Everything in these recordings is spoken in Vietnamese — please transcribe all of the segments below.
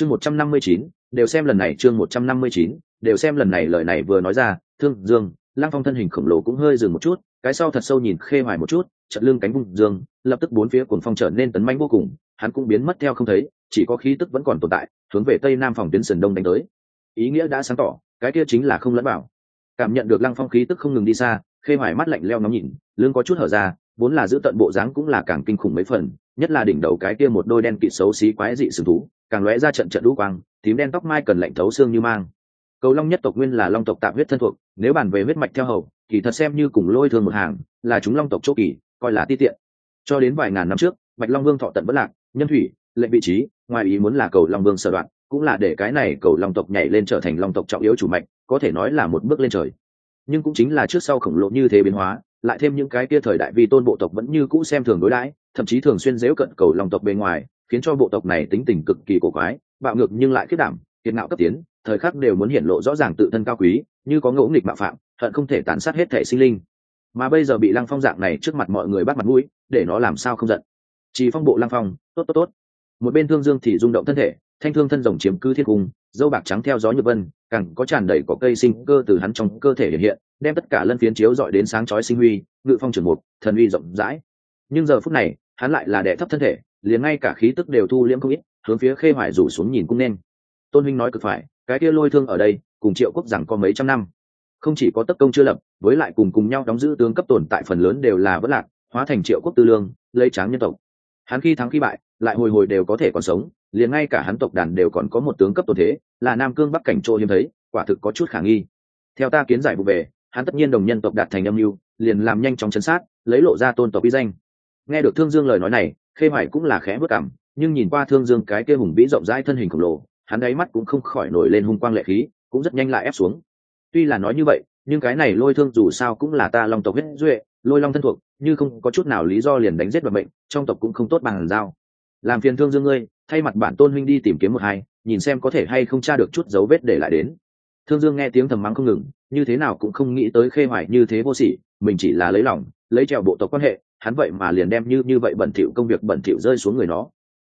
chương một trăm năm mươi chín, đều xem lần này chương một trăm năm mươi chín, đều xem lần này lời này vừa nói ra, thương, dương, lăng phong thân hình khổng lồ cũng hơi dừng một chút, cái sau thật sâu nhìn khê hoài một chút chật lưng cánh vùng dương, lập tức bốn phía cuồng phong trở nên tấn manh vô cùng, hắn cũng biến mất theo không thấy, chỉ có khí tức vẫn còn tồn tại, hướng về tây nam phòng tuyến sườn đông đánh tới. Ý nghĩa đã sáng tỏ, cái kia chính là không lẫn bảo cảm nhận được lăng phong khí tức không ngừng đi xa, khê hoài mắt lạnh leo nóng nhìn, lưng có chút hở ra, vốn là giữ tận bộ dáng cũng là càng kinh khủng mấy phần nhất là đỉnh đầu cái kia một đôi đen kịt xấu xí quái dị sừng thú, càng lóe ra trận trận đũ quang, tím đen tóc mai cần lạnh thấu xương như mang. Cầu long nhất tộc nguyên là long tộc tạm huyết thân thuộc, nếu bàn về huyết mạch theo hầu thì thật xem như cùng lôi thường một hàng, là chúng long tộc chỗ kỳ, coi là ti tiện. Cho đến vài ngàn năm trước, bạch long vương thọ tận bất lạc, nhân thủy, lệnh vị trí, ngoài ý muốn là cầu long vương sở đoạn, cũng là để cái này cầu long tộc nhảy lên trở thành long tộc trọng yếu chủ mạch, có thể nói là một bước lên trời. Nhưng cũng chính là trước sau khổng lồ như thế biến hóa, lại thêm những cái kia thời đại vi tôn bộ tộc vẫn như cũ xem thường đối đãi thậm chí thường xuyên dễu cận cầu lòng tộc bên ngoài, khiến cho bộ tộc này tính tình cực kỳ cổ quái, bạo ngược nhưng lại khiết đảm, kiệt ngạo cấp tiến, thời khắc đều muốn hiện lộ rõ ràng tự thân cao quý, như có ngẫu nghịch mạo phạm, hận không thể tàn sát hết thể sinh linh. Mà bây giờ bị lăng phong dạng này trước mặt mọi người bắt mặt mũi, để nó làm sao không giận? Chỉ phong bộ lăng phong, tốt tốt tốt. Một bên thương dương thì rung động thân thể, thanh thương thân rồng chiếm cứ thiết cung, dâu bạc trắng theo gió nhược vân, càng có tràn đầy có cây sinh cơ từ hắn trong cơ thể hiện hiện, đem tất cả lân phiến chiếu dọi đến sáng chói sinh huy, ngự phong trường một, thần uy rộng rãi. Nhưng giờ phút này hắn lại là đệ thấp thân thể, liền ngay cả khí tức đều thu liễm không ít, hướng phía khê hoài rủ xuống nhìn cũng nên. Tôn huynh nói cực phải, cái kia lôi thương ở đây, cùng triệu quốc rằng có mấy trăm năm. Không chỉ có tất công chưa lập, với lại cùng cùng nhau đóng giữ tướng cấp tồn tại phần lớn đều là vất lạc, hóa thành triệu quốc tư lương, lấy tráng nhân tộc. Hắn khi thắng khi bại, lại hồi hồi đều có thể còn sống, liền ngay cả hắn tộc đàn đều còn có một tướng cấp tồn thế, là nam cương bắc cảnh chỗ hiếm thấy, quả thực có chút khả nghi. Theo ta kiến giải vụ về, hắn tất nhiên đồng nhân tộc đạt thành âm mưu, liền làm nhanh chóng chấn sát, lấy lộ ra tôn tộc uy danh nghe được thương dương lời nói này, khê hoài cũng là khẽ vất cảm, nhưng nhìn qua thương dương cái kia hùng vĩ rộng rãi thân hình khổng lồ, hắn đáy mắt cũng không khỏi nổi lên hung quang lệ khí, cũng rất nhanh lại ép xuống. Tuy là nói như vậy, nhưng cái này lôi thương dù sao cũng là ta long tộc huyết duệ, lôi long thân thuộc, như không có chút nào lý do liền đánh giết và bệnh trong tộc cũng không tốt bằng giao. Làm phiền thương dương ngươi, thay mặt bản tôn huynh đi tìm kiếm một hai, nhìn xem có thể hay không tra được chút dấu vết để lại đến. Thương dương nghe tiếng thầm mắng không ngừng, như thế nào cũng không nghĩ tới khê hoài như thế vô sỉ, mình chỉ là lấy lòng, lấy trèo bộ tộc quan hệ hắn vậy mà liền đem như như vậy bẩn thỉu công việc bẩn thỉu rơi xuống người nó.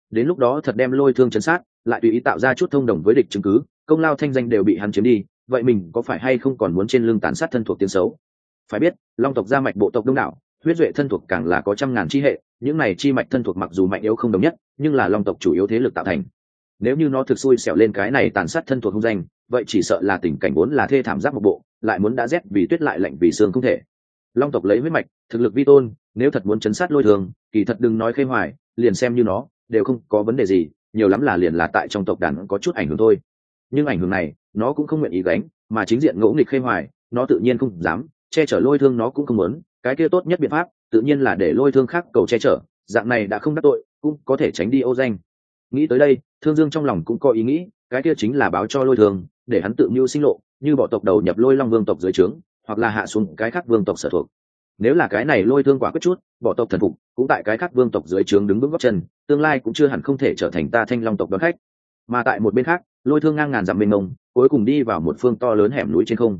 Đến lúc đó thật đem lôi thương chấn sát, lại tùy ý tạo ra chút thông đồng với địch chứng cứ, công lao thanh danh đều bị hắn chiếm đi, vậy mình có phải hay không còn muốn trên lưng tàn sát thân thuộc tiếng xấu? Phải biết, long tộc gia mạch bộ tộc đông đảo, huyết duệ thân thuộc càng là có trăm ngàn chi hệ, những này chi mạch thân thuộc mặc dù mạnh yếu không đồng nhất, nhưng là long tộc chủ yếu thế lực tạo thành. Nếu như nó thực xui xẻo lên cái này tàn sát thân thuộc không danh, vậy chỉ sợ là tình cảnh vốn là thê thảm giác một bộ, lại muốn đã rét vì tuyết lại lạnh vì xương không thể long tộc lấy huyết mạch, thực lực vi tôn, nếu thật muốn chấn sát lôi thường, kỳ thật đừng nói khê hoài, liền xem như nó, đều không có vấn đề gì, nhiều lắm là liền là tại trong tộc đàn có chút ảnh hưởng thôi. Nhưng ảnh hưởng này, nó cũng không nguyện ý gánh, mà chính diện ngỗ nghịch khê hoài, nó tự nhiên không dám, che chở lôi thương nó cũng không muốn. Cái kia tốt nhất biện pháp, tự nhiên là để lôi thương khác cầu che chở, dạng này đã không đắc tội, cũng có thể tránh đi ô danh. Nghĩ tới đây, thương dương trong lòng cũng có ý nghĩ, cái kia chính là báo cho lôi thương, để hắn tự mưu sinh lộ, như bỏ tộc đầu nhập lôi long vương tộc dưới trướng hoặc là hạ xuống cái khác vương tộc sở thuộc. Nếu là cái này lôi thương quả quyết chút, bỏ tộc thần phục, cũng tại cái khác vương tộc dưới trướng đứng vững góc chân, tương lai cũng chưa hẳn không thể trở thành ta thanh long tộc đón khách. Mà tại một bên khác, lôi thương ngang ngàn dặm mênh mông, cuối cùng đi vào một phương to lớn hẻm núi trên không.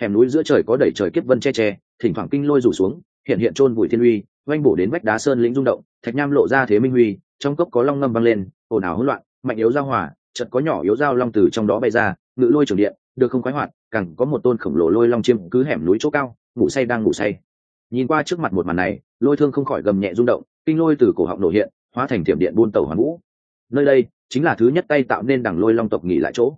Hẻm núi giữa trời có đẩy trời kiếp vân che che, thỉnh thoảng kinh lôi rủ xuống, hiện hiện trôn bụi thiên uy oanh bổ đến vách đá sơn lĩnh rung động, thạch nham lộ ra thế minh huy, trong cốc có long ngâm vang lên, ồn ào hỗn loạn, mạnh yếu giao hỏa chợt có nhỏ yếu giao long từ trong đó bay ra, ngự lôi trưởng điện, được không khoái hoạt càng có một tôn khổng lồ lôi long chiêm cứ hẻm núi chỗ cao, ngủ say đang ngủ say. Nhìn qua trước mặt một màn này, lôi thương không khỏi gầm nhẹ rung động, kinh lôi từ cổ họng nổ hiện, hóa thành thiểm điện buôn tàu hoàn vũ. Nơi đây chính là thứ nhất tay tạo nên đằng lôi long tộc nghỉ lại chỗ.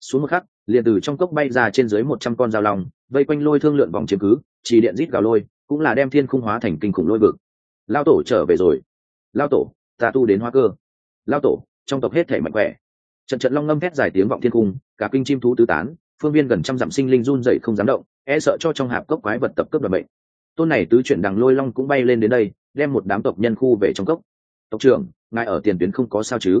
Xuống một khắc, liền từ trong cốc bay ra trên dưới một trăm con dao long, vây quanh lôi thương lượn vòng chiếm cứ, chỉ điện rít gào lôi, cũng là đem thiên khung hóa thành kinh khủng lôi vực. Lao tổ trở về rồi. Lao tổ, ta tu đến hóa cơ. Lao tổ, trong tộc hết thể mạnh khỏe. Trận trận long ngâm thét dài tiếng vọng thiên cung cả kinh chim thú tứ tán phương viên gần trăm dặm sinh linh run dậy không dám động e sợ cho trong hạp cốc quái vật tập cướp đoạt bệnh tôn này tứ chuyển đằng lôi long cũng bay lên đến đây, đem một đám tộc nhân khu về trong cốc. Tộc trưởng, ngài ở tiền tuyến không có sao chứ?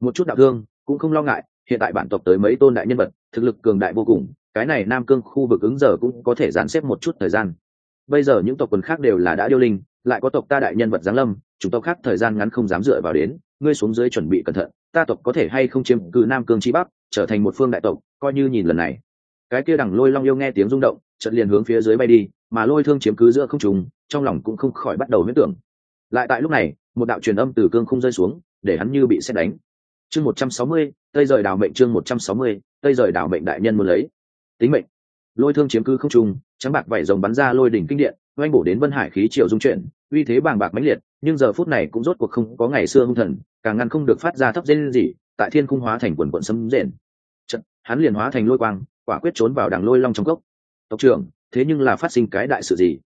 Một chút đạo thương, cũng không lo ngại, hiện tại bản tộc tới mấy tôn đại nhân vật, thực lực cường đại vô cùng, cái này nam cương khu vực ứng giờ cũng có thể dàn xếp một chút thời gian. Bây giờ những tộc quần khác đều là đã điêu linh, lại có tộc ta đại nhân vật giáng lâm, chúng tộc khác thời gian ngắn không dám dựa vào đến, ngươi xuống dưới chuẩn bị cẩn thận, ta tộc có thể hay không chiếm cứ nam cương chi bắc? Trở thành một phương đại tộc, coi như nhìn lần này. Cái kia đằng lôi long yêu nghe tiếng rung động, chợt liền hướng phía dưới bay đi, mà lôi thương chiếm cứ giữa không trùng trong lòng cũng không khỏi bắt đầu huyết tưởng. Lại tại lúc này, một đạo truyền âm từ cương không rơi xuống, để hắn như bị xét đánh. Chương một trăm sáu mươi, tây rời đảo mệnh chương một trăm sáu mươi, tây rời đảo mệnh đại nhân muốn lấy. Tính mệnh. Lôi thương chiếm cứ không trung, trắng bạc vảy rồng bắn ra lôi đỉnh kinh điện, oanh bổ đến vân hải khí triệu dung chuyển, uy thế bàng bạc mãnh liệt, nhưng giờ phút này cũng rốt cuộc không có ngày xưa hung thần, càng ngăn không được phát ra thấp dên gì tại thiên cung hóa thành quần quận sấm rền hắn liền hóa thành lôi quang, quả quyết trốn vào đằng lôi long trong cốc. Tộc trưởng, thế nhưng là phát sinh cái đại sự gì?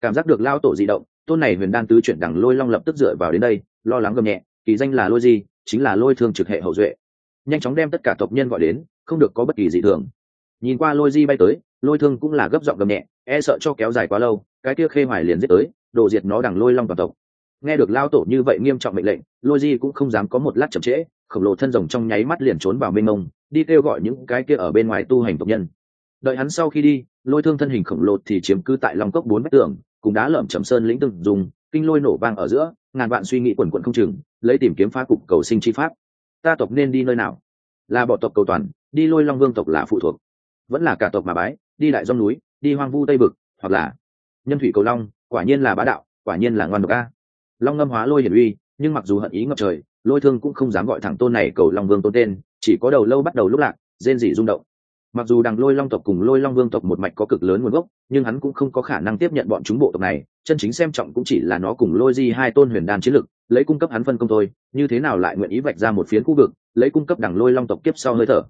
Cảm giác được lao tổ di động, tôn này huyền đan tứ chuyển đằng lôi long lập tức dựa vào đến đây, lo lắng gầm nhẹ, kỳ danh là lôi gì chính là lôi thương trực hệ hậu duệ. Nhanh chóng đem tất cả tộc nhân gọi đến, không được có bất kỳ dị thường. Nhìn qua lôi di bay tới, lôi thương cũng là gấp giọng gầm nhẹ e sợ cho kéo dài quá lâu, cái kia khê hoài liền giết tới, đổ diệt nó đằng lôi long toàn tộc. Nghe được lao tổ như vậy nghiêm trọng mệnh lệnh, lôi di cũng không dám có một lát chậm trễ, khổng lồ thân rồng trong nháy mắt liền trốn vào mênh mông đi kêu gọi những cái kia ở bên ngoài tu hành tộc nhân. Đợi hắn sau khi đi, lôi thương thân hình khổng lồ thì chiếm cứ tại long cốc bốn vách tường, cùng đá lởm chầm sơn lĩnh từng dùng, kinh lôi nổ vang ở giữa, ngàn vạn suy nghĩ quần quận không chừng, lấy tìm kiếm phá cục cầu sinh chi pháp. Ta tộc nên đi nơi nào? Là bộ tộc cầu toàn, đi lôi long vương tộc là phụ thuộc. Vẫn là cả tộc mà bái, đi đại dông núi, đi hoang vu tây vực, hoặc là nhân thủy cầu long, quả nhiên là bá đạo, quả nhiên là ngoan độc a. Long ngâm hóa lôi hiển uy, nhưng mặc dù hận ý ngập trời lôi thương cũng không dám gọi thẳng tôn này cầu long vương tôn tên, chỉ có đầu lâu bắt đầu lúc lạc, rên rỉ rung động. Mặc dù đằng lôi long tộc cùng lôi long vương tộc một mạch có cực lớn nguồn gốc, nhưng hắn cũng không có khả năng tiếp nhận bọn chúng bộ tộc này, chân chính xem trọng cũng chỉ là nó cùng lôi di hai tôn huyền đan chiến lực, lấy cung cấp hắn phân công thôi, như thế nào lại nguyện ý vạch ra một phiến khu vực, lấy cung cấp đằng lôi long tộc kiếp sau hơi thở.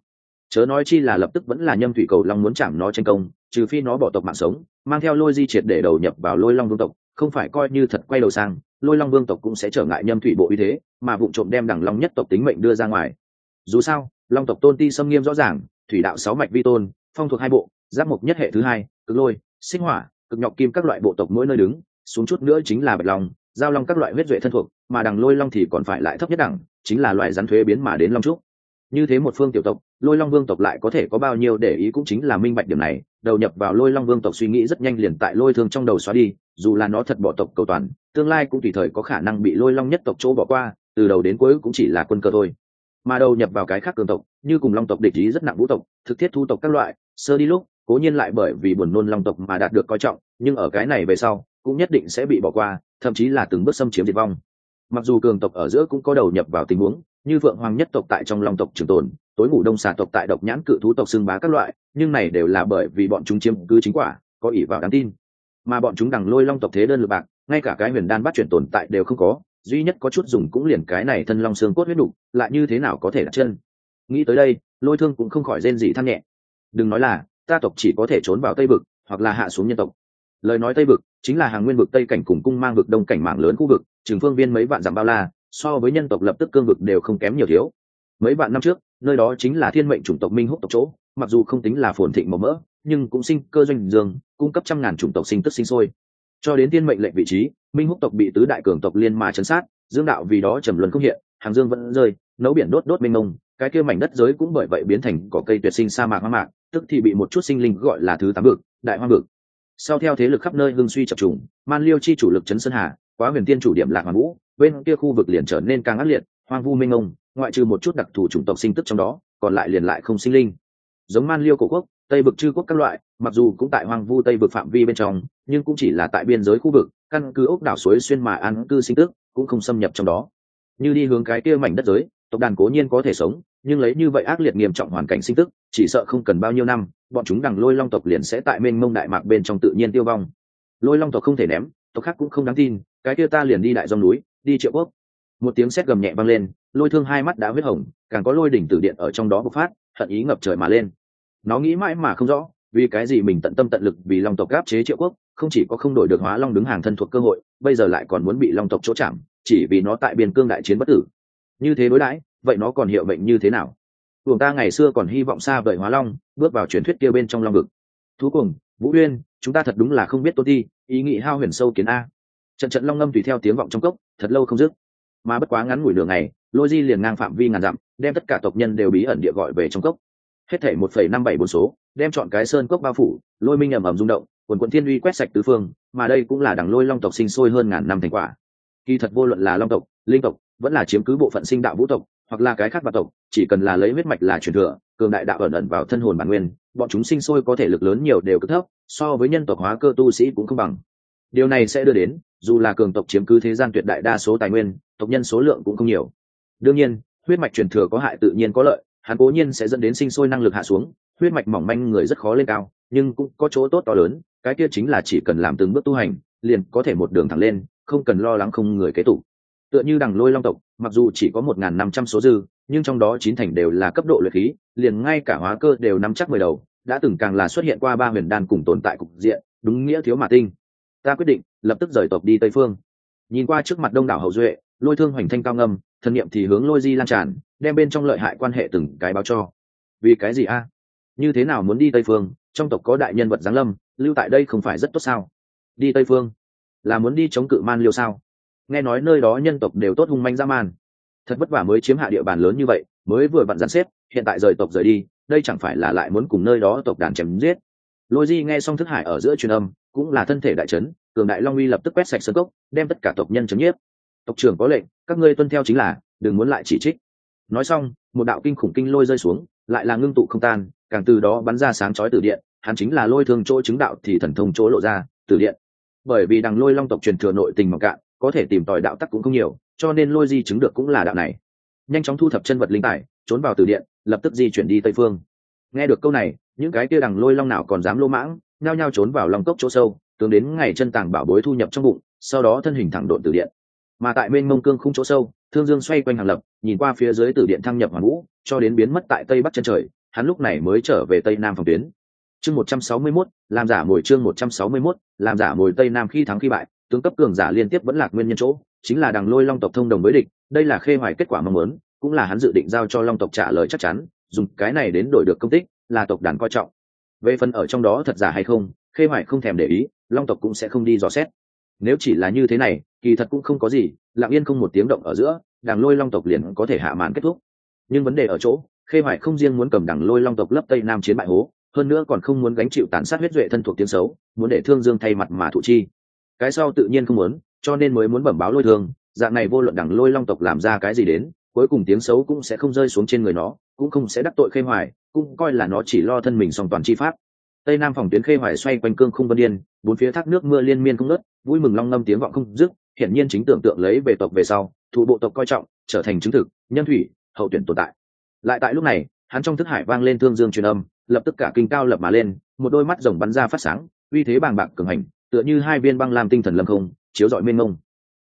Chớ nói chi là lập tức vẫn là nhâm thủy cầu long muốn chạm nó tranh công, trừ phi nó bỏ tộc mạng sống, mang theo lôi di triệt để đầu nhập vào lôi long vương tộc không phải coi như thật quay đầu sang, lôi long vương tộc cũng sẽ trở ngại nhâm thủy bộ uy thế, mà vụ trộm đem đẳng long nhất tộc tính mệnh đưa ra ngoài. Dù sao, long tộc tôn ti xâm nghiêm rõ ràng, thủy đạo sáu mạch vi tôn, phong thuộc hai bộ, giáp mục nhất hệ thứ hai, cực lôi, sinh hỏa, cực nhọc kim các loại bộ tộc mỗi nơi đứng, xuống chút nữa chính là bạch long, giao long các loại huyết duệ thân thuộc, mà đằng lôi long thì còn phải lại thấp nhất đẳng, chính là loại rắn thuế biến mà đến long trúc như thế một phương tiểu tộc, lôi long vương tộc lại có thể có bao nhiêu để ý cũng chính là minh bạch điểm này, đầu nhập vào lôi long vương tộc suy nghĩ rất nhanh liền tại lôi thương trong đầu xóa đi, dù là nó thật bỏ tộc cầu toàn, tương lai cũng tùy thời có khả năng bị lôi long nhất tộc chỗ bỏ qua, từ đầu đến cuối cũng chỉ là quân cơ thôi. Mà đầu nhập vào cái khác cường tộc, như cùng long tộc địch ý rất nặng vũ tộc, thực thiết thu tộc các loại, sơ đi lúc, cố nhiên lại bởi vì buồn nôn long tộc mà đạt được coi trọng, nhưng ở cái này về sau, cũng nhất định sẽ bị bỏ qua, thậm chí là từng bước xâm chiếm diệt vong. Mặc dù cường tộc ở giữa cũng có đầu nhập vào tình huống như phượng hoàng nhất tộc tại trong long tộc trường tồn, tối ngủ đông xà tộc tại độc nhãn cự thú tộc xưng bá các loại, nhưng này đều là bởi vì bọn chúng chiếm cứ chính quả, có ỷ vào đáng tin. Mà bọn chúng đằng lôi long tộc thế đơn lượt bạc, ngay cả cái huyền đan bắt chuyển tồn tại đều không có, duy nhất có chút dùng cũng liền cái này thân long xương cốt huyết đục lại như thế nào có thể đặt chân? Nghĩ tới đây, lôi thương cũng không khỏi rên gì than nhẹ. Đừng nói là, ta tộc chỉ có thể trốn vào tây vực, hoặc là hạ xuống nhân tộc. Lời nói tây vực, chính là hàng nguyên vực tây cảnh cùng cung mang vực đông cảnh mạng lớn khu vực, trường phương viên mấy vạn dặm bao la so với nhân tộc lập tức cương vực đều không kém nhiều thiếu. Mấy vạn năm trước, nơi đó chính là thiên mệnh chủng tộc minh húc tộc chỗ, mặc dù không tính là phồn thịnh màu mỡ, nhưng cũng sinh cơ doanh dương, cung cấp trăm ngàn chủng tộc sinh tức sinh sôi. Cho đến thiên mệnh lệnh vị trí, minh húc tộc bị tứ đại cường tộc liên ma chấn sát, dương đạo vì đó trầm luân không hiện, hàng dương vẫn rơi, nấu biển đốt đốt mênh mông, cái kia mảnh đất giới cũng bởi vậy biến thành cỏ cây tuyệt sinh sa mạc hoang mạc, tức thì bị một chút sinh linh gọi là thứ tám vực, đại hoang vực. Sau theo thế lực khắp nơi hưng suy chập trùng, man liêu chi chủ lực chấn sơn hà quá huyền tiên chủ điểm lạc hoàng vũ, bên kia khu vực liền trở nên càng ác liệt, hoang vu minh ông ngoại trừ một chút đặc thù chủng tộc sinh tức trong đó, còn lại liền lại không sinh linh. Giống man liêu cổ quốc, tây vực chư quốc các loại, mặc dù cũng tại hoang vu tây vực phạm vi bên trong, nhưng cũng chỉ là tại biên giới khu vực, căn cứ ốc đảo suối xuyên mà an cư sinh tức, cũng không xâm nhập trong đó. Như đi hướng cái kia mảnh đất giới, tộc đàn cố nhiên có thể sống, nhưng lấy như vậy ác liệt nghiêm trọng hoàn cảnh sinh tức, chỉ sợ không cần bao nhiêu năm, bọn chúng đằng lôi long tộc liền sẽ tại mênh mông đại mạc bên trong tự nhiên tiêu vong. Lôi long tộc không thể ném, tộc khác cũng không đáng tin cái kia ta liền đi đại dòng núi, đi triệu quốc. Một tiếng sét gầm nhẹ vang lên, lôi thương hai mắt đã huyết hồng, càng có lôi đỉnh tử điện ở trong đó bộc phát, hận ý ngập trời mà lên. Nó nghĩ mãi mà không rõ, vì cái gì mình tận tâm tận lực vì long tộc gáp chế triệu quốc, không chỉ có không đổi được hóa long đứng hàng thân thuộc cơ hội, bây giờ lại còn muốn bị long tộc chỗ chạm, chỉ vì nó tại biên cương đại chiến bất tử. Như thế đối đãi, vậy nó còn hiệu mệnh như thế nào? Cuồng ta ngày xưa còn hy vọng xa vời hóa long, bước vào truyền thuyết kia bên trong long vực. Thú cùng, vũ uyên, chúng ta thật đúng là không biết tôn thi, ý nghĩ hao huyền sâu kiến a trận trận long ngâm tùy theo tiếng vọng trong cốc, thật lâu không dứt. Mà bất quá ngắn ngủi đường này lôi di liền ngang phạm vi ngàn dặm, đem tất cả tộc nhân đều bí ẩn địa gọi về trong cốc. Hết thể một phẩy năm bảy bốn số, đem chọn cái sơn cốc bao phủ, lôi minh ầm ầm rung động, quần quận thiên uy quét sạch tứ phương, mà đây cũng là đằng lôi long tộc sinh sôi hơn ngàn năm thành quả. Kỳ thật vô luận là long tộc, linh tộc, vẫn là chiếm cứ bộ phận sinh đạo vũ tộc, hoặc là cái khác và tộc, chỉ cần là lấy huyết mạch là truyền thừa, cường đại đạo ẩn ẩn vào thân hồn bản nguyên, bọn chúng sinh sôi có thể lực lớn nhiều đều cực thấp, so với nhân tộc hóa cơ tu sĩ cũng không bằng điều này sẽ đưa đến, dù là cường tộc chiếm cứ thế gian tuyệt đại đa số tài nguyên, tộc nhân số lượng cũng không nhiều. Đương nhiên, huyết mạch truyền thừa có hại tự nhiên có lợi, hắn cố nhiên sẽ dẫn đến sinh sôi năng lực hạ xuống, huyết mạch mỏng manh người rất khó lên cao, nhưng cũng có chỗ tốt to lớn, cái kia chính là chỉ cần làm từng bước tu hành, liền có thể một đường thẳng lên, không cần lo lắng không người kế tụ tựa như đằng lôi long tộc, mặc dù chỉ có một n g h n năm trăm số dư, nhưng trong đó chín thành đều là cấp độ luyện khí, liền ngay cả hóa cơ đều nắm chắc mười đầu, đã từng càng là xuất hiện qua ba huyền đan cùng tồn tại cục diện, đúng nghĩa thiếu mà tinh ta quyết định, lập tức rời tộc đi tây phương. Nhìn qua trước mặt đông đảo hậu duệ, lôi thương hoành thanh cao ngâm, thần niệm thì hướng lôi di lan tràn, đem bên trong lợi hại quan hệ từng cái báo cho. Vì cái gì a? Như thế nào muốn đi tây phương, trong tộc có đại nhân vật giáng lâm, lưu tại đây không phải rất tốt sao? Đi tây phương, là muốn đi chống cự man liêu sao? Nghe nói nơi đó nhân tộc đều tốt hung manh ra man. Thật vất vả mới chiếm hạ địa bàn lớn như vậy, mới vừa vặn gián xếp, hiện tại rời tộc rời đi, đây chẳng phải là lại muốn cùng nơi đó tộc đàn chém giết? Lôi di nghe xong thức hải ở giữa truyền âm cũng là thân thể đại trấn, cường đại long uy lập tức quét sạch sân cốc, đem tất cả tộc nhân chấm nhiếp. Tộc trưởng có lệnh, các ngươi tuân theo chính là, đừng muốn lại chỉ trích. Nói xong, một đạo kinh khủng kinh lôi rơi xuống, lại là ngưng tụ không tan, càng từ đó bắn ra sáng chói từ điện, hắn chính là lôi thương chỗ chứng đạo thì thần thông chỗ lộ ra từ điện. Bởi vì đằng lôi long tộc truyền thừa nội tình mặc cạn, có thể tìm tòi đạo tắc cũng không nhiều, cho nên lôi di chứng được cũng là đạo này. Nhanh chóng thu thập chân vật linh tài, trốn vào từ điện, lập tức di chuyển đi tây phương. Nghe được câu này, những cái kia đằng lôi long nào còn dám lô mãng nhao nhao trốn vào lòng cốc chỗ sâu tướng đến ngày chân tàng bảo bối thu nhập trong bụng sau đó thân hình thẳng độn từ điện. Mà tại bên mông cương khung chỗ sâu thương dương xoay quanh hàng lập nhìn qua phía dưới từ điện thăng nhập hoàn vũ cho đến biến mất tại tây bắc chân trời hắn lúc này mới trở về tây nam phòng tuyến. Chương một trăm sáu mươi 161, làm giả mồi chương một trăm sáu mươi 161, làm giả mồi tây nam khi thắng khi bại tướng cấp cường giả liên tiếp vẫn lạc nguyên nhân chỗ chính là đằng lôi long tộc thông đồng với địch đây là khê hoài kết quả mong muốn cũng là hắn dự định giao cho long tộc trả lời chắc chắn dùng cái này đến đổi được công tích là tộc đàn coi trọng về phần ở trong đó thật giả hay không, khê hoài không thèm để ý, long tộc cũng sẽ không đi dò xét. Nếu chỉ là như thế này, kỳ thật cũng không có gì, lặng yên không một tiếng động ở giữa, đằng lôi long tộc liền có thể hạ màn kết thúc. Nhưng vấn đề ở chỗ, khê hoài không riêng muốn cầm đằng lôi long tộc lấp tây nam chiến bại hố, hơn nữa còn không muốn gánh chịu tàn sát huyết duệ thân thuộc tiếng xấu, muốn để thương dương thay mặt mà thụ chi. Cái sau tự nhiên không muốn, cho nên mới muốn bẩm báo lôi thương, dạng này vô luận đằng lôi long tộc làm ra cái gì đến cuối cùng tiếng xấu cũng sẽ không rơi xuống trên người nó, cũng không sẽ đắc tội khê hoài, cũng coi là nó chỉ lo thân mình song toàn chi pháp. Tây nam phòng tuyến khê hoài xoay quanh cương không vân điên bốn phía thác nước mưa liên miên không ngớt, vui mừng long ngâm tiếng vọng không dứt, hiển nhiên chính tưởng tượng lấy về tộc về sau, thủ bộ tộc coi trọng, trở thành chứng thực, nhân thủy, hậu tuyển tồn tại. Lại tại lúc này, hắn trong thức hải vang lên thương dương truyền âm, lập tức cả kinh cao lập mà lên, một đôi mắt rồng bắn ra phát sáng, uy thế bàng bạc cường hành, tựa như hai viên băng làm tinh thần lâm không, chiếu dọi mênh mông.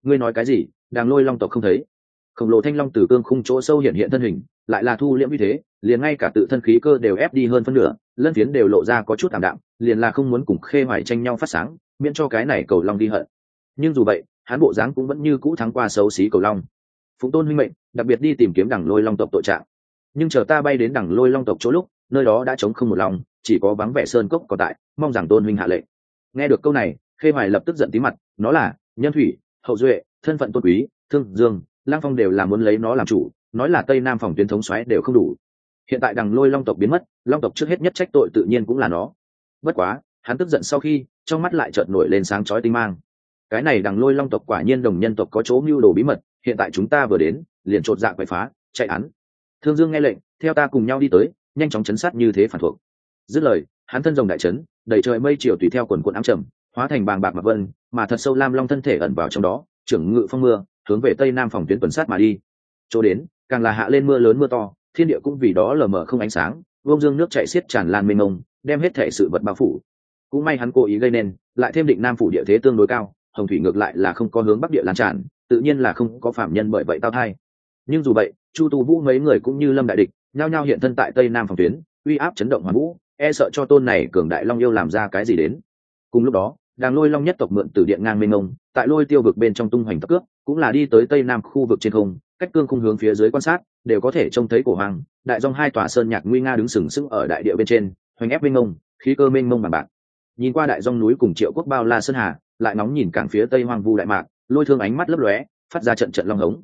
Ngươi nói cái gì? Đang lôi long tộc không thấy khổng lồ thanh long từ cương khung chỗ sâu hiện hiện thân hình, lại là thu liễm như thế, liền ngay cả tự thân khí cơ đều ép đi hơn phân nửa, lân phiến đều lộ ra có chút tạm đạm, liền là không muốn cùng khê hoài tranh nhau phát sáng, miễn cho cái này cầu long đi hận. Nhưng dù vậy, hắn bộ dáng cũng vẫn như cũ thắng qua xấu xí cầu long. Phụng tôn huynh mệnh, đặc biệt đi tìm kiếm đằng lôi long tộc tội trạng. Nhưng chờ ta bay đến đằng lôi long tộc chỗ lúc, nơi đó đã trống không một lòng, chỉ có vắng vẻ sơn cốc còn tại, mong rằng tôn huynh hạ lệ nghe được câu này, khê hoài lập tức giận tí mặt, nó là, nhân thủy, hậu duệ, thân phận tôn quý, thương, dương lang phong đều là muốn lấy nó làm chủ, nói là tây nam phòng tuyến thống xoáy đều không đủ. Hiện tại đằng lôi long tộc biến mất, long tộc trước hết nhất trách tội tự nhiên cũng là nó. Bất quá, hắn tức giận sau khi, trong mắt lại chợt nổi lên sáng chói tinh mang. Cái này đằng lôi long tộc quả nhiên đồng nhân tộc có chỗ mưu đồ bí mật, hiện tại chúng ta vừa đến, liền chột dạ quậy phá, chạy án. Thương dương nghe lệnh, theo ta cùng nhau đi tới, nhanh chóng chấn sát như thế phản thuộc. Dứt lời, hắn thân rồng đại trấn đẩy trời mây chiều tùy theo quần quận ám trầm, hóa thành bàng bạc mặt vân, mà thật sâu lam long thân thể ẩn vào trong đó, trưởng ngự phong mưa hướng về tây nam phòng tuyến tuần sát mà đi. Chỗ đến, càng là hạ lên mưa lớn mưa to, thiên địa cũng vì đó lờ mờ không ánh sáng vông dương nước chạy xiết tràn lan mênh mông, đem hết thể sự vật bao phủ. Cũng may hắn cố ý gây nên, lại thêm định nam phủ địa thế tương đối cao, hồng thủy ngược lại là không có hướng bắc địa lan tràn, tự nhiên là không có phạm nhân bởi vậy tao thai. Nhưng dù vậy, chu tu vũ mấy người cũng như lâm đại địch, nhao nhao hiện thân tại tây nam phòng tuyến, uy áp chấn động hoàn vũ e sợ cho tôn này cường đại long yêu làm ra cái gì đến. Cùng lúc đó, đàng lôi long nhất tộc mượn từ điện ngang mênh mông, tại lôi tiêu vực bên trong tung hoành tập cướp cũng là đi tới tây nam khu vực trên không, cách cương khung hướng phía dưới quan sát, đều có thể trông thấy cổ hoàng, đại dòng hai tòa sơn nhạc nguy nga đứng sừng sững ở đại địa bên trên, hoành ép mênh mông, khí cơ mênh mông bằng bạc. Nhìn qua đại dòng núi cùng triệu quốc bao la sơn hà, lại nóng nhìn cảng phía tây hoang vu đại mạc, lôi thương ánh mắt lấp lóe, phát ra trận trận long hống.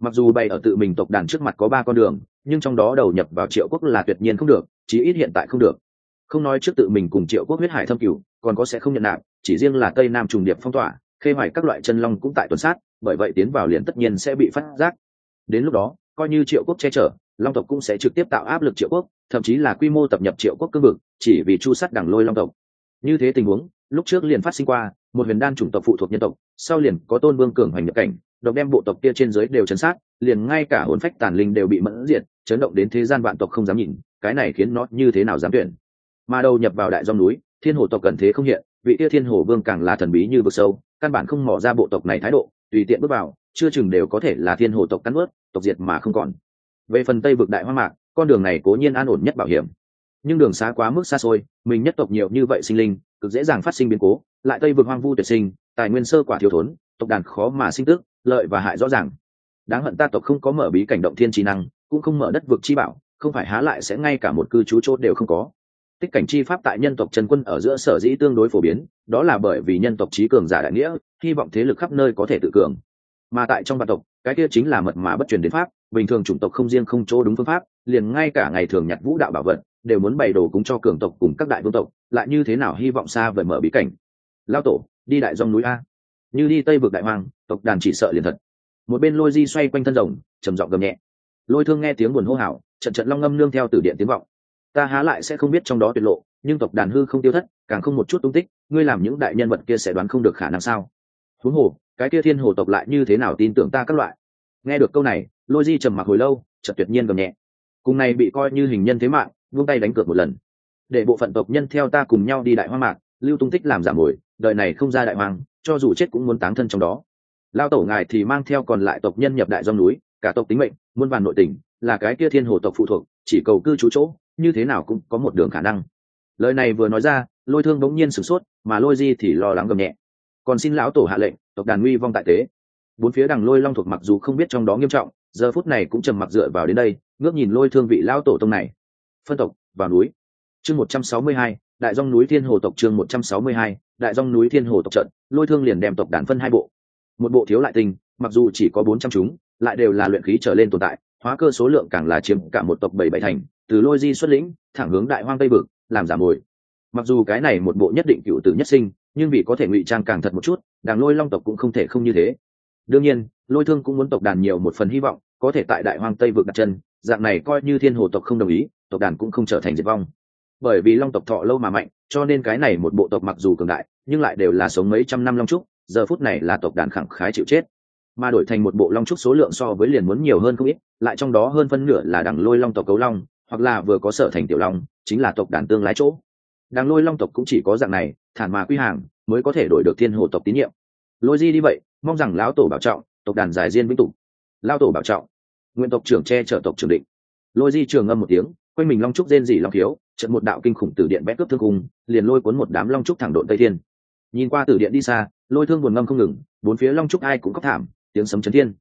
Mặc dù bày ở tự mình tộc đàn trước mặt có ba con đường, nhưng trong đó đầu nhập vào triệu quốc là tuyệt nhiên không được, chí ít hiện tại không được. Không nói trước tự mình cùng triệu quốc huyết hải thâm cửu, còn có sẽ không nhận nạp, chỉ riêng là tây nam trùng điệp phong tỏa, khê hoài các loại chân long cũng tại tuần sát bởi vậy tiến vào liền tất nhiên sẽ bị phát giác. Đến lúc đó, coi như triệu quốc che chở, long tộc cũng sẽ trực tiếp tạo áp lực triệu quốc, thậm chí là quy mô tập nhập triệu quốc cương vực, chỉ vì chu sắt đằng lôi long tộc. Như thế tình huống, lúc trước liền phát sinh qua, một huyền đan chủng tộc phụ thuộc nhân tộc, sau liền có tôn vương cường hoành nhập cảnh, độc đem bộ tộc kia trên dưới đều chấn sát, liền ngay cả hồn phách tàn linh đều bị mẫn diệt, chấn động đến thế gian vạn tộc không dám nhìn, cái này khiến nó như thế nào dám tuyển. Mà đầu nhập vào đại dòng núi, thiên hồ tộc cần thế không hiện, vị kia thiên hồ vương càng là thần bí như vực sâu, căn bản không mỏ ra bộ tộc này thái độ tùy tiện bước vào, chưa chừng đều có thể là thiên hồ tộc cắn ướt tộc diệt mà không còn. Về phần tây vực đại hoa mạc, con đường này cố nhiên an ổn nhất bảo hiểm. Nhưng đường xá quá mức xa xôi, mình nhất tộc nhiều như vậy sinh linh, cực dễ dàng phát sinh biến cố, lại tây vực hoang vu tuyệt sinh, tài nguyên sơ quả thiếu thốn, tộc đàn khó mà sinh tức lợi và hại rõ ràng. Đáng hận ta tộc không có mở bí cảnh động thiên trí năng, cũng không mở đất vực chi bảo, không phải há lại sẽ ngay cả một cư trú chốt đều không có tích cảnh chi pháp tại nhân tộc trần quân ở giữa sở dĩ tương đối phổ biến, đó là bởi vì nhân tộc trí cường giả đại nghĩa, hy vọng thế lực khắp nơi có thể tự cường. Mà tại trong vạn tộc, cái kia chính là mật mã bất truyền đến pháp, bình thường chủng tộc không riêng không chỗ đúng phương pháp, liền ngay cả ngày thường nhặt vũ đạo bảo vật, đều muốn bày đồ cúng cho cường tộc cùng các đại vương tộc, lại như thế nào hy vọng xa vời mở bí cảnh. Lao tổ, đi đại dòng núi a. Như đi tây vực đại hoàng tộc đàn chỉ sợ liền thật. Một bên lôi di xoay quanh thân rồng, trầm giọng gầm nhẹ. Lôi thương nghe tiếng buồn hô hào, trận trận long ngâm nương theo từ điện tiếng vọng ta há lại sẽ không biết trong đó tuyệt lộ, nhưng tộc đàn hư không tiêu thất, càng không một chút tung tích, ngươi làm những đại nhân vật kia sẽ đoán không được khả năng sao? Huống hồ, cái kia thiên hồ tộc lại như thế nào tin tưởng ta các loại? Nghe được câu này, lôi di trầm mặc hồi lâu, chợt tuyệt nhiên gầm nhẹ. Cùng này bị coi như hình nhân thế mạng, vung tay đánh cược một lần. Để bộ phận tộc nhân theo ta cùng nhau đi đại hoa mạc, lưu tung tích làm giảm mồi, đời này không ra đại hoàng, cho dù chết cũng muốn táng thân trong đó. Lao tổ ngài thì mang theo còn lại tộc nhân nhập đại dòng núi, cả tộc tính mệnh, muôn vàn nội tình, là cái kia thiên hồ tộc phụ thuộc, chỉ cầu cư trú chỗ như thế nào cũng có một đường khả năng. Lời này vừa nói ra lôi thương bỗng nhiên sửng sốt mà lôi di thì lo lắng gầm nhẹ. Còn xin lão tổ hạ lệnh tộc đàn nguy vong tại tế. Bốn phía đằng lôi long thuộc mặc dù không biết trong đó nghiêm trọng giờ phút này cũng trầm mặc dựa vào đến đây ngước nhìn lôi thương vị lão tổ tông này. Phân tộc vào núi. Chương một trăm sáu mươi hai đại dòng núi thiên hồ tộc chương một trăm sáu mươi hai đại dòng núi thiên hồ tộc trận lôi thương liền đem tộc đàn phân hai bộ. Một bộ thiếu lại tình, mặc dù chỉ có bốn trăm chúng lại đều là luyện khí trở lên tồn tại hóa cơ số lượng càng là chiếm cả một tộc bảy bảy thành từ lôi di xuất lĩnh, thẳng hướng đại hoang tây vực, làm giả mồi. Mặc dù cái này một bộ nhất định cựu tử nhất sinh, nhưng vì có thể ngụy trang càng thật một chút đàng lôi long tộc cũng không thể không như thế. Đương nhiên, lôi thương cũng muốn tộc đàn nhiều một phần hy vọng, có thể tại đại hoang tây vực đặt chân, dạng này coi như thiên hồ tộc không đồng ý, tộc đàn cũng không trở thành diệt vong. Bởi vì long tộc thọ lâu mà mạnh, cho nên cái này một bộ tộc mặc dù cường đại, nhưng lại đều là sống mấy trăm năm long trúc, giờ phút này là tộc đàn khẳng khái chịu chết. Mà đổi thành một bộ long trúc số lượng so với liền muốn nhiều hơn không ít, lại trong đó hơn phân nửa là đẳng lôi long tộc cấu long hoặc là vừa có sở thành tiểu long, chính là tộc đàn tương lái chỗ. Đằng lôi long tộc cũng chỉ có dạng này, thản mà quy hàng, mới có thể đổi được thiên hồ tộc tín nhiệm. Lôi di đi vậy, mong rằng lão tổ bảo trọng, tộc đàn giải diên vĩnh tục. Lao tổ bảo trọng, nguyện tộc trưởng che chở tộc trưởng định. Lôi di trường ngâm một tiếng, quanh mình long trúc rên dỉ long thiếu trận một đạo kinh khủng từ điện bét cướp thương cung, liền lôi cuốn một đám long trúc thẳng độn tây thiên. Nhìn qua từ điện đi xa, lôi thương buồn ngâm không ngừng, bốn phía long trúc ai cũng khóc thảm, tiếng sấm chấn thiên.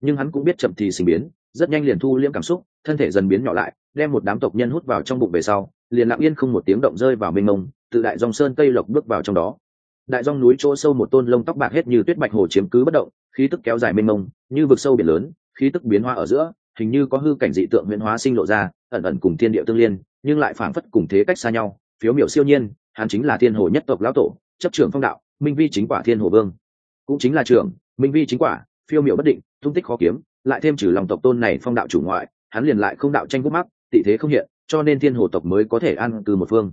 Nhưng hắn cũng biết chậm thì sinh biến, rất nhanh liền thu liễm cảm xúc, thân thể dần biến nhỏ lại đem một đám tộc nhân hút vào trong bụng về sau, liền lặng yên không một tiếng động rơi vào mênh mông tự đại dòng sơn tây lộc bước vào trong đó. Đại dòng núi chỗ sâu một tôn lông tóc bạc hết như tuyết bạch hồ chiếm cứ bất động, khí tức kéo dài mênh mông, như vực sâu biển lớn, khí tức biến hóa ở giữa, hình như có hư cảnh dị tượng huyễn hóa sinh lộ ra, ẩn ẩn cùng thiên địa tương liên, nhưng lại phảng phất cùng thế cách xa nhau. Phiếu miểu siêu nhiên, hắn chính là thiên hồ nhất tộc lão tổ, chấp trưởng phong đạo, minh vi chính quả thiên hồ vương. Cũng chính là trưởng, minh vi chính quả, phiêu miểu bất định, tung tích khó kiếm, lại thêm trừ lòng tộc tôn này phong đạo chủ ngoại, hắn liền lại không đạo tranh gút mắc tị thế không hiện, cho nên thiên hồ tộc mới có thể ăn từ một phương.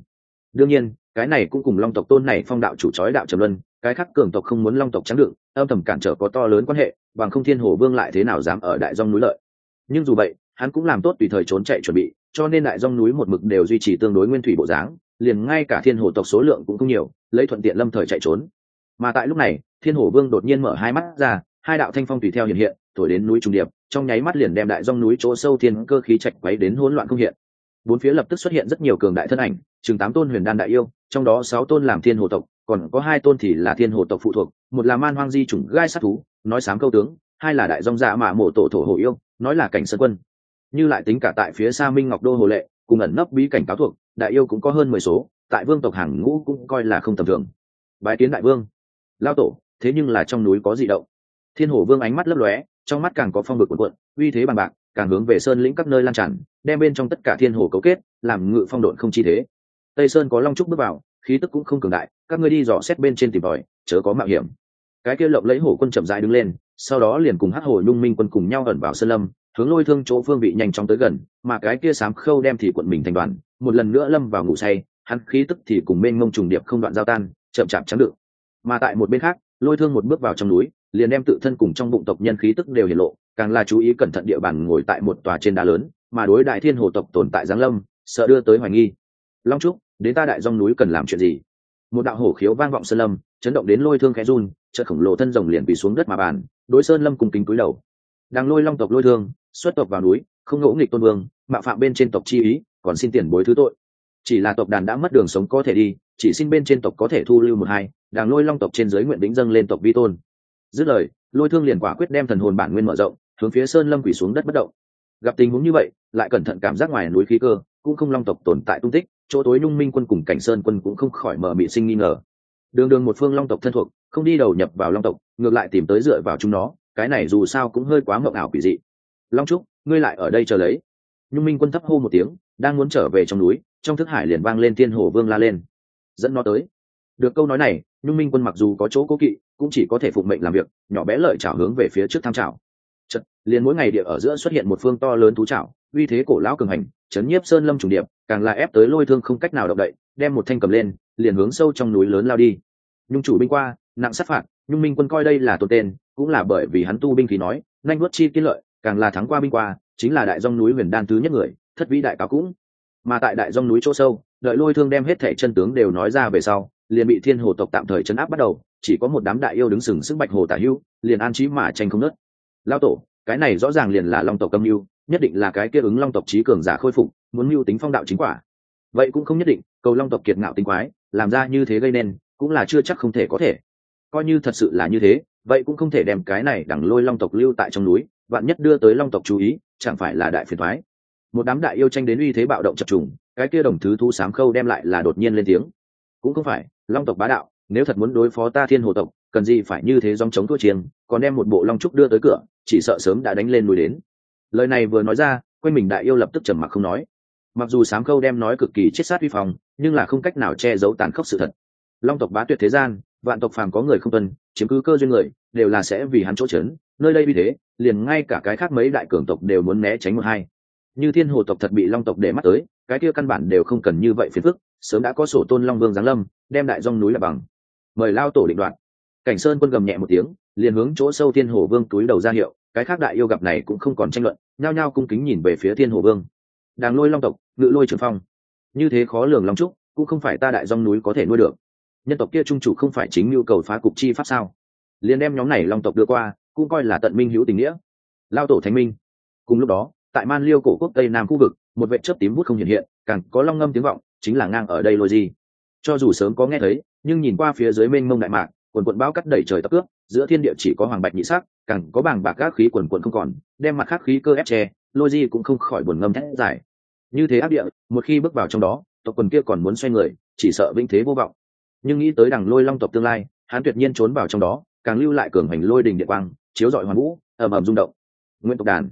Đương nhiên, cái này cũng cùng long tộc tôn này phong đạo chủ trói đạo trầm luân, cái khác cường tộc không muốn long tộc trắng đựng, âm thầm cản trở có to lớn quan hệ, bằng không thiên hồ vương lại thế nào dám ở đại dông núi lợi. Nhưng dù vậy, hắn cũng làm tốt tùy thời trốn chạy chuẩn bị, cho nên đại dông núi một mực đều duy trì tương đối nguyên thủy bộ dáng, liền ngay cả thiên hồ tộc số lượng cũng không nhiều, lấy thuận tiện lâm thời chạy trốn. Mà tại lúc này, thiên hồ vương đột nhiên mở hai mắt ra, hai đạo thanh phong tùy theo hiện hiện thổi đến núi trung điệp, trong nháy mắt liền đem đại dông núi chỗ sâu thiên cơ khí chạch quấy đến hỗn loạn không hiện. Bốn phía lập tức xuất hiện rất nhiều cường đại thân ảnh, chừng tám tôn huyền đan đại yêu, trong đó sáu tôn làm thiên hồ tộc, còn có hai tôn thì là thiên hồ tộc phụ thuộc, một là man hoang di chủng gai sát thú, nói sám câu tướng, hai là đại dông dạ mà mộ tổ thổ hồ yêu, nói là cảnh sơn quân. Như lại tính cả tại phía xa minh ngọc đô hồ lệ, cùng ẩn nấp bí cảnh cáo thuộc, đại yêu cũng có hơn mười số, tại vương tộc hàng ngũ cũng coi là không tầm thường. Bái kiến đại vương. Lao tổ, thế nhưng là trong núi có gì động. Thiên hồ vương ánh mắt lấp lóe trong mắt càng có phong vực quần quận, uy thế bằng bạc, càng hướng về sơn lĩnh các nơi lan tràn, đem bên trong tất cả thiên hồ cấu kết, làm ngự phong độn không chi thế. Tây sơn có long trúc bước vào, khí tức cũng không cường đại, các ngươi đi dò xét bên trên tìm tòi, chớ có mạo hiểm. Cái kia lộng lấy hổ quân chậm rãi đứng lên, sau đó liền cùng hắc hồ nhung minh quân cùng nhau ẩn vào sơn lâm, hướng lôi thương chỗ phương vị nhanh chóng tới gần, mà cái kia sám khâu đem thì quận mình thành đoàn, một lần nữa lâm vào ngủ say, hắn khí tức thì cùng bên ngông trùng điệp không đoạn giao tan, chậm chạp trắng đựng mà tại một bên khác, lôi thương một bước vào trong núi liền đem tự thân cùng trong bụng tộc nhân khí tức đều hiển lộ, càng là chú ý cẩn thận địa bàn ngồi tại một tòa trên đá lớn, mà đối đại thiên hồ tộc tồn tại giáng lâm, sợ đưa tới hoài nghi. Long trúc, đến ta đại dòng núi cần làm chuyện gì? Một đạo hổ khiếu vang vọng sơn lâm, chấn động đến lôi thương khẽ run, chợt khổng lồ thân rồng liền bị xuống đất mà bàn, đối sơn lâm cùng kính cúi đầu. Đang lôi long tộc lôi thương, xuất tộc vào núi, không ngỗ nghịch tôn vương, mạo phạm bên trên tộc chi ý, còn xin tiền bối thứ tội. Chỉ là tộc đàn đã mất đường sống có thể đi, chỉ xin bên trên tộc có thể thu lưu một hai đàng lôi long tộc trên giới nguyện đính dâng lên tộc vi tôn dứt lời, lôi thương liền quả quyết đem thần hồn bản nguyên mở rộng, hướng phía sơn lâm quỷ xuống đất bất động. Gặp tình huống như vậy, lại cẩn thận cảm giác ngoài núi khí cơ, cũng không long tộc tồn tại tung tích, chỗ tối nhung minh quân cùng cảnh sơn quân cũng không khỏi mở mị sinh nghi ngờ. Đường đường một phương long tộc thân thuộc, không đi đầu nhập vào long tộc, ngược lại tìm tới dựa vào chúng nó, cái này dù sao cũng hơi quá mộng ảo quỷ dị. Long trúc, ngươi lại ở đây chờ lấy. Nhung minh quân thấp hô một tiếng, đang muốn trở về trong núi, trong thức hải liền vang lên thiên hồ vương la lên. Dẫn nó tới. Được câu nói này nhung minh quân mặc dù có chỗ cố kỵ cũng chỉ có thể phục mệnh làm việc nhỏ bé lợi chảo hướng về phía trước tham chảo. Chật, liền mỗi ngày địa ở giữa xuất hiện một phương to lớn thú chảo uy thế cổ lão cường hành chấn nhiếp sơn lâm trùng điệp càng là ép tới lôi thương không cách nào động đậy đem một thanh cầm lên liền hướng sâu trong núi lớn lao đi. Nhung chủ binh qua nặng sát phạt nhung minh quân coi đây là tôn tên cũng là bởi vì hắn tu binh khí nói nhanh nuốt chi kiến lợi càng là thắng qua binh qua chính là đại dông núi huyền đan thứ nhất người thất vĩ đại cáo cũng. Mà tại đại dông núi chỗ sâu đợi lôi thương đem hết thẻ chân tướng đều nói ra về sau liền bị thiên hồ tộc tạm thời chấn áp bắt đầu, chỉ có một đám đại yêu đứng sừng sức bạch hồ tả hưu, liền an trí mà tranh không nớt. Lao tổ, cái này rõ ràng liền là long tộc âm mưu, nhất định là cái kia ứng long tộc trí cường giả khôi phục, muốn mưu tính phong đạo chính quả. Vậy cũng không nhất định, cầu long tộc kiệt ngạo tính quái, làm ra như thế gây nên, cũng là chưa chắc không thể có thể. Coi như thật sự là như thế, vậy cũng không thể đem cái này đẳng lôi long tộc lưu tại trong núi, vạn nhất đưa tới long tộc chú ý, chẳng phải là đại phiền thoái một đám đại yêu tranh đến uy thế bạo động chập trùng, cái kia đồng thứ thu sám khâu đem lại là đột nhiên lên tiếng. Cũng không phải long tộc bá đạo, nếu thật muốn đối phó ta thiên hồ tộc, cần gì phải như thế dòng chống thua chiêng, còn đem một bộ long trúc đưa tới cửa, chỉ sợ sớm đã đánh lên núi đến. Lời này vừa nói ra, quanh mình đại yêu lập tức trầm mặc không nói. Mặc dù sám khâu đem nói cực kỳ chết sát vi phòng, nhưng là không cách nào che giấu tàn khốc sự thật. Long tộc bá tuyệt thế gian, vạn tộc phàm có người không tuân, chiếm cứ cơ duyên người, đều là sẽ vì hắn chỗ trấn nơi đây vì thế, liền ngay cả cái khác mấy đại cường tộc đều muốn né tránh một hai. Như thiên hồ tộc thật bị long tộc để mắt tới, cái kia căn bản đều không cần như vậy phiền phức sớm đã có sổ tôn long vương giáng lâm, đem đại dòng núi là bằng. Mời lao tổ định đoạn cảnh sơn quân gầm nhẹ một tiếng, liền hướng chỗ sâu thiên hồ vương túi đầu ra hiệu, cái khác đại yêu gặp này cũng không còn tranh luận, nhao nhao cung kính nhìn về phía thiên hồ vương. Đàng lôi long tộc, ngự lôi trường phong. Như thế khó lường long trúc, cũng không phải ta đại dòng núi có thể nuôi được. Nhân tộc kia trung chủ không phải chính nhu cầu phá cục chi pháp sao? Liền đem nhóm này long tộc đưa qua, cũng coi là tận minh hữu tình nghĩa. Lao tổ thánh minh. Cùng lúc đó, tại man liêu cổ quốc tây nam khu vực, một vệ chớp tím bút không hiện hiện, càng có long ngâm tiếng vọng chính là ngang ở đây lôi gì cho dù sớm có nghe thấy, nhưng nhìn qua phía dưới mênh mông đại mạc, quần quận bão cắt đẩy trời tập cướp giữa thiên địa chỉ có hoàng bạch nhị sắc, càng có bảng bạc các khí quần quận không còn, đem mặt khắc khí cơ ép che, lôi di cũng không khỏi buồn ngâm thét giải như thế áp địa, một khi bước vào trong đó, tộc quần kia còn muốn xoay người, chỉ sợ vĩnh thế vô vọng. Nhưng nghĩ tới đằng lôi long tộc tương lai, hắn tuyệt nhiên trốn vào trong đó, càng lưu lại cường hành lôi đình địa quang, chiếu dọi hoàn vũ, ầm ầm rung động. Nguyên tộc đàn.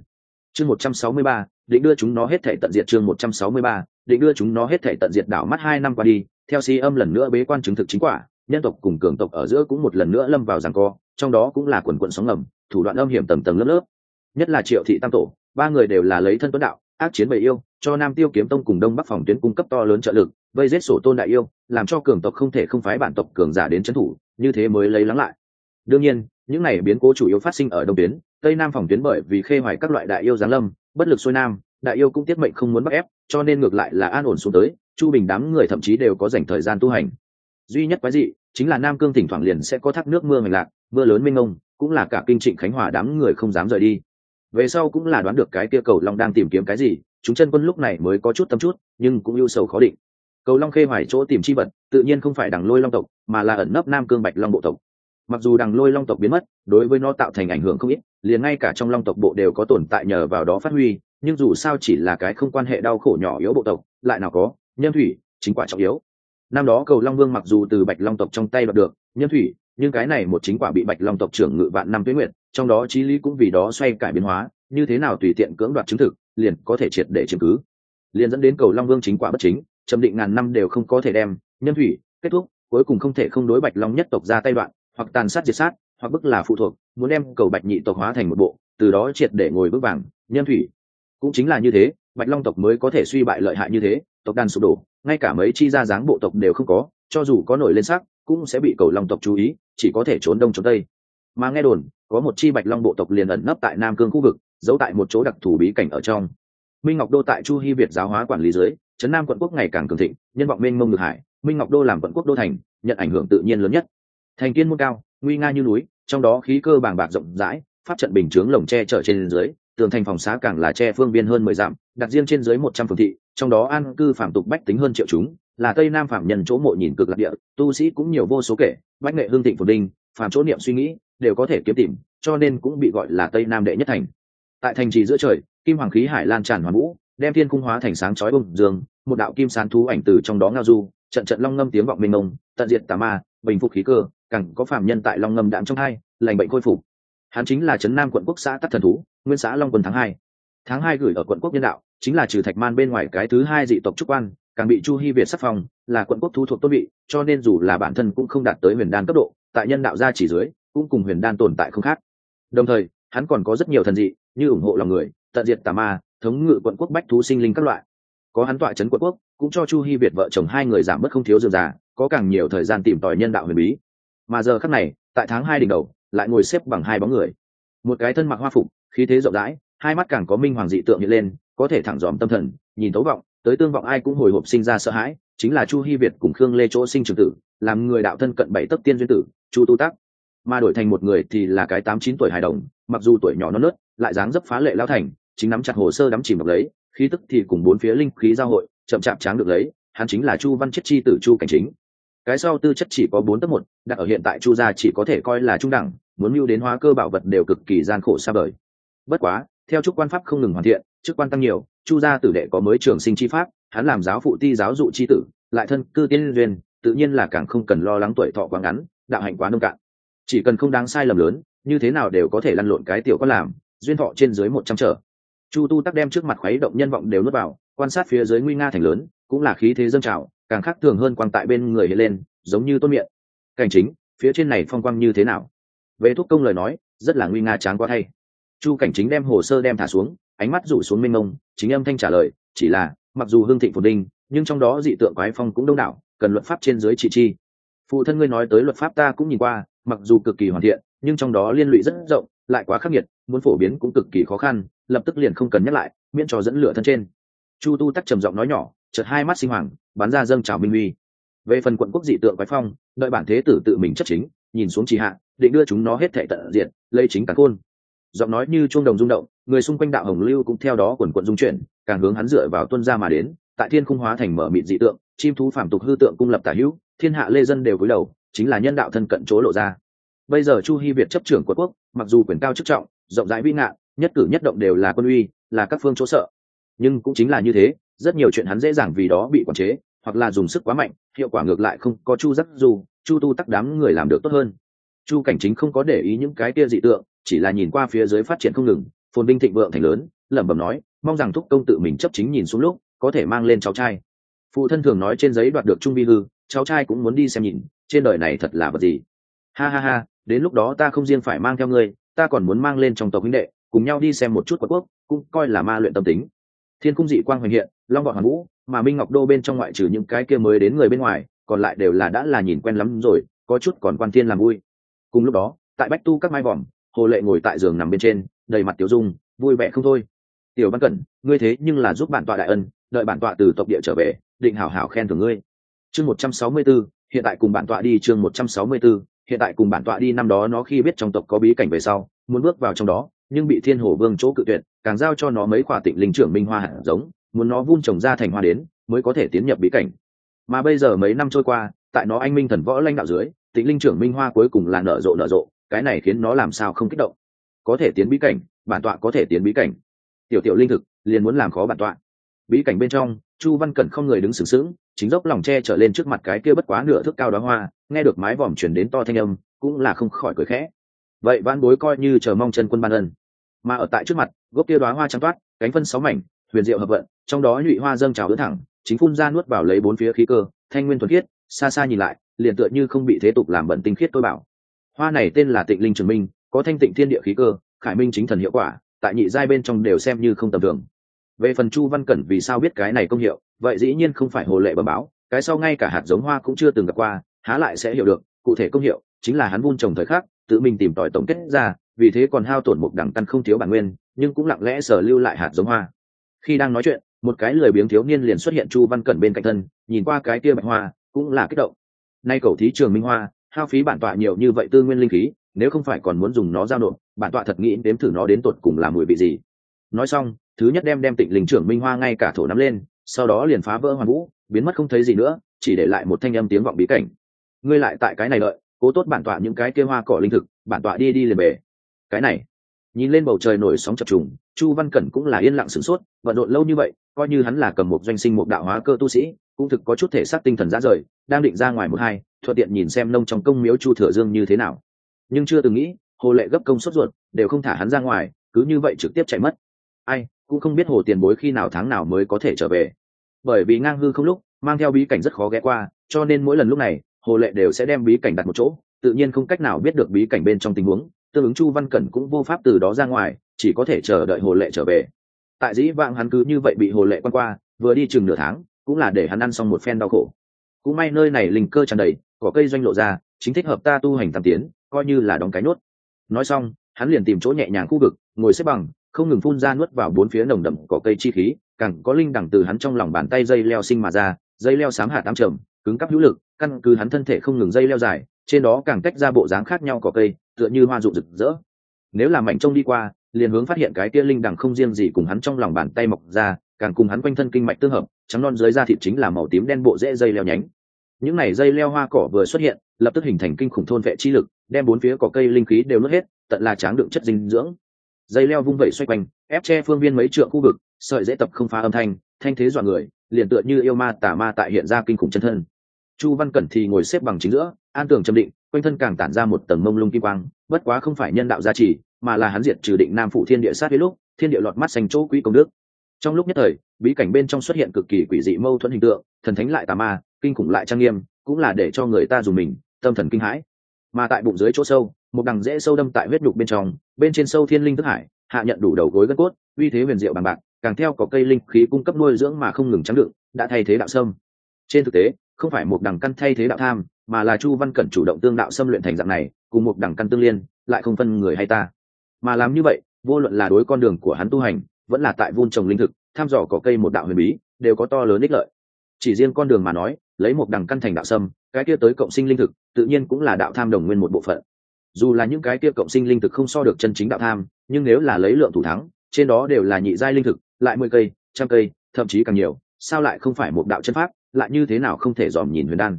Chương một trăm sáu mươi ba, định đưa chúng nó hết thể tận diệt chương một trăm sáu mươi ba định đưa chúng nó hết thể tận diệt đảo mắt hai năm qua đi, theo si âm lần nữa bế quan chứng thực chính quả, nhân tộc cùng cường tộc ở giữa cũng một lần nữa lâm vào giằng co, trong đó cũng là quần quận sóng ngầm, thủ đoạn âm hiểm tầng tầng lớp lớp. Nhất là triệu thị tam tổ, ba người đều là lấy thân tuấn đạo, ác chiến bầy yêu, cho nam tiêu kiếm tông cùng đông bắc phòng tuyến cung cấp to lớn trợ lực, vây giết sổ tôn đại yêu, làm cho cường tộc không thể không phái bản tộc cường giả đến trấn thủ, như thế mới lấy lắng lại. Đương nhiên, những này biến cố chủ yếu phát sinh ở đông tuyến, tây nam phòng tuyến bởi vì khê hoài các loại đại yêu giáng lâm, bất lực xuôi nam đại yêu cũng tiết mệnh không muốn bắt ép, cho nên ngược lại là an ổn xuống tới, chu bình đám người thậm chí đều có dành thời gian tu hành. Duy nhất quái dị chính là nam cương thỉnh thoảng liền sẽ có thác nước mưa hành lạc, mưa lớn mênh mông, cũng là cả kinh trịnh khánh hòa đám người không dám rời đi. Về sau cũng là đoán được cái kia cầu long đang tìm kiếm cái gì, chúng chân quân lúc này mới có chút tâm chút, nhưng cũng ưu sầu khó định. Cầu long khê hoài chỗ tìm chi vật, tự nhiên không phải đằng lôi long tộc, mà là ẩn nấp nam cương bạch long bộ tộc. Mặc dù đằng lôi long tộc biến mất, đối với nó tạo thành ảnh hưởng không ít, liền ngay cả trong long tộc bộ đều có tồn tại nhờ vào đó phát huy nhưng dù sao chỉ là cái không quan hệ đau khổ nhỏ yếu bộ tộc, lại nào có, nhân thủy, chính quả trọng yếu. Năm đó cầu long vương mặc dù từ bạch long tộc trong tay đoạt được, nhân thủy, nhưng cái này một chính quả bị bạch long tộc trưởng ngự vạn năm tuế nguyệt, trong đó trí lý cũng vì đó xoay cải biến hóa, như thế nào tùy tiện cưỡng đoạt chứng thực, liền có thể triệt để chứng cứ. Liền dẫn đến cầu long vương chính quả bất chính, chấm định ngàn năm đều không có thể đem, nhân thủy, kết thúc, cuối cùng không thể không đối bạch long nhất tộc ra tay đoạn, hoặc tàn sát diệt sát, hoặc bức là phụ thuộc, muốn đem cầu bạch nhị tộc hóa thành một bộ, từ đó triệt để ngồi bước vàng, nhân thủy cũng chính là như thế, bạch long tộc mới có thể suy bại lợi hại như thế, tộc đàn sụp đổ, ngay cả mấy chi ra dáng bộ tộc đều không có, cho dù có nổi lên sắc, cũng sẽ bị cầu long tộc chú ý, chỉ có thể trốn đông trốn tây. Mà nghe đồn, có một chi bạch long bộ tộc liền ẩn nấp tại nam cương khu vực, giấu tại một chỗ đặc thù bí cảnh ở trong. Minh ngọc đô tại chu hy việt giáo hóa quản lý dưới trấn nam quận quốc ngày càng cường thịnh, nhân vọng mênh mông ngược hải minh ngọc đô làm quận quốc đô thành, nhận ảnh hưởng tự nhiên lớn nhất. Thành kiên môn cao, nguy nga như núi, trong đó khí cơ bàng bạc rộng rãi, pháp trận bình chướng lồng tre trở trên dưới tường thành phòng xá càng là tre phương biên hơn mười dặm, đặt riêng trên dưới một trăm phường thị, trong đó an cư phạm tục bách tính hơn triệu chúng, là tây nam phạm nhân chỗ mộ nhìn cực lạc địa, tu sĩ cũng nhiều vô số kể, bách nghệ hương thịnh phồn đinh, phạm chỗ niệm suy nghĩ, đều có thể kiếm tìm, cho nên cũng bị gọi là tây nam đệ nhất thành. Tại thành trì giữa trời, kim hoàng khí hải lan tràn hoàn vũ, đem thiên cung hóa thành sáng chói bông dương, một đạo kim sán thú ảnh từ trong đó ngao du, trận trận long ngâm tiếng vọng mênh mông, tận diệt tà ma, bình phục khí cơ, càng có phạm nhân tại long ngâm đạm trong hai, lành bệnh khôi phục hắn chính là trấn nam quận quốc xã tắc thần thú, nguyên xã long quân tháng hai. Tháng hai gửi ở quận quốc nhân đạo, chính là trừ thạch man bên ngoài cái thứ hai dị tộc trúc quan, càng bị chu hy việt sắc phong, là quận quốc thu thuộc tôn bị cho nên dù là bản thân cũng không đạt tới huyền đan cấp độ, tại nhân đạo gia chỉ dưới, cũng cùng huyền đan tồn tại không khác. Đồng thời, hắn còn có rất nhiều thần dị, như ủng hộ lòng người, tận diệt tà ma, thống ngự quận quốc bách thú sinh linh các loại. Có hắn tọa trấn quận quốc, cũng cho chu hy việt vợ chồng hai người giảm bớt không thiếu dườm già, có càng nhiều thời gian tìm tòi nhân đạo huyền bí. Mà giờ khắc này, tại tháng hai đỉnh đầu lại ngồi xếp bằng hai bóng người. Một cái thân mặc hoa phục, khí thế rộng rãi, hai mắt càng có minh hoàng dị tượng hiện lên, có thể thẳng dòm tâm thần, nhìn tấu vọng, tới tương vọng ai cũng hồi hộp sinh ra sợ hãi, chính là chu hy việt cùng khương lê chỗ sinh trường tử, làm người đạo thân cận bảy tấc tiên duyên tử, chu tu tắc. Mà đổi thành một người thì là cái tám chín tuổi hài đồng, mặc dù tuổi nhỏ non nớt, lại dáng dấp phá lệ lao thành, chính nắm chặt hồ sơ đắm chìm được lấy, khí tức thì cùng bốn phía linh khí giao hội, chậm chạp tráng được lấy, hắn chính là chu văn Chiết chi tử chu cảnh chính cái sau tư chất chỉ có bốn tấc một, đặt ở hiện tại chu gia chỉ có thể coi là trung đẳng, muốn mưu đến hóa cơ bảo vật đều cực kỳ gian khổ xa vời. Bất quá, theo chức quan pháp không ngừng hoàn thiện, chức quan tăng nhiều, chu gia tử đệ có mới trường sinh chi pháp, hắn làm giáo phụ ti giáo dụ chi tử, lại thân cư tiên duyên, tự nhiên là càng không cần lo lắng tuổi thọ quá ngắn, đạo hạnh quá nông cạn. Chỉ cần không đáng sai lầm lớn, như thế nào đều có thể lăn lộn cái tiểu có làm, duyên thọ trên dưới một trăm trở. Chu tu tắc đem trước mặt khuấy động nhân vọng đều nuốt vào, quan sát phía dưới nguy nga thành lớn, cũng là khí thế dâng trào càng khác thường hơn quang tại bên người hiện lên, giống như tôn miệng cảnh chính, phía trên này phong quang như thế nào? Về thuốc công lời nói, rất là nguy nga chán quá thay. Chu cảnh chính đem hồ sơ đem thả xuống, ánh mắt rủ xuống mênh mông, chính âm thanh trả lời, chỉ là, mặc dù hương thịnh phồn đinh, nhưng trong đó dị tượng quái phong cũng đông đảo, cần luật pháp trên dưới trị chi. Phụ thân ngươi nói tới luật pháp ta cũng nhìn qua, mặc dù cực kỳ hoàn thiện, nhưng trong đó liên lụy rất rộng, lại quá khắc nghiệt, muốn phổ biến cũng cực kỳ khó khăn, lập tức liền không cần nhắc lại, miễn cho dẫn lửa thân trên. Chu tu tắc trầm giọng nói nhỏ, chợt hai mắt sinh hoàng bắn ra dâng trào minh uy về phần quận quốc dị tượng quái phong, đợi bản thế tử tự mình chấp chính, nhìn xuống trì hạ, định đưa chúng nó hết thệ tận diện lây chính cả côn giọng nói như chuông đồng rung động, người xung quanh đạo hồng lưu cũng theo đó quần quận dung chuyển, càng hướng hắn dựa vào tuân ra mà đến, tại thiên khung hóa thành mở mịt dị tượng, chim thú phản tục hư tượng cung lập tả hữu, thiên hạ lê dân đều cúi đầu, chính là nhân đạo thân cận chỗ lộ ra. Bây giờ chu hy việt chấp trưởng của quốc, mặc dù quyền cao chức trọng, rộng rãi vĩ ngạn nhất cử nhất động đều là quân uy, là các phương chỗ sợ. Nhưng cũng chính là như thế rất nhiều chuyện hắn dễ dàng vì đó bị quản chế, hoặc là dùng sức quá mạnh, hiệu quả ngược lại không có chu giắc dù, chu tu tắc đám người làm được tốt hơn. Chu cảnh chính không có để ý những cái kia dị tượng, chỉ là nhìn qua phía dưới phát triển không ngừng, phồn binh thịnh vượng thành lớn, lẩm bẩm nói, mong rằng thúc công tự mình chấp chính nhìn xuống lúc, có thể mang lên cháu trai. Phụ thân thường nói trên giấy đoạt được trung vi hư, cháu trai cũng muốn đi xem nhìn, trên đời này thật là vật gì. Ha ha ha, đến lúc đó ta không riêng phải mang theo ngươi, ta còn muốn mang lên trong tộc huynh đệ, cùng nhau đi xem một chút quật quốc, cũng coi là ma luyện tâm tính thiên cung dị quang hoành hiện long bọn hoàn vũ mà minh ngọc đô bên trong ngoại trừ những cái kia mới đến người bên ngoài còn lại đều là đã là nhìn quen lắm rồi có chút còn quan thiên làm vui. Cùng lúc đó tại bách tu các mai vòm hồ lệ ngồi tại giường nằm bên trên đầy mặt tiểu dung vui vẻ không thôi. Tiểu văn cẩn ngươi thế nhưng là giúp bản tọa đại ân đợi bản tọa từ tộc địa trở về định hảo hảo khen thưởng ngươi. Chương một trăm sáu mươi 164, hiện tại cùng bản tọa đi chương một trăm sáu mươi 164, hiện tại cùng bản tọa đi năm đó nó khi biết trong tộc có bí cảnh về sau muốn bước vào trong đó nhưng bị thiên hồ vương chỗ cự tuyệt, càng giao cho nó mấy khoả tịnh linh trưởng minh hoa hạt giống, muốn nó vun trồng ra thành hoa đến, mới có thể tiến nhập bí cảnh. Mà bây giờ mấy năm trôi qua, tại nó anh minh thần võ lãnh đạo dưới, tịnh linh trưởng minh hoa cuối cùng là nở rộ nở rộ, cái này khiến nó làm sao không kích động. Có thể tiến bí cảnh, bản tọa có thể tiến bí cảnh. Tiểu tiểu linh thực, liền muốn làm khó bản tọa. Bí cảnh bên trong, chu văn cẩn không người đứng sừng sững, chính dốc lòng tre trở lên trước mặt cái kia bất quá nửa thước cao đó hoa, nghe được mái vòm chuyển đến to thanh âm, cũng là không khỏi cười khẽ vậy van bối coi như chờ mong chân quân ban ân. Mà ở tại trước mặt, gốc kia đoá hoa trắng toát, cánh phân sáu mảnh, huyền diệu hợp vận, trong đó nhụy hoa dâng trào ứa thẳng, chính phun ra nuốt vào lấy bốn phía khí cơ, thanh nguyên thuần khiết, xa xa nhìn lại, liền tựa như không bị thế tục làm bẩn tinh khiết tôi bảo. Hoa này tên là tịnh linh trường minh, có thanh tịnh thiên địa khí cơ, khải minh chính thần hiệu quả, tại nhị giai bên trong đều xem như không tầm thường. Về phần chu văn cẩn vì sao biết cái này công hiệu, vậy dĩ nhiên không phải hồ lệ bẩm báo, cái sau ngay cả hạt giống hoa cũng chưa từng gặp qua, há lại sẽ hiểu được, cụ thể công hiệu chính là hắn vun trồng thời khắc tự mình tìm tòi tổng kết ra, vì thế còn hao tổn một đẳng căn không thiếu bản nguyên, nhưng cũng lặng lẽ sở lưu lại hạt giống hoa. Khi đang nói chuyện, một cái lười biếng thiếu niên liền xuất hiện chu văn cẩn bên cạnh thân, nhìn qua cái kia bạch hoa, cũng là kích động. Nay cầu thí trường minh hoa, hao phí bản tọa nhiều như vậy tư nguyên linh khí, nếu không phải còn muốn dùng nó giao nộp, bản tọa thật nghĩ đếm thử nó đến tột cùng là mùi vị gì. Nói xong, thứ nhất đem đem tịnh linh trưởng minh hoa ngay cả thổ nắm lên, sau đó liền phá vỡ hoàn vũ, biến mất không thấy gì nữa, chỉ để lại một thanh âm tiếng vọng bí cảnh. Ngươi lại tại cái này lợi cố tốt bản tọa những cái kia hoa cỏ linh thực, bản tọa đi đi liền về. cái này, nhìn lên bầu trời nổi sóng chập trùng, chu văn cẩn cũng là yên lặng sửng sốt vận rộn lâu như vậy, coi như hắn là cầm một doanh sinh một đạo hóa cơ tu sĩ, cũng thực có chút thể xác tinh thần ra rời, đang định ra ngoài một hai, thuận tiện nhìn xem nông trong công miếu chu thừa dương như thế nào. Nhưng chưa từng nghĩ, hồ lệ gấp công suất ruột, đều không thả hắn ra ngoài, cứ như vậy trực tiếp chạy mất. Ai, cũng không biết hồ tiền bối khi nào tháng nào mới có thể trở về. Bởi vì ngang hư không lúc, mang theo bí cảnh rất khó ghé qua, cho nên mỗi lần lúc này hồ lệ đều sẽ đem bí cảnh đặt một chỗ, tự nhiên không cách nào biết được bí cảnh bên trong tình huống, tương ứng chu văn cẩn cũng vô pháp từ đó ra ngoài, chỉ có thể chờ đợi hồ lệ trở về. Tại dĩ vãng hắn cứ như vậy bị hồ lệ quan qua, vừa đi chừng nửa tháng, cũng là để hắn ăn xong một phen đau khổ. Cũng may nơi này linh cơ tràn đầy, có cây doanh lộ ra, chính thích hợp ta tu hành tam tiến, coi như là đóng cái nuốt. nói xong, hắn liền tìm chỗ nhẹ nhàng khu vực, ngồi xếp bằng, không ngừng phun ra nuốt vào bốn phía nồng đậm cỏ cây chi khí, càng có linh đẳng từ hắn trong lòng bàn tay dây leo sinh mà ra, dây leo sám hạ tam trầm cứng cắp hữu lực, căn cứ hắn thân thể không ngừng dây leo dài, trên đó càng tách ra bộ dáng khác nhau cỏ cây, tựa như hoa rụng rực rỡ. Nếu làm mạnh trông đi qua, liền hướng phát hiện cái kia linh đẳng không riêng gì cùng hắn trong lòng bàn tay mọc ra, càng cùng hắn quanh thân kinh mạch tương hợp, trắng non dưới da thịt chính là màu tím đen bộ rễ dây leo nhánh. Những này dây leo hoa cỏ vừa xuất hiện, lập tức hình thành kinh khủng thôn vệ chi lực, đem bốn phía cỏ cây linh khí đều nuốt hết, tận là tráng đựng chất dinh dưỡng. Dây leo vung vẩy xoay quanh, ép che phương viên mấy trượng khu vực, sợi dễ tập không phá âm thanh thanh thế dọa người, liền tựa như yêu ma tà ma tại hiện ra kinh khủng chân thân chu văn cẩn thì ngồi xếp bằng chính giữa, an tường trầm định, quanh thân càng tản ra một tầng mông lung kim quang, bất quá không phải nhân đạo gia trì, mà là hắn diệt trừ định nam phụ thiên địa sát với lúc, thiên địa lọt mắt xanh chỗ quỹ công đức. Trong lúc nhất thời, bí cảnh bên trong xuất hiện cực kỳ quỷ dị mâu thuẫn hình tượng, thần thánh lại tà ma, kinh khủng lại trang nghiêm, cũng là để cho người ta dùng mình, tâm thần kinh hãi. Mà tại bụng dưới chỗ sâu, một đằng rễ sâu đâm tại huyết nhục bên trong, bên trên sâu thiên linh thức hải, hạ nhận đủ đầu gối gân cốt, uy thế huyền diệu bằng bạc, càng theo có cây linh khí cung cấp nuôi dưỡng mà không ngừng trắng đựng, đã thay thế đạo sâm. Trên thực tế không phải một đằng căn thay thế đạo tham, mà là chu văn cẩn chủ động tương đạo xâm luyện thành dạng này, cùng một đẳng căn tương liên, lại không phân người hay ta. Mà làm như vậy, vô luận là đối con đường của hắn tu hành, vẫn là tại vun trồng linh thực, tham dò cỏ cây một đạo huyền bí, đều có to lớn ích lợi. Chỉ riêng con đường mà nói, lấy một đằng căn thành đạo sâm cái kia tới cộng sinh linh thực, tự nhiên cũng là đạo tham đồng nguyên một bộ phận. Dù là những cái kia cộng sinh linh thực không so được chân chính đạo tham, nhưng nếu là lấy lượng thủ thắng, trên đó đều là nhị giai linh thực, lại mười cây, trăm cây, thậm chí càng nhiều, sao lại không phải một đạo chân pháp? Lại như thế nào không thể dòm nhìn huyền đan.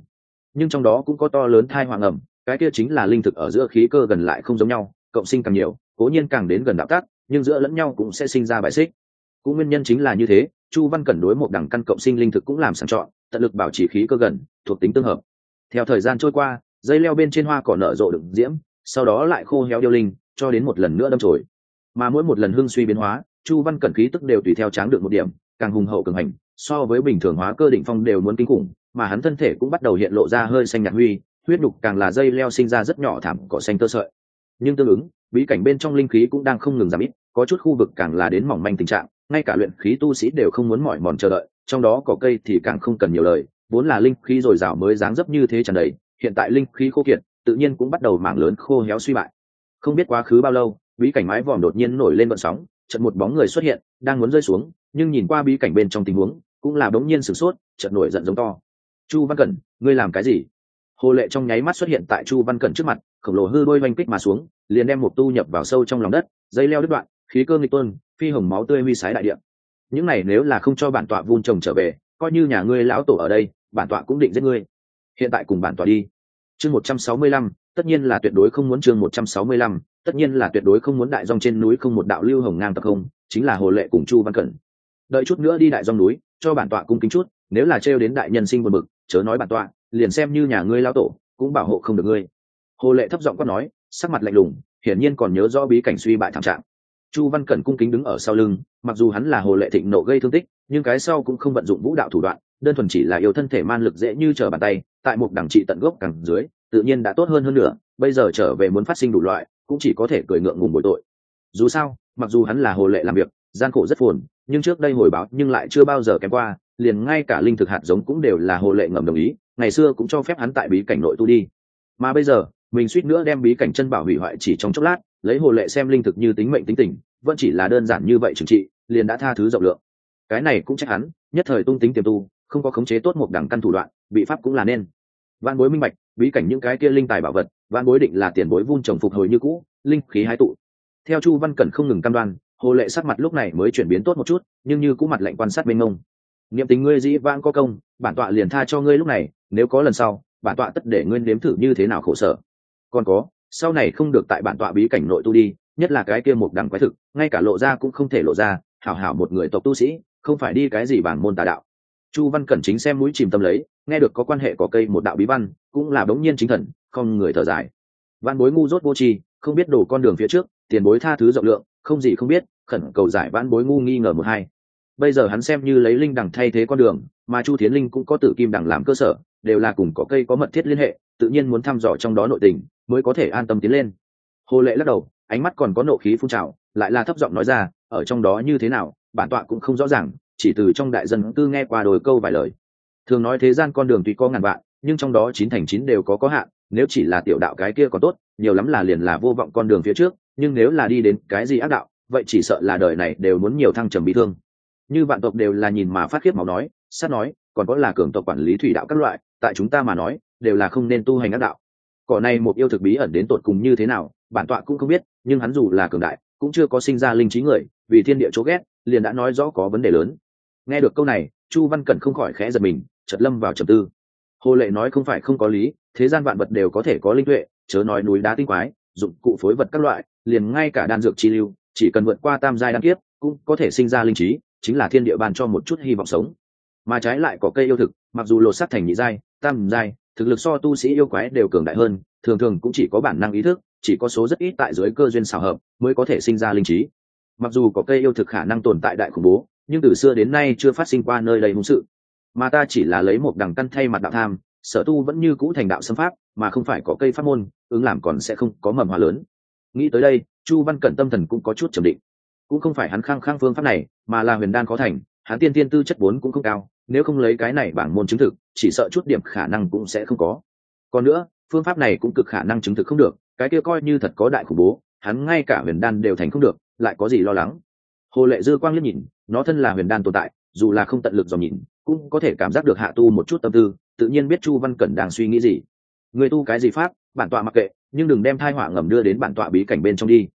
Nhưng trong đó cũng có to lớn thai hoàng ẩm, cái kia chính là linh thực ở giữa khí cơ gần lại không giống nhau, cộng sinh càng nhiều, cố nhiên càng đến gần đạo tác, nhưng giữa lẫn nhau cũng sẽ sinh ra bài xích. Cũng nguyên nhân chính là như thế, chu văn cẩn đối một đẳng căn cộng sinh linh thực cũng làm sàng chọn, tận lực bảo trì khí cơ gần, thuộc tính tương hợp. Theo thời gian trôi qua, dây leo bên trên hoa cỏ nở rộ đựng diễm, sau đó lại khô héo điêu linh, cho đến một lần nữa đâm trồi mà mỗi một lần hương suy biến hóa, chu văn cẩn khí tức đều tùy theo tráng được một điểm, càng hùng hậu cường hành so với bình thường hóa cơ định phong đều muốn kinh khủng, mà hắn thân thể cũng bắt đầu hiện lộ ra hơi xanh nhạt huy, huyết đục càng là dây leo sinh ra rất nhỏ thảm cỏ xanh tơ sợi. Nhưng tương ứng, bí cảnh bên trong linh khí cũng đang không ngừng giảm ít, có chút khu vực càng là đến mỏng manh tình trạng, ngay cả luyện khí tu sĩ đều không muốn mỏi mòn chờ đợi, trong đó cỏ cây thì càng không cần nhiều lời, vốn là linh khí dồi dào mới dáng dấp như thế tràn đầy, hiện tại linh khí khô kiệt, tự nhiên cũng bắt đầu mảng lớn khô héo suy bại. Không biết quá khứ bao lâu, bí cảnh mái vòm đột nhiên nổi lên vận sóng, chợt một bóng người xuất hiện, đang muốn rơi xuống, nhưng nhìn qua bí cảnh bên trong tình huống cũng là bỗng nhiên sửng sốt, chợt nổi giận giống to. Chu văn cẩn, ngươi làm cái gì? Hồ lệ trong nháy mắt xuất hiện tại chu văn cẩn trước mặt, khổng lồ hư đôi oanh kích mà xuống, liền đem một tu nhập vào sâu trong lòng đất, dây leo đứt đoạn, khí cơ nghịch tuân, phi hồng máu tươi huy sái đại địa. Những này nếu là không cho bản tọa vun trồng trở về, coi như nhà ngươi lão tổ ở đây, bản tọa cũng định giết ngươi. Hiện tại cùng bản tọa đi. Chương một trăm sáu mươi lăm, tất nhiên là tuyệt đối không muốn chương một trăm sáu mươi lăm, tất nhiên là tuyệt đối không muốn đại dòng trên núi không một đạo lưu hồng ngang tập không, chính là hồ lệ cùng chu văn cẩn. Đợi chút nữa đi đại dòng núi cho bản tọa cung kính chút, nếu là trêu đến đại nhân sinh buồn bực, chớ nói bản tọa, liền xem như nhà ngươi lao tổ, cũng bảo hộ không được ngươi. Hồ lệ thấp giọng quát nói, sắc mặt lạnh lùng, hiển nhiên còn nhớ rõ bí cảnh suy bại thảm trạng. Chu văn cẩn cung kính đứng ở sau lưng, mặc dù hắn là hồ lệ thịnh nộ gây thương tích, nhưng cái sau cũng không vận dụng vũ đạo thủ đoạn, đơn thuần chỉ là yêu thân thể man lực dễ như trở bàn tay, tại một đẳng trị tận gốc càng dưới, tự nhiên đã tốt hơn hơn nữa, bây giờ trở về muốn phát sinh đủ loại, cũng chỉ có thể cười ngượng ngùng bội tội. Dù sao, mặc dù hắn là hồ lệ làm việc gian khổ rất phồn, nhưng trước đây hồi báo nhưng lại chưa bao giờ kém qua, liền ngay cả linh thực hạt giống cũng đều là hồ lệ ngầm đồng ý, ngày xưa cũng cho phép hắn tại bí cảnh nội tu đi. Mà bây giờ, mình suýt nữa đem bí cảnh chân bảo hủy hoại chỉ trong chốc lát, lấy hồ lệ xem linh thực như tính mệnh tính tình, vẫn chỉ là đơn giản như vậy trừng trị, liền đã tha thứ rộng lượng. Cái này cũng trách hắn, nhất thời tung tính tiềm tu, không có khống chế tốt một đẳng căn thủ đoạn, bị pháp cũng là nên. Văn bối minh bạch, bí cảnh những cái kia linh tài bảo vật văn bối định là tiền bối vun trồng phục hồi như cũ, linh khí hái tụ. Theo chu văn cẩn không ngừng cam đoan hồ lệ sắc mặt lúc này mới chuyển biến tốt một chút, nhưng như cũng mặt lạnh quan sát bên ngông. Niệm tình ngươi dĩ vãng có công, bản tọa liền tha cho ngươi lúc này, nếu có lần sau, bản tọa tất để ngươi nếm thử như thế nào khổ sở. Còn có, sau này không được tại bản tọa bí cảnh nội tu đi, nhất là cái kia một đẳng quái thực, ngay cả lộ ra cũng không thể lộ ra, hảo hảo một người tộc tu sĩ, không phải đi cái gì bảng môn tà đạo. Chu văn cẩn chính xem mũi chìm tâm lấy, nghe được có quan hệ có cây một đạo bí văn, cũng là bỗng nhiên chính thần, không người thở dài. Văn bối ngu dốt vô tri, không biết đổ con đường phía trước, tiền bối tha thứ rộng lượng, không gì không biết khẩn cầu giải vãn bối ngu nghi ngờ một hai. Bây giờ hắn xem như lấy linh đằng thay thế con đường, mà chu thiến linh cũng có tử kim đằng làm cơ sở, đều là cùng có cây có mật thiết liên hệ, tự nhiên muốn thăm dò trong đó nội tình, mới có thể an tâm tiến lên. Hồ lệ lắc đầu, ánh mắt còn có nộ khí phun trào, lại là thấp giọng nói ra, ở trong đó như thế nào, bản tọa cũng không rõ ràng, chỉ từ trong đại dân tư nghe qua đồi câu vài lời. Thường nói thế gian con đường tuy có ngàn vạn, nhưng trong đó chín thành chín đều có có hạn, nếu chỉ là tiểu đạo cái kia còn tốt, nhiều lắm là liền là vô vọng con đường phía trước, nhưng nếu là đi đến cái gì ác đạo vậy chỉ sợ là đời này đều muốn nhiều thăng trầm bị thương. Như vạn tộc đều là nhìn mà phát khiếp máu nói, sát nói, còn có là cường tộc quản lý thủy đạo các loại, tại chúng ta mà nói, đều là không nên tu hành ác đạo. Cỏ này một yêu thực bí ẩn đến tột cùng như thế nào, bản tọa cũng không biết, nhưng hắn dù là cường đại, cũng chưa có sinh ra linh trí người, vì thiên địa chỗ ghét, liền đã nói rõ có vấn đề lớn. Nghe được câu này, chu văn cẩn không khỏi khẽ giật mình chật lâm vào trầm tư. Hồ lệ nói không phải không có lý, thế gian vạn vật đều có thể có linh tuệ, chớ nói núi đá tinh quái, dụng cụ phối vật các loại, liền ngay cả đan dược chi lưu chỉ cần vượt qua tam giai đan kiếp, cũng có thể sinh ra linh trí, chính là thiên địa bàn cho một chút hy vọng sống. Mà trái lại có cây yêu thực, mặc dù lột sắc thành nhị giai, tam giai, thực lực so tu sĩ yêu quái đều cường đại hơn, thường thường cũng chỉ có bản năng ý thức, chỉ có số rất ít tại dưới cơ duyên xào hợp mới có thể sinh ra linh trí. Mặc dù có cây yêu thực khả năng tồn tại đại khủng bố, nhưng từ xưa đến nay chưa phát sinh qua nơi đầy hung sự. Mà ta chỉ là lấy một đằng căn thay mặt đạo tham, sở tu vẫn như cũ thành đạo xâm pháp, mà không phải có cây pháp môn, ứng làm còn sẽ không có mầm hoa lớn nghĩ tới đây, chu văn cẩn tâm thần cũng có chút trầm định. Cũng không phải hắn khăng khăng phương pháp này, mà là huyền đan có thành, hắn tiên tiên tư chất vốn cũng không cao, nếu không lấy cái này bảng môn chứng thực, chỉ sợ chút điểm khả năng cũng sẽ không có. Còn nữa, phương pháp này cũng cực khả năng chứng thực không được, cái kia coi như thật có đại khủng bố, hắn ngay cả huyền đan đều thành không được, lại có gì lo lắng? Hồ lệ dư quang liếc nhìn, nó thân là huyền đan tồn tại, dù là không tận lực dòm nhìn, cũng có thể cảm giác được hạ tu một chút tâm tư, tự nhiên biết chu văn cẩn đang suy nghĩ gì. Người tu cái gì pháp, bản tọa mặc kệ nhưng đừng đem thai họa ngầm đưa đến bản tọa bí cảnh bên trong đi.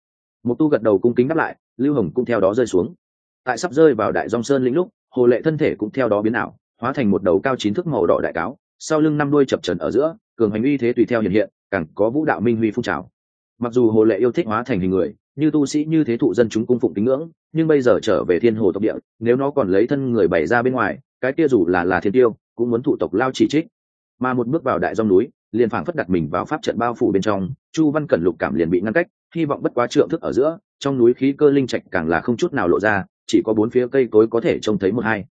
Một tu gật đầu cung kính đáp lại, lưu hồng cũng theo đó rơi xuống. Tại sắp rơi vào đại dòng sơn lĩnh lúc, hồ lệ thân thể cũng theo đó biến ảo, hóa thành một đầu cao chín thước màu đỏ đại cáo, sau lưng năm đuôi chập trần ở giữa, cường hành uy thế tùy theo hiện hiện, càng có vũ đạo minh huy phun trào. Mặc dù hồ lệ yêu thích hóa thành hình người, như tu sĩ như thế thụ dân chúng cung phụng tín ngưỡng, nhưng bây giờ trở về thiên hồ tộc địa, nếu nó còn lấy thân người bày ra bên ngoài, cái kia dù là là thiên tiêu, cũng muốn thụ tộc lao chỉ trích. Mà một bước vào đại dòng núi liền phảng phất đặt mình vào pháp trận bao phủ bên trong, chu văn cẩn lục cảm liền bị ngăn cách, hy vọng bất quá trượng thức ở giữa, trong núi khí cơ linh trạch càng là không chút nào lộ ra, chỉ có bốn phía cây cối có thể trông thấy một hai.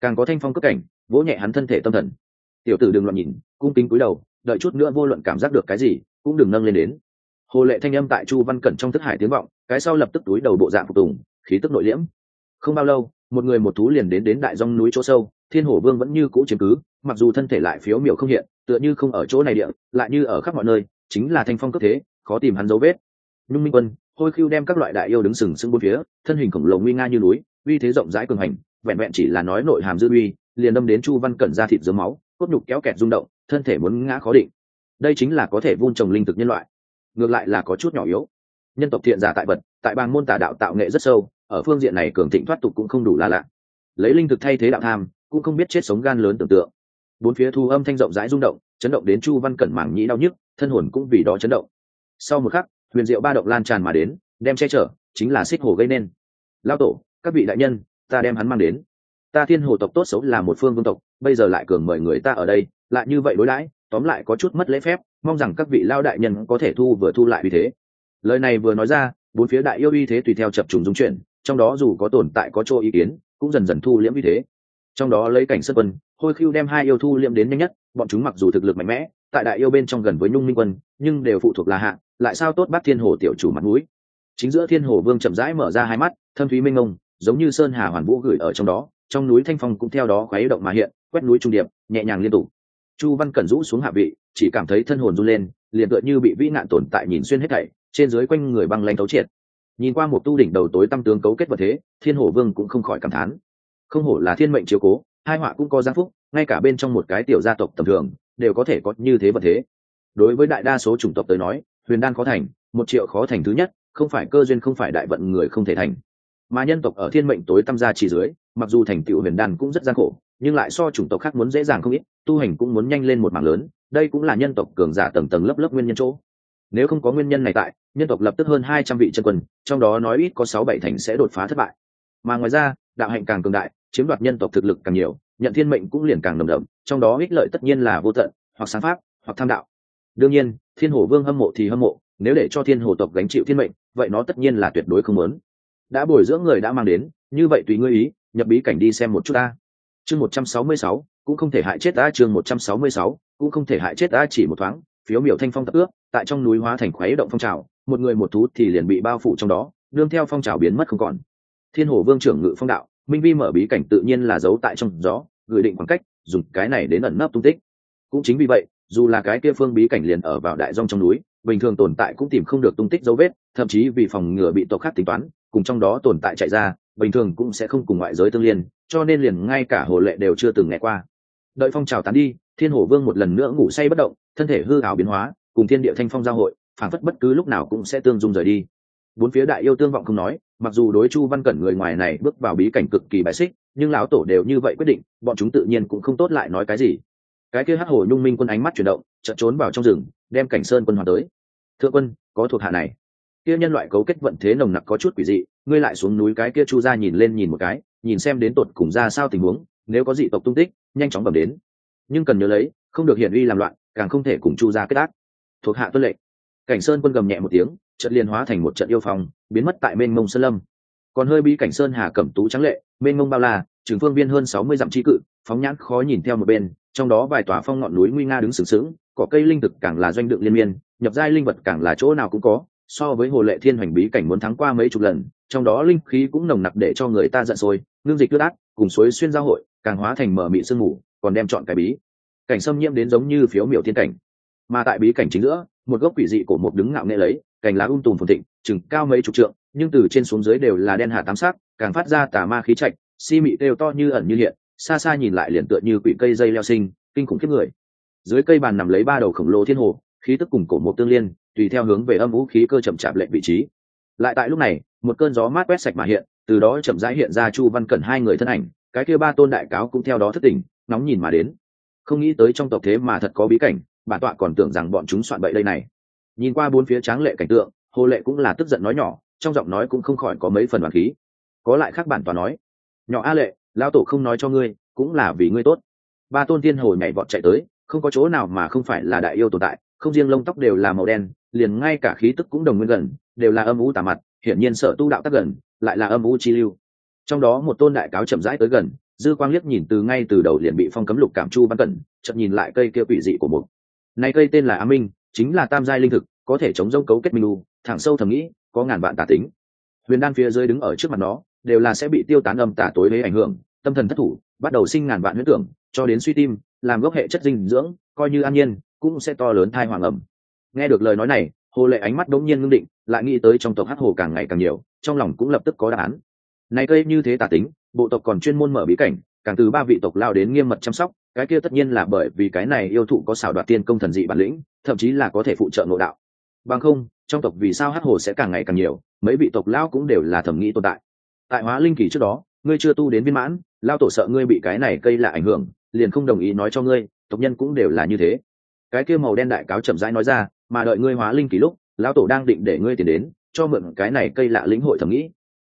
Càng có thanh phong cất cảnh, vỗ nhẹ hắn thân thể tâm thần. Tiểu tử đừng loạn nhìn, cung kính cúi đầu, đợi chút nữa vô luận cảm giác được cái gì, cũng đừng nâng lên đến. Hồ lệ thanh âm tại chu văn cẩn trong thức hải tiếng vọng, cái sau lập tức túi đầu bộ dạng phục tùng, khí tức nội liễm. Không bao lâu một người một thú liền đến đến đại dòng núi chỗ sâu, thiên hổ vương vẫn như cũ chiếm cứ, mặc dù thân thể lại phiếu miểu không hiện, tựa như không ở chỗ này địa, lại như ở khắp mọi nơi, chính là thanh phong cấp thế, khó tìm hắn dấu vết. Nhung minh quân, hôi khiêu đem các loại đại yêu đứng sừng sững bốn phía, thân hình khổng lồ nguy nga như núi, uy thế rộng rãi cường hành, vẹn vẹn chỉ là nói nội hàm dư uy, liền đâm đến chu văn cẩn ra thịt dưới máu, cốt nhục kéo kẹt rung động, thân thể muốn ngã khó định. Đây chính là có thể vun trồng linh thực nhân loại. Ngược lại là có chút nhỏ yếu. Nhân tộc thiện giả tại vật tại bang môn tà đạo tạo nghệ rất sâu ở phương diện này cường thịnh thoát tục cũng không đủ là lạ. Lấy linh thực thay thế đạo tham, cũng không biết chết sống gan lớn tưởng tượng. Bốn phía thu âm thanh rộng rãi rung động, chấn động đến chu văn cẩn mảng nhĩ đau nhức, thân hồn cũng vì đó chấn động. Sau một khắc, huyền diệu ba động lan tràn mà đến, đem che chở, chính là xích hồ gây nên. Lao tổ, các vị đại nhân, ta đem hắn mang đến. Ta thiên hồ tộc tốt xấu là một phương vương tộc, bây giờ lại cường mời người ta ở đây, lại như vậy đối đãi, tóm lại có chút mất lễ phép, mong rằng các vị lao đại nhân có thể thu vừa thu lại vì thế. Lời này vừa nói ra, bốn phía đại yêu uy thế tùy theo chập trùng dung chuyển trong đó dù có tồn tại có chỗ ý kiến, cũng dần dần thu liễm như thế. Trong đó lấy cảnh sân quân, hôi khiu đem hai yêu thu liễm đến nhanh nhất, bọn chúng mặc dù thực lực mạnh mẽ, tại đại yêu bên trong gần với nhung minh quân, nhưng đều phụ thuộc là hạ, lại sao tốt bắt thiên hồ tiểu chủ mặt mũi. Chính giữa thiên hồ vương chậm rãi mở ra hai mắt, thâm thúy minh ông, giống như sơn hà hoàn vũ gửi ở trong đó, trong núi thanh phong cũng theo đó khoái động mà hiện, quét núi trung điệp, nhẹ nhàng liên tục. Chu văn cẩn rũ xuống hạ vị, chỉ cảm thấy thân hồn run lên, liền tựa như bị vĩ nạn tồn tại nhìn xuyên hết thảy, trên dưới quanh người băng lanh thấu triệt nhìn qua một tu đỉnh đầu tối tâm tướng cấu kết vật thế, thiên hổ vương cũng không khỏi cảm thán. Không hổ là thiên mệnh chiếu cố, hai họa cũng có giang phúc, ngay cả bên trong một cái tiểu gia tộc tầm thường, đều có thể có như thế vật thế. Đối với đại đa số chủng tộc tới nói, huyền đan khó thành, một triệu khó thành thứ nhất, không phải cơ duyên không phải đại vận người không thể thành. Mà nhân tộc ở thiên mệnh tối tâm gia chỉ dưới, mặc dù thành tựu huyền đan cũng rất gian khổ, nhưng lại so chủng tộc khác muốn dễ dàng không ít, tu hành cũng muốn nhanh lên một mảng lớn, đây cũng là nhân tộc cường giả tầng tầng lớp lớp nguyên nhân chỗ nếu không có nguyên nhân này tại, nhân tộc lập tức hơn hai trăm vị chân quân, trong đó nói ít có sáu bảy thành sẽ đột phá thất bại. Mà ngoài ra, đạo hạnh càng cường đại, chiếm đoạt nhân tộc thực lực càng nhiều, nhận thiên mệnh cũng liền càng nồng đậm, trong đó ích lợi tất nhiên là vô tận, hoặc sáng pháp, hoặc tham đạo. Đương nhiên, thiên hồ vương hâm mộ thì hâm mộ, nếu để cho thiên hồ tộc gánh chịu thiên mệnh, vậy nó tất nhiên là tuyệt đối không lớn đã bồi dưỡng người đã mang đến, như vậy tùy ngươi ý, nhập bí cảnh đi xem một chút ta. Chương một trăm sáu mươi sáu, cũng không thể hại chết ta, chương một trăm sáu mươi sáu, cũng không thể hại chết ta chỉ một thoáng, phiếu miểu thanh phong tập ước tại trong núi hóa thành khuấy động phong trào, một người một thú thì liền bị bao phủ trong đó, đương theo phong trào biến mất không còn. Thiên hồ vương trưởng ngự phong đạo, minh vi mở bí cảnh tự nhiên là giấu tại trong gió, gửi định khoảng cách, dùng cái này đến ẩn nấp tung tích. Cũng chính vì vậy, dù là cái kia phương bí cảnh liền ở vào đại dông trong núi, bình thường tồn tại cũng tìm không được tung tích dấu vết, thậm chí vì phòng ngừa bị tộc khác tính toán, cùng trong đó tồn tại chạy ra, bình thường cũng sẽ không cùng ngoại giới tương liên, cho nên liền ngay cả hồ lệ đều chưa từng nghe qua. Đợi phong trào tán đi, thiên hổ vương một lần nữa ngủ say bất động, thân thể hư ảo biến hóa cùng thiên địa thanh phong giao hội phản phất bất cứ lúc nào cũng sẽ tương dung rời đi. Bốn phía đại yêu tương vọng không nói, mặc dù đối chu văn cẩn người ngoài này bước vào bí cảnh cực kỳ bài xích, nhưng lão tổ đều như vậy quyết định, bọn chúng tự nhiên cũng không tốt lại nói cái gì. Cái kia hắc hồ nhung minh quân ánh mắt chuyển động, chợt trốn vào trong rừng, đem cảnh sơn quân hoàn tới. Thượng quân, có thuộc hạ này. Kia nhân loại cấu kết vận thế nồng nặc có chút quỷ dị, ngươi lại xuống núi cái kia chu ra nhìn lên nhìn một cái, nhìn xem đến tột cùng ra sao tình huống, nếu có dị tộc tung tích, nhanh chóng bẩm đến. Nhưng cần nhớ lấy, không được hiển uy làm loạn, càng không thể cùng chu ra kết ác thuộc hạ tuân lệnh. Cảnh sơn quân gầm nhẹ một tiếng, trận liên hóa thành một trận yêu phong, biến mất tại mênh mông sơn lâm. Còn hơi bí cảnh sơn hà cẩm tú trắng lệ, mênh mông bao la, trường phương viên hơn sáu mươi dặm chi cự, phóng nhãn khó nhìn theo một bên, trong đó vài tòa phong ngọn núi nguy nga đứng sừng sững, cỏ cây linh thực càng là doanh đựng liên miên, nhập giai linh vật càng là chỗ nào cũng có, so với hồ lệ thiên hoành bí cảnh muốn thắng qua mấy chục lần, trong đó linh khí cũng nồng nặc để cho người ta giận sôi, ngưng dịch ướt át cùng suối xuyên giao hội, càng hóa thành mở mị sương mù, còn đem chọn cái bí. Cảnh xâm nhiễm đến giống như phiếu miểu thiên cảnh mà tại bí cảnh chính giữa, một gốc quỷ dị của một đứng ngạo nghệ lấy, cành lá um tùm phồn thịnh, chừng cao mấy chục trượng, nhưng từ trên xuống dưới đều là đen hà tám sắc, càng phát ra tà ma khí trạch, si mị đều to như ẩn như hiện, xa xa nhìn lại liền tựa như quỷ cây dây leo sinh, kinh khủng khiếp người. Dưới cây bàn nằm lấy ba đầu khổng lồ thiên hồ, khí tức cùng cổ một tương liên, tùy theo hướng về âm vũ khí cơ chậm chạp lệnh vị trí. Lại tại lúc này, một cơn gió mát quét sạch mà hiện, từ đó chậm rãi hiện ra chu văn cẩn hai người thân ảnh, cái kia ba tôn đại cáo cũng theo đó thất tình nóng nhìn mà đến. Không nghĩ tới trong tộc thế mà thật có bí cảnh bản tọa còn tưởng rằng bọn chúng soạn bậy đây này. Nhìn qua bốn phía tráng lệ cảnh tượng, hồ lệ cũng là tức giận nói nhỏ, trong giọng nói cũng không khỏi có mấy phần đoàn khí. Có lại khác bản tọa nói, nhỏ a lệ lao tổ không nói cho ngươi, cũng là vì ngươi tốt. Ba tôn tiên hồi nhảy vọt chạy tới, không có chỗ nào mà không phải là đại yêu tồn tại, không riêng lông tóc đều là màu đen, liền ngay cả khí tức cũng đồng nguyên gần, đều là âm u tà mặt, hiển nhiên sở tu đạo tác gần, lại là âm u chi lưu. Trong đó một tôn đại cáo chậm rãi tới gần, dư quang liếc nhìn từ ngay từ đầu liền bị phong cấm lục cảm chu văn cẩn chậm nhìn lại cây kia quỷ dị của một này cây tên là a minh, chính là tam giai linh thực, có thể chống dông cấu kết minh u, thẳng sâu thầm nghĩ, có ngàn vạn tà tính. Huyền đan phía dưới đứng ở trước mặt nó, đều là sẽ bị tiêu tán âm tà tối lấy ảnh hưởng, tâm thần thất thủ, bắt đầu sinh ngàn vạn huyết tưởng, cho đến suy tim, làm gốc hệ chất dinh dưỡng, coi như an nhiên, cũng sẽ to lớn thai hoàng ẩm. Nghe được lời nói này, hồ lệ ánh mắt đống nhiên ngưng định, lại nghĩ tới trong tộc hắc hồ càng ngày càng nhiều, trong lòng cũng lập tức có đáp án. Này cây như thế tà tính, bộ tộc còn chuyên môn mở bí cảnh, càng từ ba vị tộc lao đến nghiêm mật chăm sóc cái kia tất nhiên là bởi vì cái này yêu thụ có xảo đoạt tiên công thần dị bản lĩnh, thậm chí là có thể phụ trợ nội đạo. Bằng không, trong tộc vì sao hắc hồ sẽ càng ngày càng nhiều, mấy vị tộc lão cũng đều là thẩm nghĩ tồn tại. Tại hóa linh kỳ trước đó, ngươi chưa tu đến viên mãn lao tổ sợ ngươi bị cái này cây là ảnh hưởng, liền không đồng ý nói cho ngươi, tộc nhân cũng đều là như thế. Cái kia màu đen đại cáo chậm rãi nói ra, mà đợi ngươi hóa linh kỳ lúc, lão tổ đang định để ngươi tiền đến, cho mượn cái này cây lạ lĩnh hội thẩm nghĩ.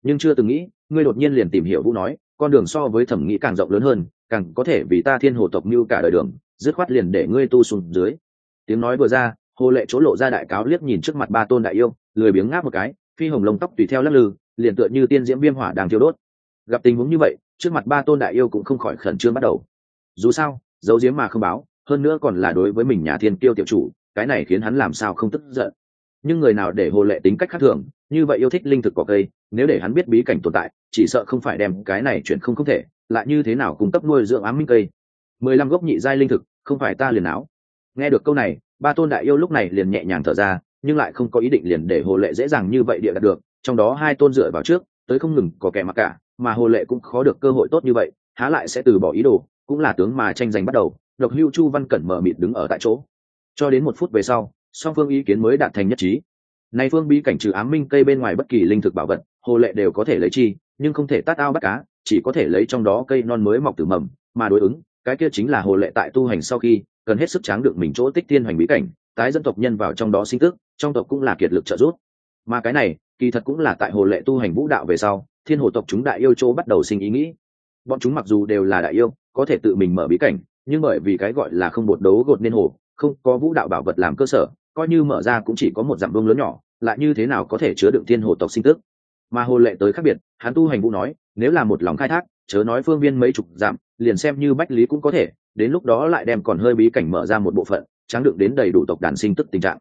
Nhưng chưa từng nghĩ, ngươi đột nhiên liền tìm hiểu vũ nói, con đường so với thẩm nghĩ càng rộng lớn hơn càng có thể vì ta thiên hồ tộc như cả đời đường, dứt khoát liền để ngươi tu xuống dưới. Tiếng nói vừa ra, hồ lệ chỗ lộ ra đại cáo liếc nhìn trước mặt ba tôn đại yêu, lười biếng ngáp một cái, phi hồng lông tóc tùy theo lắc lư, liền tựa như tiên diễm viêm hỏa đang thiêu đốt. Gặp tình huống như vậy, trước mặt ba tôn đại yêu cũng không khỏi khẩn trương bắt đầu. Dù sao, giấu diếm mà không báo, hơn nữa còn là đối với mình nhà thiên tiêu tiểu chủ, cái này khiến hắn làm sao không tức giận. Nhưng người nào để hồ lệ tính cách khác thường như vậy yêu thích linh thực cỏ cây, nếu để hắn biết bí cảnh tồn tại, chỉ sợ không phải đem cái này chuyện không không thể, lại như thế nào cung cấp nuôi dưỡng ám minh cây? Mười lăm gốc nhị giai linh thực, không phải ta liền áo. Nghe được câu này, ba tôn đại yêu lúc này liền nhẹ nhàng thở ra, nhưng lại không có ý định liền để hồ lệ dễ dàng như vậy địa đạt được, trong đó hai tôn dựa vào trước, tới không ngừng có kẻ mặc cả, mà hồ lệ cũng khó được cơ hội tốt như vậy, há lại sẽ từ bỏ ý đồ, cũng là tướng mà tranh giành bắt đầu, độc hưu chu văn cẩn mở mịt đứng ở tại chỗ. Cho đến một phút về sau, song phương ý kiến mới đạt thành nhất trí nay phương bí cảnh trừ ám minh cây bên ngoài bất kỳ linh thực bảo vật, hồ lệ đều có thể lấy chi, nhưng không thể tát ao bắt cá, chỉ có thể lấy trong đó cây non mới mọc từ mầm, mà đối ứng, cái kia chính là hồ lệ tại tu hành sau khi, cần hết sức tráng được mình chỗ tích tiên hoành bí cảnh, tái dân tộc nhân vào trong đó sinh tức trong tộc cũng là kiệt lực trợ giúp. Mà cái này, kỳ thật cũng là tại hồ lệ tu hành vũ đạo về sau, thiên hồ tộc chúng đại yêu chỗ bắt đầu sinh ý nghĩ. Bọn chúng mặc dù đều là đại yêu, có thể tự mình mở bí cảnh, nhưng bởi vì cái gọi là không bột đấu gột nên hồ, không có vũ đạo bảo vật làm cơ sở, coi như mở ra cũng chỉ có một dặm vương lớn nhỏ lại như thế nào có thể chứa đựng thiên hồ tộc sinh tức? Mà hồ lệ tới khác biệt hắn tu hành vũ nói nếu là một lòng khai thác chớ nói phương viên mấy chục giảm, liền xem như bách lý cũng có thể đến lúc đó lại đem còn hơi bí cảnh mở ra một bộ phận tráng đựng đến đầy đủ tộc đàn sinh tức tình trạng.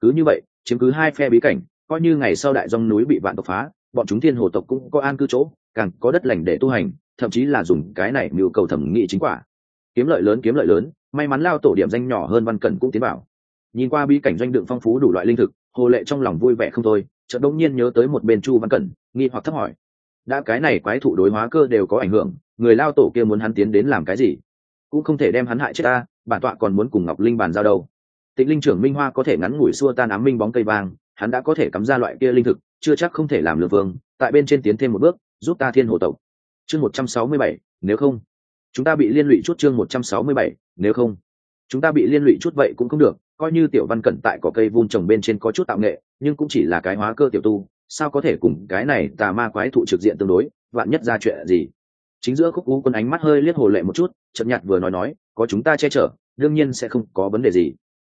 Cứ như vậy chiếm cứ hai phe bí cảnh coi như ngày sau đại dòng núi bị vạn tộc phá bọn chúng thiên hồ tộc cũng có an cư chỗ càng có đất lành để tu hành thậm chí là dùng cái này mưu cầu thẩm nghị chính quả. Kiếm lợi lớn kiếm lợi lớn may mắn lao tổ điểm danh nhỏ hơn văn cẩn cũng tiến bảo nhìn qua bí cảnh doanh đựng phong phú đủ loại linh thực hồ lệ trong lòng vui vẻ không thôi, chợt đông nhiên nhớ tới một bên chu văn cẩn, nghi hoặc thấp hỏi. Đã cái này quái thụ đối hóa cơ đều có ảnh hưởng, người lao tổ kia muốn hắn tiến đến làm cái gì? Cũng không thể đem hắn hại chết ta, bản tọa còn muốn cùng ngọc linh bàn giao đâu. Tịnh linh trưởng minh hoa có thể ngắn ngủi xua tan ám minh bóng cây vang hắn đã có thể cắm ra loại kia linh thực, chưa chắc không thể làm lừa vương, tại bên trên tiến thêm một bước, giúp ta thiên hồ tộc. Chương một trăm sáu mươi bảy, nếu không. Chúng ta bị liên lụy chút chương một trăm sáu mươi bảy, nếu không. Chúng ta bị liên lụy chút vậy cũng không được coi như tiểu văn cẩn tại có cây vun trồng bên trên có chút tạo nghệ, nhưng cũng chỉ là cái hóa cơ tiểu tu, sao có thể cùng cái này tà ma quái thụ trực diện tương đối, vạn nhất ra chuyện gì? Chính giữa khúc u quân ánh mắt hơi liếc hồ lệ một chút, chậm nhạt vừa nói nói, có chúng ta che chở, đương nhiên sẽ không có vấn đề gì.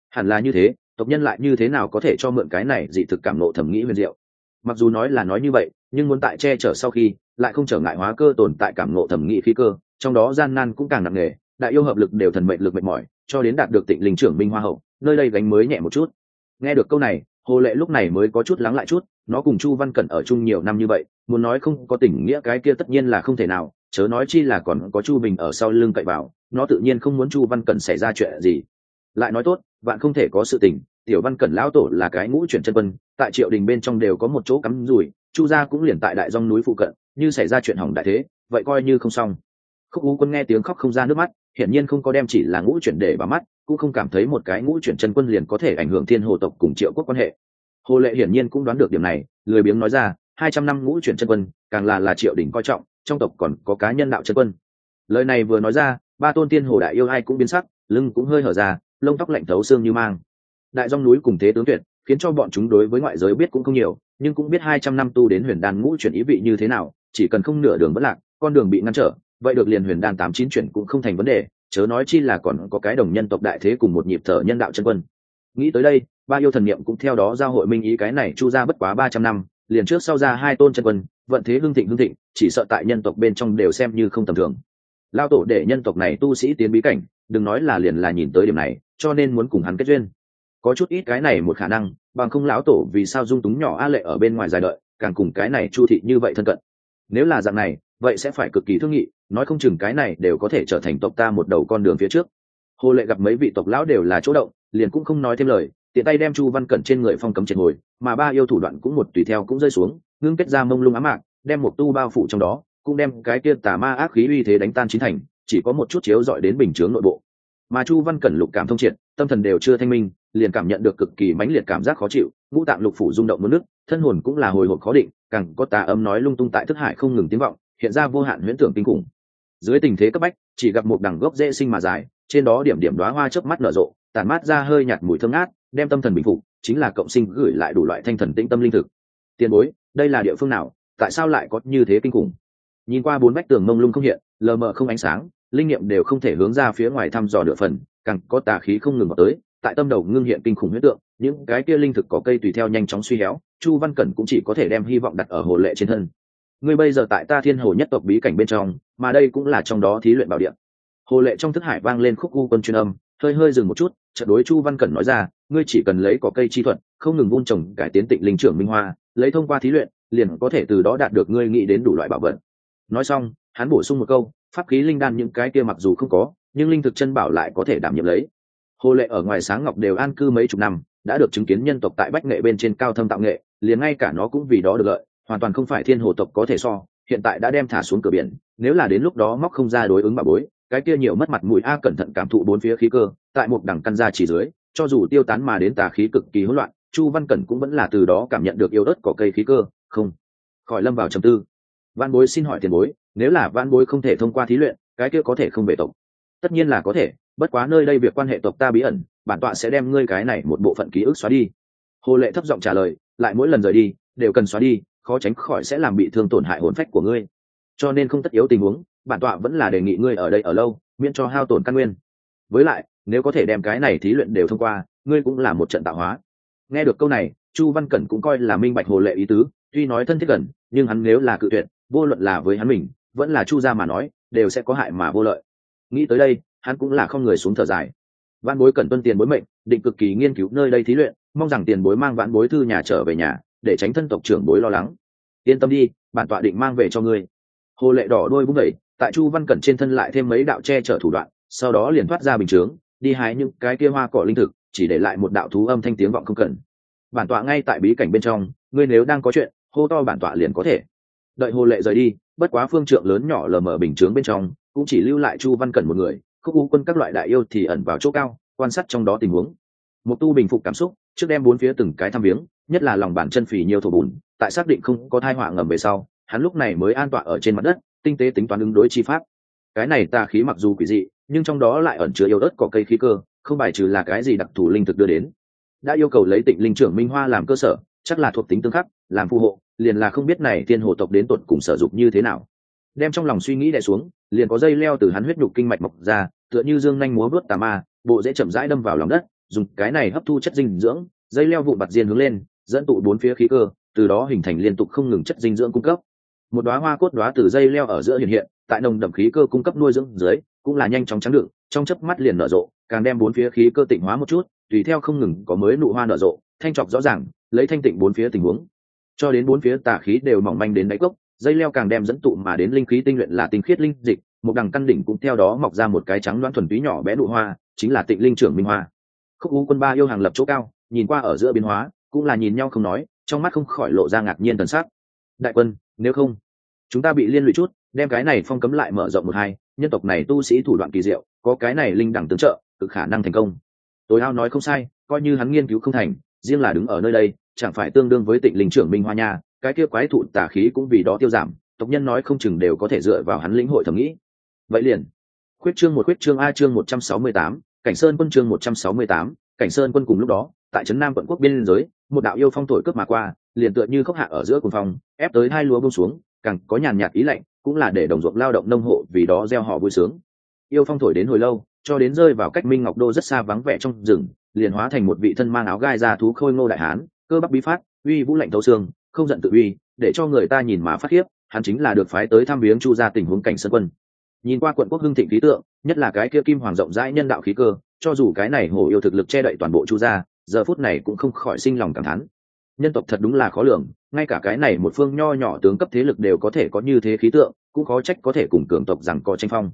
Hẳn là như thế, tộc nhân lại như thế nào có thể cho mượn cái này dị thực cảm nộ thẩm nghĩ huyền diệu? Mặc dù nói là nói như vậy, nhưng muốn tại che chở sau khi, lại không trở ngại hóa cơ tồn tại cảm nộ thẩm nghĩ khí cơ, trong đó gian nan cũng càng nặng nề, đại yêu hợp lực đều thần mệnh lực mệt mỏi, cho đến đạt được tịnh linh trưởng minh hoa hậu nơi đây gánh mới nhẹ một chút. Nghe được câu này, hồ lệ lúc này mới có chút lắng lại chút, nó cùng chu văn cẩn ở chung nhiều năm như vậy, muốn nói không có tình nghĩa cái kia tất nhiên là không thể nào, chớ nói chi là còn có chu bình ở sau lưng cậy vào, nó tự nhiên không muốn chu văn cẩn xảy ra chuyện gì. Lại nói tốt, bạn không thể có sự tình, tiểu văn cẩn lão tổ là cái ngũ chuyển chân quân, tại triệu đình bên trong đều có một chỗ cắm rủi, chu gia cũng liền tại đại dòng núi phụ cận, như xảy ra chuyện hỏng đại thế, vậy coi như không xong. Khúc ú quân nghe tiếng khóc không ra nước mắt, hiển nhiên không có đem chỉ là ngũ chuyển để vào mắt cũng không cảm thấy một cái ngũ chuyển chân quân liền có thể ảnh hưởng thiên hồ tộc cùng triệu quốc quan hệ. Hồ lệ hiển nhiên cũng đoán được điểm này, lười biếng nói ra, hai trăm năm ngũ chuyển chân quân, càng là là triệu đỉnh coi trọng, trong tộc còn có cá nhân đạo chân quân. Lời này vừa nói ra, ba tôn tiên hồ đại yêu ai cũng biến sắc, lưng cũng hơi hở ra, lông tóc lạnh thấu xương như mang. Đại dòng núi cùng thế tướng tuyệt, khiến cho bọn chúng đối với ngoại giới biết cũng không nhiều, nhưng cũng biết hai trăm năm tu đến huyền đan ngũ chuyển ý vị như thế nào, chỉ cần không nửa đường bất lạc, con đường bị ngăn trở, vậy được liền huyền đan tám chín chuyển cũng không thành vấn đề chớ nói chi là còn có cái đồng nhân tộc đại thế cùng một nhịp thở nhân đạo chân quân. Nghĩ tới đây, ba yêu thần niệm cũng theo đó giao hội minh ý cái này chu ra bất quá ba trăm năm, liền trước sau ra hai tôn chân quân, vận thế hưng thịnh hưng thịnh, chỉ sợ tại nhân tộc bên trong đều xem như không tầm thường. Lao tổ để nhân tộc này tu sĩ tiến bí cảnh, đừng nói là liền là nhìn tới điểm này, cho nên muốn cùng hắn kết duyên. Có chút ít cái này một khả năng, bằng không lão tổ vì sao dung túng nhỏ a lệ ở bên ngoài dài đợi, càng cùng cái này chu thị như vậy thân cận. Nếu là dạng này, vậy sẽ phải cực kỳ thương nghị nói không chừng cái này đều có thể trở thành tộc ta một đầu con đường phía trước. Hồ lệ gặp mấy vị tộc lão đều là chỗ động, liền cũng không nói thêm lời, tiện tay đem chu văn cẩn trên người phong cấm triệt hồi, mà ba yêu thủ đoạn cũng một tùy theo cũng rơi xuống, ngưng kết ra mông lung ám mạc, đem một tu bao phủ trong đó, cũng đem cái kia tà ma ác khí uy thế đánh tan chín thành, chỉ có một chút chiếu dọi đến bình chướng nội bộ. Mà chu văn cẩn lục cảm thông triệt, tâm thần đều chưa thanh minh, liền cảm nhận được cực kỳ mãnh liệt cảm giác khó chịu, ngũ tạng lục phủ rung động mất nước, thân hồn cũng là hồi hộp khó định, càng có tà âm nói lung tung tại thức hải không ngừng tiếng vọng, hiện ra vô hạn huyễn tưởng kinh khủng dưới tình thế cấp bách, chỉ gặp một đằng gốc dễ sinh mà dài, trên đó điểm điểm đoá hoa chớp mắt nở rộ tàn mát ra hơi nhạt mùi thơm ngát, đem tâm thần bình phục, chính là cộng sinh gửi lại đủ loại thanh thần tĩnh tâm linh thực. Tiền bối, đây là địa phương nào? Tại sao lại có như thế kinh khủng? Nhìn qua bốn vách tường mông lung không hiện, lờ mờ không ánh sáng, linh nghiệm đều không thể hướng ra phía ngoài thăm dò nửa phần, càng có tà khí không ngừng vào tới, tại tâm đầu ngưng hiện kinh khủng huyết tượng, những cái kia linh thực có cây tùy theo nhanh chóng suy héo, chu văn cẩn cũng chỉ có thể đem hy vọng đặt ở hồ lệ trên thân ngươi bây giờ tại ta thiên hồ nhất tộc bí cảnh bên trong, mà đây cũng là trong đó thí luyện bảo điện. Hồ lệ trong thức hải vang lên khúc u quân truyền âm, hơi hơi dừng một chút trận đối chu văn cẩn nói ra, ngươi chỉ cần lấy có cây chi thuật, không ngừng vun trồng, cải tiến tịnh linh trưởng minh hoa, lấy thông qua thí luyện, liền có thể từ đó đạt được ngươi nghĩ đến đủ loại bảo vật. Nói xong, hắn bổ sung một câu, pháp khí linh đan những cái kia mặc dù không có, nhưng linh thực chân bảo lại có thể đảm nhiệm lấy. Hồ lệ ở ngoài sáng ngọc đều an cư mấy chục năm, đã được chứng kiến nhân tộc tại bách nghệ bên trên cao thâm tạo nghệ, liền ngay cả nó cũng vì đó được lợi hoàn toàn không phải thiên hồ tộc có thể so, hiện tại đã đem thả xuống cửa biển, nếu là đến lúc đó móc không ra đối ứng bà bối, cái kia nhiều mất mặt mũi a cẩn thận cảm thụ bốn phía khí cơ, tại một đẳng căn ra chỉ dưới, cho dù tiêu tán mà đến tà khí cực kỳ hỗn loạn, chu văn cẩn cũng vẫn là từ đó cảm nhận được yêu đất cỏ cây khí cơ, không khỏi lâm vào trầm tư. Văn bối xin hỏi tiền bối, nếu là văn bối không thể thông qua thí luyện, cái kia có thể không về tộc? Tất nhiên là có thể, bất quá nơi đây việc quan hệ tộc ta bí ẩn, bản tọa sẽ đem ngươi cái này một bộ phận ký ức xóa đi. Hồ lệ thấp giọng trả lời, lại mỗi lần rời đi, đều cần xóa đi khó tránh khỏi sẽ làm bị thương tổn hại hồn phách của ngươi. Cho nên không tất yếu tình huống, bản tọa vẫn là đề nghị ngươi ở đây ở lâu, miễn cho hao tổn căn nguyên. Với lại, nếu có thể đem cái này thí luyện đều thông qua, ngươi cũng là một trận tạo hóa. Nghe được câu này, chu văn cẩn cũng coi là minh bạch hồ lệ ý tứ, tuy nói thân thiết gần, nhưng hắn nếu là cự tuyệt, vô luận là với hắn mình, vẫn là chu gia mà nói, đều sẽ có hại mà vô lợi. Nghĩ tới đây, hắn cũng là không người xuống thở dài. Văn bối cần tuân tiền bối mệnh, định cực kỳ nghiên cứu nơi đây thí luyện, mong rằng tiền bối mang vãn bối thư nhà trở về nhà để tránh thân tộc trưởng bối lo lắng. Yên tâm đi, bản tọa định mang về cho ngươi. Hồ lệ đỏ đôi vung vẩy tại chu văn cẩn trên thân lại thêm mấy đạo che chở thủ đoạn, sau đó liền thoát ra bình chướng, đi hái những cái kia hoa cỏ linh thực, chỉ để lại một đạo thú âm thanh tiếng vọng không cần. Bản tọa ngay tại bí cảnh bên trong, ngươi nếu đang có chuyện, hô to bản tọa liền có thể. Đợi hồ lệ rời đi, bất quá phương trượng lớn nhỏ lờ mờ bình chướng bên trong, cũng chỉ lưu lại chu văn cẩn một người, khúc u quân các loại đại yêu thì ẩn vào chỗ cao, quan sát trong đó tình huống. Một tu bình phục cảm xúc, trước đem bốn phía từng cái thăm viếng nhất là lòng bàn chân phì nhiều thổ bùn, tại xác định không có thai họa ngầm về sau, hắn lúc này mới an tọa ở trên mặt đất, tinh tế tính toán ứng đối chi pháp. Cái này tà khí mặc dù quỷ dị, nhưng trong đó lại ẩn chứa yêu đất có cây khí cơ, không bài trừ là cái gì đặc thù linh thực đưa đến. Đã yêu cầu lấy tịnh linh trưởng minh hoa làm cơ sở, chắc là thuộc tính tương khắc, làm phù hộ, liền là không biết này thiên hồ tộc đến tột cùng sở dụng như thế nào. Đem trong lòng suy nghĩ đè xuống, liền có dây leo từ hắn huyết nhục kinh mạch mọc ra, tựa như dương nhanh múa vớt tà ma, bộ dễ chậm rãi đâm vào lòng đất, dùng cái này hấp thu chất dinh dưỡng, dây leo vụ bặt diên hướng lên dẫn tụ bốn phía khí cơ, từ đó hình thành liên tục không ngừng chất dinh dưỡng cung cấp. Một đoá hoa cốt đoá từ dây leo ở giữa hiện hiện, tại nồng đậm khí cơ cung cấp nuôi dưỡng dưới, cũng là nhanh chóng trắng đựng, trong chớp mắt liền nở rộ, càng đem bốn phía khí cơ tịnh hóa một chút, tùy theo không ngừng có mới nụ hoa nở rộ, thanh trọc rõ ràng, lấy thanh tịnh bốn phía tình huống. Cho đến bốn phía tà khí đều mỏng manh đến đáy cốc, dây leo càng đem dẫn tụ mà đến linh khí tinh luyện là tinh khiết linh dịch, một đằng căn đỉnh cũng theo đó mọc ra một cái trắng loãng thuần túy nhỏ bé nụ hoa, chính là tịnh linh trưởng minh hoa. Khúc u quân ba yêu hàng lập chỗ cao, nhìn qua ở giữa biến hóa cũng là nhìn nhau không nói, trong mắt không khỏi lộ ra ngạc nhiên thần sắc. Đại quân, nếu không, chúng ta bị liên lụy chút, đem cái này phong cấm lại mở rộng một hai, nhân tộc này tu sĩ thủ đoạn kỳ diệu, có cái này linh đẳng tướng trợ, cực khả năng thành công. Tối ao nói không sai, coi như hắn nghiên cứu không thành, riêng là đứng ở nơi đây, chẳng phải tương đương với tịnh linh trưởng minh hoa nha, cái kia quái thụ tả khí cũng vì đó tiêu giảm, tộc nhân nói không chừng đều có thể dựa vào hắn lĩnh hội thẩm nghĩ. Vậy liền, khuyết trương một, khuyết trương a trương một trăm sáu mươi tám, cảnh sơn quân trương một trăm sáu mươi tám, cảnh sơn quân cùng lúc đó tại trấn nam quận quốc biên giới, một đạo yêu phong thổi cướp mà qua, liền tựa như khốc hạ ở giữa cùng phòng ép tới hai lúa bông xuống, càng có nhàn nhạt ý lạnh, cũng là để đồng ruộng lao động nông hộ vì đó gieo họ vui sướng. Yêu phong thổi đến hồi lâu, cho đến rơi vào cách minh ngọc đô rất xa vắng vẻ trong rừng, liền hóa thành một vị thân mang áo gai ra thú khôi ngô đại hán, cơ bắc bí phát, uy vũ lạnh thấu xương, không giận tự uy, để cho người ta nhìn mà phát khiếp, hắn chính là được phái tới thăm viếng chu ra tình huống cảnh sơn quân. Nhìn qua quận quốc hưng thịnh khí tượng, nhất là cái kia kim hoàng rộng rãi nhân đạo khí cơ, cho dù cái này hổ yêu thực lực che đậy toàn bộ chu gia giờ phút này cũng không khỏi sinh lòng cảm thán. Nhân tộc thật đúng là khó lường, ngay cả cái này một phương nho nhỏ tướng cấp thế lực đều có thể có như thế khí tượng, cũng khó trách có thể cùng cường tộc rằng có tranh phong.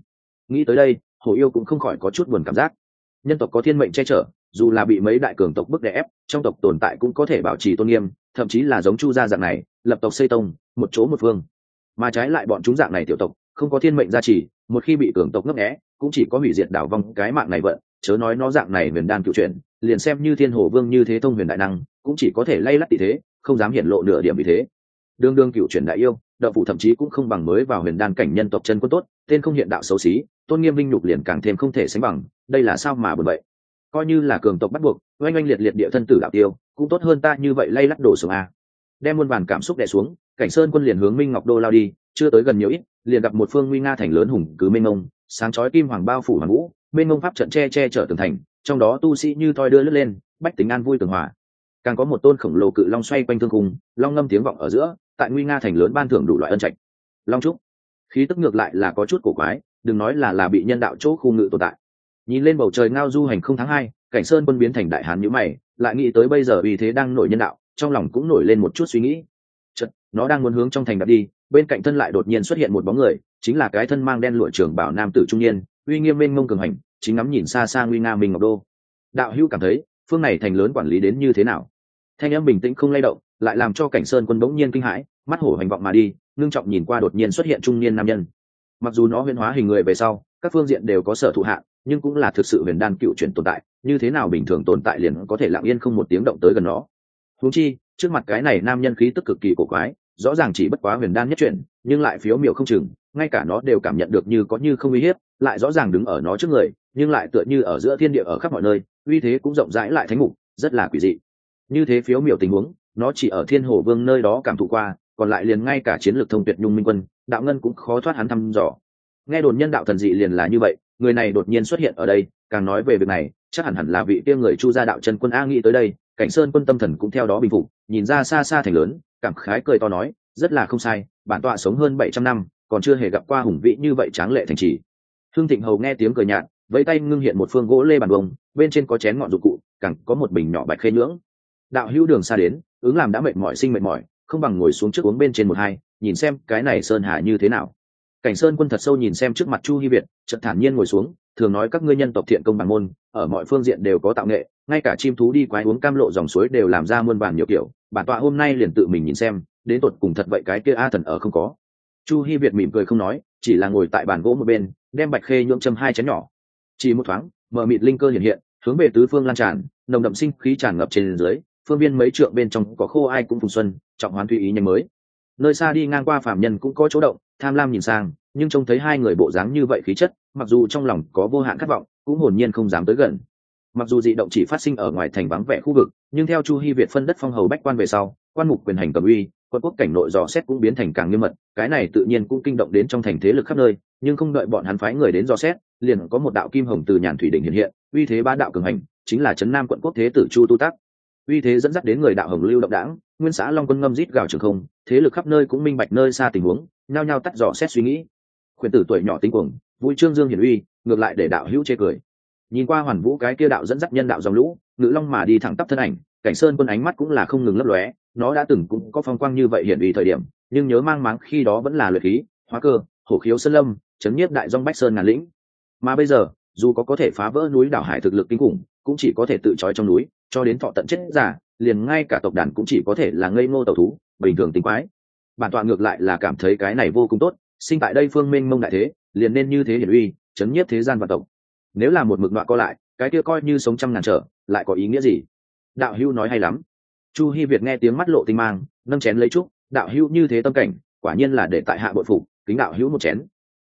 Nghĩ tới đây, hồ yêu cũng không khỏi có chút buồn cảm giác. Nhân tộc có thiên mệnh che chở, dù là bị mấy đại cường tộc bức đè ép, trong tộc tồn tại cũng có thể bảo trì tôn nghiêm, thậm chí là giống chu gia dạng này, lập tộc xây tông, một chỗ một phương. Mà trái lại bọn chúng dạng này tiểu tộc, không có thiên mệnh gia trì, một khi bị cường tộc ngấp nghé, cũng chỉ có hủy diệt đảo vong cái mạng này vận chớ nói nó dạng này huyền đan cựu chuyện liền xem như thiên hồ vương như thế thông huyền đại năng, cũng chỉ có thể lay lắt tỷ thế, không dám hiện lộ nửa điểm vì thế. Đương đương cựu chuyển đại yêu đậu phủ thậm chí cũng không bằng mới vào huyền đan cảnh nhân tộc chân quân tốt, tên không hiện đạo xấu xí, tôn nghiêm linh nhục liền càng thêm không thể sánh bằng, đây là sao mà bật vậy? Coi như là cường tộc bắt buộc, oanh oanh liệt liệt địa thân tử đạo tiêu, cũng tốt hơn ta như vậy lay lắt đổ xuống a. Đem muôn vàn cảm xúc đè xuống, cảnh sơn quân liền hướng minh ngọc đô lao đi, chưa tới gần nhiều ít, liền gặp một phương nguy nga thành lớn hùng cứ minh ông sáng chói kim hoàng bao phủ hoàng vũ bên ngông pháp trận che che chở tường thành, trong đó tu sĩ như thoi đưa lướt lên, bách tính an vui tường hòa. Càng có một tôn khổng lồ cự long xoay quanh thương cung long ngâm tiếng vọng ở giữa, tại nguy nga thành lớn ban thưởng đủ loại ân trạch. Long trúc. Khí tức ngược lại là có chút cổ quái, đừng nói là là bị nhân đạo chỗ khu ngự tồn tại. Nhìn lên bầu trời ngao du hành không tháng hai, cảnh sơn quân biến thành đại hán nhữ mày, lại nghĩ tới bây giờ vì thế đang nổi nhân đạo, trong lòng cũng nổi lên một chút suy nghĩ. Chật nó đang muốn hướng trong thành đặt đi, bên cạnh thân lại đột nhiên xuất hiện một bóng người, chính là cái thân mang đen lụa trường bảo nam tử trung niên uy nghiêm mênh mông cường hành, chính ngắm nhìn xa xa nguy nga minh ngọc đô. Đạo hữu cảm thấy, phương này thành lớn quản lý đến như thế nào? Thanh âm bình tĩnh không lay động, lại làm cho cảnh sơn quân bỗng nhiên kinh hãi, mắt hổ hành vọng mà đi, ngưng trọng nhìn qua đột nhiên xuất hiện trung niên nam nhân. Mặc dù nó huyền hóa hình người về sau, các phương diện đều có sở thụ hạ nhưng cũng là thực sự huyền đan cựu chuyển tồn tại, như thế nào bình thường tồn tại liền có thể lặng yên không một tiếng động tới gần nó. Húng chi, trước mặt cái này nam nhân khí tức cực kỳ cổ quái, rõ ràng chỉ bất quá huyền đan nhất chuyển, nhưng lại phiếu miểu không chừng ngay cả nó đều cảm nhận được như có như không uy hiếp, lại rõ ràng đứng ở nó trước người, nhưng lại tựa như ở giữa thiên địa ở khắp mọi nơi, uy thế cũng rộng rãi lại thánh mục, rất là quỷ dị. Như thế phiếu miểu tình huống, nó chỉ ở thiên hồ vương nơi đó cảm thụ qua, còn lại liền ngay cả chiến lược thông tuyệt nhung minh quân, đạo ngân cũng khó thoát hắn thăm dò. Nghe đồn nhân đạo thần dị liền là như vậy, người này đột nhiên xuất hiện ở đây, càng nói về việc này, chắc hẳn hẳn là vị kia người chu gia đạo chân quân a nghĩ tới đây, cảnh sơn quân tâm thần cũng theo đó bình phục, nhìn ra xa xa thành lớn, cảm khái cười to nói, rất là không sai, bản tọa sống hơn bảy trăm năm còn chưa hề gặp qua hùng vĩ như vậy tráng lệ thành trì. Thương thịnh hầu nghe tiếng cười nhạt, vẫy tay ngưng hiện một phương gỗ lê bàn bông, bên trên có chén ngọn dụng cụ, cẳng có một bình nhỏ bạch khê nhưỡng. Đạo hữu đường xa đến, ứng làm đã mệt mỏi sinh mệt mỏi, không bằng ngồi xuống trước uống bên trên một hai, nhìn xem cái này sơn hà như thế nào. Cảnh sơn quân thật sâu nhìn xem trước mặt chu hy việt, chợt thản nhiên ngồi xuống, thường nói các ngươi nhân tộc thiện công bằng môn, ở mọi phương diện đều có tạo nghệ, ngay cả chim thú đi quái uống cam lộ dòng suối đều làm ra muôn vàn nhiều kiểu, bản tọa hôm nay liền tự mình nhìn xem, đến tột cùng thật vậy cái kia a thần ở không có chu Hi việt mỉm cười không nói, chỉ là ngồi tại bàn gỗ một bên, đem bạch khê nhuộm châm hai chén nhỏ. Chỉ một thoáng, mở mịt linh cơ hiện hiện, hướng về tứ phương lan tràn, nồng đậm sinh khí tràn ngập trên dưới, phương viên mấy trượng bên trong có khô ai cũng phùng xuân, trọng hoán tùy ý nhanh mới. Nơi xa đi ngang qua phạm nhân cũng có chỗ động, tham lam nhìn sang, nhưng trông thấy hai người bộ dáng như vậy khí chất, mặc dù trong lòng có vô hạn khát vọng, cũng hồn nhiên không dám tới gần. Mặc dù dị động chỉ phát sinh ở ngoài thành vắng vẻ khu vực, nhưng theo chu hy việt phân đất phong hầu bách quan về sau, quan mục quyền hành cầm uy quân quốc cảnh nội dò xét cũng biến thành càng nghiêm mật, cái này tự nhiên cũng kinh động đến trong thành thế lực khắp nơi, nhưng không đợi bọn hắn phái người đến dò xét, liền có một đạo kim hồng từ nhàn thủy đỉnh hiện hiện, uy thế ba đạo cường hành, chính là trấn nam quận quốc thế tử chu tu tắc. Uy thế dẫn dắt đến người đạo hồng lưu động đảng, nguyên xã long quân ngâm rít gào trường không, thế lực khắp nơi cũng minh bạch nơi xa tình huống, nhao nhao tắt dò xét suy nghĩ. Khuyển tử tuổi nhỏ tinh cuồng, vui trương dương hiển uy, ngược lại để đạo hữu chê cười. Nhìn qua hoàn vũ cái kia đạo dẫn dắt nhân đạo dòng lũ, ngự long mà đi thẳng tắp thân ảnh, cảnh sơn quân ánh mắt cũng là không ngừng lấp lóe nó đã từng cũng có phong quang như vậy hiện uy thời điểm, nhưng nhớ mang máng khi đó vẫn là luyện khí, hóa cơ, hổ khiếu sơn lâm, chấn nhiếp đại dong bách sơn ngàn lĩnh. Mà bây giờ, dù có có thể phá vỡ núi đảo hải thực lực kinh khủng, cũng chỉ có thể tự trói trong núi, cho đến thọ tận chết giả liền ngay cả tộc đàn cũng chỉ có thể là ngây ngô tẩu thú, bình thường tính quái. Bản tọa ngược lại là cảm thấy cái này vô cùng tốt, sinh tại đây phương minh mông đại thế, liền nên như thế hiển uy, chấn nhiếp thế gian và tộc. Nếu là một mực đoạn co lại, cái kia coi như sống trăm ngàn trở, lại có ý nghĩa gì? Đạo hưu nói hay lắm chu Hi việt nghe tiếng mắt lộ tinh mang, nâng chén lấy trúc đạo hưu như thế tâm cảnh, quả nhiên là để tại hạ bội phục, kính đạo hữu một chén.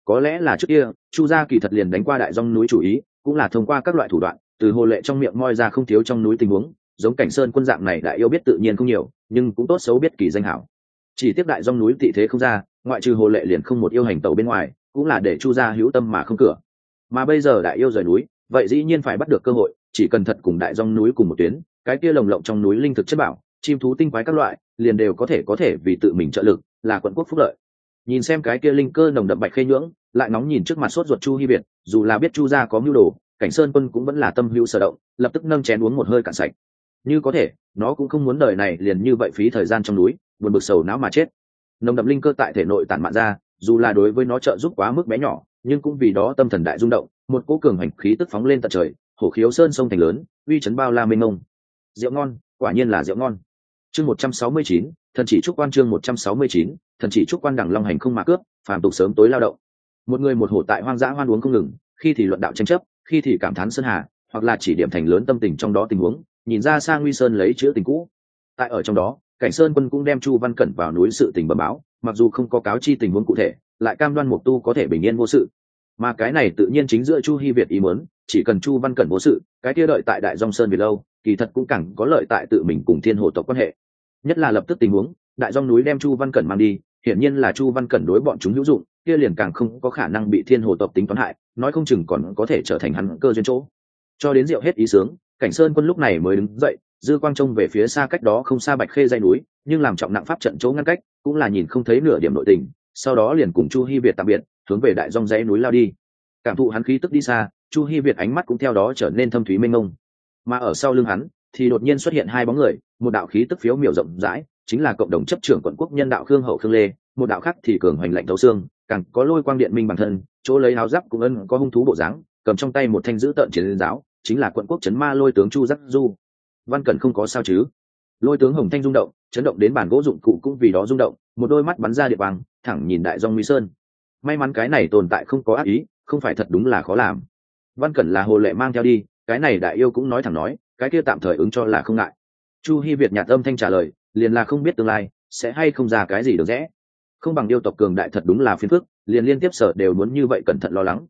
Có lẽ là trước kia, chu gia kỳ thật liền đánh qua đại dong núi chủ ý, cũng là thông qua các loại thủ đoạn, từ hồ lệ trong miệng moi ra không thiếu trong núi tình huống, giống cảnh sơn quân dạng này đại yêu biết tự nhiên không nhiều, nhưng cũng tốt xấu biết kỳ danh hảo. Chỉ tiếp đại dong núi tị thế không ra, ngoại trừ hồ lệ liền không một yêu hành tàu bên ngoài, cũng là để chu gia hữu tâm mà không cửa. Mà bây giờ đại yêu rời núi, vậy dĩ nhiên phải bắt được cơ hội chỉ cần thật cùng đại dòng núi cùng một tuyến cái kia lồng lộng trong núi linh thực chất bảo chim thú tinh quái các loại liền đều có thể có thể vì tự mình trợ lực là quận quốc phúc lợi. Nhìn xem cái kia linh cơ nồng đậm bạch khê nhưỡng lại nóng nhìn trước mặt sốt ruột chu hy biệt, dù là biết chu gia có mưu đồ cảnh sơn quân cũng vẫn là tâm hữu sở động lập tức nâng chén uống một hơi cạn sạch. Như có thể nó cũng không muốn đời này liền như vậy phí thời gian trong núi buồn bực sầu não mà chết. Nồng đậm linh cơ tại thể nội tản mạn ra dù là đối với nó trợ giúp quá mức bé nhỏ nhưng cũng vì đó tâm thần đại rung động một cỗ cường hành khí tức phóng lên tận trời hổ khiếu sơn sông thành lớn, uy chấn bao la mênh mông. Rượu ngon, quả nhiên là rượu ngon. Chương một trăm sáu mươi chín, thần chỉ trúc quan chương một trăm sáu mươi chín, thần chỉ trúc quan đẳng long hành không mà cướp, phàm tục sớm tối lao động. Một người một hổ tại hoang dã hoan uống không ngừng, khi thì luận đạo tranh chấp, khi thì cảm thán sơn hà, hoặc là chỉ điểm thành lớn tâm tình trong đó tình huống, nhìn ra sang nguy sơn lấy chữa tình cũ. Tại ở trong đó, cảnh sơn quân cũng đem chu văn cẩn vào núi sự tình bẩm báo, mặc dù không có cáo chi tình huống cụ thể, lại cam đoan mục tu có thể bình yên vô sự. Mà cái này tự nhiên chính giữa chu hy việt ý muốn chỉ cần chu văn cẩn vô sự, cái kia đợi tại đại dòng sơn vì lâu, kỳ thật cũng càng có lợi tại tự mình cùng thiên hồ tộc quan hệ. Nhất là lập tức tình huống, đại dòng núi đem chu văn cẩn mang đi, hiển nhiên là chu văn cẩn đối bọn chúng hữu dụng, kia liền càng không có khả năng bị thiên hồ tộc tính toán hại, nói không chừng còn có thể trở thành hắn cơ duyên chỗ. Cho đến rượu hết ý sướng, cảnh sơn quân lúc này mới đứng dậy, dư quang trông về phía xa cách đó không xa bạch khê dây núi, nhưng làm trọng nặng pháp trận chỗ ngăn cách, cũng là nhìn không thấy nửa điểm nội tình, sau đó liền cùng chu hy việt tạm biệt, hướng về đại dòng dãy núi lao đi. Cảm thụ hắn khí tức đi xa chu Hi việt ánh mắt cũng theo đó trở nên thâm thúy mênh mông. Mà ở sau lưng hắn, thì đột nhiên xuất hiện hai bóng người, một đạo khí tức phiếu miểu rộng rãi, chính là cộng đồng chấp trưởng quận quốc nhân đạo khương hậu khương lê, một đạo khác thì cường hoành lạnh thấu xương, càng có lôi quang điện minh bản thân, chỗ lấy áo giáp cũng ân có hung thú bộ dáng, cầm trong tay một thanh giữ tợn chiến giáo, chính là quận quốc trấn ma lôi tướng chu giác du. Văn cẩn không có sao chứ? Lôi tướng hồng thanh rung động, chấn động đến bản gỗ dụng cụ cũng vì đó rung động, một đôi mắt bắn ra địa vàng thẳng nhìn đại dong mỹ sơn. May mắn cái này tồn tại không có ác ý, không phải thật đúng là khó làm văn cẩn là hồ lệ mang theo đi, cái này đại yêu cũng nói thẳng nói, cái kia tạm thời ứng cho là không ngại. Chu hy việt nhạt âm thanh trả lời, liền là không biết tương lai, sẽ hay không ra cái gì được rẽ. Không bằng yêu tộc cường đại thật đúng là phiền phức, liền liên tiếp sở đều muốn như vậy cẩn thận lo lắng.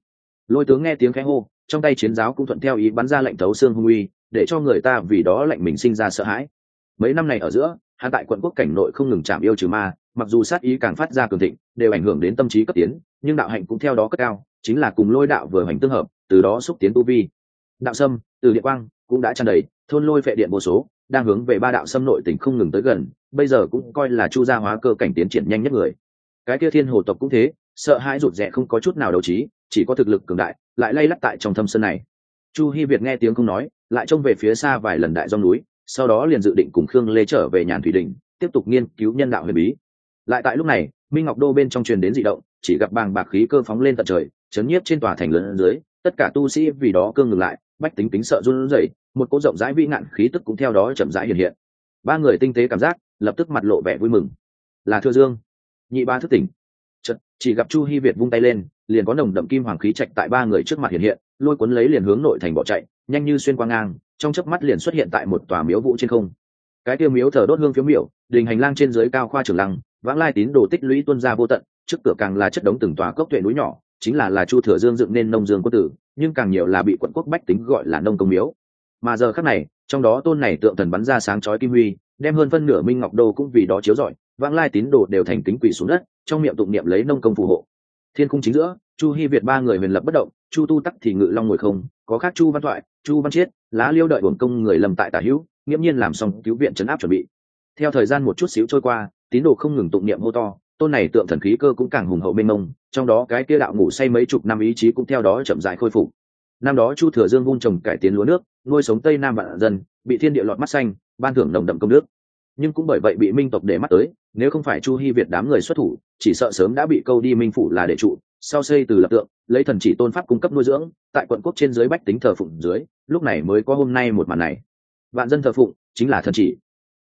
Lôi tướng nghe tiếng khẽ hô, trong tay chiến giáo cũng thuận theo ý bắn ra lệnh thấu xương hung uy, để cho người ta vì đó lệnh mình sinh ra sợ hãi. Mấy năm này ở giữa hạ tại quận quốc cảnh nội không ngừng chạm yêu trừ ma, mặc dù sát ý càng phát ra cường thịnh, đều ảnh hưởng đến tâm trí cấp tiến, nhưng đạo hạnh cũng theo đó cất cao, chính là cùng lôi đạo vừa hành tương hợp từ đó xúc tiến tu vi. Đạo sâm, từ địa quang cũng đã tràn đầy, thôn lôi phệ điện vô số, đang hướng về ba đạo sâm nội tỉnh không ngừng tới gần, bây giờ cũng coi là chu gia hóa cơ cảnh tiến triển nhanh nhất người. Cái kia thiên hồ tộc cũng thế, sợ hãi rụt rẽ không có chút nào đấu trí, chỉ có thực lực cường đại, lại lay lắc tại trong thâm sơn này. Chu hi việt nghe tiếng không nói, lại trông về phía xa vài lần đại do núi, sau đó liền dự định cùng khương lê trở về nhàn thủy đình tiếp tục nghiên cứu nhân đạo huyền bí. Lại tại lúc này, minh ngọc đô bên trong truyền đến dị động, chỉ gặp bàng bạc khí cơ phóng lên tận trời, chấn nhiếp trên tòa thành lớn dưới tất cả tu sĩ vì đó cương ngừng lại bách tính tính sợ run rẩy một cỗ rộng rãi vĩ nạn khí tức cũng theo đó chậm rãi hiện hiện. Ba người tinh tế cảm giác lập tức mặt lộ vẻ vui mừng. Là thừa dương. Nhị ba thức tỉnh. Chật, chỉ gặp chu hi việt vung tay lên liền có nồng đậm kim hoàng khí trạch tại ba người trước mặt hiện hiện lôi cuốn lấy liền hướng nội thành bỏ chạy nhanh như xuyên qua ngang trong chớp mắt liền xuất hiện tại một tòa miếu vũ trên không. Cái tiêu miếu thờ đốt hương phiếu miểu đình hành lang trên dưới cao khoa trường lăng vãng lai tín đồ tích lũy tuân ra vô tận trước cửa càng là chất đống từng tòa cốc tuệ núi nhỏ chính là là chu thừa dương dựng nên nông dương quân tử, nhưng càng nhiều là bị quận quốc bách tính gọi là nông công miếu. Mà giờ khắc này, trong đó tôn này tượng thần bắn ra sáng chói kim huy, đem hơn phân nửa minh ngọc đô cũng vì đó chiếu rọi, vãng lai tín đồ đều thành kính quỷ xuống đất, trong miệng tụng niệm lấy nông công phù hộ. Thiên cung chính giữa, chu hy việt ba người huyền lập bất động, chu tu tắc thì ngự long ngồi không, có khác chu văn thoại, chu văn chiết, lá liêu đợi uổng công người lầm tại tả hữu, nghiễm nhiên làm xong cứu viện chấn áp chuẩn bị. Theo thời gian một chút xíu trôi qua, tín đồ không ngừng tụng niệm hô to tôn này tượng thần khí cơ cũng càng hùng hậu mênh mông, trong đó cái kia đạo ngủ say mấy chục năm ý chí cũng theo đó chậm dại khôi phục. Năm đó chu thừa dương vung trồng cải tiến lúa nước, nuôi sống tây nam vạn dân, bị thiên địa lọt mắt xanh, ban thưởng nồng đậm công nước nhưng cũng bởi vậy bị minh tộc để mắt tới, nếu không phải chu hy việt đám người xuất thủ, chỉ sợ sớm đã bị câu đi minh phủ là để trụ, sau xây từ lập tượng, lấy thần chỉ tôn pháp cung cấp nuôi dưỡng, tại quận quốc trên dưới bách tính thờ phụng dưới, lúc này mới có hôm nay một màn này. Vạn dân thờ phụng, chính là thần chỉ.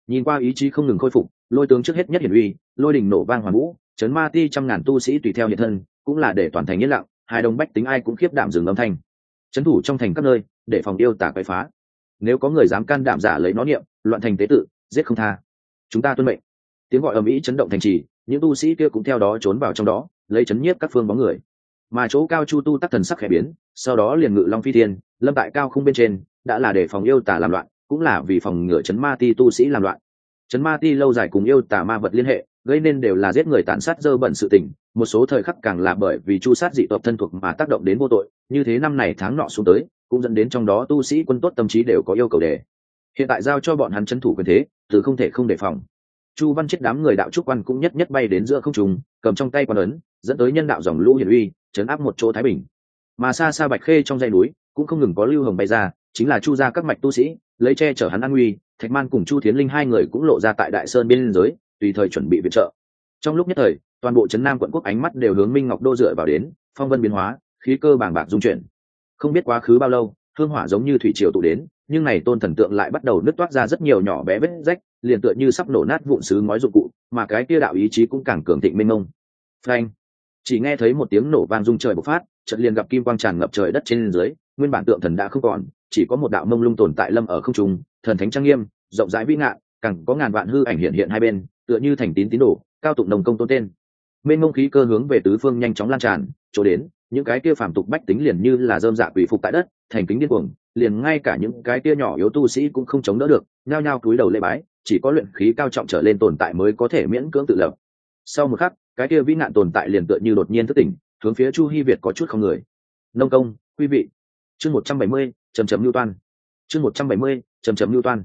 Nhìn qua ý chí không ngừng khôi phục lôi tướng trước hết nhất hiển uy, lôi đình nổ vang hoàn vũ, chấn ma ti trăm ngàn tu sĩ tùy theo hiện thân, cũng là để toàn thành yên lặng, hai đồng bách tính ai cũng khiếp đảm dừng âm thanh. Trấn thủ trong thành các nơi, để phòng yêu tả quậy phá. Nếu có người dám can đảm giả lấy nó niệm, loạn thành tế tự, giết không tha. Chúng ta tuân mệnh. Tiếng gọi ầm ĩ chấn động thành trì, những tu sĩ kia cũng theo đó trốn vào trong đó, lấy chấn nhiếp các phương bóng người. Mà chỗ cao chu tu tắc thần sắc khẽ biến, sau đó liền ngự long phi thiên, lâm tại cao không bên trên, đã là để phòng yêu tả làm loạn, cũng là vì phòng ngựa chấn ma ti tu sĩ làm loạn chấn ma ti lâu dài cùng yêu tà ma vật liên hệ, gây nên đều là giết người tàn sát dơ bẩn sự tình, một số thời khắc càng là bởi vì chu sát dị tộc thân thuộc mà tác động đến vô tội, như thế năm này tháng nọ xuống tới, cũng dẫn đến trong đó tu sĩ quân tốt tâm trí đều có yêu cầu đề. Hiện tại giao cho bọn hắn trấn thủ quyền thế, từ không thể không đề phòng. Chu văn chết đám người đạo trúc quan cũng nhất nhất bay đến giữa không trùng cầm trong tay quan ấn, dẫn tới nhân đạo dòng lũ hiển uy, chấn áp một chỗ thái bình. Mà xa xa bạch khê trong dãy núi, cũng không ngừng có lưu hồng bay ra, chính là chu ra các mạch tu sĩ, lấy che chở hắn an nguy thạch man cùng chu thiến linh hai người cũng lộ ra tại đại sơn biên giới, tùy thời chuẩn bị viện trợ. Trong lúc nhất thời, toàn bộ trấn nam quận quốc ánh mắt đều hướng minh ngọc đô dựa vào đến, phong vân biến hóa, khí cơ bàng bạc dung chuyển. Không biết quá khứ bao lâu, hương hỏa giống như thủy triều tụ đến, nhưng này tôn thần tượng lại bắt đầu nứt toát ra rất nhiều nhỏ bé vết rách, liền tựa như sắp nổ nát vụn sứ ngói dụng cụ, mà cái kia đạo ý chí cũng càng cường thịnh mênh mông. Frank chỉ nghe thấy một tiếng nổ vang rung trời bộc phát trận liền gặp kim quang tràn ngập trời đất trên dưới, nguyên bản tượng thần đã không còn, chỉ có một đạo mông lung tồn tại lâm ở không trung thần thánh trang nghiêm, rộng rãi vĩ ngạn càng có ngàn vạn hư ảnh hiện hiện hai bên, tựa như thành tín tín đồ, cao tụng đồng công tôn tên. Mênh mông khí cơ hướng về tứ phương nhanh chóng lan tràn, chỗ đến, những cái kia phàm tục bách tính liền như là dơm dạ quỷ phục tại đất, thành kính điên cuồng, liền ngay cả những cái kia nhỏ yếu tu sĩ cũng không chống đỡ được, nhao nhao cúi đầu lễ bái, chỉ có luyện khí cao trọng trở lên tồn tại mới có thể miễn cưỡng tự lập. Sau một khắc, cái kia vĩ nạn tồn tại liền tựa như đột nhiên thất tỉnh, hướng phía chu hy việt có chút không người. Nông công, quý vị, chương một trăm bảy mươi chầm chầm lưu toan chương một trăm bảy mươi chầm chầm lưu toan.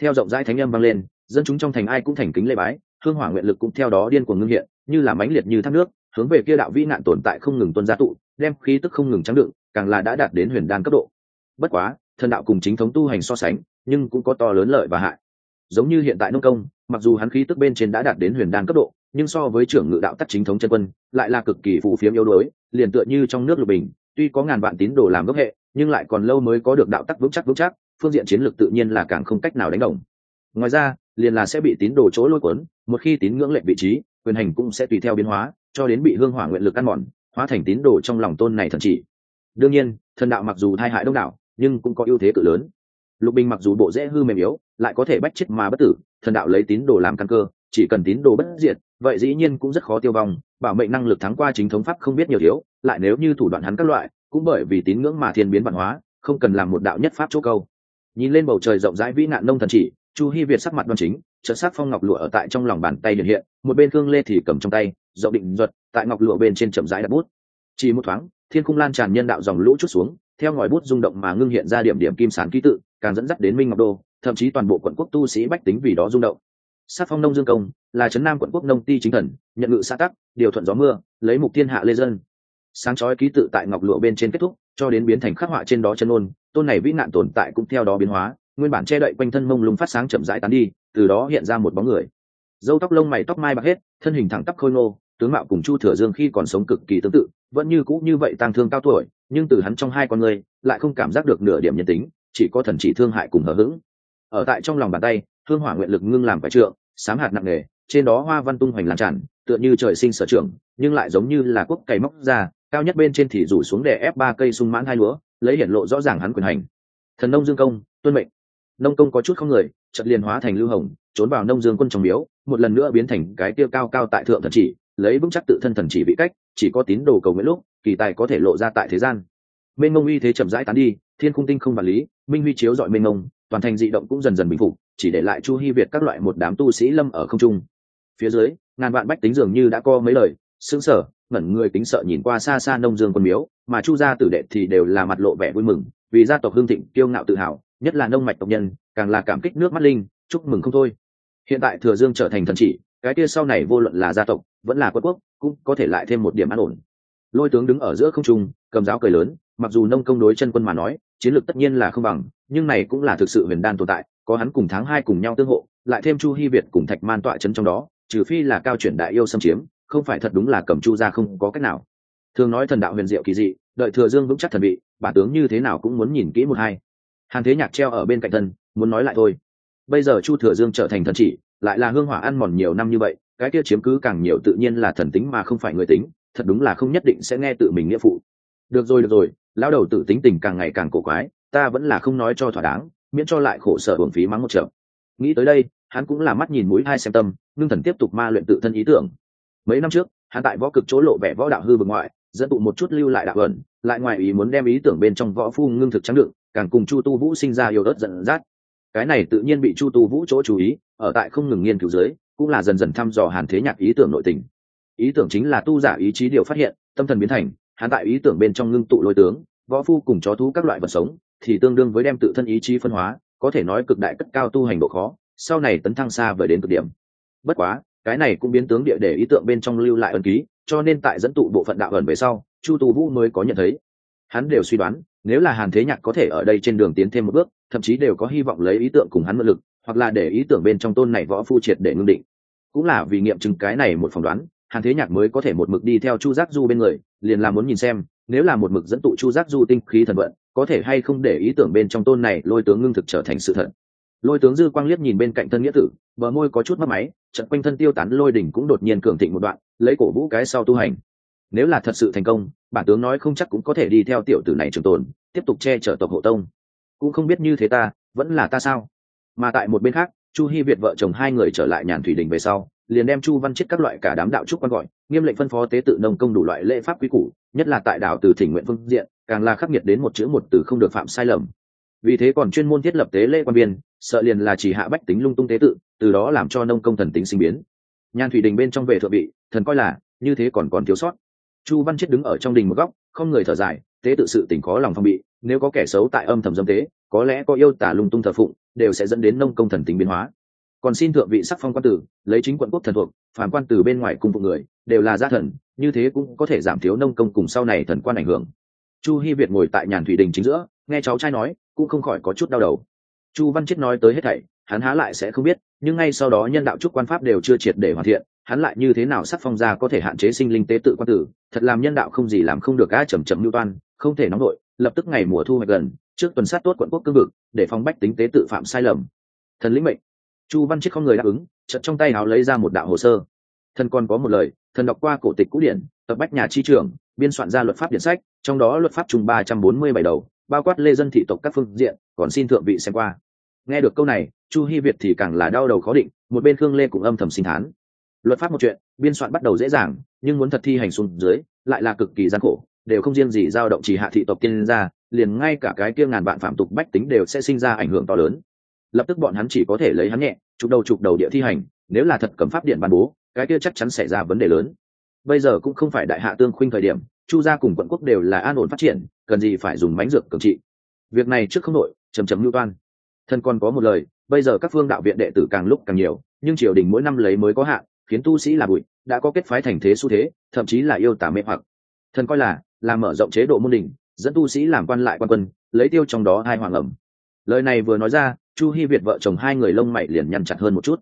Theo rộng rãi thánh âm vang lên, dân chúng trong thành ai cũng thành kính lễ bái, hương hỏa nguyện lực cũng theo đó điên cuồng ngưng hiện, như là mãnh liệt như thác nước, hướng về kia đạo vĩ nạn tồn tại không ngừng tuân ra tụ, đem khí tức không ngừng trắng đựng, càng là đã đạt đến huyền đan cấp độ. Bất quá, thần đạo cùng chính thống tu hành so sánh, nhưng cũng có to lớn lợi và hại. Giống như hiện tại nông công, mặc dù hắn khí tức bên trên đã đạt đến huyền đan cấp độ, nhưng so với trưởng ngự đạo tắc chính thống chân quân, lại là cực kỳ phù phiếm yếu đuối, liền tựa như trong nước lục bình tuy có ngàn vạn tín đồ làm gốc hệ, nhưng lại còn lâu mới có được đạo tắc vững chắc vững chắc, phương diện chiến lược tự nhiên là càng không cách nào đánh đồng. Ngoài ra, liền là sẽ bị tín đồ chỗ lôi cuốn, một khi tín ngưỡng lệnh vị trí, quyền hành cũng sẽ tùy theo biến hóa, cho đến bị hương hỏa nguyện lực ăn mòn, hóa thành tín đồ trong lòng tôn này thần chỉ. Đương nhiên, thần đạo mặc dù thai hại đông đảo, nhưng cũng có ưu thế cự lớn. Lục bình mặc dù bộ dễ hư mềm yếu, lại có thể bách chết mà bất tử, thần đạo lấy tín đồ làm căn cơ, chỉ cần tín đồ bất diệt, vậy dĩ nhiên cũng rất khó tiêu vong, bảo mệnh năng lực thắng qua chính thống pháp không biết nhiều thiếu lại nếu như thủ đoạn hắn các loại, cũng bởi vì tín ngưỡng mà thiên biến văn hóa, không cần làm một đạo nhất pháp chỗ câu. Nhìn lên bầu trời rộng rãi vĩ nạn nông thần chỉ, chu hy việt sắc mặt đoan chính trợ sắc phong ngọc lụa ở tại trong lòng bàn tay hiện hiện, một bên thương lê thì cầm trong tay, rộng định duật tại ngọc lụa bên trên chậm rãi đặt bút. Chỉ một thoáng, thiên cung lan tràn nhân đạo dòng lũ chút xuống, theo ngòi bút rung động mà ngưng hiện ra điểm điểm kim sán ký tự, càng dẫn dắt đến minh ngọc đô, thậm chí toàn bộ quận quốc tu sĩ bách tính vì đó rung động. Sát phong nông dương công, là trấn nam quận quốc nông ti chính thần, nhận ngự xã tắc, điều thuận gió mưa, lấy mục thiên hạ lê dân sáng chói ký tự tại ngọc lụa bên trên kết thúc, cho đến biến thành khắc họa trên đó chân ôn, tôn này vĩ nạn tồn tại cũng theo đó biến hóa, nguyên bản che đậy quanh thân mông lung phát sáng chậm rãi tán đi, từ đó hiện ra một bóng người. Dâu tóc lông mày tóc mai bạc hết, thân hình thẳng tắp khôi ngô, tướng mạo cùng chu thừa dương khi còn sống cực kỳ tương tự, vẫn như cũ như vậy tăng thương cao tuổi, nhưng từ hắn trong hai con người, lại không cảm giác được nửa điểm nhân tính, chỉ có thần chỉ thương hại cùng hờ hững. Ở tại trong lòng bàn tay, thương hỏa nguyện lực ngưng làm vải trượng, sám hạt nặng nề, trên đó hoa văn tung hoành làm tràn, tựa như trời sinh sở trưởng nhưng lại giống như là quốc cày móc ra cao nhất bên trên thì rủ xuống để ép ba cây sung mãn hai lúa, lấy hiển lộ rõ ràng hắn quyền hành. Thần nông dương công, tuân mệnh. Nông công có chút không người, chợt liền hóa thành lưu hồng, trốn vào nông dương quân trong miếu, một lần nữa biến thành cái tiêu cao cao tại thượng thần chỉ, lấy vững chắc tự thân thần chỉ vị cách, chỉ có tín đồ cầu nguyện lúc, kỳ tài có thể lộ ra tại thế gian. Mênh mông uy thế chậm rãi tán đi, thiên cung tinh không vật lý, minh huy chiếu dọi mênh mông, toàn thành dị động cũng dần dần bình phục, chỉ để lại chu hy việt các loại một đám tu sĩ lâm ở không trung. Phía dưới, ngàn vạn bách tính dường như đã co mấy lời sững sở ngẩn người tính sợ nhìn qua xa xa nông dương quân miếu, mà chu gia tử đệ thì đều là mặt lộ vẻ vui mừng, vì gia tộc hương thịnh kiêu ngạo tự hào, nhất là nông mạch tộc nhân, càng là cảm kích nước mắt linh, chúc mừng không thôi. Hiện tại thừa dương trở thành thần chỉ, cái kia sau này vô luận là gia tộc, vẫn là quân quốc, cũng có thể lại thêm một điểm an ổn. Lôi tướng đứng ở giữa không trung, cầm giáo cười lớn, mặc dù nông công đối chân quân mà nói, chiến lược tất nhiên là không bằng, nhưng này cũng là thực sự huyền đan tồn tại, có hắn cùng tháng hai cùng nhau tương hộ, lại thêm chu hy việt cùng thạch man tọa chấn trong đó, trừ phi là cao chuyển đại yêu xâm chiếm không phải thật đúng là cầm chu ra không có cách nào. Thường nói thần đạo huyền diệu kỳ dị, đợi thừa dương vững chắc thần vị, bản tướng như thế nào cũng muốn nhìn kỹ một hai. Hàn thế nhạc treo ở bên cạnh thân, muốn nói lại thôi. Bây giờ chu thừa dương trở thành thần chỉ, lại là hương hỏa ăn mòn nhiều năm như vậy, cái kia chiếm cứ càng nhiều tự nhiên là thần tính mà không phải người tính, thật đúng là không nhất định sẽ nghe tự mình nghĩa phụ. Được rồi được rồi, lão đầu tự tính tình càng ngày càng cổ quái, ta vẫn là không nói cho thỏa đáng, miễn cho lại khổ sở hưởng phí mắng một trận. Nghĩ tới đây, hắn cũng là mắt nhìn mũi hai xem tâm ngưng thần tiếp tục ma luyện tự thân ý tưởng mấy năm trước, hắn tại võ cực chỗ lộ vẻ võ đạo hư vực ngoại, dẫn tụ một chút lưu lại đạo ẩn, lại ngoài ý muốn đem ý tưởng bên trong võ phu ngưng thực trắng đựng, càng cùng chu tu vũ sinh ra yêu đất giận dắt. Cái này tự nhiên bị chu tu vũ chỗ chú ý, ở tại không ngừng nghiên cứu dưới, cũng là dần dần thăm dò hàn thế nhạc ý tưởng nội tình. Ý tưởng chính là tu giả ý chí điều phát hiện, tâm thần biến thành, hắn tại ý tưởng bên trong ngưng tụ lôi tướng, võ phu cùng chó thú các loại vật sống, thì tương đương với đem tự thân ý chí phân hóa, có thể nói cực đại cất cao tu hành độ khó, sau này tấn thăng xa vời đến cực điểm. Bất quá cái này cũng biến tướng địa để ý tượng bên trong lưu lại ẩn ký, cho nên tại dẫn tụ bộ phận đạo ẩn về sau, chu tu vũ mới có nhận thấy. Hắn đều suy đoán, nếu là hàn thế nhạc có thể ở đây trên đường tiến thêm một bước, thậm chí đều có hy vọng lấy ý tượng cùng hắn mượn lực, hoặc là để ý tưởng bên trong tôn này võ phu triệt để ngưng định. Cũng là vì nghiệm chứng cái này một phỏng đoán, hàn thế nhạc mới có thể một mực đi theo chu giác du bên người, liền là muốn nhìn xem, nếu là một mực dẫn tụ chu giác du tinh khí thần vận, có thể hay không để ý tưởng bên trong tôn này lôi tướng ngưng thực trở thành sự thật lôi tướng dư quang liếc nhìn bên cạnh thân nghĩa tử, bờ môi có chút mất máy, trận quanh thân tiêu tán lôi đỉnh cũng đột nhiên cường thịnh một đoạn, lấy cổ vũ cái sau tu hành. Nếu là thật sự thành công, bản tướng nói không chắc cũng có thể đi theo tiểu tử này trường tồn, tiếp tục che chở tộc hộ tông. Cũng không biết như thế ta, vẫn là ta sao? Mà tại một bên khác, chu hy việt vợ chồng hai người trở lại nhàn thủy đình về sau, liền đem chu văn chết các loại cả đám đạo trúc quan gọi, nghiêm lệnh phân phó tế tự nông công đủ loại lễ pháp quý củ, nhất là tại đảo từ thỉnh nguyện phương diện, càng là khắc nghiệt đến một chữ một từ không được phạm sai lầm vì thế còn chuyên môn thiết lập tế lễ quan biên sợ liền là chỉ hạ bách tính lung tung tế tự, từ đó làm cho nông công thần tính sinh biến. Nhan thủy đình bên trong về thượng vị thần coi là, như thế còn còn thiếu sót. Chu văn chết đứng ở trong đình một góc, không người thở dài, tế tự sự tỉnh khó lòng phong bị, nếu có kẻ xấu tại âm thầm dâm tế, có lẽ có yêu tả lung tung thờ phụng, đều sẽ dẫn đến nông công thần tính biến hóa. Còn xin thượng vị sắc phong quan tử, lấy chính quận quốc thần thuộc phản quan tử bên ngoài cung phụ người, đều là gia thần, như thế cũng có thể giảm thiếu nông công cùng sau này thần quan ảnh hưởng. Chu hy việt ngồi tại nhàn thủy đình chính giữa, nghe cháu trai nói cũng không khỏi có chút đau đầu. Chu văn chết nói tới hết thảy, hắn há lại sẽ không biết, nhưng ngay sau đó nhân đạo trúc quan pháp đều chưa triệt để hoàn thiện, hắn lại như thế nào sắc phong ra có thể hạn chế sinh linh tế tự quan tử, thật làm nhân đạo không gì làm không được á chầm chậm lưu toan, không thể nóng đội, lập tức ngày mùa thu hoạch gần, trước tuần sát tốt quận quốc cương vực, để phòng bách tính tế tự phạm sai lầm. Thần lĩnh mệnh. Chu văn chiết không người đáp ứng chật trong tay áo lấy ra một đạo hồ sơ. Thần còn có một lời, thần đọc qua cổ tịch cũ điển, tập bách nhà chi trưởng, biên soạn ra luật pháp điển sách, trong đó luật pháp chung ba trăm bốn mươi bảy đầu bao quát lê dân thị tộc các phương diện, còn xin thượng vị xem qua. Nghe được câu này, chu hy việt thì càng là đau đầu khó định, một bên khương lê cũng âm thầm sinh thán. Luật pháp một chuyện, biên soạn bắt đầu dễ dàng, nhưng muốn thật thi hành xuống dưới, lại là cực kỳ gian khổ, đều không riêng gì dao động chỉ hạ thị tộc tiên ra liền ngay cả cái kia ngàn vạn phạm tục bách tính đều sẽ sinh ra ảnh hưởng to lớn. Lập tức bọn hắn chỉ có thể lấy hắn nhẹ, chụp đầu chụp đầu địa thi hành, nếu là thật cấm pháp điện ban bố, cái kia chắc chắn xảy ra vấn đề lớn. Bây giờ cũng không phải đại hạ tương khuynh thời điểm, chu gia cùng quận quốc đều là an ổn phát triển cần gì phải dùng mánh dược cường trị. Việc này trước không nội chầm chầm lưu toan. Thân còn có một lời, bây giờ các phương đạo viện đệ tử càng lúc càng nhiều, nhưng triều đình mỗi năm lấy mới có hạn, khiến tu sĩ là bụi, đã có kết phái thành thế xu thế, thậm chí là yêu tả mê hoặc. Thần coi là là mở rộng chế độ môn đình, dẫn tu sĩ làm quan lại quan quân, lấy tiêu trong đó hai hoàng ẩm. Lời này vừa nói ra, chu hy việt vợ chồng hai người lông mày liền nhăn chặt hơn một chút.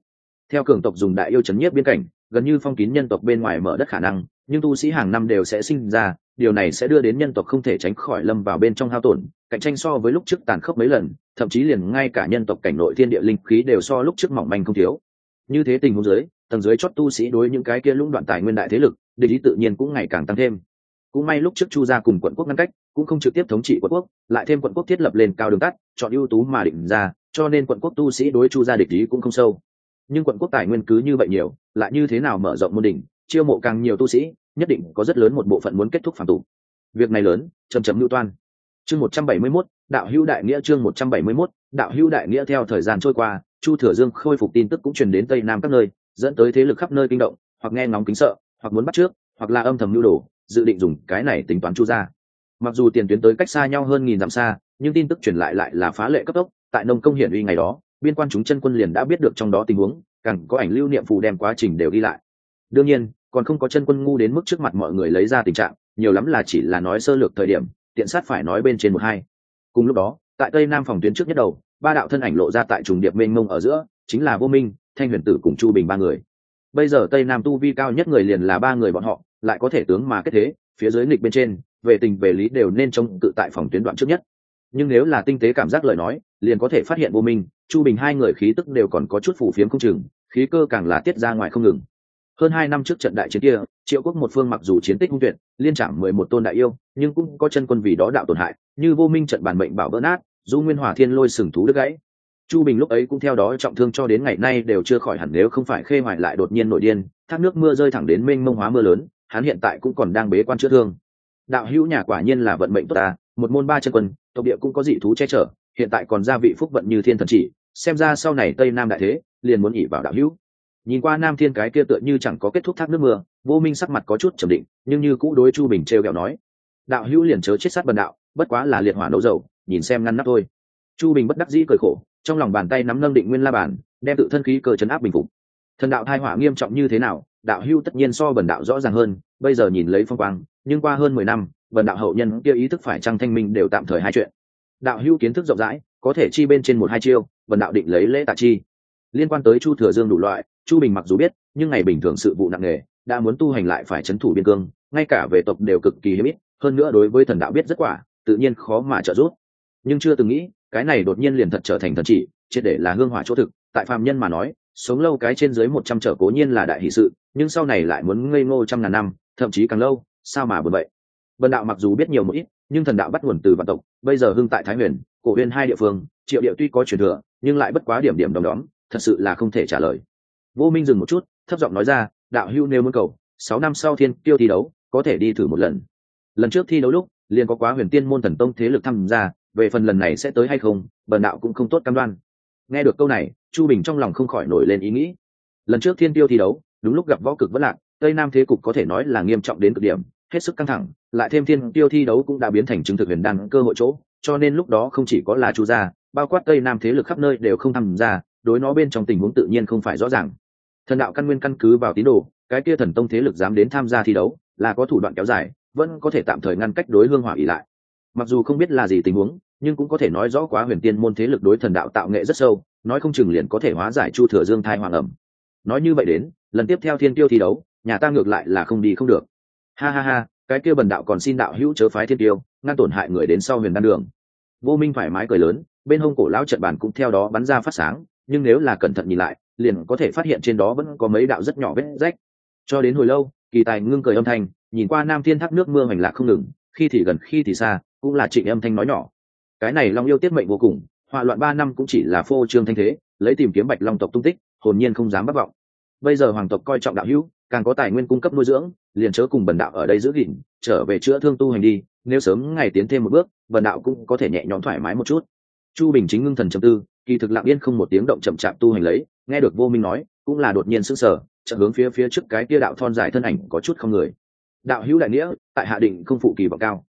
Theo cường tộc dùng đại yêu chấn nhiếp biên cảnh, gần như phong kín nhân tộc bên ngoài mở đất khả năng nhưng tu sĩ hàng năm đều sẽ sinh ra, điều này sẽ đưa đến nhân tộc không thể tránh khỏi lâm vào bên trong hao tổn, cạnh tranh so với lúc trước tàn khốc mấy lần, thậm chí liền ngay cả nhân tộc cảnh nội thiên địa linh khí đều so lúc trước mỏng manh không thiếu. Như thế tình huống dưới, tầng dưới chót tu sĩ đối những cái kia lũng đoạn tài nguyên đại thế lực, địch ý tự nhiên cũng ngày càng tăng thêm. Cũng may lúc trước chu gia cùng quận quốc ngăn cách, cũng không trực tiếp thống trị quận quốc, lại thêm quận quốc thiết lập lên cao đường tắt, chọn ưu tú mà định ra, cho nên quận quốc tu sĩ đối chu gia địch ý cũng không sâu. Nhưng quận quốc tài nguyên cứ như vậy nhiều, lại như thế nào mở rộng môn đỉnh chiêu mộ càng nhiều tu sĩ nhất định có rất lớn một bộ phận muốn kết thúc phản tục. Việc này lớn chầm chầm lưu toan. Chương một trăm bảy mươi 171, đạo hữu đại nghĩa chương một trăm bảy mươi 171, đạo hữu đại nghĩa theo thời gian trôi qua chu thừa dương khôi phục tin tức cũng truyền đến tây nam các nơi dẫn tới thế lực khắp nơi kinh động hoặc nghe ngóng kính sợ hoặc muốn bắt trước hoặc là âm thầm lưu đồ dự định dùng cái này tính toán chu ra mặc dù tiền tuyến tới cách xa nhau hơn nghìn dặm xa nhưng tin tức truyền lại lại là phá lệ cấp tốc tại nông công hiển uy ngày đó biên quan chúng chân quân liền đã biết được trong đó tình huống càng có ảnh lưu niệm phù đem quá trình đều đi lại. Đương nhiên còn không có chân quân ngu đến mức trước mặt mọi người lấy ra tình trạng, nhiều lắm là chỉ là nói sơ lược thời điểm, tiện sát phải nói bên trên một hai. Cùng lúc đó, tại tây nam phòng tuyến trước nhất đầu, ba đạo thân ảnh lộ ra tại trùng điệp mênh mông ở giữa, chính là vô minh, thanh huyền tử cùng chu bình ba người. Bây giờ tây nam tu vi cao nhất người liền là ba người bọn họ, lại có thể tướng mà kết thế, phía dưới nghịch bên trên, về tình về lý đều nên trông tự tại phòng tuyến đoạn trước nhất. Nhưng nếu là tinh tế cảm giác lời nói, liền có thể phát hiện vô minh, chu bình hai người khí tức đều còn có chút phủ phiếm không chừng, khí cơ càng là tiết ra ngoài không ngừng hơn hai năm trước trận đại chiến kia, triệu quốc một phương mặc dù chiến tích hung tuyệt, liên trảm mười một tôn đại yêu, nhưng cũng có chân quân vì đó đạo tổn hại, như vô minh trận bản mệnh bảo vỡ nát du nguyên hòa thiên lôi sừng thú đứt gãy. Chu bình lúc ấy cũng theo đó trọng thương cho đến ngày nay đều chưa khỏi hẳn nếu không phải khê hoài lại đột nhiên nội điên, thác nước mưa rơi thẳng đến mênh mông hóa mưa lớn, hắn hiện tại cũng còn đang bế quan chữa thương. Đạo hữu nhà quả nhiên là vận mệnh tốt ta, một môn ba chân quân, tộc địa cũng có dị thú che chở, hiện tại còn gia vị phúc vận như thiên thần chỉ, xem ra sau này tây nam đại thế, liền muốn ỉ vào đạo hữu nhìn qua nam thiên cái kia tựa như chẳng có kết thúc thác nước mưa, vô minh sắc mặt có chút trầm định, nhưng như cũ đối chu bình t r e o kẹo nói, đạo hữu liền chớ chết sát bần đạo, bất quá là liệt hỏa nấu dầu, nhìn xem ngăn nắp thôi. Chu bình bất đắc dĩ cười khổ, trong lòng bàn tay nắm nâng định nguyên la bàn, đem tự thân khí cờ chấn áp bình phục. Thần đạo thai hỏa nghiêm trọng như thế nào, đạo hữu tất nhiên so bần đạo rõ ràng hơn, bây giờ nhìn lấy phong quang, nhưng qua hơn mười năm, bần đạo hậu nhân kia ý thức phải trăng thanh minh đều tạm thời hai chuyện. Đạo hữu kiến thức rộng rãi, có thể chi bên trên một hai chiêu, bần đạo định lấy lễ tạ chi liên quan tới chu thừa dương đủ loại, chu bình mặc dù biết, nhưng ngày bình thường sự vụ nặng nề, đã muốn tu hành lại phải c h ấ n thủ biên cương, ngay cả về tộc đều cực kỳ hiếm ít, hơn nữa đối với thần đạo biết rất quả, tự nhiên khó mà trợ giúp. Nhưng chưa từng nghĩ, cái này đột nhiên liền thật trở thành thần chỉ, triệt để là hương hỏa chỗ thực, tại phạm nhân mà nói, sống lâu cái trên dưới một trăm trở cố nhiên là đại hỷ sự, nhưng sau này lại muốn ngây ngô trăm ngàn năm, thậm chí càng lâu, sao mà buồn vậy? Vận đạo mặc dù biết nhiều một ít, nhưng thần đạo bắt nguồn từ vạn tộc, bây giờ hưng tại thái huyền, cổ huyền hai địa phương, triệu địa tuy có truyền thừa, nhưng lại bất quá điểm điểm đồng đóm thật sự là không thể trả lời. Vô minh dừng một chút, thấp giọng nói ra, đạo hưu nêu muốn cầu, sáu năm sau thiên tiêu thi đấu, có thể đi thử một lần. Lần trước thi đấu lúc, liền có quá huyền tiên môn thần tông thế lực tham gia, về phần lần này sẽ tới hay không, bần đạo cũng không tốt cam đoan. Nghe được câu này, chu bình trong lòng không khỏi nổi lên ý nghĩ. Lần trước thiên tiêu thi đấu, đúng lúc gặp võ cực vẫn lạc, tây nam thế cục có thể nói là nghiêm trọng đến cực điểm, hết sức căng thẳng, lại thêm thiên tiêu thi đấu cũng đã biến thành chứng thực huyền đan cơ hội chỗ, cho nên lúc đó không chỉ có là chu gia, bao quát tây nam thế lực khắp nơi đều không tham gia đối nó bên trong tình huống tự nhiên không phải rõ ràng. Thần đạo căn nguyên căn cứ vào tín đồ, cái kia thần tông thế lực dám đến tham gia thi đấu, là có thủ đoạn kéo dài, vẫn có thể tạm thời ngăn cách đối hương hỏa ỉ lại. Mặc dù không biết là gì tình huống, nhưng cũng có thể nói rõ quá huyền tiên môn thế lực đối thần đạo tạo nghệ rất sâu, nói không chừng liền có thể hóa giải chu thừa dương thai hoàng ẩm. Nói như vậy đến, lần tiếp theo thiên tiêu thi đấu, nhà ta ngược lại là không đi không được. Ha ha ha, cái kia bần đạo còn xin đạo hữu chớ phái thiên tiêu, ngăn tổn hại người đến sau huyền đan đường. Vô minh thoải mái cười lớn, bên hông cổ lão trận bàn cũng theo đó bắn ra phát sáng nhưng nếu là cẩn thận nhìn lại, liền có thể phát hiện trên đó vẫn có mấy đạo rất nhỏ vết rách. Cho đến hồi lâu, kỳ tài ngưng cười âm thanh, nhìn qua nam thiên thác nước mưa hoành lạc không ngừng, khi thì gần, khi thì xa, cũng là trịnh âm thanh nói nhỏ. Cái này long yêu tiết mệnh vô cùng, họa loạn ba năm cũng chỉ là phô trương thanh thế, lấy tìm kiếm bạch long tộc tung tích, hồn nhiên không dám bất vọng. Bây giờ hoàng tộc coi trọng đạo hữu, càng có tài nguyên cung cấp nuôi dưỡng, liền chớ cùng bần đạo ở đây giữ gìn, trở về chữa thương tu hành đi, nếu sớm ngày tiến thêm một bước, bần đạo cũng có thể nhẹ nhõm thoải mái một chút. Chu bình chính ngưng thần trầm tư kỳ thực lặng yên không một tiếng động chậm chạp tu hành lấy, nghe được vô minh nói, cũng là đột nhiên sững sờ, chợt hướng phía phía trước cái kia đạo thon dài thân ảnh có chút không người. Đạo hữu đại nghĩa, tại hạ định không phụ kỳ vọng cao.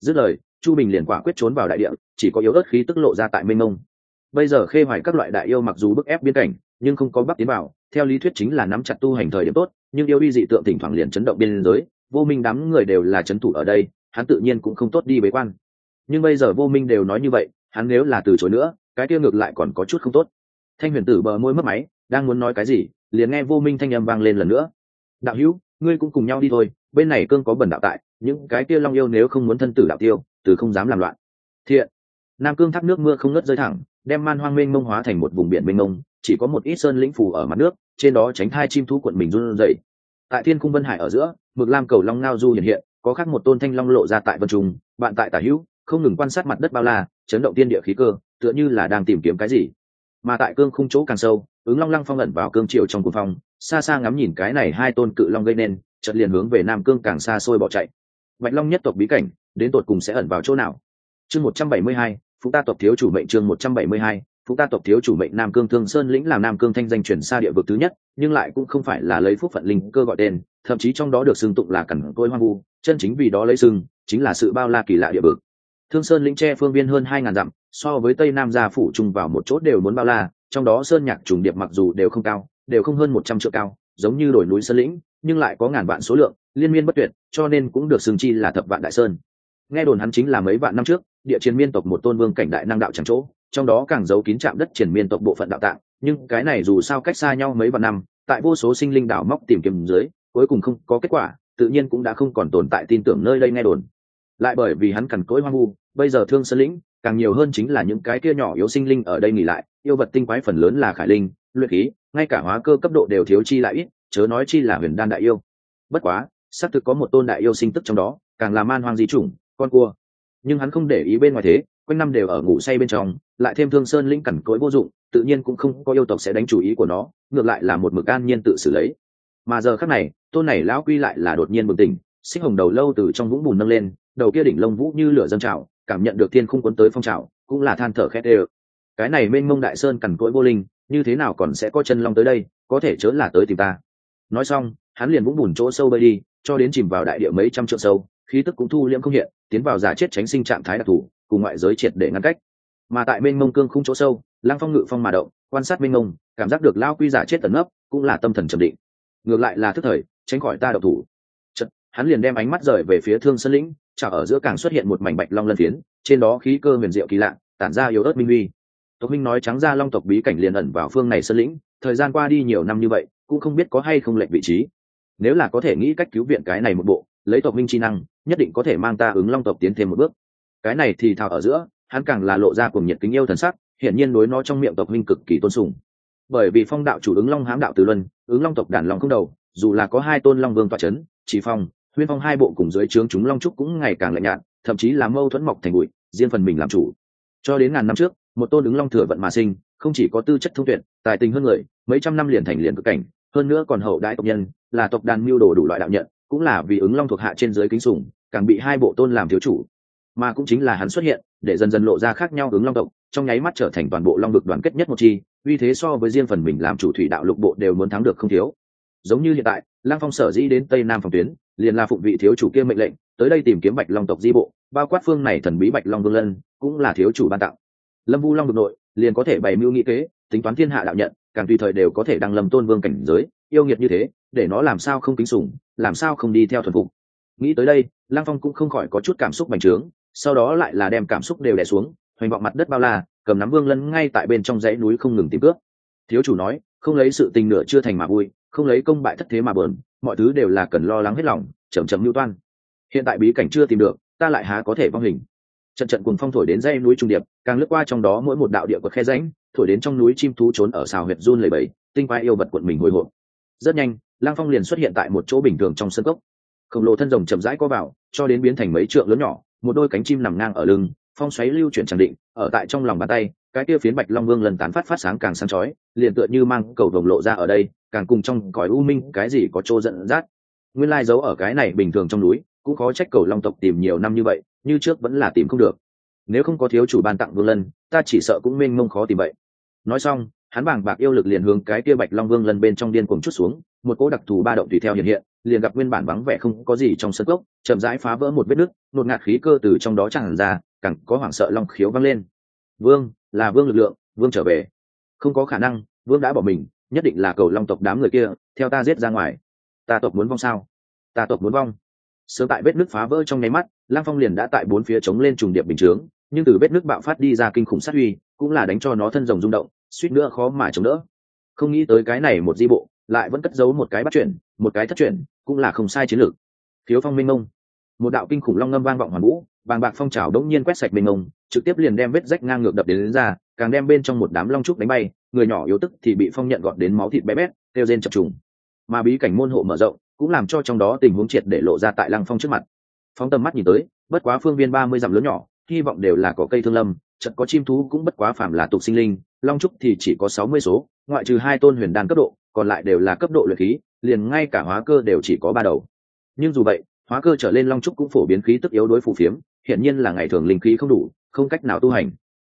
Dứt lời, chu bình liền quả quyết trốn vào đại địa, chỉ có yếu ớt khí tức lộ ra tại mênh mông. Bây giờ khê hoài các loại đại yêu mặc dù bức ép biên cảnh, nhưng không có bắc tiến vào, theo lý thuyết chính là nắm chặt tu hành thời điểm tốt, nhưng yêu uy dị tượng thỉnh thoảng liền chấn động biên giới, vô minh đám người đều là chấn thủ ở đây, hắn tự nhiên cũng không tốt đi bế quan. Nhưng bây giờ vô minh đều nói như vậy, hắn nếu là từ chối nữa cái kia ngược lại còn có chút không tốt. Thanh huyền tử bờ môi mất máy, đang muốn nói cái gì, liền nghe vô minh thanh âm vang lên lần nữa. Đạo hữu, ngươi cũng cùng nhau đi thôi, bên này cương có bẩn đạo tại, những cái kia long yêu nếu không muốn thân tử đạo tiêu, từ không dám làm loạn. Thiện. Nam cương thác nước mưa không ngớt rơi thẳng, đem man hoang mênh mông hóa thành một vùng biển mênh mông, chỉ có một ít sơn lĩnh phủ ở mặt nước, trên đó tránh thai chim thú quận mình run rẩy. Tại thiên cung vân hải ở giữa, mực lam cầu long ngao du hiện hiện, có khác một tôn thanh long lộ ra tại vân trung, bạn tại tả hữu, không ngừng quan sát mặt đất bao la, chấn động tiên địa khí cơ tựa như là đang tìm kiếm cái gì. Mà tại cương khung chỗ càng sâu, ứng long lăng phong ẩn vào cương triều trong cuồng phong, xa xa ngắm nhìn cái này hai tôn cự long gây nên, chợt liền hướng về nam cương càng xa xôi bỏ chạy. Bạch long nhất tộc bí cảnh, đến tột cùng sẽ ẩn vào chỗ nào? Chương một trăm bảy mươi hai, phú ta tộc thiếu chủ mệnh chương một trăm bảy mươi hai, phú ta tộc thiếu chủ mệnh nam cương thương sơn lĩnh làm nam cương thanh danh truyền xa địa vực thứ nhất, nhưng lại cũng không phải là lấy phúc phận linh cơ gọi tên, thậm chí trong đó được xưng tụng là cẩn côi hoang vu, chân chính vì đó lấy xưng, chính là sự bao la kỳ lạ địa vực. Thương sơn lĩnh tre phương viên hơn hai ngàn dặm so với tây nam gia phủ chung vào một chỗ đều muốn bao la, trong đó sơn nhạc trùng điệp mặc dù đều không cao, đều không hơn một trăm triệu cao, giống như đồi núi sơn lĩnh, nhưng lại có ngàn vạn số lượng, liên miên bất tuyệt, cho nên cũng được xưng chi là thập vạn đại sơn. Nghe đồn hắn chính là mấy vạn năm trước, địa chiến miên tộc một tôn vương cảnh đại năng đạo chẳng chỗ, trong đó càng giấu kín chạm đất triển miên tộc bộ phận đạo tạng, nhưng cái này dù sao cách xa nhau mấy vạn năm, tại vô số sinh linh đảo móc tìm kiếm dưới, cuối cùng không có kết quả, tự nhiên cũng đã không còn tồn tại tin tưởng nơi đây nghe đồn. Lại bởi vì hắn cằn cỗi hoang vu, bây giờ thương sơn lĩnh càng nhiều hơn chính là những cái kia nhỏ yếu sinh linh ở đây nghỉ lại, yêu vật tinh quái phần lớn là khải linh, luyện khí, ngay cả hóa cơ cấp độ đều thiếu chi lại ít, chớ nói chi là huyền đan đại yêu. Bất quá, xác thực có một tôn đại yêu sinh tức trong đó, càng là man hoang di chủng, con cua. Nhưng hắn không để ý bên ngoài thế, quanh năm đều ở ngủ say bên trong, lại thêm thương sơn linh cẩn cối vô dụng, tự nhiên cũng không có yêu tộc sẽ đánh chủ ý của nó, ngược lại là một mực an nhiên tự xử lấy. Mà giờ khác này, tôn này lão quy lại là đột nhiên bừng tỉnh, xích hồng đầu lâu từ trong vũng bùn nâng lên, đầu kia đỉnh lông vũ như lửa dâng trào cảm nhận được thiên khung cuốn tới phong trào cũng là than thở khét ê cái này mênh mông đại sơn cằn cỗi vô linh như thế nào còn sẽ có chân long tới đây có thể chớ là tới tìm ta. Nói xong hắn liền vũng bùn chỗ sâu bơi đi cho đến chìm vào đại địa mấy trăm trượng sâu khí tức cũng thu liễm không hiện tiến vào giả chết tránh sinh trạng thái đặc thù cùng ngoại giới triệt để ngăn cách. Mà tại mênh mông cương khung chỗ sâu lang phong ngự phong mà động quan sát mênh mông cảm giác được lao quy giả chết tận ấp cũng là tâm thần trầm định. Ngược lại là thức thời tránh khỏi ta độc thủ. Chật, hắn liền đem ánh mắt rời về phía thương sơn lĩnh chả ở giữa càng xuất hiện một mảnh bạch long lân phiến, trên đó khí cơ huyền diệu kỳ lạ, tản ra yếu ớt minh huy. Tộc minh nói trắng ra long tộc bí cảnh liền ẩn vào phương này sơn lĩnh, thời gian qua đi nhiều năm như vậy, cũng không biết có hay không lệnh vị trí. Nếu là có thể nghĩ cách cứu viện cái này một bộ, lấy tộc minh chi năng, nhất định có thể mang ta ứng long tộc tiến thêm một bước. Cái này thì thào ở giữa, hắn càng là lộ ra cùng nhiệt kính yêu thần sắc, hiển nhiên đối nó trong miệng tộc minh cực kỳ tôn sùng. Bởi vì phong đạo chủ ứng long hám đạo từ luân, ứng long tộc đàn long không đầu, dù là có hai tôn long vương tọa c h ấ n chỉ phong huyên phong hai bộ cùng dưới trướng chúng long trúc cũng ngày càng lạnh nhạt, thậm chí là mâu thuẫn mọc thành bụi, riêng phần mình làm chủ. Cho đến ngàn năm trước, một tôn ứng long thừa vận mà sinh, không chỉ có tư chất thông tuyệt, tài tình hơn người, mấy trăm năm liền thành liền cực cảnh, hơn nữa còn hậu đại tộc nhân, là tộc đàn mưu đồ đủ loại đạo nhận, cũng là vì ứng long thuộc hạ trên dưới kính sủng, càng bị hai bộ tôn làm thiếu chủ. Mà cũng chính là hắn xuất hiện, để dần dần lộ ra khác nhau ứng long tộc, trong nháy mắt trở thành toàn bộ long vực đoàn kết nhất một chi, uy thế so với riêng phần mình làm chủ thủy đạo lục bộ đều muốn thắng được không thiếu. Giống như hiện tại lang phong sở dĩ đến tây nam phòng tuyến, liền là phụng vị thiếu chủ kia mệnh lệnh, tới đây tìm kiếm bạch long tộc di bộ, bao quát phương này thần bí bạch long vương lân, cũng là thiếu chủ ban tặng. Lâm vu long được nội, liền có thể bày mưu nghị kế, tính toán thiên hạ đạo nhận, càng tùy thời đều có thể đăng lâm tôn vương cảnh giới, yêu nghiệt như thế, để nó làm sao không kính sủng, làm sao không đi theo thuần phục. Nghĩ tới đây lang phong cũng không khỏi có chút cảm xúc bành trướng, sau đó lại là đem cảm xúc đều đè xuống, hoành vọng mặt đất bao la, cầm nắm vương lân ngay tại bên trong dãy núi không ngừng tìm cướp. Thiếu chủ nói, không lấy sự tình nửa chưa thành mà vui không lấy công bại thất thế mà bờn, mọi thứ đều là cần lo lắng hết lòng, chậm chậm lưu toan. Hiện tại bí cảnh chưa tìm được, ta lại há có thể vong hình. Trận trận cùng phong thổi đến dây núi trung điệp, càng lướt qua trong đó mỗi một đạo địa của khe rãnh, thổi đến trong núi chim thú trốn ở xào huyệt run lầy bầy, tinh quái yêu vật quận mình hồi hộp. Rất nhanh, lang phong liền xuất hiện tại một chỗ bình thường trong sân cốc. Khổng lồ thân rồng chậm rãi có vào, cho đến biến thành mấy trượng lớn nhỏ, một đôi cánh chim nằm ngang ở lưng, phong xoáy lưu chuyển chẳng định, ở tại trong lòng bàn tay, cái kia phiến bạch long vương lần tán phát phát sáng càng sáng chói, liền tựa như mang cầu vồng lộ ra ở đây càng cùng trong cõi u minh cái gì có chỗ giận dắt. Nguyên lai giấu ở cái này bình thường trong núi, cũng có trách cầu long tộc tìm nhiều năm như vậy, như trước vẫn là tìm không được. Nếu không có thiếu chủ ban tặng vương lân, ta chỉ sợ cũng mênh mông khó tìm vậy. Nói xong, hắn bảng bạc yêu lực liền hướng cái kia bạch long vương lần bên trong điên cuồng chút xuống, một cỗ đặc thù ba động tùy theo hiện hiện, liền gặp nguyên bản vắng vẻ không có gì trong sân gốc chậm rãi phá vỡ một vết nứt, nột ngạt khí cơ từ trong đó tràn ra, càng có hoảng sợ long khiếu vang lên. Vương, là vương lực lượng, vương trở về. Không có khả năng, vương đã bỏ mình nhất định là cầu long tộc đám người kia theo ta giết ra ngoài. Ta tộc muốn vong sao? Ta tộc muốn vong. Sớm tại vết nước phá vỡ trong nháy mắt lang phong liền đã tại bốn phía chống lên trùng điệp bình chướng nhưng từ vết nước bạo phát đi ra kinh khủng sát huy, cũng là đánh cho nó thân rồng rung động suýt nữa khó mà chống đỡ. Không nghĩ tới cái này một di bộ lại vẫn cất giấu một cái bắt chuyển một cái thất chuyển cũng là không sai chiến lược. Thiếu phong minh mông một đạo kinh khủng long ngâm vang vọng hoàn vũ vàng bạc phong trào đống nhiên quét sạch minh mông trực tiếp liền đem vết rách ngang ngược đập đến, đến ra càng đem bên trong một đám long trúc đánh bay người nhỏ yếu tức thì bị phong nhận gọn đến máu thịt bé bét, kêu rên chập trùng. Mà bí cảnh môn hộ mở rộng, cũng làm cho trong đó tình huống triệt để lộ ra tại lăng phong trước mặt. Phóng tầm mắt nhìn tới, bất quá phương viên ba mươi dặm lớn nhỏ, hy vọng đều là có cây thương lâm chật có chim thú cũng bất quá phàm là tục sinh linh, long trúc thì chỉ có sáu mươi số, ngoại trừ hai tôn huyền đan cấp độ, còn lại đều là cấp độ luyện khí, liền ngay cả hóa cơ đều chỉ có ba đầu. Nhưng dù vậy, hóa cơ trở lên long trúc cũng phổ biến khí tức yếu đối phù phiếm, hiển nhiên là ngày thường linh khí không đủ, không cách nào tu hành.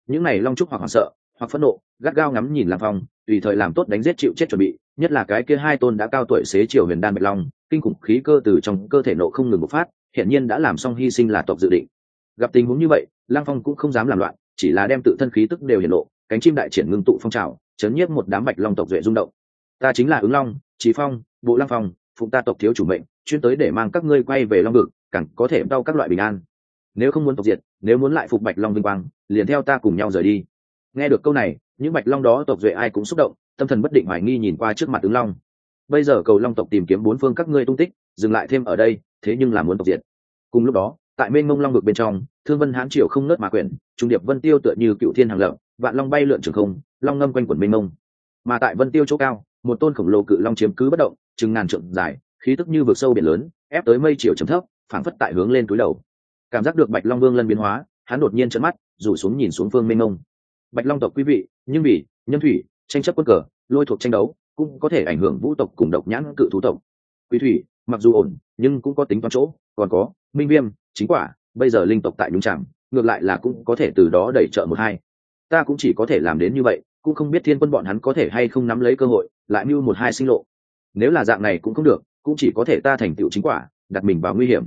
Những này long trúc hoặc hoảng sợ hoặc phẫn nộ, gắt gao ngắm nhìn làm phong, tùy thời làm tốt đánh giết chịu chết chuẩn bị, nhất là cái kia hai tôn đã cao tuổi xế chiều huyền đan bạch long, kinh khủng khí cơ từ trong cơ thể nộ không ngừng một phát, hiển nhiên đã làm xong hy sinh là tộc dự định. Gặp tình huống như vậy lang phong cũng không dám làm loạn, chỉ là đem tự thân khí tức đều hiển lộ, cánh chim đại triển ngưng tụ phong trào, chấn nhiếp một đám bạch long tộc duệ rung động. Ta chính là ứng long trí phong, bộ lang phong phụng ta tộc thiếu chủ mệnh, chuyên tới để mang các ngươi quay về long ngực cẳng có thể đau các loại bình an. Nếu không muốn tộc diệt, nếu muốn lại phục bạch long vinh quang, liền theo ta cùng nhau rời đi nghe được câu này, những bạch long đó tộc duệ ai cũng xúc động, tâm thần bất định hoài nghi nhìn qua trước mặt ứng long. Bây giờ cầu long tộc tìm kiếm bốn phương các ngươi tung tích, dừng lại thêm ở đây, thế nhưng là muốn tộc diệt. Cùng lúc đó, tại mênh mông long vực bên trong, thương vân hán triều không nớt mà quyển trung điệp vân tiêu tựa như cựu thiên hàng lợm, vạn long bay lượn trường không, long ngâm quanh quần mênh mông. Mà tại vân tiêu chỗ cao, một tôn khổng lồ cự long chiếm cứ bất động, chừng ngàn trượng dài, khí tức như vực sâu biển lớn, ép tới mây chiều chấm thấp, phảng phất tại hướng lên túi đầu. Cảm giác được bạch long vương lân biến hóa, hắn đột nhiên trợn mắt, rủ xuống nhìn xuống phương mênh mông bạch long tộc quý vị, nhưng vì nhân thủy, tranh chấp quân cờ, lôi thuộc tranh đấu, cũng có thể ảnh hưởng vũ tộc cùng độc nhãn cự thú tộc. Quý thủy, mặc dù ổn, nhưng cũng có tính toán chỗ, còn có minh viêm, chính quả, bây giờ linh tộc tại nhung tràng ngược lại là cũng có thể từ đó đẩy trợ một hai. Ta cũng chỉ có thể làm đến như vậy, cũng không biết thiên quân bọn hắn có thể hay không nắm lấy cơ hội, lại mưu một hai sinh lộ. Nếu là dạng này cũng không được, cũng chỉ có thể ta thành tựu chính quả, đặt mình vào nguy hiểm.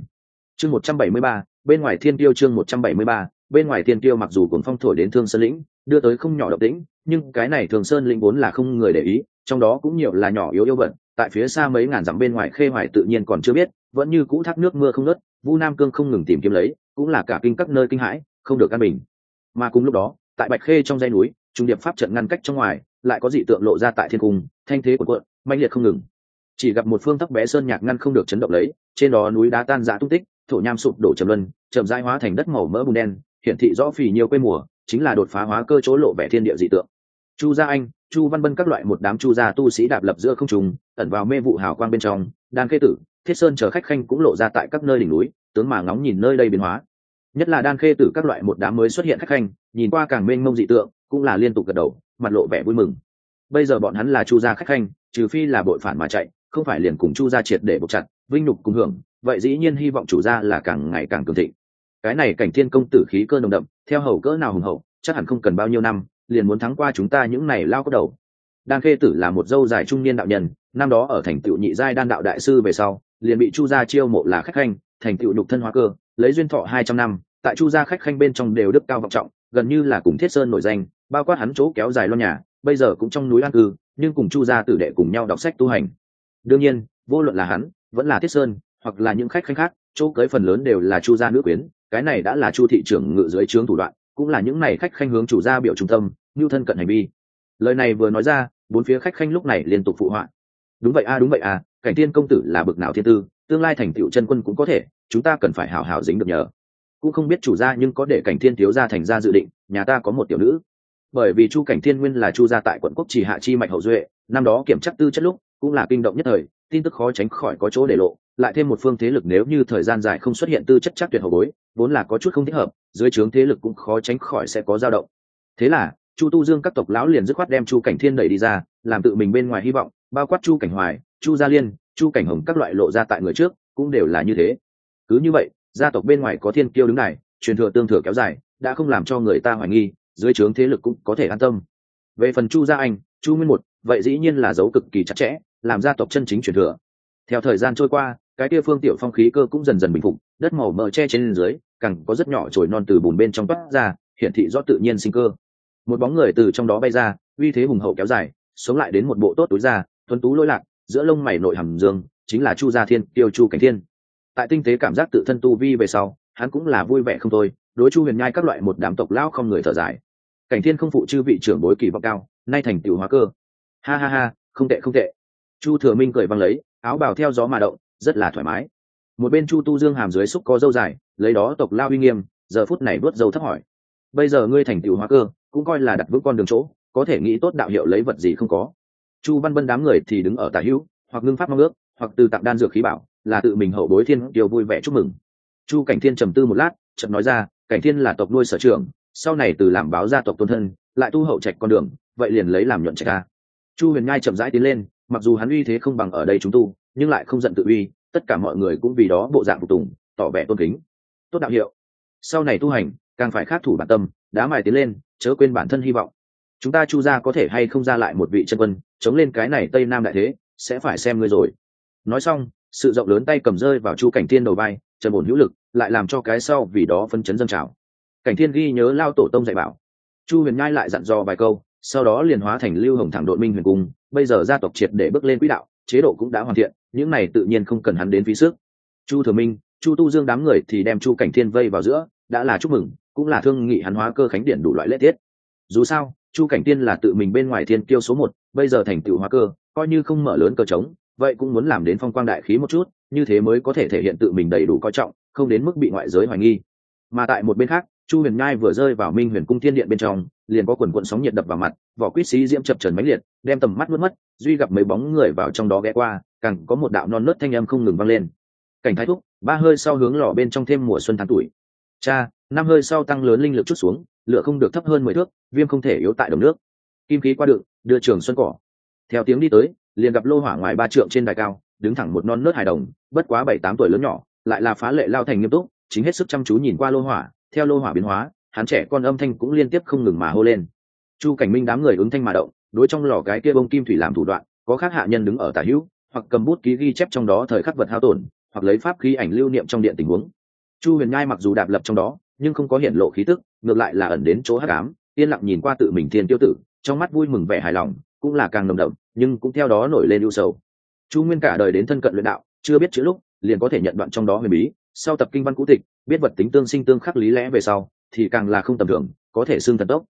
Chương một trăm bảy mươi ba, bên ngoài thiên tiêu chương một trăm bảy mươi ba, bên ngoài thiên tiêu mặc dù cuồng phong thổi đến thương sơn lĩnh đưa tới không nhỏ động tĩnh, nhưng cái này thường sơn lĩnh vốn là không người để ý, trong đó cũng nhiều là nhỏ yếu yêu bận, tại phía xa mấy ngàn dặm bên ngoài khê hoài tự nhiên còn chưa biết, vẫn như cũ thác nước mưa không nớt vu nam cương không ngừng tìm kiếm lấy, cũng là cả kinh các nơi kinh hãi, không được an bình. Mà cùng lúc đó, tại bạch khê trong dãy núi, trung điệp pháp trận ngăn cách trong ngoài, lại có dị tượng lộ ra tại thiên cung, thanh thế của quận mạnh liệt không ngừng. Chỉ gặp một phương tóc bé sơn nhạc ngăn không được chấn động lấy, trên đó núi đá tan rã tung tích, thổ nham sụp đổ trầm luân, chậm rãi hóa thành đất màu mỡ bùn đen, hiển thị rõ phì nhiều quê mùa chính là đột phá hóa cơ chỗ lộ vẻ thiên địa dị tượng. Chu gia anh, chu văn bân các loại một đám chu gia tu sĩ đạp lập giữa không trùng ẩn vào mê vụ hào quang bên trong, đan khê tử, thiết sơn chờ khách khanh cũng lộ ra tại các nơi đỉnh núi, tướng mà ngóng nhìn nơi đây biến hóa. Nhất là đan khê tử các loại một đám mới xuất hiện khách khanh, nhìn qua càng mênh mông dị tượng, cũng là liên tục gật đầu, mặt lộ vẻ vui mừng. Bây giờ bọn hắn là chu gia khách khanh, trừ phi là bội phản mà chạy, không phải liền cùng chu gia triệt để buộc chặt, vinh nhục cùng hưởng, vậy dĩ nhiên hy vọng chủ gia là càng ngày càng cường thịnh cái này cảnh thiên công tử khí cơ nồng đậm, theo hầu cỡ nào hùng hậu, chắc hẳn không cần bao nhiêu năm, liền muốn thắng qua chúng ta những này lao có đầu. Đan khê tử là một dâu dài trung niên đạo nhân, năm đó ở thành tựu nhị giai đan đạo đại sư về sau, liền bị chu gia chiêu mộ là khách khanh, thành tựu nhục thân hóa cơ, lấy duyên thọ hai trăm năm, tại chu gia khách khanh bên trong đều đức cao vọng trọng, gần như là cùng thiết sơn nổi danh, bao quát hắn chỗ kéo dài lo nhà, bây giờ cũng trong núi an cư, nhưng cùng chu gia tử đệ cùng nhau đọc sách tu hành. Đương nhiên, vô luận là hắn, vẫn là thiết sơn, hoặc là những khách khanh khác, chỗ cưới phần lớn đều là chu gia nữ quyến cái này đã là chu thị trưởng ngự dưới trướng thủ đoạn, cũng là những này khách khanh hướng chủ gia biểu trung tâm, như thân cận hành vi. Lời này vừa nói ra, bốn phía khách khanh lúc này liên tục phụ họa. Đúng vậy a, đúng vậy a, cảnh thiên công tử là bực nào thiên tư, tương lai thành tựu chân quân cũng có thể, chúng ta cần phải hào hào dính được nhờ. Cũng không biết chủ gia nhưng có để cảnh thiên thiếu gia thành ra dự định, nhà ta có một tiểu nữ. Bởi vì chu cảnh thiên nguyên là chu gia tại quận quốc chỉ hạ chi mạnh hậu duệ, năm đó kiểm chắc tư chất lúc, cũng là kinh động nhất thời, tin tức khó tránh khỏi có chỗ để lộ, lại thêm một phương thế lực nếu như thời gian dài không xuất hiện tư chất chắc tuyệt hậu bối vốn là có chút không thích hợp, dưới trướng thế lực cũng khó tránh khỏi sẽ có dao động. Thế là, chu tu dương các tộc lão liền dứt khoát đem chu cảnh thiên đẩy đi ra, làm tự mình bên ngoài hy vọng, bao quát chu cảnh hoài, chu gia liên, chu cảnh hồng các loại lộ ra tại người trước, cũng đều là như thế. Cứ như vậy, gia tộc bên ngoài có thiên kiêu đứng này, truyền thừa tương thừa kéo dài, đã không làm cho người ta hoài nghi, dưới trướng thế lực cũng có thể an tâm. Về phần chu gia anh, chu nguyên một, vậy dĩ nhiên là dấu cực kỳ chặt chẽ, làm gia tộc chân chính truyền thừa. Theo thời gian trôi qua, cái kia phương tiểu phong khí cơ cũng dần dần bình phục đất màu mỡ che trên dưới, càng có rất nhỏ trồi non từ bùn bên trong toát ra, hiển thị rõ tự nhiên sinh cơ. Một bóng người từ trong đó bay ra, uy thế hùng hậu kéo dài, sống lại đến một bộ tốt túi da, tuấn tú lỗi lạc, giữa lông mày nội hầm dương, chính là chu gia thiên, tiêu chu cảnh thiên. Tại tinh tế cảm giác tự thân tu vi về sau, hắn cũng là vui vẻ không thôi, đối chu huyền nhai các loại một đám tộc lão không người thở dài. Cảnh thiên không phụ chư vị trưởng bối kỳ vọng cao, nay thành tiểu hóa cơ. Ha ha ha, không tệ không tệ. Chu thừa minh cười văng lấy, áo bào theo gió mà động, rất là thoải mái một bên chu tu dương hàm dưới xúc có dâu dài, lấy đó tộc lao uy nghiêm, giờ phút này vớt dâu thấp hỏi. Bây giờ ngươi thành tiểu hóa cơ, cũng coi là đặt vững con đường chỗ, có thể nghĩ tốt đạo hiệu lấy vật gì không có. Chu văn bân đám người thì đứng ở tả hữu, hoặc ngưng pháp mong ước, hoặc từ tặng đan dược khí bảo, là tự mình hậu bối thiên kiều vui vẻ chúc mừng. Chu cảnh thiên trầm tư một lát, chợt nói ra, cảnh thiên là tộc nuôi sở trường, sau này từ làm báo gia tộc tôn thân, lại tu hậu trạch con đường, vậy liền lấy làm nhuận trạch ca chu huyền ngai chậm rãi tiến lên, mặc dù hắn uy thế không bằng ở đây chúng tu, nhưng lại không giận tự uy tất cả mọi người cũng vì đó bộ dạng phục tùng, tỏ vẻ tôn kính. Tốt đạo hiệu. Sau này tu hành, càng phải khắc thủ bản tâm, đá mài tiến lên, chớ quên bản thân hy vọng. Chúng ta chu ra có thể hay không ra lại một vị chân quân, chống lên cái này tây nam đại thế, sẽ phải xem ngươi rồi. Nói xong, sự rộng lớn tay cầm rơi vào chu cảnh thiên đầu vai trần bổn hữu lực, lại làm cho cái sau vì đó phân chấn dâng trào. Cảnh thiên ghi nhớ lao tổ tông dạy bảo. Chu huyền nhai lại dặn dò vài câu, sau đó liền hóa thành lưu hồng thẳng đội minh huyền cung, bây giờ gia tộc triệt để bước lên quỹ đạo chế độ cũng đã hoàn thiện, những này tự nhiên không cần hắn đến phí sức. Chu thừa minh, chu tu dương đám người thì đem chu cảnh thiên vây vào giữa, đã là chúc mừng, cũng là thương nghị hắn hóa cơ khánh điện đủ loại lễ tiết. Dù sao, chu cảnh tiên là tự mình bên ngoài thiên kiêu số một, bây giờ thành tựu hóa cơ, coi như không mở lớn cơ trống, vậy cũng muốn làm đến phong quang đại khí một chút, như thế mới có thể thể hiện tự mình đầy đủ coi trọng, không đến mức bị ngoại giới hoài nghi. Mà tại một bên khác, chu huyền nhai vừa rơi vào minh huyền cung thiên điện bên trong, liền có quần quận sóng nhiệt đập vào mặt, vỏ quýt xí diễm chập trần mãnh liệt, đem tầm mắt mất mất duy gặp mấy bóng người vào trong đó ghé qua, càng có một đạo non nớt thanh âm không ngừng vang lên. Cảnh thái thúc, ba hơi sau hướng lò bên trong thêm mùa xuân tháng tuổi. Cha, năm hơi sau tăng lớn linh lực chút xuống, lửa không được thấp hơn mười thước, viêm không thể yếu tại đồng nước. Kim khí qua đựng đưa trường xuân cỏ. Theo tiếng đi tới, liền gặp lô hỏa ngoài ba trượng trên đài cao, đứng thẳng một non nớt hài đồng, bất quá bảy tám tuổi lớn nhỏ, lại là phá lệ lao thành nghiêm túc, chính hết sức chăm chú nhìn qua lô hỏa, theo lô hỏa biến hóa, hắn trẻ con âm thanh cũng liên tiếp không ngừng mà hô lên. Chu cảnh minh đám người ứng thanh mà động đối trong lò cái kia bông kim thủy làm thủ đoạn, có khác hạ nhân đứng ở tả hữu, hoặc cầm bút ký ghi chép trong đó thời khắc vật hao tổn, hoặc lấy pháp khí ảnh lưu niệm trong điện tình huống. Chu huyền nhai mặc dù đạp lập trong đó, nhưng không có hiện lộ khí tức, ngược lại là ẩn đến chỗ hắc ám, yên lặng nhìn qua tự mình thiên tiêu tử, trong mắt vui mừng vẻ hài lòng, cũng là càng nồng đậm, nhưng cũng theo đó nổi lên ưu sầu. Chu nguyên cả đời đến thân cận luyện đạo, chưa biết chữ lúc, liền có thể nhận đoạn trong đó huyền bí, sau tập kinh văn cũ tịch, biết vật tính tương sinh tương khắc lý lẽ về sau, thì càng là không tầm thường, có thể xưng thần tốc.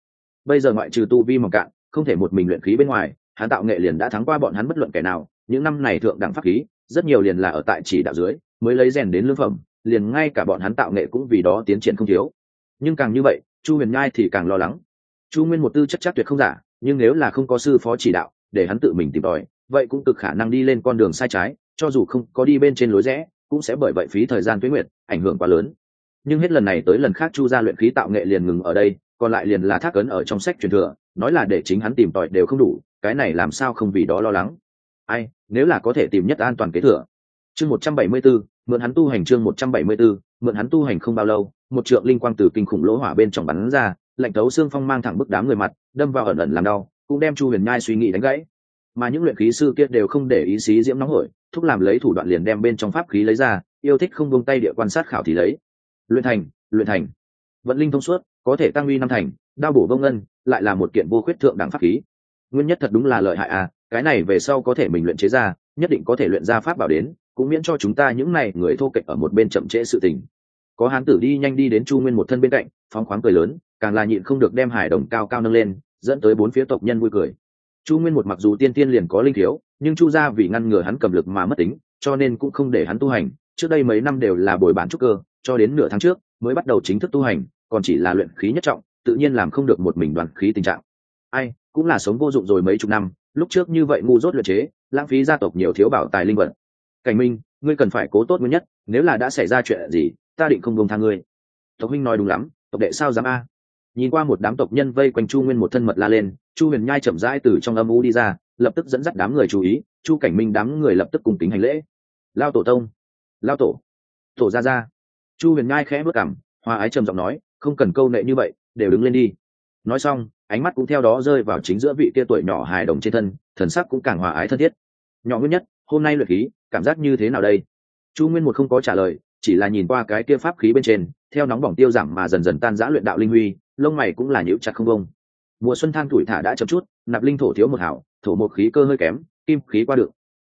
Bây giờ ngoại trừ tu vi mỏng cạn không thể một mình luyện khí bên ngoài, hắn tạo nghệ liền đã thắng qua bọn hắn bất luận kẻ nào. Những năm này thượng đẳng pháp khí, rất nhiều liền là ở tại chỉ đạo dưới, mới lấy rèn đến lương phẩm, liền ngay cả bọn hắn tạo nghệ cũng vì đó tiến triển không thiếu. Nhưng càng như vậy, chu huyền nhai thì càng lo lắng. Chu nguyên một tư chất chắc tuyệt không giả, nhưng nếu là không có sư phó chỉ đạo, để hắn tự mình tìm tòi, vậy cũng cực khả năng đi lên con đường sai trái, cho dù không có đi bên trên lối rẽ, cũng sẽ bởi vậy phí thời gian tuế nguyệt, ảnh hưởng quá lớn. Nhưng hết lần này tới lần khác chu gia luyện khí tạo nghệ liền ngừng ở đây, còn lại liền là thác ấn ở trong sách truyền thừa nói là để chính hắn tìm tòi đều không đủ cái này làm sao không vì đó lo lắng? Ai nếu là có thể tìm nhất an toàn kế thừa. Chương một trăm bảy mươi 174, mượn hắn tu hành chương một trăm bảy mươi 174, mượn hắn tu hành không bao lâu một trượng linh quang từ kinh khủng lỗ hỏa bên trong bắn ra lạnh thấu xương phong mang thẳng bức đám người mặt đâm vào ẩn ẩn làm đau cũng đem chu huyền nhai suy nghĩ đánh gãy. Mà những luyện khí sư kia đều không để ý xí diễm nóng hổi thúc làm lấy thủ đoạn liền đem bên trong pháp khí lấy ra yêu thích không buông tay địa quan sát khảo thì lấy. Luyện thành luyện thành. Vận linh thông suốt có thể tăng uy năm thành, đao bổ vông ngân, lại là một kiện vô khuyết thượng đẳng pháp khí. Nguyên nhất thật đúng là lợi hại à cái này về sau có thể mình luyện chế ra, nhất định có thể luyện ra pháp bảo đến, cũng miễn cho chúng ta những này người thô kệch ở một bên chậm trễ sự tình. Có hán tử đi nhanh đi đến chu nguyên một thân bên cạnh, phóng khoáng cười lớn, càng là nhịn không được đem hải đồng cao cao nâng lên, dẫn tới bốn phía tộc nhân vui cười. Chu nguyên một mặc dù tiên tiên liền có linh thiếu, nhưng chu gia vì ngăn ngừa hắn cầm lực mà mất tính, cho nên cũng không để hắn tu hành, trước đây mấy năm đều là bồi bản trúc cơ, cho đến nửa tháng trước mới bắt đầu chính thức tu hành còn chỉ là luyện khí nhất trọng, tự nhiên làm không được một mình đoàn khí tình trạng. Ai, cũng là sống vô dụng rồi mấy chục năm, lúc trước như vậy ngu dốt luyện chế, lãng phí gia tộc nhiều thiếu bảo tài linh vật. Cảnh minh, ngươi cần phải cố tốt nguyên nhất, nếu là đã xảy ra chuyện gì, ta định không công tha ngươi. Tộc huynh nói đúng lắm, tộc đệ sao dám a? Nhìn qua một đám tộc nhân vây quanh chu nguyên một thân mật la lên, chu huyền nhai chậm rãi từ trong âm u đi ra, lập tức dẫn dắt đám người chú ý, chu cảnh minh đám người lập tức cùng kính hành lễ. Lao tổ tông, lao tổ tổ ra ra chu huyền nhai khẽ bước cảm hoa ái trầm giọng nói không cần câu nệ như vậy, đều đứng lên đi. Nói xong, ánh mắt cũng theo đó rơi vào chính giữa vị kia tuổi nhỏ hài đồng trên thân, thần sắc cũng càng hòa ái thân thiết. Nhỏ nguyên nhất, hôm nay luyện khí, cảm giác như thế nào đây? Chu nguyên một không có trả lời, chỉ là nhìn qua cái kia pháp khí bên trên, theo nóng bỏng tiêu giảm mà dần dần tan giã luyện đạo linh huy, lông mày cũng là nhíu chặt không bông mùa xuân thang tuổi thả đã chậm chút, nạp linh thổ thiếu một hảo, thổ một khí cơ hơi kém, kim khí qua được.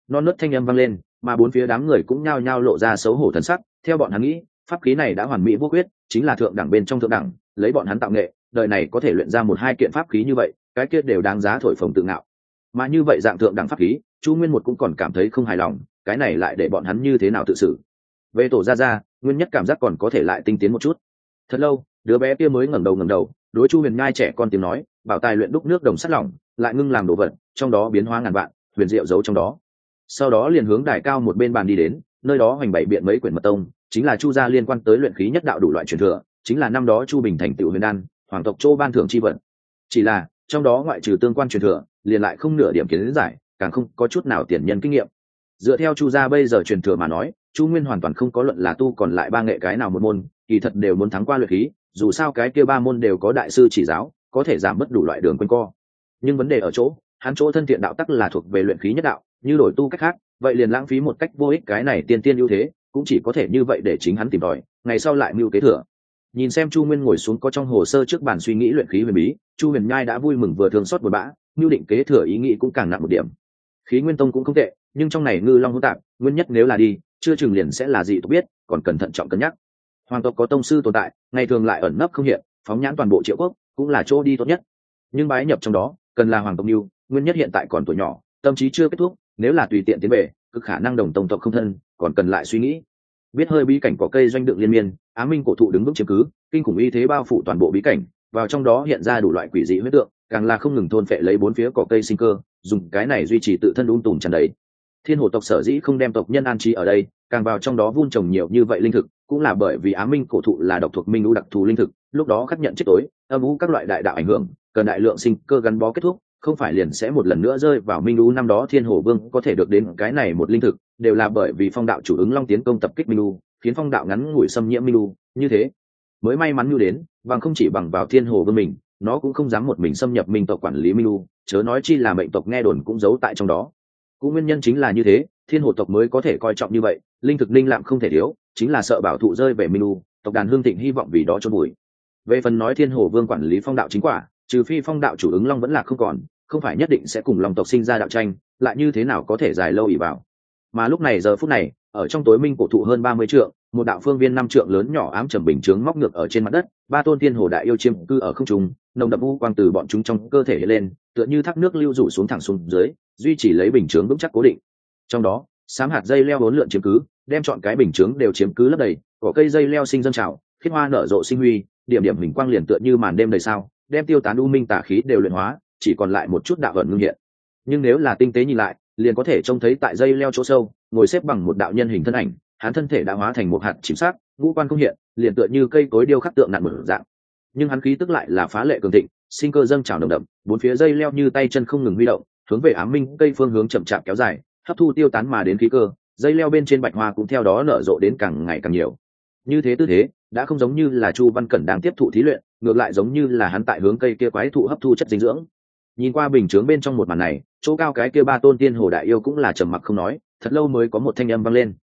Non nớt thanh âm vang lên, mà bốn phía đám người cũng nhao nhao lộ ra xấu hổ thần sắc, theo bọn hắn nghĩ pháp khí này đã hoàn mỹ vô quyết chính là thượng đẳng bên trong thượng đẳng, lấy bọn hắn tạo nghệ, đời này có thể luyện ra một hai kiện pháp khí như vậy, cái kia đều đáng giá thổi phồng tự ngạo. Mà như vậy dạng thượng đẳng pháp khí, chu nguyên một cũng còn cảm thấy không hài lòng, cái này lại để bọn hắn như thế nào tự xử? Về tổ ra ra nguyên nhất cảm giác còn có thể lại tinh tiến một chút. Thật lâu, đứa bé kia mới ngẩng đầu ngẩng đầu, đối chu huyền ngai trẻ con tiếng nói, bảo tài luyện đúc nước đồng sắt lỏng, lại ngưng làm đồ vật, trong đó biến hóa ngàn vạn, huyền diệu giấu trong đó. Sau đó liền hướng đài cao một bên bàn đi đến, nơi đó hoành bảy biện mấy quyển mật tông chính là chu gia liên quan tới luyện khí nhất đạo đủ loại truyền thừa, chính là năm đó chu bình thành tựu huyền đan, hoàng tộc châu ban thưởng c h i vận. Chỉ là, trong đó ngoại trừ tương quan truyền thừa, liền lại không nửa điểm kiến giải, càng không có chút nào tiền nhân kinh nghiệm. Dựa theo chu gia bây giờ truyền thừa mà nói, chu nguyên hoàn toàn không có luận là tu còn lại ba nghệ cái nào một môn, kỳ thật đều muốn thắng qua luyện khí, dù sao cái kia ba môn đều có đại sư chỉ giáo, có thể giảm mất đủ loại đường quanh co. Nhưng vấn đề ở chỗ, hắn chỗ thân thiện đạo tắc là thuộc về luyện khí nhất đạo, như đổi tu cách khác, vậy liền lãng phí một cách vô ích cái này tiên tiên ưu thế cũng chỉ có thể như vậy để chính hắn tìm tòi, ngày sau lại mưu kế thừa. Nhìn xem chu nguyên ngồi xuống có trong hồ sơ trước bàn suy nghĩ luyện khí huyền bí, chu huyền nhai đã vui mừng vừa thương xót một bã, mưu định kế thừa ý nghĩ cũng càng nặng một điểm. Khí nguyên tông cũng không tệ, nhưng trong này ngư long hỗn tạp, nguyên nhất nếu là đi, chưa chừng liền sẽ là gì tôi biết, còn cần thận trọng cân nhắc. Hoàng tộc có tông sư tồn tại, ngày thường lại ẩn nấp không hiện, phóng nhãn toàn bộ triệu quốc, cũng là chỗ đi tốt nhất. Nhưng bái nhập trong đó, cần là hoàng tộc mưu, nguyên nhất hiện tại còn tuổi nhỏ, tâm trí chưa kết thúc, nếu là tùy tiện tiến về, cực khả năng đồng tông tộc không thân còn cần lại suy nghĩ. Biết hơi bí cảnh có cây doanh đựng liên miên, á minh cổ thụ đứng vững chiếm cứ, kinh khủng y thế bao phủ toàn bộ bí cảnh, vào trong đó hiện ra đủ loại quỷ dị huyết tượng, càng là không ngừng thôn phệ lấy bốn phía cỏ cây sinh cơ, dùng cái này duy trì tự thân un tùm tràn đầy. Thiên hồ tộc sở dĩ không đem tộc nhân an trí ở đây, càng vào trong đó vun trồng nhiều như vậy linh thực, cũng là bởi vì á minh cổ thụ là độc thuộc minh u đặc thù linh thực, lúc đó khắc nhận chết tối, âm u các loại đại đạo ảnh hưởng, cần đại lượng sinh cơ gắn bó kết thúc không phải liền sẽ một lần nữa rơi vào minh lũ năm đó thiên hồ vương có thể được đến cái này một linh thực, đều là bởi vì phong đạo chủ ứng long tiến công tập kích minh lũ khiến phong đạo ngắn ngủi xâm nhiễm minh lũ như thế. Mới may mắn như đến, bằng không chỉ bằng vào thiên hồ vương mình, nó cũng không dám một mình xâm nhập minh tộc quản lý minh lũ chớ nói chi là mệnh tộc nghe đồn cũng giấu tại trong đó. Cũng nguyên nhân chính là như thế, thiên hồ tộc mới có thể coi trọng như vậy, linh thực linh lạm không thể thiếu, chính là sợ bảo thụ rơi về minh lũ tộc đàn hương thịnh hy vọng vì đó cho bụi về phần nói thiên hồ vương quản lý phong đạo chính quả trừ phi phong đạo chủ ứng long vẫn là không còn, không phải nhất định sẽ cùng lòng tộc sinh ra đạo tranh, lại như thế nào có thể dài lâu ỉ vào. Mà lúc này giờ phút này, ở trong tối minh cổ thụ hơn ba mươi trượng, một đạo phương viên năm trượng lớn nhỏ ám trầm bình chướng móc ngược ở trên mặt đất, ba tôn tiên hồ đại yêu chiêm cư ở không trung, nồng đậm u quang từ bọn chúng trong cơ thể lên, tựa như thác nước lưu rủ xuống thẳng xuống dưới, duy chỉ lấy bình chướng vững chắc cố định. Trong đó, sám hạt dây leo bốn lượn chiếm cứ, đem chọn cái bình chướng đều chiếm cứ lấp đầy, cỏ cây dây leo sinh dân trào, khiết hoa nở rộ sinh huy, điểm điểm hình quang liền tựa như màn đêm đầy sao đem tiêu tán u minh tả khí đều luyện hóa, chỉ còn lại một chút đạo vận ngưng hiện. Nhưng nếu là tinh tế nhìn lại, liền có thể trông thấy tại dây leo chỗ sâu, ngồi xếp bằng một đạo nhân hình thân ảnh, hắn thân thể đã hóa thành một hạt chìm sắc, ngũ quan không hiện, liền tựa như cây cối điêu khắc tượng nạn mở dạng. Nhưng hắn khí tức lại là phá lệ cường thịnh, sinh cơ dâng trào nồng đậm, bốn phía dây leo như tay chân không ngừng huy động, hướng về ám minh cây phương hướng chậm chạp kéo dài, hấp thu tiêu tán mà đến khí cơ, dây leo bên trên bạch hoa cũng theo đó nở rộ đến càng ngày càng nhiều. Như thế tư thế, đã không giống như là chu văn cẩn đang tiếp thụ thí luyện ngược lại giống như là hắn tại hướng cây kia quái thụ hấp thu chất dinh dưỡng. Nhìn qua bình chướng bên trong một màn này, chỗ cao cái kia ba tôn tiên hồ đại yêu cũng là trầm mặc không nói, thật lâu mới có một thanh âm vang lên.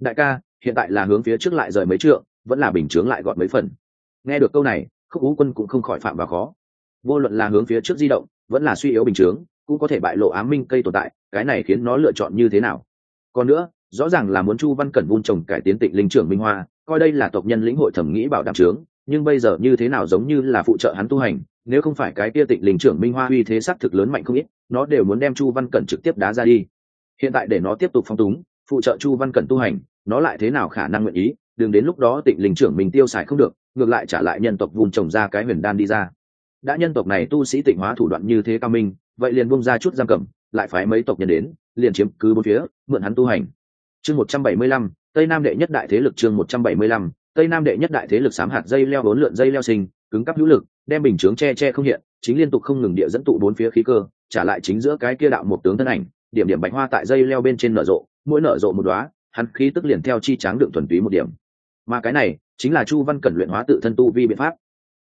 Đại ca, hiện tại là hướng phía trước lại rời mấy trượng, vẫn là bình chướng lại gọn mấy phần. Nghe được câu này, khúc ú quân cũng không khỏi phạm vào khó. Vô luận là hướng phía trước di động, vẫn là suy yếu bình chướng, cũng có thể bại lộ ám minh cây tồn tại, cái này khiến nó lựa chọn như thế nào? Còn nữa, rõ ràng là muốn chu văn cẩn vun trồng cải tiến tịnh linh trưởng minh hoa, coi đây là tộc nhân lĩnh hội thẩm nghĩ bảo đảm trướng nhưng bây giờ như thế nào giống như là phụ trợ hắn tu hành, nếu không phải cái kia tịnh linh trưởng minh hoa uy thế sắc thực lớn mạnh không ít, nó đều muốn đem chu văn cẩn trực tiếp đá ra đi. Hiện tại để nó tiếp tục phong túng, phụ trợ chu văn cẩn tu hành, nó lại thế nào khả năng nguyện ý, đừng đến lúc đó tịnh linh trưởng mình tiêu xài không được, ngược lại trả lại nhân tộc vùng trồng ra cái huyền đan đi ra. Đã nhân tộc này tu sĩ tịnh hóa thủ đoạn như thế cao minh, vậy liền bung ra chút giam cầm, lại phái mấy tộc nhân đến, liền chiếm cứ bốn phía, mượn hắn tu hành. Chương một trăm bảy mươi lăm, tây nam đệ nhất đại thế lực chương một trăm bảy mươi lăm tây nam đệ nhất đại thế lực sám hạt dây leo bốn lượn dây leo sinh, cứng cắp hữu lực, đem bình chướng che che không hiện, chính liên tục không ngừng địa dẫn tụ bốn phía khí cơ, trả lại chính giữa cái kia đạo một tướng thân ảnh, điểm điểm bạch hoa tại dây leo bên trên nở rộ, mỗi nở rộ một đóa, hắn khí tức liền theo chi tráng đựng thuần túy một điểm. Mà cái này, chính là chu văn cẩn luyện hóa tự thân tu vi biện pháp.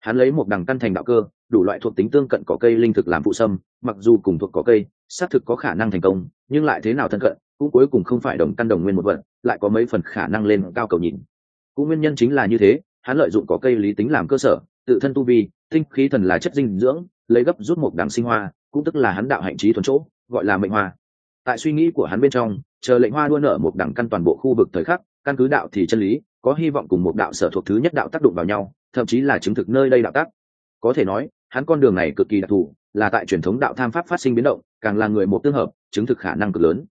Hắn lấy một đằng căn thành đạo cơ, đủ loại thuộc tính tương cận có cây linh thực làm phụ sâm, mặc dù cùng thuộc có cây, xác thực có khả năng thành công, nhưng lại thế nào thân cận, cũng cuối cùng không phải đồng căn đồng nguyên một vật, lại có mấy phần khả năng lên cao cầu nhìn cũng nguyên nhân chính là như thế, hắn lợi dụng có cây lý tính làm cơ sở, tự thân tu vi, tinh khí thần là chất dinh dưỡng, lấy gấp rút một đằng sinh hoa, cũng tức là hắn đạo hạnh trí thuần chỗ, gọi là mệnh hoa. Tại suy nghĩ của hắn bên trong, chờ lệnh hoa đua nở một đẳng căn toàn bộ khu vực thời khắc, căn cứ đạo thì chân lý, có hy vọng cùng một đạo sở thuộc thứ nhất đạo tác động vào nhau, thậm chí là chứng thực nơi đây đạo tác. Có thể nói, hắn con đường này cực kỳ đặc thù, là tại truyền thống đạo tham pháp phát sinh biến động, càng là người một tương hợp, chứng thực khả năng cực lớn.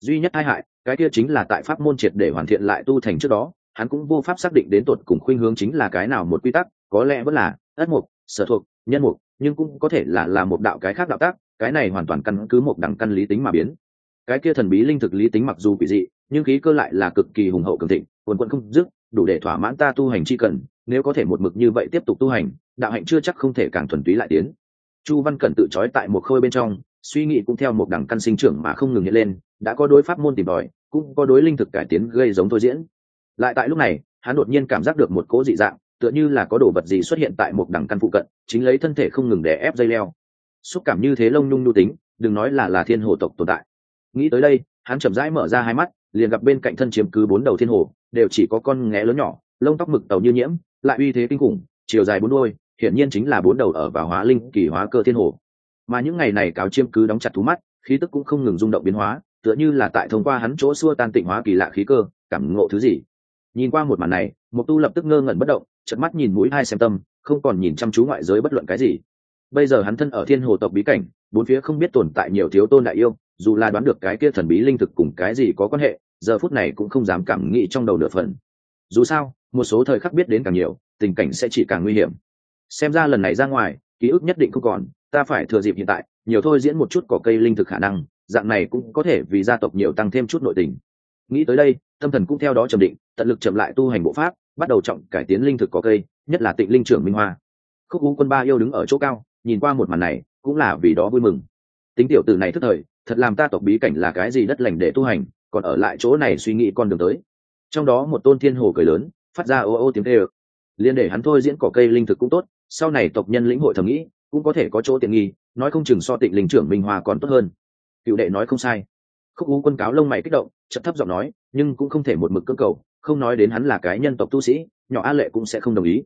Duy nhất tai hại, cái kia chính là tại pháp môn triệt để hoàn thiện lại tu thành trước đó hắn cũng vô pháp xác định đến tột cùng khuynh hướng chính là cái nào một quy tắc, có lẽ vẫn là ất mục, sở thuộc, nhân mục, nhưng cũng có thể là là một đạo cái khác đạo tác, cái này hoàn toàn căn cứ một đẳng căn lý tính mà biến. Cái kia thần bí linh thực lý tính mặc dù quỷ dị, nhưng khí cơ lại là cực kỳ hùng hậu cường thịnh, quần quận không dứt, đủ để thỏa mãn ta tu hành chi cần, nếu có thể một mực như vậy tiếp tục tu hành, đạo hạnh chưa chắc không thể càng thuần túy lại tiến. Chu văn cẩn tự trói tại một khôi bên trong, suy nghĩ cũng theo một đẳng căn sinh trưởng mà không ngừng hiện lên, đã có đối pháp môn tìm tòi, cũng có đối linh thực cải tiến gây giống thôi diễn lại tại lúc này, hắn đột nhiên cảm giác được một cỗ dị dạng, tựa như là có đồ vật gì xuất hiện tại một đẳng căn phụ cận, chính lấy thân thể không ngừng để ép dây leo. Xúc cảm như thế lông nhung nhu tính, đừng nói là là thiên hồ tộc tồn tại. Nghĩ tới đây, hắn chậm rãi mở ra hai mắt, liền gặp bên cạnh thân chiếm cứ bốn đầu thiên hồ, đều chỉ có con nghé lớn nhỏ, lông tóc mực tàu như nhiễm, lại uy thế kinh khủng, chiều dài bốn đôi, hiển nhiên chính là bốn đầu ở vào hóa linh kỳ hóa cơ thiên hồ. Mà những ngày này cáo chiếm cứ đóng chặt thú mắt, khí tức cũng không ngừng rung động biến hóa, tựa như là tại thông qua hắn chỗ xua tan tịnh hóa kỳ lạ khí cơ, cảm ngộ thứ gì nhìn qua một màn này mục tu lập tức ngơ ngẩn bất động chật mắt nhìn mũi hai xem tâm, không còn nhìn chăm chú ngoại giới bất luận cái gì. Bây giờ hắn thân ở thiên hồ tộc bí cảnh, bốn phía không biết tồn tại nhiều thiếu tôn đại yêu, dù là đoán được cái kia thần bí linh thực cùng cái gì có quan hệ, giờ phút này cũng không dám cảm nghĩ trong đầu nửa phần. Dù sao, một số thời khắc biết đến càng nhiều, tình cảnh sẽ chỉ càng nguy hiểm. Xem ra lần này ra ngoài, ký ức nhất định không còn, ta phải thừa dịp hiện tại, nhiều thôi diễn một chút cỏ cây linh thực khả năng, dạng này cũng có thể vì gia tộc nhiều tăng thêm chút nội tình nghĩ tới đây, tâm thần cũng theo đó trầm định, tận lực chậm lại tu hành bộ pháp, bắt đầu trọng cải tiến linh thực có cây, nhất là tịnh linh trưởng minh hoa. Khúc U quân ba yêu đứng ở chỗ cao, nhìn qua một màn này, cũng là vì đó vui mừng. Tính tiểu tử này thức thời, thật làm ta tộc bí cảnh là cái gì đất lành để tu hành, còn ở lại chỗ này suy nghĩ con đường tới. Trong đó một tôn thiên hồ cười lớn, phát ra ô ô tiếng tê ực liên để hắn thôi diễn cỏ cây linh thực cũng tốt, sau này tộc nhân lĩnh hội thầm nghĩ, cũng có thể có chỗ tiện nghi, nói không chừng so tịnh linh trưởng minh hoa còn tốt hơn. Cựu đệ nói không sai khúc u quân cáo lông mày kích động chậm thấp giọng nói, nhưng cũng không thể một mực cơ cầu, không nói đến hắn là cái nhân tộc tu sĩ, nhỏ a lệ cũng sẽ không đồng ý.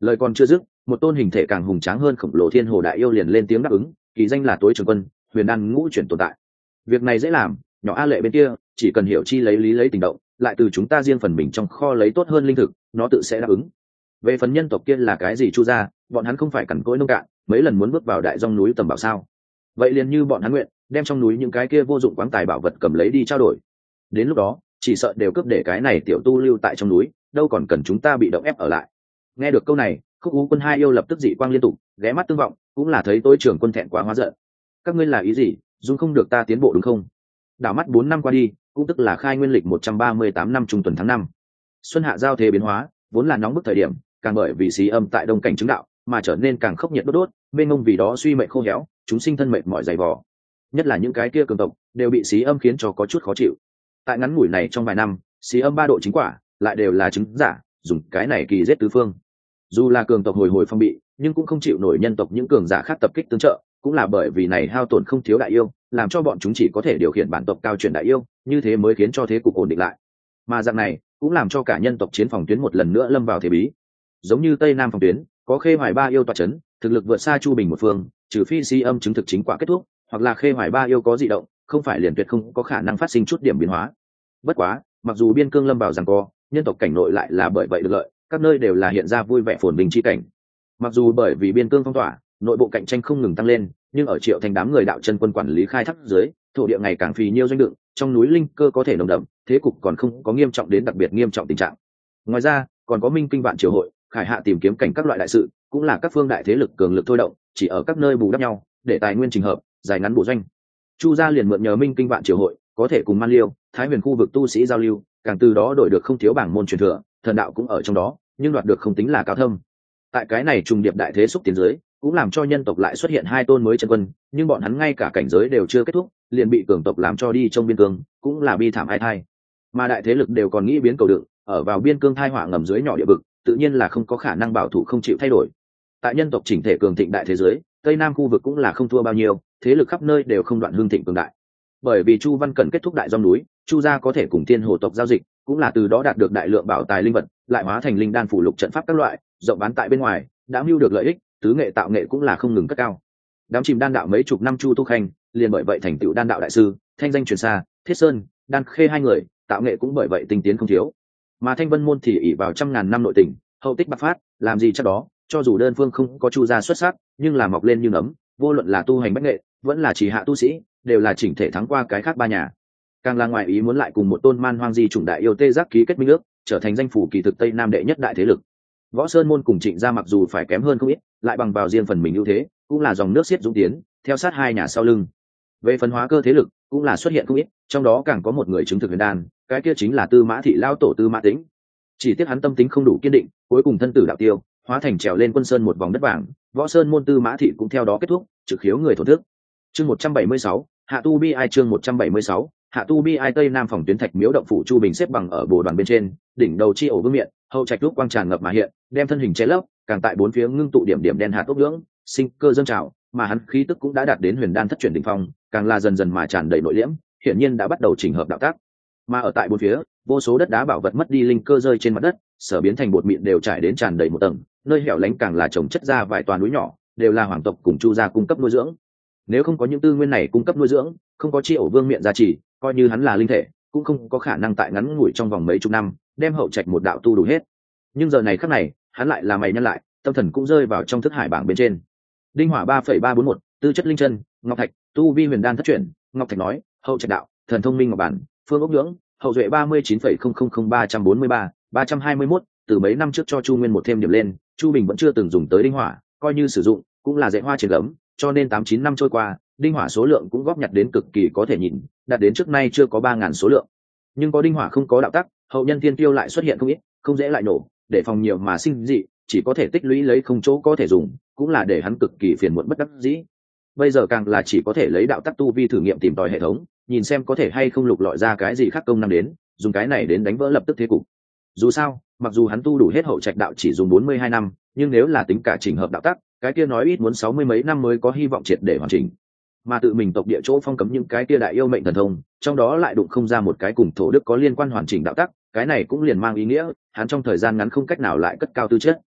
Lời còn chưa dứt, một tôn hình thể càng hùng tráng hơn khổng lồ thiên hồ đại yêu liền lên tiếng đáp ứng, kỳ danh là tối trường quân, huyền đan ngũ chuyển tồn tại. Việc này dễ làm, nhỏ a lệ bên kia, chỉ cần hiểu chi lấy lý lấy tình động, lại từ chúng ta riêng phần mình trong kho lấy tốt hơn linh thực, nó tự sẽ đáp ứng. Về phần nhân tộc kia là cái gì chu ra bọn hắn không phải cằn cỗi nông cạn, mấy lần muốn bước vào đại dòng núi tầm bảo sao? Vậy liền như bọn hắn nguyện đem trong núi những cái kia vô dụng quáng tài bảo vật cầm lấy đi trao đổi. Đến lúc đó, chỉ sợ đều cướp để cái này tiểu tu lưu tại trong núi, đâu còn cần chúng ta bị động ép ở lại. Nghe được câu này, khúc ú quân hai yêu lập tức dị quang liên tục, ghé mắt tương vọng, cũng là thấy tôi trưởng quân thẹn quá hóa giận. Các ngươi là ý gì? Dung không được ta tiến bộ đúng không? Đảo mắt bốn năm qua đi, cũng tức là khai nguyên lịch một trăm ba mươi tám năm trung tuần tháng năm. Xuân hạ giao thế biến hóa, vốn là nóng bức thời điểm, càng bởi vì xí âm tại đông cảnh chứng đạo, mà trở nên càng khốc nhiệt đốt đốt bên ngông vì đó suy mệnh khô héo, chúng sinh thân mệnh mọi giày vò nhất là những cái kia cường tộc, đều bị xí âm khiến cho có chút khó chịu. Tại ngắn ngủi này trong vài năm, xí âm ba độ chính quả lại đều là chứng giả, dùng cái này kỳ giết tứ phương. Dù là cường tộc hồi hồi phong bị, nhưng cũng không chịu nổi nhân tộc những cường giả khác tập kích tương trợ, cũng là bởi vì này hao tổn không thiếu đại yêu, làm cho bọn chúng chỉ có thể điều khiển bản tộc cao truyền đại yêu, như thế mới khiến cho thế cục ổn định lại. Mà dạng này, cũng làm cho cả nhân tộc chiến phòng tuyến một lần nữa lâm vào thế bí. Giống như tây nam phòng tuyến, có khê hoài ba yêu toa c thực lực vượt xa chu bình một phương, trừ phi si âm chứng thực chính quả kết thúc hoặc là khê hoài ba yêu có di động, không phải liền tuyệt không có khả năng phát sinh chút điểm biến hóa. Bất quá, mặc dù biên cương lâm vào rằng co, nhân tộc cảnh nội lại là bởi vậy được lợi, các nơi đều là hiện ra vui vẻ phồn bình chi cảnh. Mặc dù bởi vì biên cương phong tỏa, nội bộ cạnh tranh không ngừng tăng lên, nhưng ở triệu thành đám người đạo chân quân quản lý khai thác dưới, thổ địa ngày càng phì nhiêu doanh đựng, trong núi linh cơ có thể nồng đậm, thế cục còn không có nghiêm trọng đến đặc biệt nghiêm trọng tình trạng. Ngoài ra, còn có minh kinh vạn triều hội, khải hạ tìm kiếm cảnh các loại đại sự, cũng là các phương đại thế lực cường lực thôi động, chỉ ở các nơi bù đắp nhau, để tài nguyên trình hợp dài ngắn bổ doanh. Chu gia liền mượn nhờ minh kinh vạn triều hội, có thể cùng man liêu, thái huyền khu vực tu sĩ giao lưu, càng từ đó đổi được không thiếu bảng môn truyền thừa, thần đạo cũng ở trong đó, nhưng đoạt được không tính là cao thâm. Tại cái này trùng điệp đại thế xúc tiến giới, cũng làm cho nhân tộc lại xuất hiện hai tôn mới chân quân, nhưng bọn hắn ngay cả cảnh giới đều chưa kết thúc, liền bị cường tộc làm cho đi trong biên cương, cũng là bi thảm ai thai. Mà đại thế lực đều còn nghĩ biến cầu đựng ở vào biên cương thai họa ngầm dưới nhỏ địa vực, tự nhiên là không có khả năng bảo thủ không chịu thay đổi. Tại nhân tộc chỉnh thể cường thịnh đại thế giới tây nam khu vực cũng là không thua bao nhiêu, thế lực khắp nơi đều không đoạn hương thịnh cường đại. Bởi vì chu văn cần kết thúc đại dòng núi, chu gia có thể cùng tiên hồ tộc giao dịch, cũng là từ đó đạt được đại lượng bảo tài linh vật, lại hóa thành linh đan phủ lục trận pháp các loại, rộng bán tại bên ngoài, đã mưu được lợi ích, tứ nghệ tạo nghệ cũng là không ngừng cất cao. Đám chìm đan đạo mấy chục năm chu tu khanh, liền bởi vậy thành tựu đan đạo đại sư, thanh danh truyền xa, thiết sơn, đan khê hai người, tạo nghệ cũng bởi vậy tinh tiến không thiếu. Mà thanh vân môn thì ỉ vào trăm ngàn năm nội tình, hậu tích bắc phát, làm gì chắc đó? Cho dù đơn phương không có chu gia xuất sắc, nhưng là mọc lên như nấm, vô luận là tu hành bách nghệ, vẫn là chỉ hạ tu sĩ, đều là chỉnh thể thắng qua cái khác ba nhà. Càng là ngoại ý muốn lại cùng một tôn man hoang di chủng đại yêu tê giác ký kết minh ước, trở thành danh phủ kỳ thực tây nam đệ nhất đại thế lực. Võ sơn môn cùng trịnh gia mặc dù phải kém hơn không ít, lại bằng vào riêng phần mình ưu thế, cũng là dòng nước xiết dũng tiến, theo sát hai nhà sau lưng. Về phân hóa cơ thế lực, cũng là xuất hiện không ít, trong đó càng có một người chứng thực huyền đan, cái kia chính là tư mã thị lao tổ tư mã tĩnh. Chỉ tiếc hắn tâm tính không đủ kiên định, cuối cùng thân tử đạo tiêu hóa thành trèo lên quân sơn một vòng đất vàng, võ sơn môn tư mã thị cũng theo đó kết thúc trực khiếu người thổ thức. Chương một trăm bảy mươi sáu, hạ tu bi ai chương một trăm bảy mươi sáu, hạ tu bi ai tây nam phòng tuyến thạch miếu động phủ chu bình xếp bằng ở bồ đoàn bên trên, đỉnh đầu chi ổ vương miệng hậu trạch lúc quang tràn ngập mà hiện, đem thân hình che lấp, càng tại bốn phía ngưng tụ điểm điểm đen hạt ốc ngưỡng sinh cơ dâng trào, mà hắn khí tức cũng đã đạt đến huyền đan thất chuyển đỉnh phong, càng là dần dần mà tràn đầy nội liễm, hiển nhiên đã bắt đầu chỉnh hợp đạo tác. Mà ở tại bốn phía, vô số đất đá bảo vật mất đi linh cơ rơi trên mặt đất, sở biến thành bột mịn đều trải đến tràn đầy một tầng nơi hẻo lánh càng là trồng chất ra vài toàn núi nhỏ, đều là hoàng tộc cùng chu gia cung cấp nuôi dưỡng. Nếu không có những tư nguyên này cung cấp nuôi dưỡng, không có chi ổ vương miệng gia trì, coi như hắn là linh thể, cũng không có khả năng tại ngắn ngủi trong vòng mấy chục năm, đem hậu trạch một đạo tu đủ hết. Nhưng giờ này khắc này, hắn lại là mày nhân lại, tâm thần cũng rơi vào trong thức hải bảng bên trên. Đinh hỏa ba phẩy ba bốn một, tư chất linh chân, ngọc thạch, tu vi huyền đan thất chuyển, ngọc thạch nói, hậu trạch đạo, thần thông minh ngọc bản, phương ốc nhưỡng hậu duệ ba mươi chín phẩy không không không ba trăm bốn mươi ba ba trăm hai mươi mốt từ mấy năm trước cho chu nguyên một thêm điểm lên, chu bình vẫn chưa từng dùng tới đinh hỏa, coi như sử dụng, cũng là dạy hoa triển gấm, cho nên tám chín năm trôi qua, đinh hỏa số lượng cũng góp nhặt đến cực kỳ có thể nhìn, đạt đến trước nay chưa có ba ngàn số lượng. Nhưng có đinh hỏa không có đạo tắc, hậu nhân thiên tiêu lại xuất hiện không ít, không dễ lại nổ, để phòng nhiều mà sinh dị, chỉ có thể tích lũy lấy không chỗ có thể dùng, cũng là để hắn cực kỳ phiền muộn bất đắc dĩ. Bây giờ càng là chỉ có thể lấy đạo tắc tu vi thử nghiệm tìm tòi hệ thống, nhìn xem có thể hay không lục lọi ra cái gì khác công năng đến, dùng cái này đến đánh vỡ lập tức thế cục dù sao, mặc dù hắn tu đủ hết hậu trạch đạo chỉ dùng bốn mươi hai năm, nhưng nếu là tính cả trình hợp đạo tắc, cái kia nói ít muốn sáu mươi mấy năm mới có hy vọng triệt để hoàn chỉnh. Mà tự mình tộc địa chỗ phong cấm những cái kia đại yêu mệnh thần thông, trong đó lại đụng không ra một cái cùng thổ đức có liên quan hoàn chỉnh đạo tắc, cái này cũng liền mang ý nghĩa, hắn trong thời gian ngắn không cách nào lại cất cao tư chất.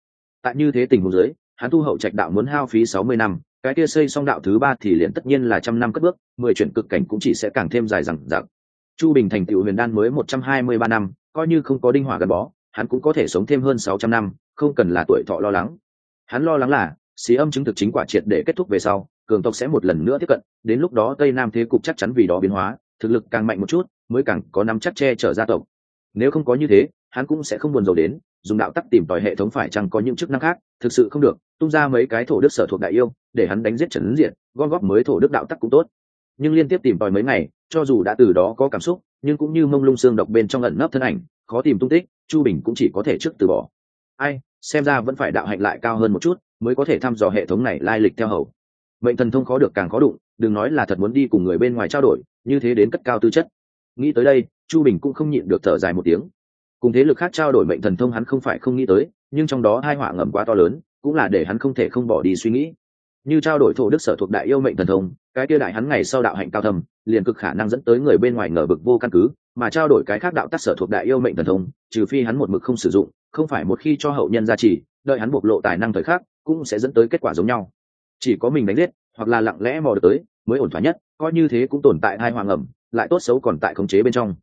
Tại như thế tình huống dưới, hắn tu hậu trạch đạo muốn hao phí sáu mươi năm, cái kia xây xong đạo thứ ba thì liền tất nhiên là trăm năm cất bước, mười chuyển cực cảnh cũng chỉ sẽ càng thêm dài rằng rằng chu bình thành tựu huyền đan mới một trăm hai mươi ba năm coi như không có đinh hỏa gắn bó, hắn cũng có thể sống thêm hơn sáu trăm năm, không cần là tuổi thọ lo lắng. Hắn lo lắng là, xí âm chứng thực chính quả triệt để kết thúc về sau, cường tộc sẽ một lần nữa tiếp cận, đến lúc đó tây nam thế cục chắc chắn vì đó biến hóa, thực lực càng mạnh một chút, mới càng có nắm chắc che chở gia tộc. Nếu không có như thế, hắn cũng sẽ không buồn rầu đến, dùng đạo tắc tìm tòi hệ thống phải chăng có những chức năng khác, thực sự không được, tung ra mấy cái thổ đức sở thuộc đại yêu, để hắn đánh giết trần diện gom góp mới thổ đức đạo tắc cũng tốt. Nhưng liên tiếp tìm tòi mấy ngày cho dù đã từ đó có cảm xúc, nhưng cũng như mông lung xương độc bên trong ẩn nấp thân ảnh, khó tìm tung tích, chu bình cũng chỉ có thể trước từ bỏ. Ai, xem ra vẫn phải đạo hạnh lại cao hơn một chút, mới có thể thăm dò hệ thống này lai lịch theo hầu. Mệnh thần thông khó được càng khó đụng, đừng nói là thật muốn đi cùng người bên ngoài trao đổi, như thế đến cất cao tư chất. Nghĩ tới đây, chu bình cũng không nhịn được thở dài một tiếng. Cùng thế lực khác trao đổi mệnh thần thông hắn không phải không nghĩ tới, nhưng trong đó hai họa ngầm quá to lớn, cũng là để hắn không thể không bỏ đi suy nghĩ như trao đổi thổ đức sở thuộc đại yêu mệnh thần thông, cái kia đại hắn ngày sau đạo hạnh cao thầm liền cực khả năng dẫn tới người bên ngoài ngờ vực vô căn cứ, mà trao đổi cái khác đạo tác sở thuộc đại yêu mệnh thần thông, trừ phi hắn một mực không sử dụng, không phải một khi cho hậu nhân gia trì, đợi hắn bộc lộ tài năng thời khắc, cũng sẽ dẫn tới kết quả giống nhau. Chỉ có mình đánh giết, hoặc là lặng lẽ mò được tới, mới ổn thỏa nhất, coi như thế cũng tồn tại hai hoàng ẩm, lại tốt xấu còn tại khống chế bên trong.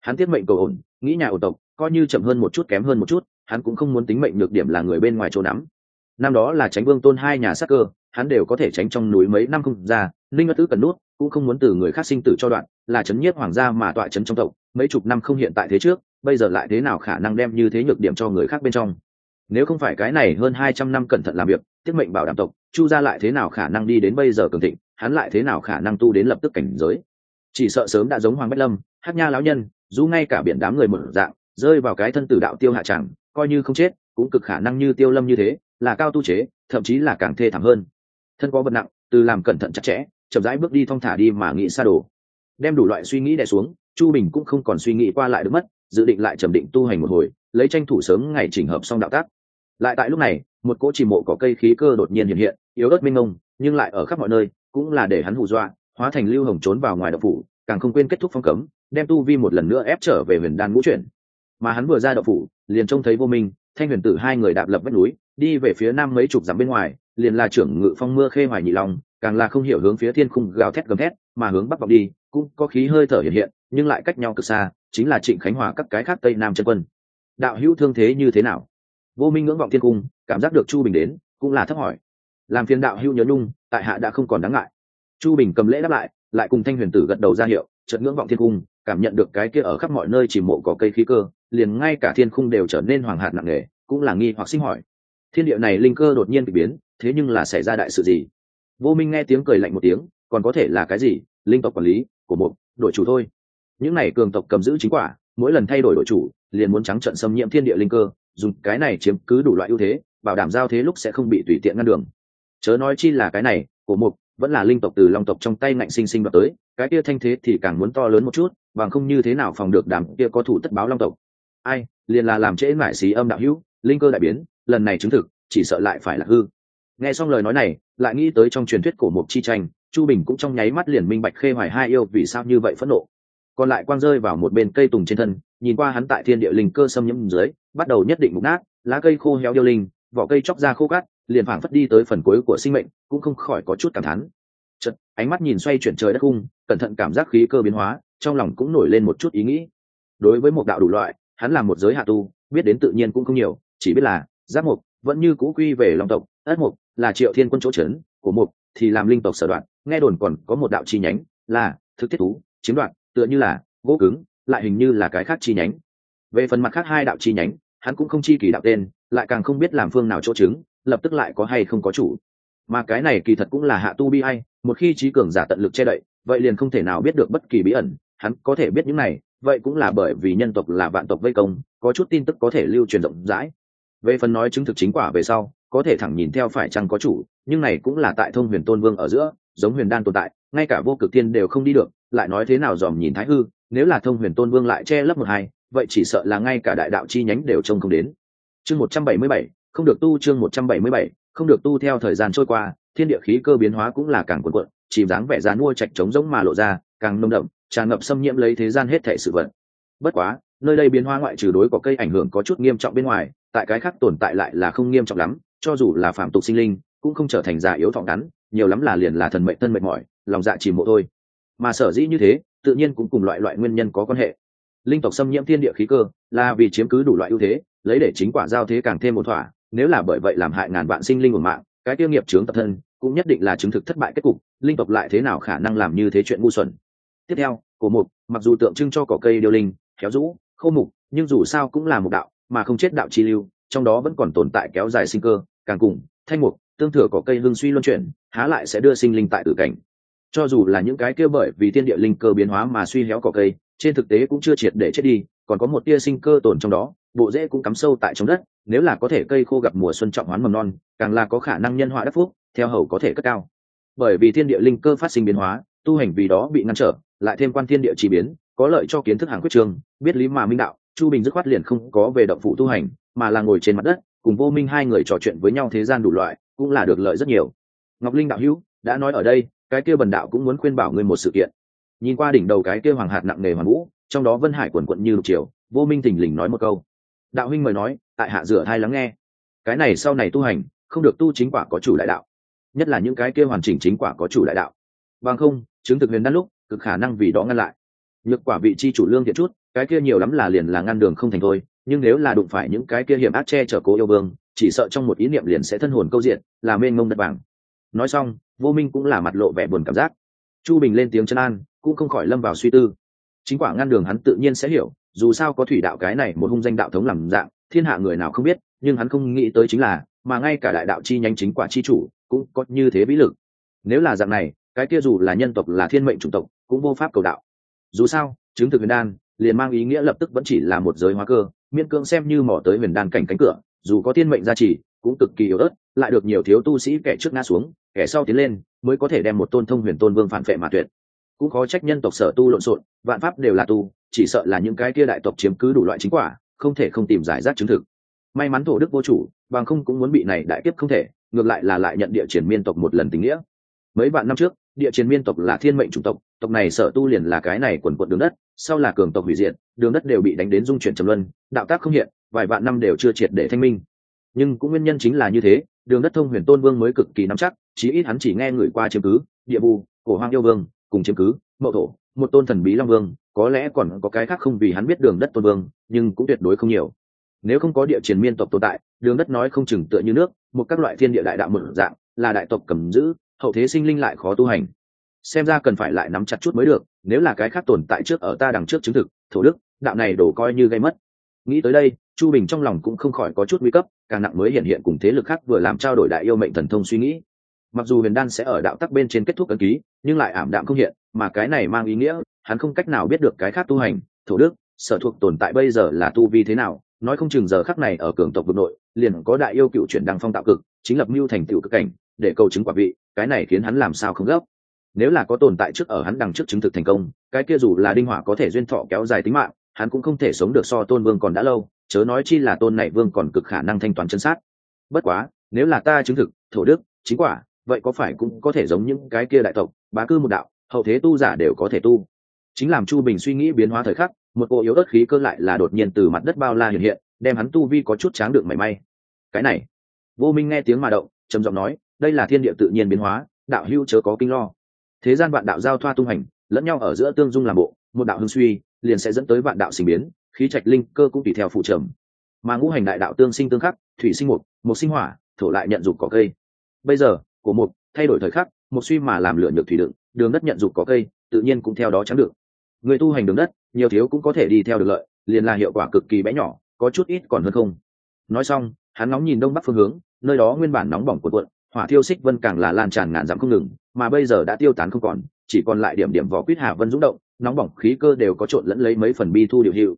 Hắn tiết mệnh cầu ổn, nghĩ nhà ổn tộc, coi như chậm hơn một chút kém hơn một chút, hắn cũng không muốn tính mệnh nhược điểm là người bên ngoài chỗ nắm. Năm đó là tránh vương tôn hai nhà sắc cơ hắn đều có thể tránh trong núi mấy năm không ra ninh ngất tứ cần nút, cũng không muốn từ người khác sinh tử cho đoạn, là chấn nhiếp hoàng gia mà tọa chấn trong tộc, mấy chục năm không hiện tại thế trước, bây giờ lại thế nào khả năng đem như thế nhược điểm cho người khác bên trong? Nếu không phải cái này hơn hai trăm năm cẩn thận làm việc, tiết mệnh bảo đảm tộc, chu gia lại thế nào khả năng đi đến bây giờ cường thịnh, hắn lại thế nào khả năng tu đến lập tức cảnh giới? Chỉ sợ sớm đã giống hoàng bách lâm hát nha lão nhân, dù ngay cả biển đám người một dạng, rơi vào cái thân tử đạo tiêu hạ chẳng, coi như không chết, cũng cực khả năng như tiêu lâm như thế, là cao tu chế, thậm chí là càng thê thảm hơn thân có vật nặng, từ làm cẩn thận chặt chẽ, chậm rãi bước đi thong thả đi mà nghĩ xa đồ. Đem đủ loại suy nghĩ đè xuống, chu bình cũng không còn suy nghĩ qua lại được mất, dự định lại trầm định tu hành một hồi, lấy tranh thủ sớm ngày chỉnh hợp xong đạo tác. Lại tại lúc này, một cỗ chỉ mộ có cây khí cơ đột nhiên hiện hiện, yếu ớt minh ông nhưng lại ở khắp mọi nơi, cũng là để hắn hù dọa, hóa thành lưu hồng trốn vào ngoài đậu phủ, càng không quên kết thúc phong cấm, đem tu vi một lần nữa ép trở về huyền đan ngũ chuyển. Mà hắn vừa ra đậu phủ, liền trông thấy vô minh, thanh huyền tử hai người đạp lập vách núi, đi về phía nam mấy chục dặm bên ngoài liền là trưởng ngự phong mưa khê hoài nhị long, càng là không hiểu hướng phía thiên khung gào thét gầm thét, mà hướng bắc vọng đi, cũng có khí hơi thở hiện hiện, nhưng lại cách nhau cực xa, chính là trịnh khánh hòa các cái khác tây nam chân quân. Đạo hữu thương thế như thế nào? Vô minh ngưỡng vọng thiên cung cảm giác được chu bình đến, cũng là thấp hỏi. Làm phiền đạo hữu nhớ nhung, tại hạ đã không còn đáng ngại. Chu bình cầm lễ đáp lại lại cùng thanh huyền tử gật đầu ra hiệu, chợt ngưỡng vọng thiên cung cảm nhận được cái kia ở khắp mọi nơi chỉ mộ có cây khí cơ, liền ngay cả thiên khung đều trở nên hoàng hạt nặng nề, cũng là nghi hoặc sinh hỏi. Thiên địa này linh cơ đột nhiên bị biến thế nhưng là xảy ra đại sự gì? Vô minh nghe tiếng cười lạnh một tiếng, còn có thể là cái gì? Linh tộc quản lý, của một, đội chủ thôi. Những này cường tộc cầm giữ chính quả, mỗi lần thay đổi đội chủ, liền muốn trắng trận xâm nhiễm thiên địa linh cơ, dùng cái này chiếm cứ đủ loại ưu thế, bảo đảm giao thế lúc sẽ không bị tùy tiện ngăn đường. Chớ nói chi là cái này, của một, vẫn là linh tộc từ long tộc trong tay ngạnh sinh sinh đoạt tới, cái kia thanh thế thì càng muốn to lớn một chút, bằng không như thế nào phòng được đàm kia có thủ tất báo long tộc. Ai, liền là làm trễ mải xí âm đạo hữu, linh cơ đại biến, lần này chứng thực, chỉ sợ lại phải là hư nghe xong lời nói này, lại nghĩ tới trong truyền thuyết cổ mục chi tranh, chu bình cũng trong nháy mắt liền minh bạch khê hoài hai yêu vì sao như vậy phẫn nộ. Còn lại quang rơi vào một bên cây tùng trên thân, nhìn qua hắn tại thiên địa linh cơ xâm nhiễm dưới, bắt đầu nhất định mục nát, lá cây khô héo điêu linh, vỏ cây chóc ra khô cát, liền phảng phất đi tới phần cuối của sinh mệnh, cũng không khỏi có chút cảm thán. Chật ánh mắt nhìn xoay chuyển trời đất cung, cẩn thận cảm giác khí cơ biến hóa, trong lòng cũng nổi lên một chút ý nghĩ. Đối với một đạo đủ loại, hắn là một giới hạ tu, biết đến tự nhiên cũng không nhiều, chỉ biết là giáp mục vẫn như cũ quy về long tộc, ất mục là triệu thiên quân chỗ trấn, của mục thì làm linh tộc sở đoạn, nghe đồn còn có một đạo chi nhánh là thực thiết thú, chiếm đoạn tựa như là gỗ cứng, lại hình như là cái khác chi nhánh. Về phần mặt khác hai đạo chi nhánh, hắn cũng không chi kỳ đạo tên, lại càng không biết làm phương nào chỗ chứng lập tức lại có hay không có chủ. Mà cái này kỳ thật cũng là hạ tu bi hay một khi trí cường giả tận lực che đậy, vậy liền không thể nào biết được bất kỳ bí ẩn, hắn có thể biết những này, vậy cũng là bởi vì nhân tộc là vạn tộc vây công, có chút tin tức có thể lưu truyền rộng rãi. Về phần nói chứng thực chính quả về sau có thể thẳng nhìn theo phải chăng có chủ, nhưng này cũng là tại thông huyền tôn vương ở giữa, giống huyền đan tồn tại, ngay cả vô cực tiên đều không đi được, lại nói thế nào dòm nhìn thái hư, nếu là thông huyền tôn vương lại che lấp một hai, vậy chỉ sợ là ngay cả đại đạo chi nhánh đều trông không đến. Chương một trăm bảy mươi bảy, không được tu chương một trăm bảy mươi bảy, không được tu theo thời gian trôi qua, thiên địa khí cơ biến hóa cũng là càng cuộn cuộn, chìm dáng vẻ dán mua trạch trống giống mà lộ ra, càng nông đậm, tràn ngập xâm nhiễm lấy thế gian hết thể sự vật. Bất quá, nơi đây biến hóa ngoại trừ đối có cây ảnh hưởng có chút nghiêm trọng bên ngoài, tại cái khác tồn tại lại là không nghiêm trọng lắm cho dù là phạm tục sinh linh, cũng không trở thành già yếu thọ ngắn, nhiều lắm là liền là thần mệnh, thân mệt mỏi, lòng dạ chỉ mộ thôi. Mà sở dĩ như thế, tự nhiên cũng cùng loại loại nguyên nhân có quan hệ. Linh tộc xâm nhiễm thiên địa khí cơ, là vì chiếm cứ đủ loại ưu thế, lấy để chính quả giao thế càng thêm một thỏa, nếu là bởi vậy làm hại ngàn vạn sinh linh của mạng, cái tiêu nghiệp chướng tập thân, cũng nhất định là chứng thực thất bại kết cục, linh tộc lại thế nào khả năng làm như thế chuyện ngu xuẩn. Tiếp theo, cổ mục, mặc dù tượng trưng cho cỏ cây điêu linh, khéo rũ khâu mục, nhưng dù sao cũng là một đạo, mà không chết đạo chi lưu trong đó vẫn còn tồn tại kéo dài sinh cơ, càng cùng, thanh mục, tương thừa cỏ cây hương suy luân chuyển, há lại sẽ đưa sinh linh tại tử cảnh. Cho dù là những cái kia bởi vì thiên địa linh cơ biến hóa mà suy héo cỏ cây, trên thực tế cũng chưa triệt để chết đi, còn có một tia sinh cơ tồn trong đó, bộ rễ cũng cắm sâu tại trong đất, nếu là có thể cây khô gặp mùa xuân trọng hoán mầm non, càng là có khả năng nhân họa đất phúc, theo hầu có thể cất cao. Bởi vì thiên địa linh cơ phát sinh biến hóa, tu hành vì đó bị ngăn trở, lại thêm quan thiên địa chỉ biến, có lợi cho kiến thức hàng quyết trường, biết lý mà minh đạo, chu bình dứt khoát liền không có về động phụ tu hành mà là ngồi trên mặt đất, cùng vô minh hai người trò chuyện với nhau thế gian đủ loại, cũng là được lợi rất nhiều. Ngọc linh đạo hữu, đã nói ở đây, cái kia bần đạo cũng muốn khuyên bảo ngươi một sự kiện. Nhìn qua đỉnh đầu cái kia hoàng hạt nặng nề hoàng vũ, trong đó vân hải quần quận như lục triều, vô minh thình lình nói một câu. Đạo huynh mời nói, tại hạ rửa thai lắng nghe. Cái này sau này tu hành, không được tu chính quả có chủ đại đạo. Nhất là những cái kia hoàn chỉnh chính quả có chủ đại đạo. Bằng không, chứng thực huyền đan lúc, cực khả năng vì đó ngăn lại. Nhược quả vị chi chủ lương thiện chút, cái kia nhiều lắm là liền là ngăn đường không thành thôi nhưng nếu là đụng phải những cái kia hiểm ác che chở cố yêu vương, chỉ sợ trong một ý niệm liền sẽ thân hồn câu diện, là mênh mông đất vàng. Nói xong, vô minh cũng là mặt lộ vẻ buồn cảm giác. Chu bình lên tiếng chân an, cũng không khỏi lâm vào suy tư. Chính quả ngăn đường hắn tự nhiên sẽ hiểu, dù sao có thủy đạo cái này một hung danh đạo thống làm dạng, thiên hạ người nào không biết, nhưng hắn không nghĩ tới chính là, mà ngay cả đại đạo chi nhánh chính quả chi chủ, cũng có như thế vĩ lực. Nếu là dạng này, cái kia dù là nhân tộc, là thiên mệnh chủng tộc, cũng vô pháp cầu đạo. Dù sao, chứng thực huyền đan, liền mang ý nghĩa lập tức vẫn chỉ là một giới hóa cơ miễn cưỡng xem như mỏ tới huyền đan cảnh cánh cửa, dù có thiên mệnh gia trì, cũng cực kỳ yếu ớt, lại được nhiều thiếu tu sĩ kẻ trước ngã xuống, kẻ sau tiến lên, mới có thể đem một tôn thông huyền tôn vương phản vệ mà tuyệt. Cũng khó trách nhân tộc sở tu lộn xộn, vạn pháp đều là tu, chỉ sợ là những cái kia đại tộc chiếm cứ đủ loại chính quả, không thể không tìm giải rác chứng thực. May mắn thổ đức vô chủ, bằng không cũng muốn bị này đại tiếp không thể, ngược lại là lại nhận địa triển miên tộc một lần tình nghĩa. Mấy vạn năm trước, địa chiến miên tộc là thiên mệnh chủng tộc tộc này sở tu liền là cái này quần quận đường đất, sau là cường tộc hủy diệt, đường đất đều bị đánh đến dung chuyển trầm luân, đạo tác không hiện, vài vạn năm đều chưa triệt để thanh minh. Nhưng cũng nguyên nhân chính là như thế, đường đất thông huyền tôn vương mới cực kỳ nắm chắc, chí ít hắn chỉ nghe người qua chiếm cứ, địa vu, cổ hoang yêu vương, cùng chiếm cứ, mậu thổ, một tôn thần bí long vương, có lẽ còn có cái khác không vì hắn biết đường đất tôn vương, nhưng cũng tuyệt đối không nhiều. Nếu không có địa chiến miên tộc tồn tại, đường đất nói không chừng tựa như nước, một các loại thiên địa đại đạo mở dạng, là đại tộc cầm giữ, hậu thế sinh linh lại khó tu hành xem ra cần phải lại nắm chặt chút mới được, nếu là cái khác tồn tại trước ở ta đằng trước chứng thực, thổ đức, đạo này đổ coi như gây mất. Nghĩ tới đây, chu bình trong lòng cũng không khỏi có chút nguy cấp, càng nặng mới hiện hiện cùng thế lực khác vừa làm trao đổi đại yêu mệnh thần thông suy nghĩ. Mặc dù huyền đan sẽ ở đạo tắc bên trên kết thúc ấn ký, nhưng lại ảm đạm không hiện, mà cái này mang ý nghĩa, hắn không cách nào biết được cái khác tu hành, thổ đức, sở thuộc tồn tại bây giờ là tu vi thế nào, nói không chừng giờ khắc này ở cường tộc vực nội, liền có đại yêu cựu chuyển đăng phong tạo cực, chính lập mưu thành tựu cực cảnh, để cầu chứng quả vị, cái này khiến hắn làm sao không gấp nếu là có tồn tại trước ở hắn đằng trước chứng thực thành công, cái kia dù là đinh hỏa có thể duyên thọ kéo dài tính mạng, hắn cũng không thể sống được so tôn vương còn đã lâu, chớ nói chi là tôn này vương còn cực khả năng thanh toán chân sát. Bất quá, nếu là ta chứng thực, thổ đức, chính quả, vậy có phải cũng có thể giống những cái kia đại tộc, bá cư một đạo, hậu thế tu giả đều có thể tu. Chính làm chu bình suy nghĩ biến hóa thời khắc, một bộ yếu ớt khí cơ lại là đột nhiên từ mặt đất bao la hiện hiện, đem hắn tu vi có chút tráng được mảy may. Cái này, vô minh nghe tiếng mà động, trầm giọng nói, đây là thiên địa tự nhiên biến hóa, đạo hưu chớ có kinh lo thế gian vạn đạo giao thoa tung hành, lẫn nhau ở giữa tương dung làm bộ, một đạo hưng suy, liền sẽ dẫn tới vạn đạo sinh biến, khí trạch linh cơ cũng tùy theo phụ trầm. Mà ngũ hành đại đạo tương sinh tương khắc, thủy sinh một một sinh hỏa, thổ lại nhận dục có cây. Bây giờ, của một, thay đổi thời khắc, một suy mà làm lửa nhược thủy đựng, đường đất nhận dục có cây, tự nhiên cũng theo đó trắng được. Người tu hành đường đất, nhiều thiếu cũng có thể đi theo được lợi, liền là hiệu quả cực kỳ bé nhỏ, có chút ít còn hơn không. Nói xong, hắn nóng nhìn đông bắc phương hướng, nơi đó nguyên bản nóng bỏng của quận hỏa thiêu xích vân càng là lan tràn ngàn dặm không ngừng, mà bây giờ đã tiêu tán không còn, chỉ còn lại điểm điểm vỏ quýt hà vân rúng động, nóng bỏng khí cơ đều có trộn lẫn lấy mấy phần bi thu điều hiệu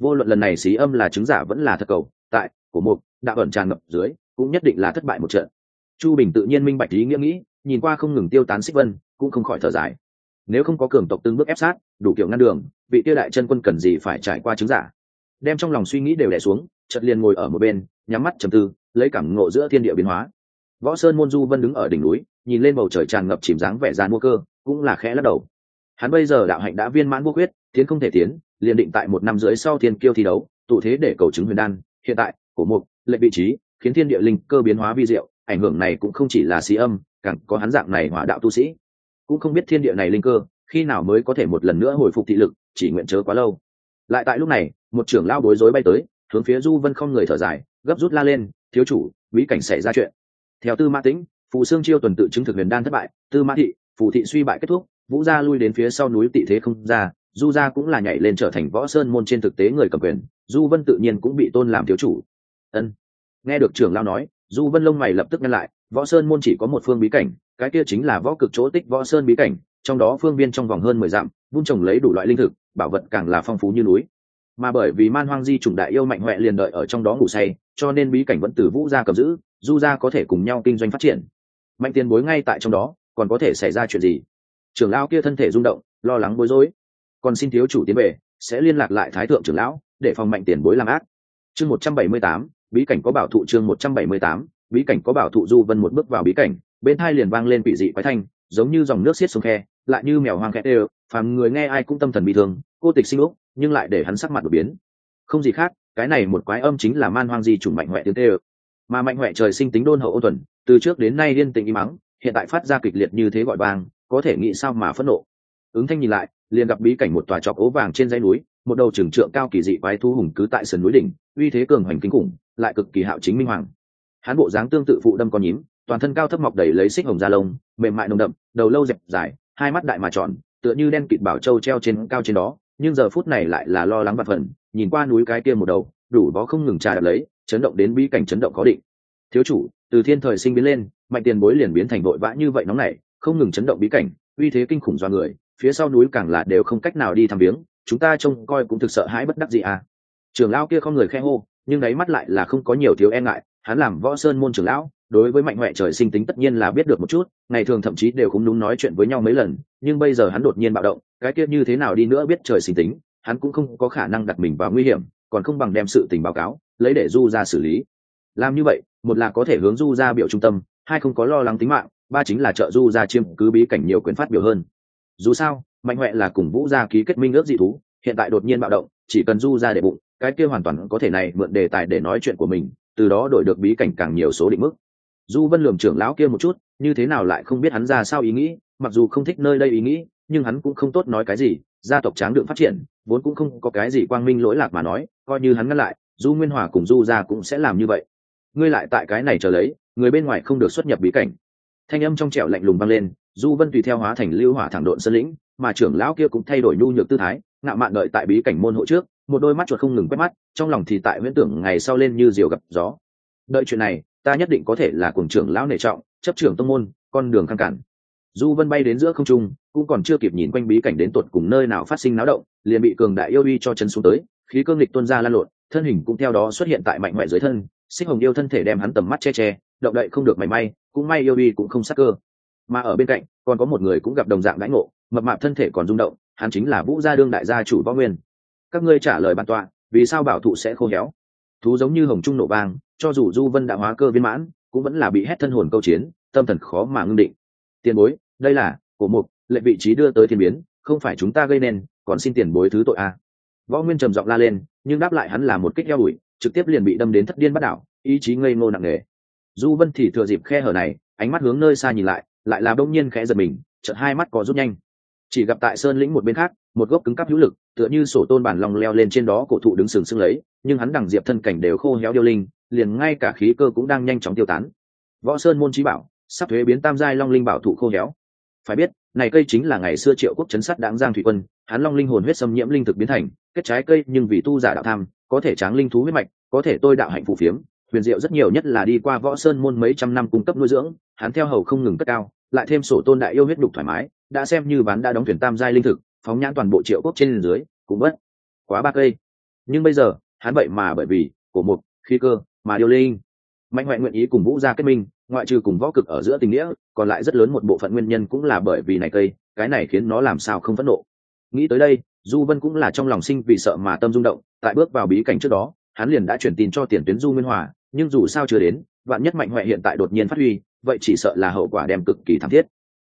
vô luận lần này xí âm là chứng giả vẫn là thật cầu, tại, của mục đã ẩn tràn ngập dưới, cũng nhất định là thất bại một trận. Chu bình tự nhiên minh bạch ý nghĩa nghĩ, nhìn qua không ngừng tiêu tán xích vân, cũng không khỏi thở dài. Nếu không có cường tộc từng bước ép sát, đủ kiểu ngăn đường, vị tiêu đại chân quân cần gì phải trải qua chứng giả? Đem trong lòng suy nghĩ đều đẻ xuống, chợt liền ngồi ở một bên, nhắm mắt trầm tư, lấy cảm ngộ giữa thiên địa biến hóa võ sơn môn du vân đứng ở đỉnh núi, nhìn lên bầu trời tràn ngập chìm dáng vẻ gian mua cơ, cũng là khẽ lắc đầu. Hắn bây giờ đạo hạnh đã viên mãn vô quyết tiến không thể tiến, liền định tại một năm rưỡi sau thiên kiêu thi đấu, tụ thế để cầu chứng huyền đan. Hiện tại, cổ mục, lệnh vị trí, khiến thiên địa linh cơ biến hóa vi diệu, ảnh hưởng này cũng không chỉ là xí âm, càng có hắn dạng này hỏa đạo tu sĩ. Cũng không biết thiên địa này linh cơ, khi nào mới có thể một lần nữa hồi phục thị lực, chỉ nguyện chớ quá lâu. Lại tại lúc này, một trưởng lao bối rối bay tới, hướng phía du vân không người thở dài, gấp rút la lên, thiếu chủ, bí cảnh xảy ra chuyện theo tư mã tĩnh, phù sương chiêu tuần tự chứng thực huyền đan thất bại, tư mã thị, phù thị suy bại kết thúc, vũ gia lui đến phía sau núi tị thế không ra, du gia cũng là nhảy lên trở thành võ sơn môn trên thực tế người cầm quyền, du vân tự nhiên cũng bị tôn làm thiếu chủ. Ân. Nghe được trưởng lao nói, du vân lông mày lập tức ngăn lại, võ sơn môn chỉ có một phương bí cảnh, cái kia chính là võ cực chỗ tích võ sơn bí cảnh, trong đó phương viên trong vòng hơn mười dặm, vun trồng lấy đủ loại linh thực, bảo vật càng là phong phú như núi. Mà bởi vì man hoang di chủng đại yêu mạnh huệ liền đợi ở trong đó ngủ say cho nên bí cảnh vẫn từ vũ gia cầm giữ, du gia có thể cùng nhau kinh doanh phát triển. Mạnh tiền bối ngay tại trong đó, còn có thể xảy ra chuyện gì? Trưởng lão kia thân thể rung động, lo lắng bối rối. Còn xin thiếu chủ tiến về, sẽ liên lạc lại thái thượng trưởng lão, để phòng mạnh tiền bối làm ác. Chương một trăm bảy mươi tám, bí cảnh có bảo thụ chương một trăm bảy mươi tám, bí cảnh có bảo thụ du vân một bước vào bí cảnh, bên hai liền vang lên vị dị quái thanh, giống như dòng nước xiết xuống khe, lại như mèo hoang khẽ đều phàm người nghe ai cũng tâm thần bị thương, cô tịch sinh lúc nhưng lại để hắn sắc mặt đột biến. Không gì khác cái này một quái âm chính là man hoang di chủng mạnh huệ tiếng tê ơ. Mà mạnh huệ trời sinh tính đôn hậu ô tuần từ trước đến nay liên tình im mắng hiện tại phát ra kịch liệt như thế gọi vàng có thể nghĩ sao mà phẫn nộ. Ứng thanh nhìn lại, liền gặp bí cảnh một tòa trọc ố vàng trên dãy núi, một đầu trưởng trượng cao kỳ dị quái thu hùng cứ tại sườn núi đỉnh, uy thế cường hoành kinh khủng, lại cực kỳ hạo chính minh hoàng. Hán bộ dáng tương tự phụ đâm con nhím, toàn thân cao thấp mọc đầy lấy xích hồng da lông, mềm mại nồng đậm, đầu lâu dẹp dài, hai mắt đại mà tròn, tựa như đen kịt bảo châu treo trên cao trên đó nhưng giờ phút này lại là lo lắng và phần nhìn qua núi cái kia một đầu, đủ bó không ngừng trà đập lấy, chấn động đến bi cảnh chấn động có định. Thiếu chủ, từ thiên thời sinh biến lên, mạnh tiền bối liền biến thành vội vã như vậy nóng này không ngừng chấn động bí cảnh, uy thế kinh khủng do người, phía sau núi càng là đều không cách nào đi thăm viếng, chúng ta trông coi cũng thực sợ hãi bất đắc gì à. Trường lao kia không người khe hô, nhưng đáy mắt lại là không có nhiều thiếu e ngại hắn làm võ sơn môn trưởng lão, đối với mạnh huệ trời sinh tính tất nhiên là biết được một chút, ngày thường thậm chí đều không đúng nói chuyện với nhau mấy lần, nhưng bây giờ hắn đột nhiên bạo động, cái kia như thế nào đi nữa biết trời sinh tính, hắn cũng không có khả năng đặt mình vào nguy hiểm, còn không bằng đem sự tình báo cáo, lấy để du ra xử lý. Làm như vậy, một là có thể hướng du ra biểu trung tâm, hai không có lo lắng tính mạng, ba chính là trợ du ra chiêm cứ bí cảnh nhiều quyền phát biểu hơn. Dù sao, mạnh huệ là cùng vũ gia ký kết minh ước dị thú, hiện tại đột nhiên bạo động, chỉ cần du ra để bụng, cái kia hoàn toàn có thể này mượn đề tài để nói chuyện của mình từ đó đổi được bí cảnh càng nhiều số định mức. Du vân lường trưởng lão kia một chút, như thế nào lại không biết hắn ra sao ý nghĩ, mặc dù không thích nơi đây ý nghĩ, nhưng hắn cũng không tốt nói cái gì, gia tộc tráng đượng phát triển, vốn cũng không có cái gì quang minh lỗi lạc mà nói, coi như hắn ngăn lại du nguyên hòa cùng du gia cũng sẽ làm như vậy. Ngươi lại tại cái này chờ lấy, người bên ngoài không được xuất nhập bí cảnh. Thanh âm trong trẻo lạnh lùng vang lên, du vân tùy theo hóa thành lưu hỏa thẳng độn sơn lĩnh, mà trưởng lão kia cũng thay đổi nhu nhược tư thái ngạo mạn đợi tại bí cảnh môn hộ trước, một đôi mắt chuột không ngừng quét mắt, trong lòng thì tại huyễn tưởng ngày sau lên như diều gặp gió. Đợi chuyện này, ta nhất định có thể là cùng trưởng lão nể trọng, chấp trưởng tông môn, con đường khăn cản. Du vân bay đến giữa không trung, cũng còn chưa kịp nhìn quanh bí cảnh đến tột cùng nơi nào phát sinh náo động, liền bị cường đại yêu uy cho chân xuống tới, khí cương lịch tuân ra lan lộn, thân hình cũng theo đó xuất hiện tại mạnh mẽ dưới thân, sinh hồng yêu thân thể đem hắn tầm mắt che che, động đậy không được mảy may, cũng may yêu uy cũng không sắc cơ. Mà ở bên cạnh, còn có một người cũng gặp đồng dạng đãi ngộ, mập mạp thân thể còn rung động hắn chính là vũ gia đương đại gia chủ võ nguyên. Các ngươi trả lời bản tọa, vì sao bảo thụ sẽ khô héo? Thú giống như hồng trung nổ vang, cho dù du vân đã hóa cơ viên mãn, cũng vẫn là bị hét thân hồn câu chiến, tâm thần khó mà ngưng định. Tiền bối, đây là, cổ mục lệ vị trí đưa tới thiên biến, không phải chúng ta gây nên, còn xin tiền bối thứ tội a. À. võ nguyên trầm giọng la lên, nhưng đáp lại hắn là một kích eo ủi trực tiếp liền bị đâm đến thất điên bắt đảo, ý chí ngây ngô nặng nề. Du vân thì thừa dịp khe hở này, ánh mắt hướng nơi xa nhìn lại lại là đông nhiên khẽ giật mình, chợt hai mắt có rút nhanh chỉ gặp tại sơn lĩnh một bên khác, một gốc cứng cắp hữu lực, tựa như sổ tôn bản lòng leo lên trên đó cổ thụ đứng sừng sững lấy, nhưng hắn đằng diệp thân cảnh đều khô héo điêu linh, liền ngay cả khí cơ cũng đang nhanh chóng tiêu tán. Võ sơn môn trí bảo, sắp thuế biến tam giai long linh bảo thụ khô héo. Phải biết, này cây chính là ngày xưa triệu quốc chấn sát đáng giang thủy quân, hắn long linh hồn huyết xâm nhiễm linh thực biến thành, kết trái cây nhưng vì tu giả đạo tham, có thể tráng linh thú huyết mạch, có thể tôi đạo hạnh phù phiếm, huyền diệu rất nhiều nhất là đi qua võ sơn môn mấy trăm năm cung cấp nuôi dưỡng hắn theo hầu không ngừng cất cao, lại thêm sổ tôn đại yêu huyết đục thoải mái, đã xem như bán đã đóng thuyền tam giai linh thực, phóng nhãn toàn bộ triệu quốc trên dưới, cũng bất quá ba cây. Nhưng bây giờ, hắn vậy mà bởi vì cổ mục khí cơ mà điêu linh. Mạnh huệ nguyện ý cùng vũ gia kết minh, ngoại trừ cùng võ cực ở giữa tình nghĩa, còn lại rất lớn một bộ phận nguyên nhân cũng là bởi vì này cây, cái này khiến nó làm sao không phẫn nộ. Nghĩ tới đây, du vân cũng là trong lòng sinh vì sợ mà tâm rung động, tại bước vào bí cảnh trước đó, hắn liền đã chuyển tin cho tiền tuyến du nguyên hòa, nhưng dù sao chưa đến vạn nhất mạnh huệ hiện tại đột nhiên phát huy, vậy chỉ sợ là hậu quả đem cực kỳ thảm thiết.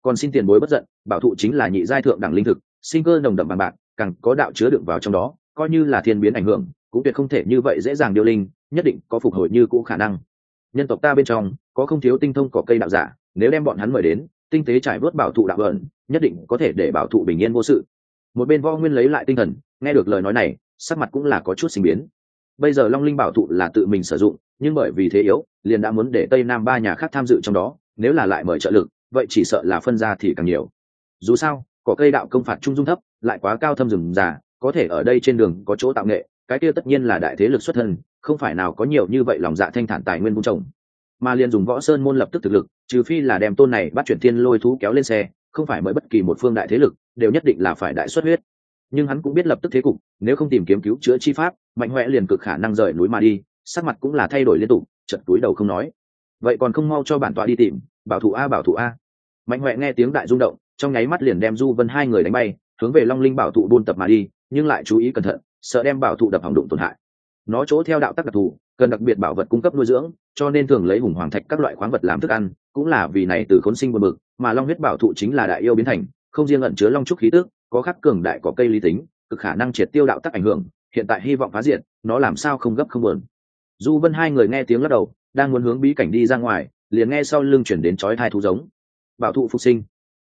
Còn xin tiền bối bất giận, bảo thụ chính là nhị giai thượng đẳng linh thực, sinh cơ nồng đậm bằng bạc, càng có đạo chứa đựng vào trong đó, coi như là thiên biến ảnh hưởng, cũng tuyệt không thể như vậy dễ dàng điêu linh, nhất định có phục hồi như cũ khả năng. Nhân tộc ta bên trong, có không thiếu tinh thông cỏ cây đạo giả, nếu đem bọn hắn mời đến, tinh tế trải vớt bảo thụ đạo ẩn, nhất định có thể để bảo thụ bình yên vô sự. Một bên võ nguyên lấy lại tinh thần, nghe được lời nói này, sắc mặt cũng là có chút sinh biến bây giờ long linh bảo thụ là tự mình sử dụng, nhưng bởi vì thế yếu, liền đã muốn để tây nam ba nhà khác tham dự trong đó, nếu là lại mời trợ lực, vậy chỉ sợ là phân ra thì càng nhiều. Dù sao có cây đạo công phạt trung dung thấp, lại quá cao thâm rừng già, có thể ở đây trên đường có chỗ tạo nghệ, cái kia tất nhiên là đại thế lực xuất thân, không phải nào có nhiều như vậy lòng dạ thanh thản tài nguyên vung trồng. Mà liền dùng võ sơn môn lập tức thực lực, trừ phi là đem tôn này bắt chuyển thiên lôi thú kéo lên xe, không phải mời bất kỳ một phương đại thế lực, đều nhất định là phải đại xuất huyết nhưng hắn cũng biết lập tức thế cục, nếu không tìm kiếm cứu chữa chi pháp, mạnh huệ liền cực khả năng rời núi mà đi, sắc mặt cũng là thay đổi liên tục chật túi đầu không nói. Vậy còn không mau cho bản tọa đi tìm, bảo thủ a, bảo thủ a. Mạnh huệ nghe tiếng đại rung động, trong nháy mắt liền đem du vân hai người đánh bay, hướng về long linh bảo thụ buôn tập mà đi, nhưng lại chú ý cẩn thận, sợ đem bảo thụ đập hỏng đụng tổn hại. Nó chỗ theo đạo tắc đặc thù, cần đặc biệt bảo vật cung cấp nuôi dưỡng, cho nên thường lấy hùng hoàng thạch các loại khoáng vật làm thức ăn, cũng là vì này từ khốn sinh buồn bực, mà long huyết bảo thụ chính là đại yêu biến thành, không riêng ẩn chứa long trúc khí tước có khắc cường đại có cây lý tính, cực khả năng triệt tiêu đạo tắc ảnh hưởng, hiện tại hy vọng phá diện nó làm sao không gấp không buồn. Du vân hai người nghe tiếng lắc đầu, đang muốn hướng bí cảnh đi ra ngoài, liền nghe sau lưng chuyển đến chói thai thú giống. Bảo thụ phục sinh.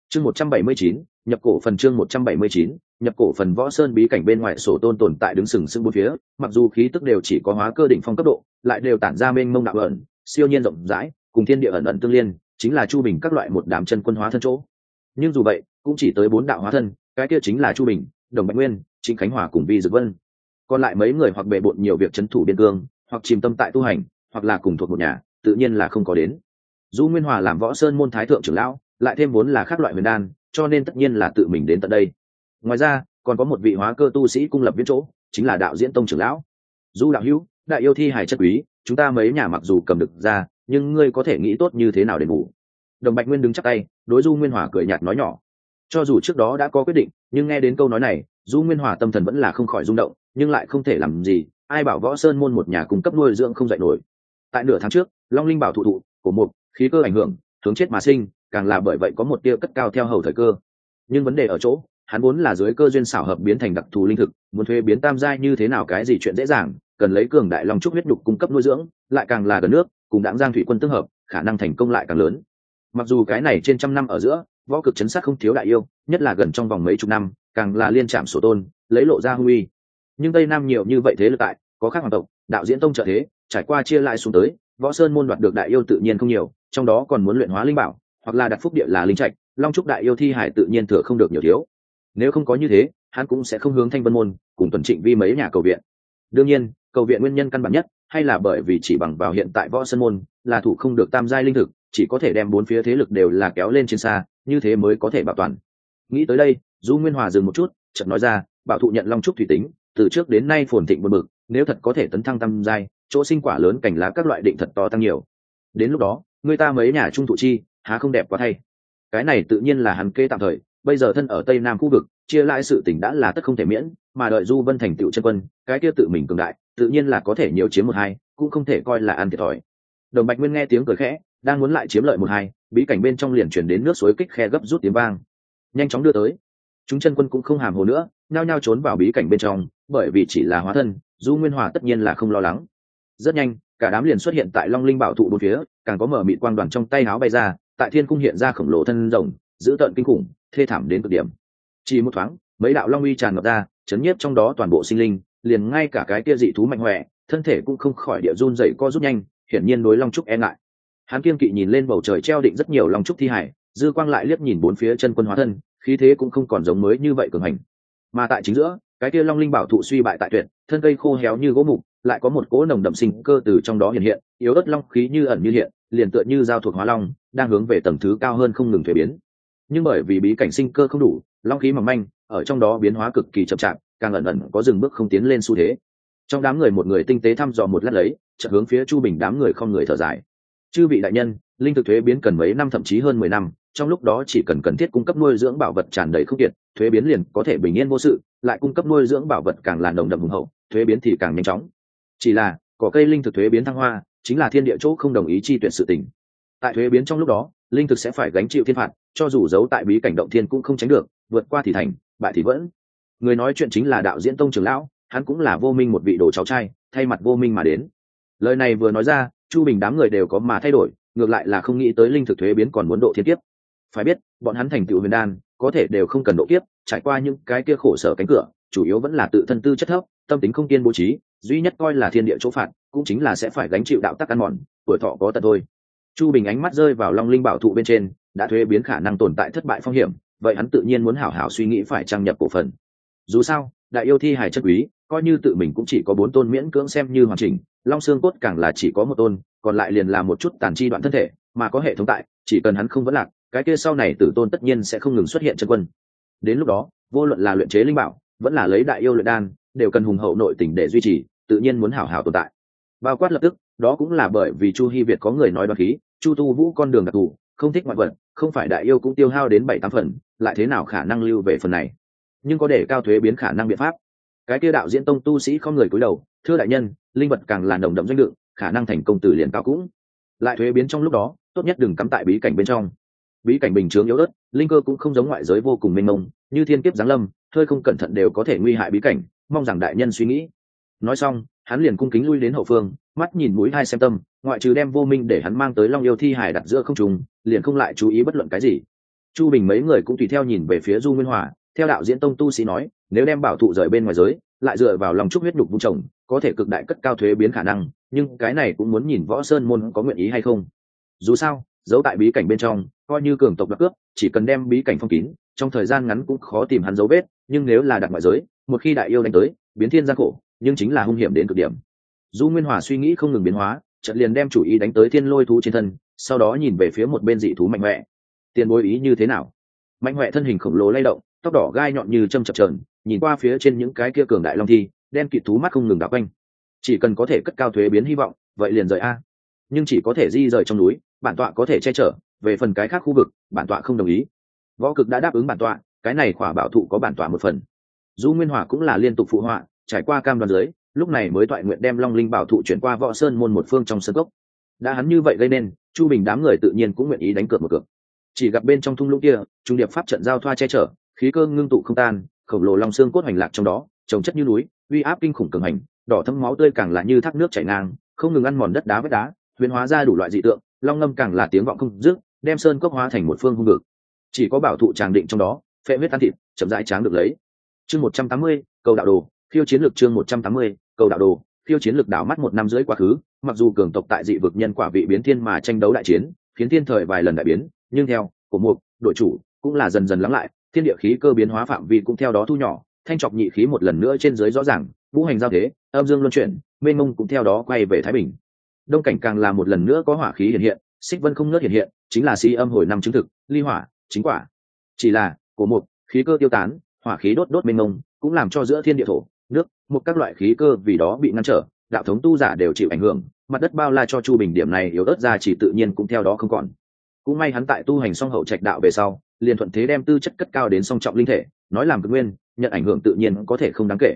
Chương một trăm bảy mươi chín, nhập cổ phần chương một trăm bảy mươi chín, nhập cổ phần võ sơn bí cảnh bên ngoài sổ tôn tồn tại đứng sừng sững bốn phía, mặc dù khí tức đều chỉ có hóa cơ đỉnh phong cấp độ, lại đều tản ra mênh mông đạo ẩn, siêu nhiên rộng rãi, cùng thiên địa ẩn ẩn tương liên, chính là chu bình các loại một đám chân quân hóa thân chỗ. Nhưng dù vậy, cũng chỉ tới bốn đạo hóa thân cái kia chính là chu bình, đồng bạch nguyên, trịnh khánh hòa cùng vi dực vân. Còn lại mấy người hoặc bề bộn nhiều việc c h ấ n thủ biên cương, hoặc chìm tâm tại tu hành, hoặc là cùng thuộc một nhà, tự nhiên là không có đến. Du nguyên hòa làm võ sơn môn thái thượng trưởng lão, lại thêm vốn là khác loại huyền đan, cho nên tất nhiên là tự mình đến tận đây. Ngoài ra, còn có một vị hóa cơ tu sĩ cung lập viết chỗ, chính là đạo diễn tông trưởng lão. Du đạo hữu, đại yêu thi hài chất quý, chúng ta mấy nhà mặc dù cầm được ra, nhưng ngươi có thể nghĩ tốt như thế nào để ngủ? Đồng bạch nguyên đứng chắc tay, đối du nguyên hòa cười nhạt nói nhỏ cho dù trước đó đã có quyết định, nhưng nghe đến câu nói này du nguyên hòa tâm thần vẫn là không khỏi rung động, nhưng lại không thể làm gì, ai bảo võ sơn môn một nhà cung cấp nuôi dưỡng không dạy nổi. Tại nửa tháng trước, long linh bảo thụ thụ của một khí cơ ảnh hưởng, hướng chết mà sinh, càng là bởi vậy có một tia cất cao theo hầu thời cơ. Nhưng vấn đề ở chỗ, hắn vốn là dưới cơ duyên xảo hợp biến thành đặc thù linh thực, muốn thuê biến tam giai như thế nào cái gì chuyện dễ dàng, cần lấy cường đại long trúc huyết đục cung cấp nuôi dưỡng, lại càng là gần nước, cùng đảng giang thủy quân tương hợp, khả năng thành công lại càng lớn. Mặc dù cái này trên trăm năm ở giữa võ cực chấn sát không thiếu đại yêu, nhất là gần trong vòng mấy chục năm, càng là liên trạm sổ tôn, lấy lộ ra huy nhưng tây nam nhiều như vậy thế lực tại, có khác hoàng tộc, đạo diễn tông trợ thế, trải qua chia lại xuống tới, võ sơn môn đoạt được đại yêu tự nhiên không nhiều, trong đó còn muốn luyện hóa linh bảo, hoặc là đặt phúc địa là linh trạch, long trúc đại yêu thi hải tự nhiên thừa không được nhiều thiếu. Nếu không có như thế, hắn cũng sẽ không hướng thanh vân môn, cùng tuần trịnh vi mấy nhà cầu viện. Đương nhiên, cầu viện nguyên nhân căn bản nhất, hay là bởi vì chỉ bằng vào hiện tại võ sơn môn, là thủ không được tam giai linh thực, chỉ có thể đem bốn phía thế lực đều là kéo lên trên xa như thế mới có thể bảo toàn. Nghĩ tới đây du nguyên hòa dừng một chút, chợt nói ra, bảo thụ nhận long trúc thủy tính, từ trước đến nay phồn thịnh bật bực, nếu thật có thể tấn thăng tam giai, chỗ sinh quả lớn cảnh lá các loại định thật to tăng nhiều. Đến lúc đó, người ta mấy nhà trung thụ chi, há không đẹp quá thay. Cái này tự nhiên là hắn kê tạm thời, bây giờ thân ở tây nam khu vực, chia lại sự tỉnh đã là tất không thể miễn, mà đợi du vân thành tựu chân quân, cái kia tự mình cường đại, tự nhiên là có thể nhiều chiếm một hai, cũng không thể coi là ăn thiệt thòi. Đồng bạch nguyên nghe tiếng cười khẽ, đang muốn lại chiếm lợi một hai bí cảnh bên trong liền chuyển đến nước suối kích khe gấp rút tiếng vang. Nhanh chóng đưa tới. Chúng chân quân cũng không hàm hồ nữa, nhao nhao trốn vào bí cảnh bên trong, bởi vì chỉ là hóa thân, du nguyên hòa tất nhiên là không lo lắng. Rất nhanh, cả đám liền xuất hiện tại long linh bảo thụ bốn phía, càng có mở mịt quang đoàn trong tay áo bay ra, tại thiên cung hiện ra khổng lồ thân rồng, giữ tợn kinh khủng, thê thảm đến cực điểm. Chỉ một thoáng, mấy đạo long uy tràn ngập ra, chấn nhiếp trong đó toàn bộ sinh linh, liền ngay cả cái kia dị thú mạnh mẽ, thân thể cũng không khỏi địa run dậy co rút nhanh, hiển nhiên đối long trúc e ngại hắn kiên kỵ nhìn lên bầu trời treo định rất nhiều long trúc thi hải, dư quang lại liếc nhìn bốn phía chân quân hóa thân, khí thế cũng không còn giống mới như vậy cường hành. Mà tại chính giữa, cái kia long linh bảo thụ suy bại tại tuyệt, thân cây khô héo như gỗ mục, lại có một cỗ nồng đậm sinh cơ từ trong đó hiện hiện, yếu ớt long khí như ẩn như hiện, liền tựa như giao thuộc hóa long, đang hướng về tầng thứ cao hơn không ngừng thuế biến. Nhưng bởi vì bí cảnh sinh cơ không đủ, long khí mỏng manh, ở trong đó biến hóa cực kỳ chậm chạp, càng ẩn ẩn có dừng bước không tiến lên xu thế. Trong đám người một người tinh tế thăm dò một lát lấy, chợt hướng phía chu bình đám người không người thở dài chư vị đại nhân, linh thực thuế biến cần mấy năm thậm chí hơn mười năm, trong lúc đó chỉ cần cần thiết cung cấp nuôi dưỡng bảo vật tràn đầy không kiệt, thuế biến liền có thể bình yên vô sự, lại cung cấp nuôi dưỡng bảo vật càng là nồng đậm hùng hậu, thuế biến thì càng nhanh chóng. Chỉ là, cỏ cây linh thực thuế biến thăng hoa, chính là thiên địa chỗ không đồng ý chi tuyển sự tình. Tại thuế biến trong lúc đó, linh thực sẽ phải gánh chịu thiên phạt, cho dù giấu tại bí cảnh động thiên cũng không tránh được, vượt qua thì thành, bại thì vẫn. Người nói chuyện chính là đạo diễn tông trường lão, hắn cũng là vô minh một vị đồ cháu trai, thay mặt vô minh mà đến. Lời này vừa nói ra chu bình đám người đều có mà thay đổi, ngược lại là không nghĩ tới linh thực thuế biến còn muốn độ thiên kiếp. Phải biết, bọn hắn thành tựu huyền đan, có thể đều không cần độ kiếp, trải qua những cái kia khổ sở cánh cửa, chủ yếu vẫn là tự thân tư chất thấp, tâm tính không kiên bố trí, duy nhất coi là thiên địa chỗ phạt, cũng chính là sẽ phải gánh chịu đạo tắc ăn mòn, tuổi thọ có tật thôi. Chu bình ánh mắt rơi vào long linh bảo thụ bên trên, đã thuế biến khả năng tồn tại thất bại phong hiểm, vậy hắn tự nhiên muốn hảo hảo suy nghĩ phải trang nhập cổ phần. Dù sao, đại yêu thi hài chất quý, coi như tự mình cũng chỉ có bốn tôn miễn cưỡng xem như hoàn chỉnh long xương cốt càng là chỉ có một tôn, còn lại liền là một chút tàn chi đoạn thân thể, mà có hệ thống tại, chỉ cần hắn không vẫn lạc, cái kia sau này tử tôn tất nhiên sẽ không ngừng xuất hiện chân quân. Đến lúc đó, vô luận là luyện chế linh bảo, vẫn là lấy đại yêu luyện đan, đều cần hùng hậu nội tình để duy trì, tự nhiên muốn hảo hảo tồn tại. Bao quát lập tức, đó cũng là bởi vì chu hy việt có người nói đoán khí, chu tu vũ con đường đặc thù, không thích ngoại vật, không phải đại yêu cũng tiêu hao đến bảy tám phần, lại thế nào khả năng lưu về phần này? Nhưng có để cao thuế biến khả năng biện pháp cái kia đạo diễn tông tu sĩ không người cúi đầu, thưa đại nhân, linh vật càng là đồng đậm doanh lượng khả năng thành công từ liền cao cũng. Lại thuế biến trong lúc đó, tốt nhất đừng cắm tại bí cảnh bên trong. Bí cảnh bình chướng yếu ớt, linh cơ cũng không giống ngoại giới vô cùng mênh mông, như thiên kiếp giáng lâm, hơi không cẩn thận đều có thể nguy hại bí cảnh, mong rằng đại nhân suy nghĩ. Nói xong, hắn liền cung kính lui đến hậu phương, mắt nhìn mũi hai xem tâm, ngoại trừ đem vô minh để hắn mang tới long yêu thi hải đặt giữa không trùng liền không lại chú ý bất luận cái gì. Chu bình mấy người cũng tùy theo nhìn về phía du nguyên hòa theo đạo diễn tông tu sĩ nói, nếu đem bảo thụ rời bên ngoài giới, lại dựa vào lòng trúc huyết đục vung trồng, có thể cực đại cất cao thuế biến khả năng, nhưng cái này cũng muốn nhìn võ sơn môn có nguyện ý hay không. Dù sao, giấu tại bí cảnh bên trong, coi như cường tộc đặc cướp, chỉ cần đem bí cảnh phong kín, trong thời gian ngắn cũng khó tìm hắn dấu vết, nhưng nếu là đặt ngoại giới, một khi đại yêu đánh tới, biến thiên gian khổ, nhưng chính là hung hiểm đến cực điểm. Du nguyên hòa suy nghĩ không ngừng biến hóa trận liền đem chủ ý đánh tới thiên lôi thú trên thân, sau đó nhìn về phía một bên dị thú mạnh mẽ. Tiền bối ý như thế nào? Mạnh mẽ thân hình khổng lồ lay động tóc đỏ gai nhọn như châm chập trờn, nhìn qua phía trên những cái kia cường đại long thi, đen kịt thú mắt không ngừng đảo quanh. Chỉ cần có thể cất cao thuế biến hy vọng, vậy liền rời a. Nhưng chỉ có thể di rời trong núi, bản tọa có thể che chở, về phần cái khác khu vực, bản tọa không đồng ý. Võ cực đã đáp ứng bản tọa, cái này khỏa bảo thụ có bản tọa một phần. Du nguyên hòa cũng là liên tục phụ họa, trải qua cam đoàn dưới, lúc này mới toại nguyện đem long linh bảo thụ chuyển qua võ sơn môn một phương trong sân cốc. Đã hắn như vậy gây nên, chu bình đám người tự nhiên cũng nguyện ý đánh cược một cược. Chỉ gặp bên trong thung lũng kia, trung điệp pháp trận giao thoa che chở khí cơ ngưng tụ không tan, khổng lồ long xương cốt hoành lạc trong đó, trồng chất như núi, uy áp kinh khủng cường hành, đỏ thấm máu tươi càng là như thác nước chảy ngang, không ngừng ăn mòn đất đá vách đá, huyền hóa ra đủ loại dị tượng, long ngâm càng là tiếng vọng không dứt, đem sơn cốc hóa thành một phương hung ngực chỉ có bảo thụ tràng định trong đó, phệ huyết ăn thịt, chậm rãi tráng được lấy. Chương một trăm tám mươi, cầu đạo đồ phiêu chiến lược chương một trăm tám mươi, cầu đạo đồ phiêu chiến lược đảo mắt một năm rưỡi quá khứ, mặc dù cường tộc tại dị vực nhân quả vị biến thiên mà tranh đấu đại chiến, khiến thiên thời vài lần đại biến, nhưng theo của mục, đội chủ cũng là dần dần lắng lại thiên địa khí cơ biến hóa phạm vi cũng theo đó thu nhỏ, thanh trọc nhị khí một lần nữa trên dưới rõ ràng vũ hành giao thế, âm dương luân chuyển, mênh mông cũng theo đó quay về thái bình. Đông cảnh càng là một lần nữa có hỏa khí hiện hiện, xích vân không nớt hiện hiện, chính là si âm hồi năm chứng thực, ly hỏa, chính quả. Chỉ là, cổ một khí cơ tiêu tán, hỏa khí đốt đốt mênh mông, cũng làm cho giữa thiên địa thổ, nước, một các loại khí cơ vì đó bị ngăn trở, đạo thống tu giả đều chịu ảnh hưởng, mặt đất bao la cho chu bình điểm này yếu ớt ra chỉ tự nhiên cũng theo đó không còn. Cũng may hắn tại tu hành song hậu trạch đạo về sau liền thuận thế đem tư chất cất cao đến song trọng linh thể, nói làm cực nguyên, nhận ảnh hưởng tự nhiên có thể không đáng kể.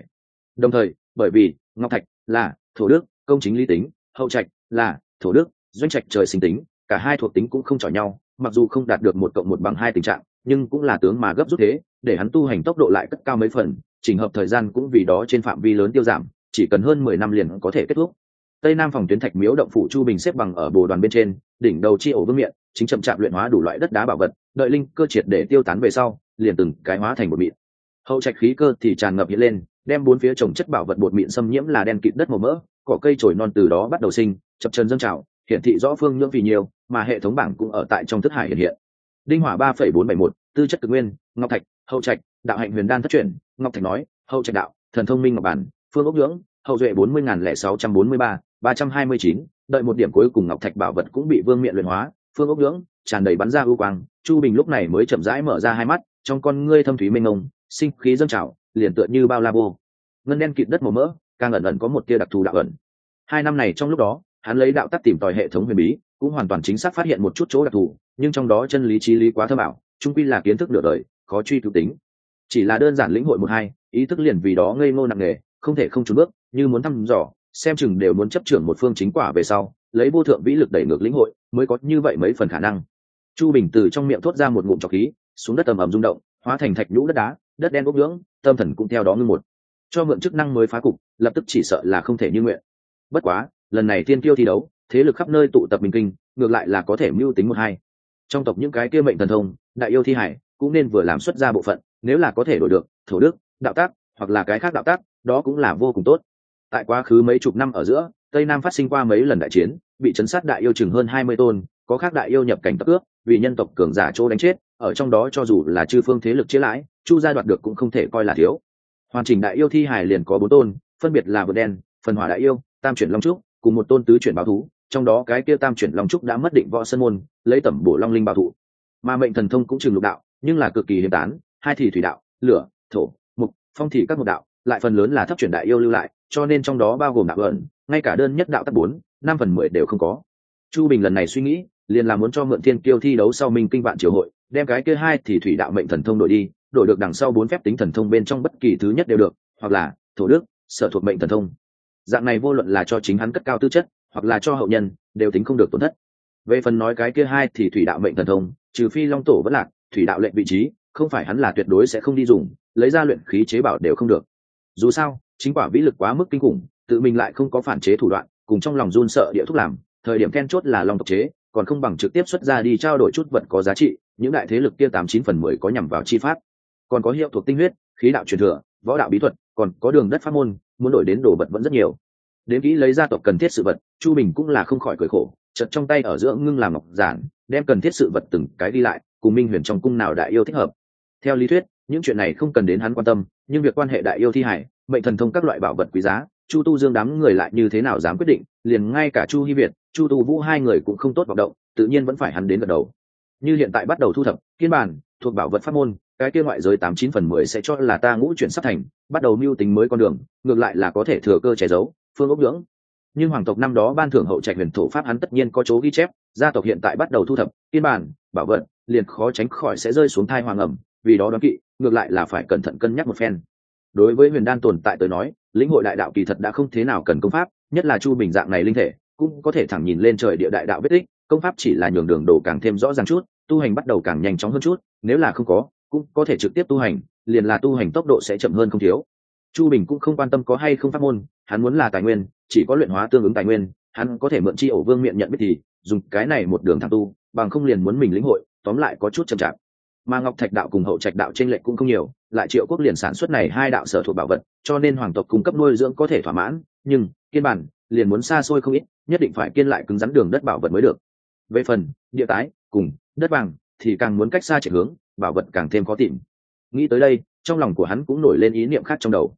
Đồng thời, bởi vì, ngọc thạch, là, thổ đức, công chính lý tính, hậu trạch, là, thổ đức, doanh trạch trời sinh tính, cả hai thuộc tính cũng không chọi nhau, mặc dù không đạt được một cộng một bằng hai tình trạng, nhưng cũng là tướng mà gấp rút thế, để hắn tu hành tốc độ lại cất cao mấy phần, chỉnh hợp thời gian cũng vì đó trên phạm vi lớn tiêu giảm, chỉ cần hơn mười năm liền có thể kết thúc. Tây nam phòng tuyến thạch miếu động phủ chu bình xếp bằng ở bồ đoàn bên trên, đỉnh đầu chi ổ vương miệng chính chậm chạp luyện hóa đủ loại đất đá bảo vật, đợi linh cơ triệt để tiêu tán về sau, liền từng cái hóa thành một mịn. Hậu trạch khí cơ thì tràn ngập hiện lên, đem bốn phía trồng chất bảo vật bột mịn xâm nhiễm là đen kịt đất màu mỡ, cỏ cây trồi non từ đó bắt đầu sinh, chập chân dâng trào, hiển thị rõ phương nhưỡng vì nhiều, mà hệ thống bảng cũng ở tại trong thức hải hiện hiện. Đinh hỏa ba phẩy bốn bảy một, tư chất cực nguyên, ngọc thạch, hậu trạch, đạo hạnh huyền đan thất truyền, ngọc thạch nói, hậu trạch đạo, thần thông minh ngọc bản, phương ốc nhưỡng, hậu duệ bốn mươi n lẻ sáu trăm bốn mươi ba ba trăm hai mươi chín, đợi một điểm cuối cùng ngọc thạch bảo vật cũng bị vương miện luyện hóa phương ốc lưỡng tràn đầy bắn ra ưu quang, chu bình lúc này mới chậm rãi mở ra hai mắt, trong con ngươi thâm thúy mênh mông, sinh khí dâng trào, liền tựa như bao la vô. Ngân đen kịt đất màu mỡ, càng ẩn ẩn có một tia đặc thù đạo ẩn. Hai năm này trong lúc đó, hắn lấy đạo tắc tìm tòi hệ thống huyền bí, cũng hoàn toàn chính xác phát hiện một chút chỗ đặc thù, nhưng trong đó chân lý trí lý quá thơ bảo trung quy là kiến thức nửa đời, khó truy cứu tính. Chỉ là đơn giản lĩnh hội một hai, ý thức liền vì đó ngây ngô nặng nề, không thể không trốn bước, như muốn thăm dò, xem chừng đều muốn chấp trưởng một phương chính quả về sau lấy vô thượng vĩ lực đẩy ngược lĩnh hội, mới có như vậy mấy phần khả năng. Chu bình từ trong miệng thốt ra một ngụm trọc khí, xuống đất ầm ầm rung động, hóa thành thạch nhũ đất đá, đất đen bốc ngưỡng, tâm thần cũng theo đó ngưng một. Cho mượn chức năng mới phá cục, lập tức chỉ sợ là không thể như nguyện. Bất quá, lần này tiên tiêu thi đấu, thế lực khắp nơi tụ tập bình kinh, ngược lại là có thể mưu tính một hai. Trong tộc những cái kia mệnh thần thông, đại yêu thi hải, cũng nên vừa làm xuất ra bộ phận, nếu là có thể đổi được, thổ đức, đạo tác, hoặc là cái khác đạo tác, đó cũng là vô cùng tốt. Tại quá khứ mấy chục năm ở giữa tây nam phát sinh qua mấy lần đại chiến, bị chấn sát đại yêu chừng hơn hai mươi tôn, có khác đại yêu nhập cảnh tập ước, vì nhân tộc cường giả chỗ đánh chết, ở trong đó cho dù là chư phương thế lực chế lãi, chu gia đoạt được cũng không thể coi là thiếu. Hoàn chỉnh đại yêu thi hài liền có bốn tôn, phân biệt là vượt đen, phần hỏa đại yêu, tam chuyển long trúc, cùng một tôn tứ chuyển báo thú, trong đó cái kia tam chuyển long trúc đã mất định võ sân môn, lấy tẩm bổ long linh bảo thụ. Mà mệnh thần thông cũng chừng lục đạo, nhưng là cực kỳ hiếm tán, hai thì thủy đạo, lửa, thổ, mục, phong thì các một đạo, lại phần lớn là thấp chuyển đại yêu lưu lại, cho nên trong đó bao gồm đạo ẩn ngay cả đơn nhất đạo tắc bốn, năm phần mười đều không có. Chu bình lần này suy nghĩ, liền là muốn cho mượn thiên kiêu thi đấu sau minh kinh vạn triều hội, đem cái kia hai thì thủy đạo mệnh thần thông đổi đi, đổi được đằng sau bốn phép tính thần thông bên trong bất kỳ thứ nhất đều được, hoặc là thổ đức, sở thuộc mệnh thần thông. Dạng này vô luận là cho chính hắn cất cao tư chất, hoặc là cho hậu nhân, đều tính không được tổn thất. Về phần nói cái kia hai thì thủy đạo mệnh thần thông, trừ phi long tổ vẫn lạc, thủy đạo lệnh vị trí, không phải hắn là tuyệt đối sẽ không đi dùng, lấy ra luyện khí chế bảo đều không được. Dù sao, chính quả vĩ lực quá mức kinh khủng tự mình lại không có phản chế thủ đoạn, cùng trong lòng run sợ địa thúc làm, thời điểm then chốt là lòng tộc chế, còn không bằng trực tiếp xuất ra đi trao đổi chút vật có giá trị, những đại thế lực kia tám chín phần mười có nhằm vào chi pháp. Còn có hiệu thuộc tinh huyết, khí đạo truyền thừa, võ đạo bí thuật, còn có đường đất pháp môn, muốn đổi đến đồ vật vẫn rất nhiều. Đến kỹ lấy gia tộc cần thiết sự vật, chu bình cũng là không khỏi cười khổ chật trong tay ở giữa ngưng làm ngọc giản, đem cần thiết sự vật từng cái đi lại, cùng minh huyền trong cung nào đại yêu thích hợp. Theo lý thuyết, những chuyện này không cần đến hắn quan tâm, nhưng việc quan hệ đại yêu thi hải, mệnh thần thông các loại bảo vật quý giá chu tu dương đám người lại như thế nào dám quyết định, liền ngay cả chu hy việt, chu tu vũ hai người cũng không tốt vọng động, tự nhiên vẫn phải hắn đến gật đầu như hiện tại bắt đầu thu thập, kiên bản, thuộc bảo vật pháp môn, cái kia ngoại giới tám chín phần mười sẽ cho là ta ngũ chuyển sắp thành, bắt đầu mưu tính mới con đường, ngược lại là có thể thừa cơ che giấu, phương ốc dưỡng. nhưng hoàng tộc năm đó ban thưởng hậu trạch huyền thổ pháp hắn tất nhiên có chỗ ghi chép, gia tộc hiện tại bắt đầu thu thập, kiên bản, bảo vật, liền khó tránh khỏi sẽ rơi xuống thai hoàng ẩm, vì đó đoán kỵ, ngược lại là phải cẩn thận cân nhắc một phen đối với huyền đan tồn tại tới nói, lĩnh hội đại đạo kỳ thật đã không thế nào cần công pháp, nhất là chu bình dạng này linh thể, cũng có thể thẳng nhìn lên trời địa đại đạo vết tích, công pháp chỉ là nhường đường đồ càng thêm rõ ràng chút, tu hành bắt đầu càng nhanh chóng hơn chút, nếu là không có, cũng có thể trực tiếp tu hành, liền là tu hành tốc độ sẽ chậm hơn không thiếu. Chu bình cũng không quan tâm có hay không pháp môn, hắn muốn là tài nguyên, chỉ có luyện hóa tương ứng tài nguyên, hắn có thể mượn chi ổ vương miệng nhận biết thì, dùng cái này một đường thẳng tu, bằng không liền muốn mình lĩnh hội, tóm lại có chút chậm chạp mà ngọc thạch đạo cùng hậu trạch đạo trên lệch cũng không nhiều, lại triệu quốc liền sản xuất này hai đạo sở thuộc bảo vật, cho nên hoàng tộc cung cấp nuôi dưỡng có thể thỏa mãn, nhưng, kiên bản, liền muốn xa xôi không ít, nhất định phải kiên lại cứng rắn đường đất bảo vật mới được. Về phần, địa tái, cùng, đất vàng, thì càng muốn cách xa chạy hướng, bảo vật càng thêm khó tìm. Nghĩ tới đây, trong lòng của hắn cũng nổi lên ý niệm khác trong đầu.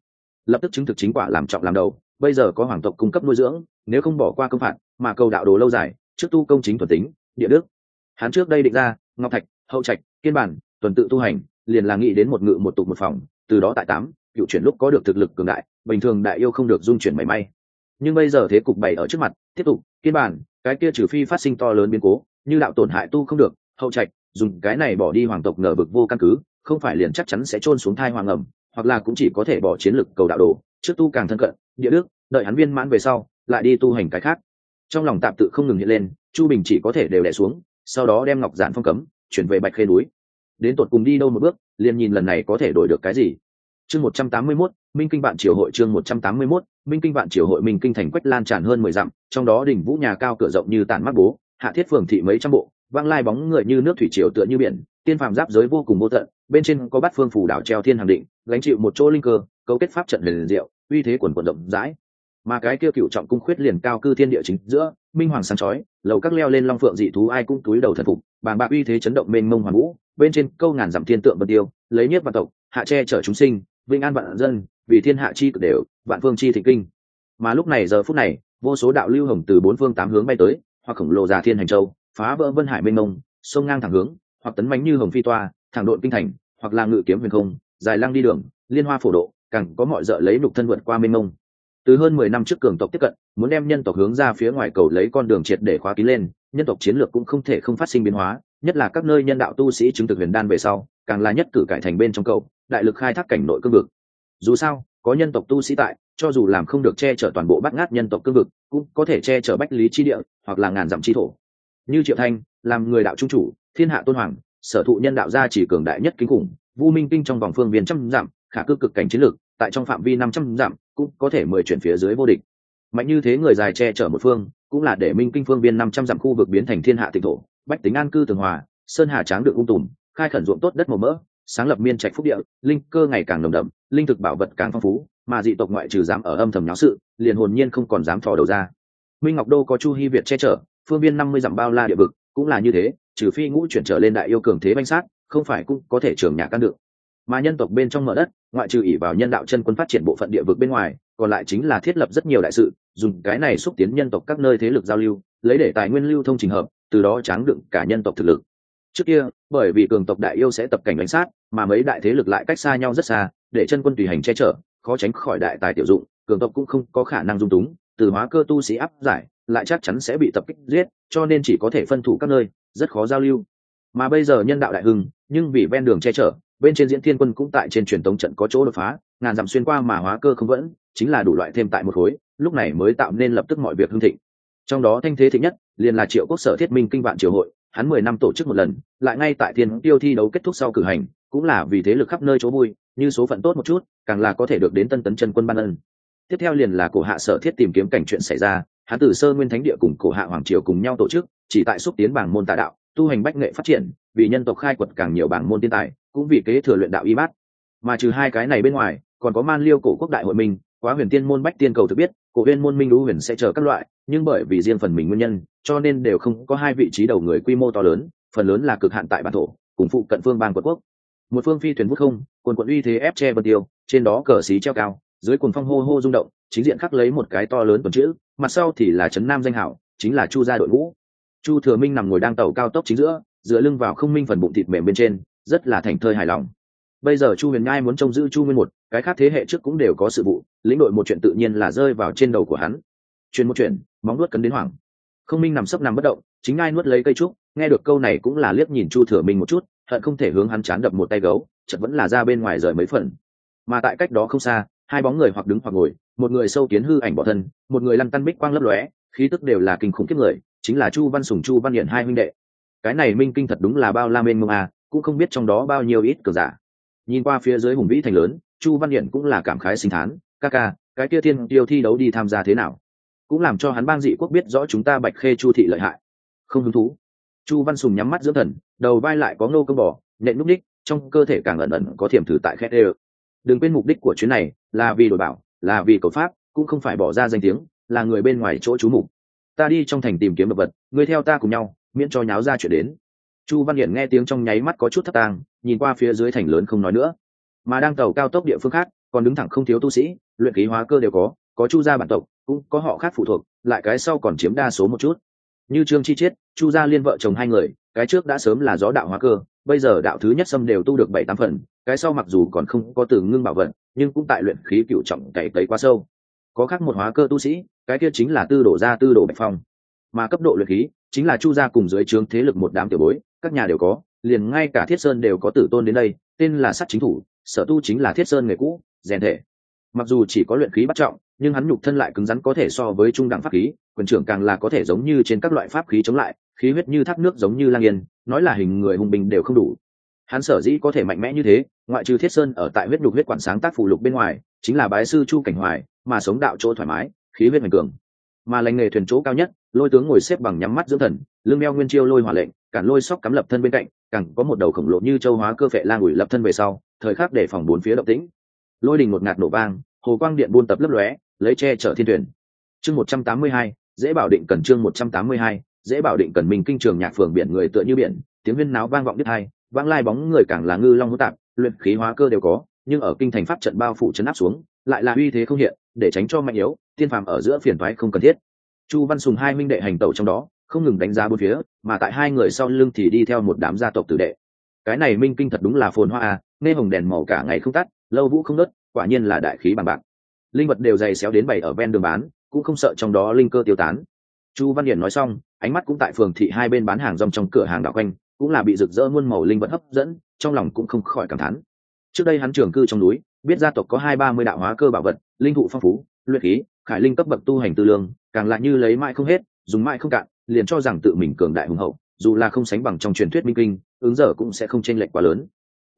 Lập tức chứng thực chính quả làm trọng làm đầu, bây giờ có hoàng tộc cung cấp nuôi dưỡng, nếu không bỏ qua công phạt, mà cầu đạo đồ lâu dài, trước tu công chính thuần tính, địa đức. Hắn trước đây định ra, ngọc thạch, hậu trạch kiên bản, tuần tự tu hành, liền là nghĩ đến một ngự một tục một phòng, từ đó tại tám, cựu chuyển lúc có được thực lực cường đại, bình thường đại yêu không được dung chuyển mảy may. Nhưng bây giờ thế cục bày ở trước mặt, tiếp tục, kiên bản, cái kia trừ phi phát sinh to lớn biến cố, như đạo tổn hại tu không được, hậu trạch, dùng cái này bỏ đi hoàng tộc ngờ vực vô căn cứ, không phải liền chắc chắn sẽ trôn xuống thai hoàng ẩm, hoặc là cũng chỉ có thể bỏ chiến lực cầu đạo đồ, trước tu càng thân cận, địa đức, đợi hắn viên mãn về sau, lại đi tu hành cái khác. Trong lòng tạm tự không ngừng hiện lên, chu bình chỉ có thể đều đẻ xuống, sau đó đem ngọc giản phong cấm, chuyển về bạch khê núi đến tột cùng đi đâu một bước liền nhìn lần này có thể đổi được cái gì. Chương một trăm tám mươi 181, minh kinh vạn triều hội chương một trăm tám mươi 181, minh kinh vạn triều hội minh kinh thành quách lan tràn hơn mười dặm trong đó đỉnh vũ nhà cao cửa rộng như tàn mắt bố hạ thiết phường thị mấy trăm bộ vang lai bóng người như nước thủy triều tựa như biển tiên phàm giáp giới vô cùng vô tận bên trên có bát phương phủ đảo treo thiên hàng định gánh chịu một chỗ linh cơ cấu kết pháp trận liền diệu uy thế quần quần rộng rãi. Mà cái kia cựu trọng cung khuyết liền cao cư thiên địa chính giữa minh hoàng sáng chói lầu các leo lên long phượng dị thú ai cũng túi đầu thần phục bàng bạc uy thế chấn động mênh mông hoàng vũ bên trên câu ngàn dặm thiên tượng vân tiêu, lấy nhất vạn tộc, hạ che chở chúng sinh vinh an vạn dân, vì thiên hạ chi cực đều, vạn phương chi thịnh kinh. Mà lúc này giờ phút này, vô số đạo lưu hồng từ bốn phương tám hướng bay tới, hoặc khổng lồ già thiên hành châu, phá vỡ vân hải mênh mông, sông ngang thẳng hướng, hoặc tấn mánh như hồng phi toa, thẳng độn kinh thành, hoặc là ngự kiếm huyền không, dài lăng đi đường, liên hoa phổ độ, càng có mọi dợ lấy nục thân vượt qua mênh mông. Từ hơn mười năm trước cường tộc tiếp cận, muốn đem nhân tộc hướng ra phía ngoài cầu lấy con đường triệt để khóa kín lên, nhân tộc chiến lược cũng không thể không phát sinh biến hóa nhất là các nơi nhân đạo tu sĩ chứng thực huyền đan về sau, càng là nhất cử cải thành bên trong cầu đại lực khai thác cảnh nội cương vực. Dù sao, có nhân tộc tu sĩ tại, cho dù làm không được che chở toàn bộ bắt ngát nhân tộc cương vực, cũng có thể che chở bách lý chi địa, hoặc là ngàn dặm chi thổ. Như triệu thanh, làm người đạo trung chủ, thiên hạ tôn hoàng, sở thụ nhân đạo gia chỉ cường đại nhất kinh khủng, vu minh kinh trong vòng phương viên trăm dặm, khả cư cực cảnh chiến lược, tại trong phạm vi năm trăm dặm, cũng có thể mười chuyển phía dưới vô địch. Mạnh như thế người dài che chở một phương, cũng là để minh kinh phương viên năm trăm dặm khu vực biến thành thiên hạ tịch thổ bách tính an cư tường hòa, sơn hà tráng được ung tùm, khai khẩn ruộng tốt đất màu mỡ, sáng lập miên trạch phúc địa, linh cơ ngày càng nồng đậm, linh thực bảo vật càng phong phú, mà dị tộc ngoại trừ dám ở âm thầm nháo sự, liền hồn nhiên không còn dám thò đầu ra. Minh ngọc đô có chu hy việt che chở, phương biên năm mươi dặm bao la địa vực, cũng là như thế, trừ phi ngũ chuyển trở lên đại yêu cường thế banh sát, không phải cũng có thể trường nhà căn được. Mà nhân tộc bên trong mở đất, ngoại trừ ỉ vào nhân đạo chân quân phát triển bộ phận địa vực bên ngoài, còn lại chính là thiết lập rất nhiều đại sự, dùng cái này xúc tiến nhân tộc các nơi thế lực giao lưu, lấy để tài nguyên lưu thông trình hợp từ đó tráng đựng cả nhân tộc thực lực. Trước kia, bởi vì cường tộc đại yêu sẽ tập cảnh đánh sát, mà mấy đại thế lực lại cách xa nhau rất xa, để chân quân tùy hành che chở, khó tránh khỏi đại tài tiểu dụng, cường tộc cũng không có khả năng dung túng, từ hóa cơ tu sĩ áp giải, lại chắc chắn sẽ bị tập kích giết, cho nên chỉ có thể phân thủ các nơi, rất khó giao lưu. Mà bây giờ nhân đạo đại hưng, nhưng vì ven đường che chở, bên trên diễn thiên quân cũng tại trên truyền tống trận có chỗ đột phá, ngàn dặm xuyên qua mà hóa cơ không vẫn, chính là đủ loại thêm tại một khối, lúc này mới tạo nên lập tức mọi việc hưng thịnh. Trong đó thanh thế thịnh nhất liền là triệu quốc sở thiết minh kinh vạn triều hội hắn mười năm tổ chức một lần lại ngay tại thiên tiêu thi đấu kết thúc sau cử hành cũng là vì thế lực khắp nơi chỗ vui như số phận tốt một chút càng là có thể được đến tân tấn chân quân ban ân. Tiếp theo liền là cổ hạ sở thiết tìm kiếm cảnh chuyện xảy ra hắn từ sơ nguyên thánh địa cùng cổ hạ hoàng triều cùng nhau tổ chức chỉ tại xúc tiến bảng môn tà đạo tu hành bách nghệ phát triển vì nhân tộc khai quật càng nhiều bảng môn tiên tài cũng vì kế thừa luyện đạo y bát. Mà trừ hai cái này bên ngoài còn có man liêu cổ quốc đại hội mình, quá huyền tiên môn bách tiên cầu thực biết cổ viên môn minh lũ huyền sẽ chờ các loại nhưng bởi vì riêng phần mình nguyên nhân, cho nên đều không có hai vị trí đầu người quy mô to lớn, phần lớn là cực hạn tại bản thổ, cùng phụ cận phương bang quận quốc. Một phương phi thuyền vút không quần quận uy thế ép che bờ tiêu, trên đó cờ xí treo cao, dưới quần phong hô hô rung động, chính diện khắc lấy một cái to lớn tuần chữ, mặt sau thì là trấn nam danh hảo, chính là chu gia đội ngũ. Chu thừa minh nằm ngồi đang tàu cao tốc chính giữa, dựa lưng vào không minh phần bụng thịt mềm bên trên, rất là thành thơi hài lòng. Bây giờ chu huyền ngai muốn trông giữ chu nguyên một, cái khác thế hệ trước cũng đều có sự vụ, lĩnh đội một chuyện tự nhiên là rơi vào trên đầu của hắn chuyện một chuyện móng nuốt cấn đến hoảng. Không minh nằm sấp nằm bất động, chính ai nuốt lấy cây trúc, nghe được câu này cũng là liếc nhìn chu thừa minh một chút, hận không thể hướng hắn chán đập một tay gấu chật vẫn là ra bên ngoài rời mấy phần. Mà tại cách đó không xa, hai bóng người hoặc đứng hoặc ngồi, một người sâu kiến hư ảnh bỏ thân, một người lăn tăn bích quang lấp lóe, khí tức đều là kinh khủng kiếp người, chính là chu văn sùng, chu văn hiển hai huynh đệ. Cái này minh kinh thật đúng là bao la mênh mông à cũng không biết trong đó bao nhiêu ít cờ giả. Nhìn qua phía dưới hùng vĩ thành lớn, chu văn hiển cũng là cảm khái sinh thán, ca ca, cái kia thiên tiêu thi đấu đi tham gia thế nào? Cũng làm cho hắn bang dị quốc biết rõ chúng ta bạch khê chu thị lợi hại. Không hứng thú. Chu văn sùng nhắm mắt dưỡng thần, đầu vai lại có ngô cơ bò nện núp đích trong cơ thể càng ẩn ẩn có thiểm thử tại khét ê đừng quên mục đích của chuyến này là vì đổi bảo, là vì cầu pháp, cũng không phải bỏ ra danh tiếng, là người bên ngoài chỗ trú mục. Ta đi trong thành tìm kiếm vật vật người theo ta cùng nhau, miễn cho nháo ra chuyện đến. Chu văn hiển nghe tiếng trong nháy mắt có chút thất tang, nhìn qua phía dưới thành lớn không nói nữa. Mà đang tàu cao tốc địa phương khác, còn đứng thẳng không thiếu tu sĩ, luyện khí hóa cơ đều có có chu gia bản tộc, cũng có họ khác phụ thuộc, lại cái sau còn chiếm đa số một chút. Như trương chi chiết, chu gia liên vợ chồng hai người, cái trước đã sớm là gió đạo hóa cơ, bây giờ đạo thứ nhất xâm đều tu được bảy tám phần, cái sau mặc dù còn không có từ ngưng bảo vận, nhưng cũng tại luyện khí cựu trọng cày cấy quá sâu. Có khác một hóa cơ tu sĩ, cái kia chính là tư đổ gia tư đổ bạch phong. Mà cấp độ luyện khí, chính là chu gia cùng dưới trướng thế lực một đám tiểu bối, các nhà đều có, liền ngay cả thiết sơn đều có tử tôn đến đây, tên là sắt chính thủ, sở tu chính là thiết sơn nghề cũ, rèn thể mặc dù chỉ có luyện khí bắt trọng, nhưng hắn nhục thân lại cứng rắn có thể so với trung đẳng pháp khí, quyền trưởng càng là có thể giống như trên các loại pháp khí chống lại, khí huyết như thác nước giống như lang yên, nói là hình người hùng bình đều không đủ. Hắn sở dĩ có thể mạnh mẽ như thế, ngoại trừ thiết sơn ở tại huyết nhục huyết quản sáng tác phụ lục bên ngoài, chính là bái sư chu cảnh hoài, mà sống đạo chỗ thoải mái, khí huyết mạnh cường. Mà lành nghề thuyền chỗ cao nhất, lôi tướng ngồi xếp bằng nhắm mắt dưỡng thần, lưng meo nguyên chiêu lôi hỏa lệnh, cản lôi sóc cắm lập thân bên cạnh cẳng có một đầu khổng lồ như châu hóa cơ phệ lang ủi lập thân về sau, thời khắc để phòng bốn phía động tĩnh. Lôi đình một ngạt nổ vang hồ quang điện buôn tập lấp lóe, lấy che chở thiên thuyền. Chương một trăm tám mươi hai, dễ bảo định cần chương một trăm tám mươi hai, dễ bảo định cần mình kinh trường nhạc phường biển người tựa như biển, tiếng huyên náo vang vọng đứt hai, vang lai bóng người càng là ngư long hữu tạp, luyện khí hóa cơ đều có, nhưng ở kinh thành pháp trận bao phủ chấn áp xuống, lại là uy thế không hiện, để tránh cho mạnh yếu, tiên phàm ở giữa phiền toái không cần thiết. Chu văn sùng hai minh đệ hành tẩu trong đó, không ngừng đánh giá bốn phía, mà tại hai người sau lưng thì đi theo một đám gia tộc tử đệ. Cái này minh kinh thật đúng là phồn hoa à nghe hồng đèn màu cả ngày không tắt, lâu vũ không nớt quả nhiên là đại khí bằng bạc. Linh vật đều dày xéo đến bày ở ven đường bán, cũng không sợ trong đó linh cơ tiêu tán. Chu văn hiển nói xong, ánh mắt cũng tại phường thị hai bên bán hàng rong trong cửa hàng đạo quanh, cũng là bị rực rỡ muôn màu linh vật hấp dẫn, trong lòng cũng không khỏi cảm thán. Trước đây hắn trường cư trong núi, biết gia tộc có hai ba mươi đạo hóa cơ bảo vật, linh thụ phong phú, luyện khí, khải linh cấp bậc tu hành tư lương, càng lại như lấy mãi không hết, dùng mãi không cạn, liền cho rằng tự mình cường đại hùng hậu, dù là không sánh bằng trong truyền thuyết minh kinh, ứng giờ cũng sẽ không chênh lệch quá lớn.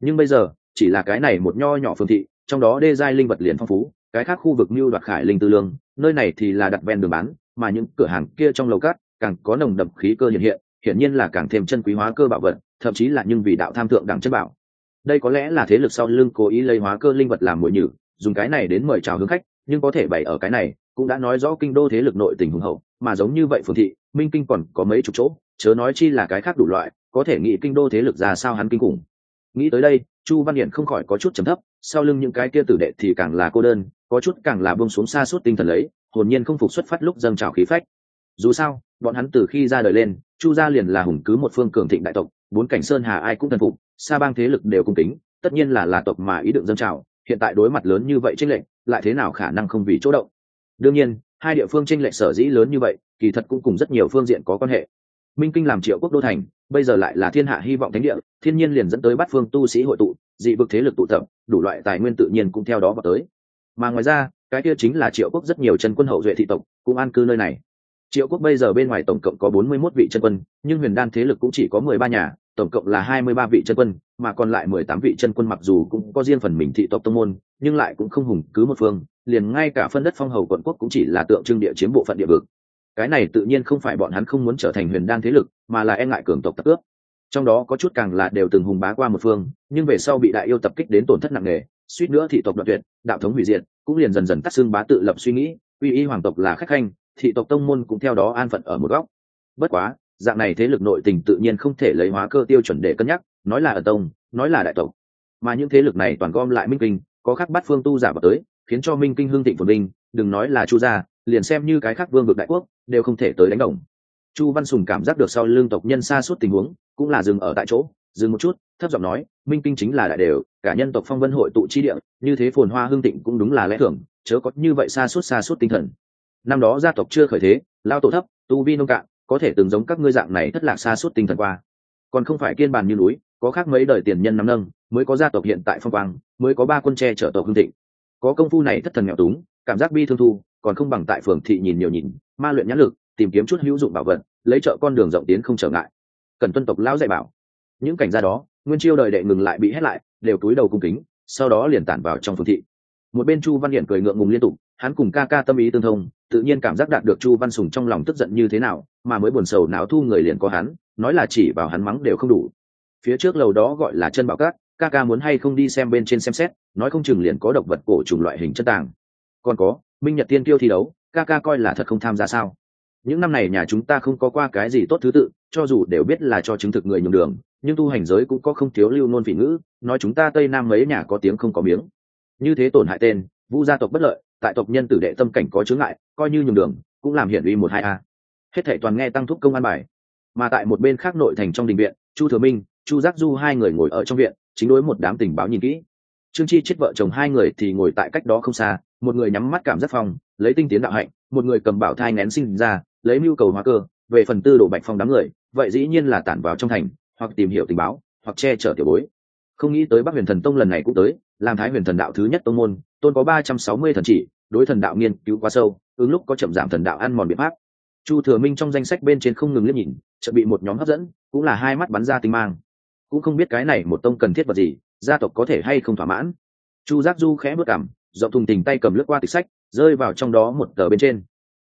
Nhưng bây giờ, chỉ là cái này một nho nhỏ phương thị trong đó đê giai linh vật liền phong phú, cái khác khu vực mưu đoạt khải linh tư lương, nơi này thì là đặt ven đường bán, mà những cửa hàng kia trong lầu cát càng có nồng đậm khí cơ hiện hiện, hiển nhiên là càng thêm chân quý hóa cơ bảo vật, thậm chí là nhưng vì đạo tham thượng đẳng chất bảo. Đây có lẽ là thế lực sau lưng cố ý lấy hóa cơ linh vật làm mồi nhử, dùng cái này đến mời chào hướng khách, nhưng có thể bày ở cái này cũng đã nói rõ kinh đô thế lực nội tình hùng hậu, mà giống như vậy phường thị, minh kinh còn có mấy chục chỗ, chớ nói chi là cái khác đủ loại, có thể nghĩ kinh đô thế lực ra sao hắn kinh khủng nghĩ tới đây, chu văn hiển không khỏi có chút trầm thấp, sau lưng những cái kia tử đệ thì càng là cô đơn, có chút càng là bông xuống xa suốt tinh thần lấy, hồn nhiên không phục xuất phát lúc dâng trào khí phách. Dù sao, bọn hắn từ khi ra đời lên, chu gia liền là hùng cứ một phương cường thịnh đại tộc, bốn cảnh sơn hà ai cũng thần phục xa bang thế lực đều cung kính, tất nhiên là là tộc mà ý định dâng trào, hiện tại đối mặt lớn như vậy tranh lệch, lại thế nào khả năng không vì chỗ động? Đương nhiên, hai địa phương tranh lệch sở dĩ lớn như vậy, kỳ thật cũng cùng rất nhiều phương diện có quan hệ minh kinh làm triệu quốc đô thành, bây giờ lại là thiên hạ hy vọng thánh địa, thiên nhiên liền dẫn tới bát phương tu sĩ hội tụ, dị vực thế lực tụ tập, đủ loại tài nguyên tự nhiên cũng theo đó vào tới. Mà ngoài ra, cái kia chính là triệu quốc rất nhiều chân quân hậu duệ thị tộc, cũng an cư nơi này. Triệu quốc bây giờ bên ngoài tổng cộng có bốn mươi 41 vị chân quân, nhưng huyền đan thế lực cũng chỉ có mười ba nhà, tổng cộng là hai mươi ba vị chân quân, mà còn lại mười tám vị chân quân mặc dù cũng có riêng phần mình thị tộc tông môn, nhưng lại cũng không hùng cứ một phương, liền ngay cả phân đất phong hầu quận quốc cũng chỉ là tượng trưng địa chiếm bộ phận địa vực cái này tự nhiên không phải bọn hắn không muốn trở thành huyền đan thế lực, mà là e ngại cường tộc tập ước. trong đó có chút càng là đều từng hùng bá qua một phương, nhưng về sau bị đại yêu tập kích đến tổn thất nặng nề, suýt nữa thị tộc đoạn tuyệt, đạo thống hủy diệt, cũng liền dần dần tắt xương bá tự lập suy nghĩ, uy y hoàng tộc là khách khanh, thị tộc tông môn cũng theo đó an phận ở một góc bất quá, dạng này thế lực nội tình tự nhiên không thể lấy hóa cơ tiêu chuẩn để cân nhắc, nói là ở tông, nói là đại tộc mà những thế lực này toàn gom lại minh kinh, có khác bắt phương tu giả vào tới, khiến cho minh kinh hương thịnh phồn vinh, đừng nói là chu gia, liền xem như cái khác vương vực đại quốc đều không thể tới đánh đồng. Chu văn sùng cảm giác được sau lương tộc nhân xa suốt tình huống, cũng là dừng ở tại chỗ, dừng một chút, thấp giọng nói, minh kinh chính là đại đều, cả nhân tộc phong vân hội tụ chi địa, như thế phồn hoa hương tịnh cũng đúng là lẽ thường, chớ có như vậy xa suốt xa suốt tinh thần. Năm đó gia tộc chưa khởi thế, lao tổ thấp, tu vi nông cạn, có thể từng giống các ngươi dạng này thất lạc xa suốt tinh thần qua. Còn không phải kiên bàn như núi, có khác mấy đời tiền nhân nắm nâng, mới có gia tộc hiện tại phong quang, mới có ba quân tre trở tộc hương thịnh. Có công phu này thất thần nghèo túng, cảm giác bi thương thu còn không bằng tại phường thị nhìn nhiều nhìn, ma luyện nhãn lực, tìm kiếm chút hữu dụng bảo vật, lấy trợ con đường rộng tiến không trở ngại. Cần tuân tộc lão dạy bảo. Những cảnh gia đó, nguyên chiêu đời đệ ngừng lại bị hét lại, đều túi đầu cung kính, sau đó liền tản vào trong phường thị. Một bên chu văn hiển cười ngượng ngùng liên tục, hắn cùng ca ca tâm ý tương thông, tự nhiên cảm giác đạt được chu văn sùng trong lòng tức giận như thế nào, mà mới buồn sầu não thu người liền có hắn, nói là chỉ vào hắn mắng đều không đủ. Phía trước lầu đó gọi là chân bảo cát ca ca muốn hay không đi xem bên trên xem xét, nói không chừng liền có độc vật cổ trùng loại hình chất tàng còn có, minh nhật tiên tiêu thi đấu, ca ca coi là thật không tham gia sao? Những năm này nhà chúng ta không có qua cái gì tốt thứ tự, cho dù đều biết là cho chứng thực người nhường đường, nhưng tu hành giới cũng có không thiếu lưu nôn vị ngữ, nói chúng ta tây nam mấy nhà có tiếng không có miếng. Như thế tổn hại tên, vu gia tộc bất lợi, tại tộc nhân tử đệ tâm cảnh có chướng ngại, coi như nhường đường, cũng làm hiển uy một hai a. Hết thảy toàn nghe tăng thúc công an bài. Mà tại một bên khác nội thành trong đình viện, chu thừa minh, chu giác du hai người ngồi ở trong viện, chính đối một đám tình báo nhìn kỹ. Trương chi chết vợ chồng hai người thì ngồi tại cách đó không xa một người nhắm mắt cảm giác phòng lấy tinh tiến đạo hạnh, một người cầm bảo thai nén sinh ra, lấy mưu cầu hóa cơ, về phần tư đồ bạch phong đám người, vậy dĩ nhiên là tản vào trong thành, hoặc tìm hiểu tình báo, hoặc che chở tiểu bối. Không nghĩ tới bắc huyền thần tông lần này cũng tới, làm thái huyền thần đạo thứ nhất tông môn, tôn có ba trăm sáu mươi thần chỉ, đối thần đạo nghiên cứu quá sâu, ứng lúc có chậm giảm thần đạo ăn mòn biện pháp. Chu thừa minh trong danh sách bên trên không ngừng liếc nhìn, chợt bị một nhóm hấp dẫn, cũng là hai mắt bắn ra tinh mang. Cũng không biết cái này một tông cần thiết vật gì, gia tộc có thể hay không thỏa mãn. Chu giác du khẽ bước cảm dọc thùng tình tay cầm lướt qua tịch sách, rơi vào trong đó một tờ bên trên.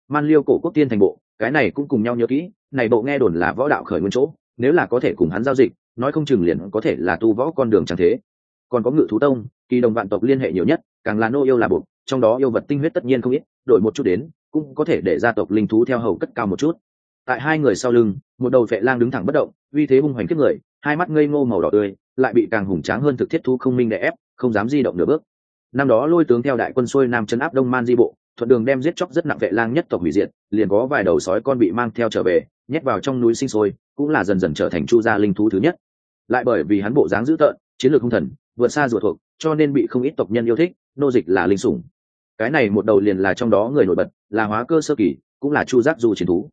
Man liêu cổ quốc tiên thành bộ, cái này cũng cùng nhau nhớ kỹ, này bộ nghe đồn là võ đạo khởi nguyên chỗ, nếu là có thể cùng hắn giao dịch, nói không chừng liền có thể là tu võ con đường chẳng thế. Còn có ngự thú tông, kỳ đồng vạn tộc liên hệ nhiều nhất, càng là nô yêu là buộc, trong đó yêu vật tinh huyết tất nhiên không ít, đổi một chút đến, cũng có thể để gia tộc linh thú theo hầu cất cao một chút. Tại hai người sau lưng, một đầu vệ lang đứng thẳng bất động, uy thế hung hoành kiếp người, hai mắt ngây ngô màu đỏ tươi, lại bị càng hùng tráng hơn thực thiết thú không minh đè ép, không dám di động nửa bước năm đó lôi tướng theo đại quân xuôi nam chấn áp đông man di bộ, thuận đường đem giết chóc rất nặng vệ lang nhất tộc hủy diệt, liền có vài đầu sói con bị mang theo trở về, nhét vào trong núi sinh sôi, cũng là dần dần trở thành chu gia linh thú thứ nhất. Lại bởi vì hắn bộ dáng dữ tợn, chiến lược hung thần, vượt xa ruột thuộc, cho nên bị không ít tộc nhân yêu thích, nô dịch là linh sủng. Cái này một đầu liền là trong đó người nổi bật, là hóa cơ sơ kỳ, cũng là chu giác du chiến thú.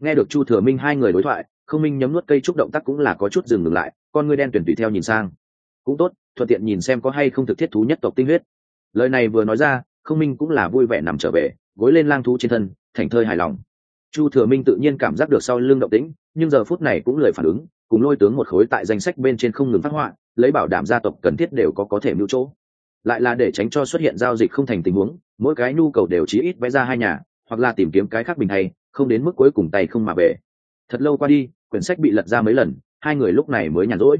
Nghe được chu thừa minh hai người đối thoại không minh nhấm nuốt cây trúc động tác cũng là có chút dừng ngừng lại, con ngươi đen tuyển tùy theo nhìn sang. Cũng tốt, thuận tiện nhìn xem có hay không thực thiết thú nhất tộc tinh huyết lời này vừa nói ra không minh cũng là vui vẻ nằm trở về, gối lên lang thú trên thân thành thơi hài lòng. Chu thừa minh tự nhiên cảm giác được sau lưng động tĩnh, nhưng giờ phút này cũng lười phản ứng, cùng lôi tướng một khối tại danh sách bên trên không ngừng phát họa, lấy bảo đảm gia tộc cần thiết đều có có thể mưu chỗ. Lại là để tránh cho xuất hiện giao dịch không thành tình huống, mỗi cái nhu cầu đều chí ít vẽ ra hai nhà, hoặc là tìm kiếm cái khác bình hay không đến mức cuối cùng tay không mà về. Thật lâu qua đi, quyển sách bị lật ra mấy lần, hai người lúc này mới nhàn rỗi.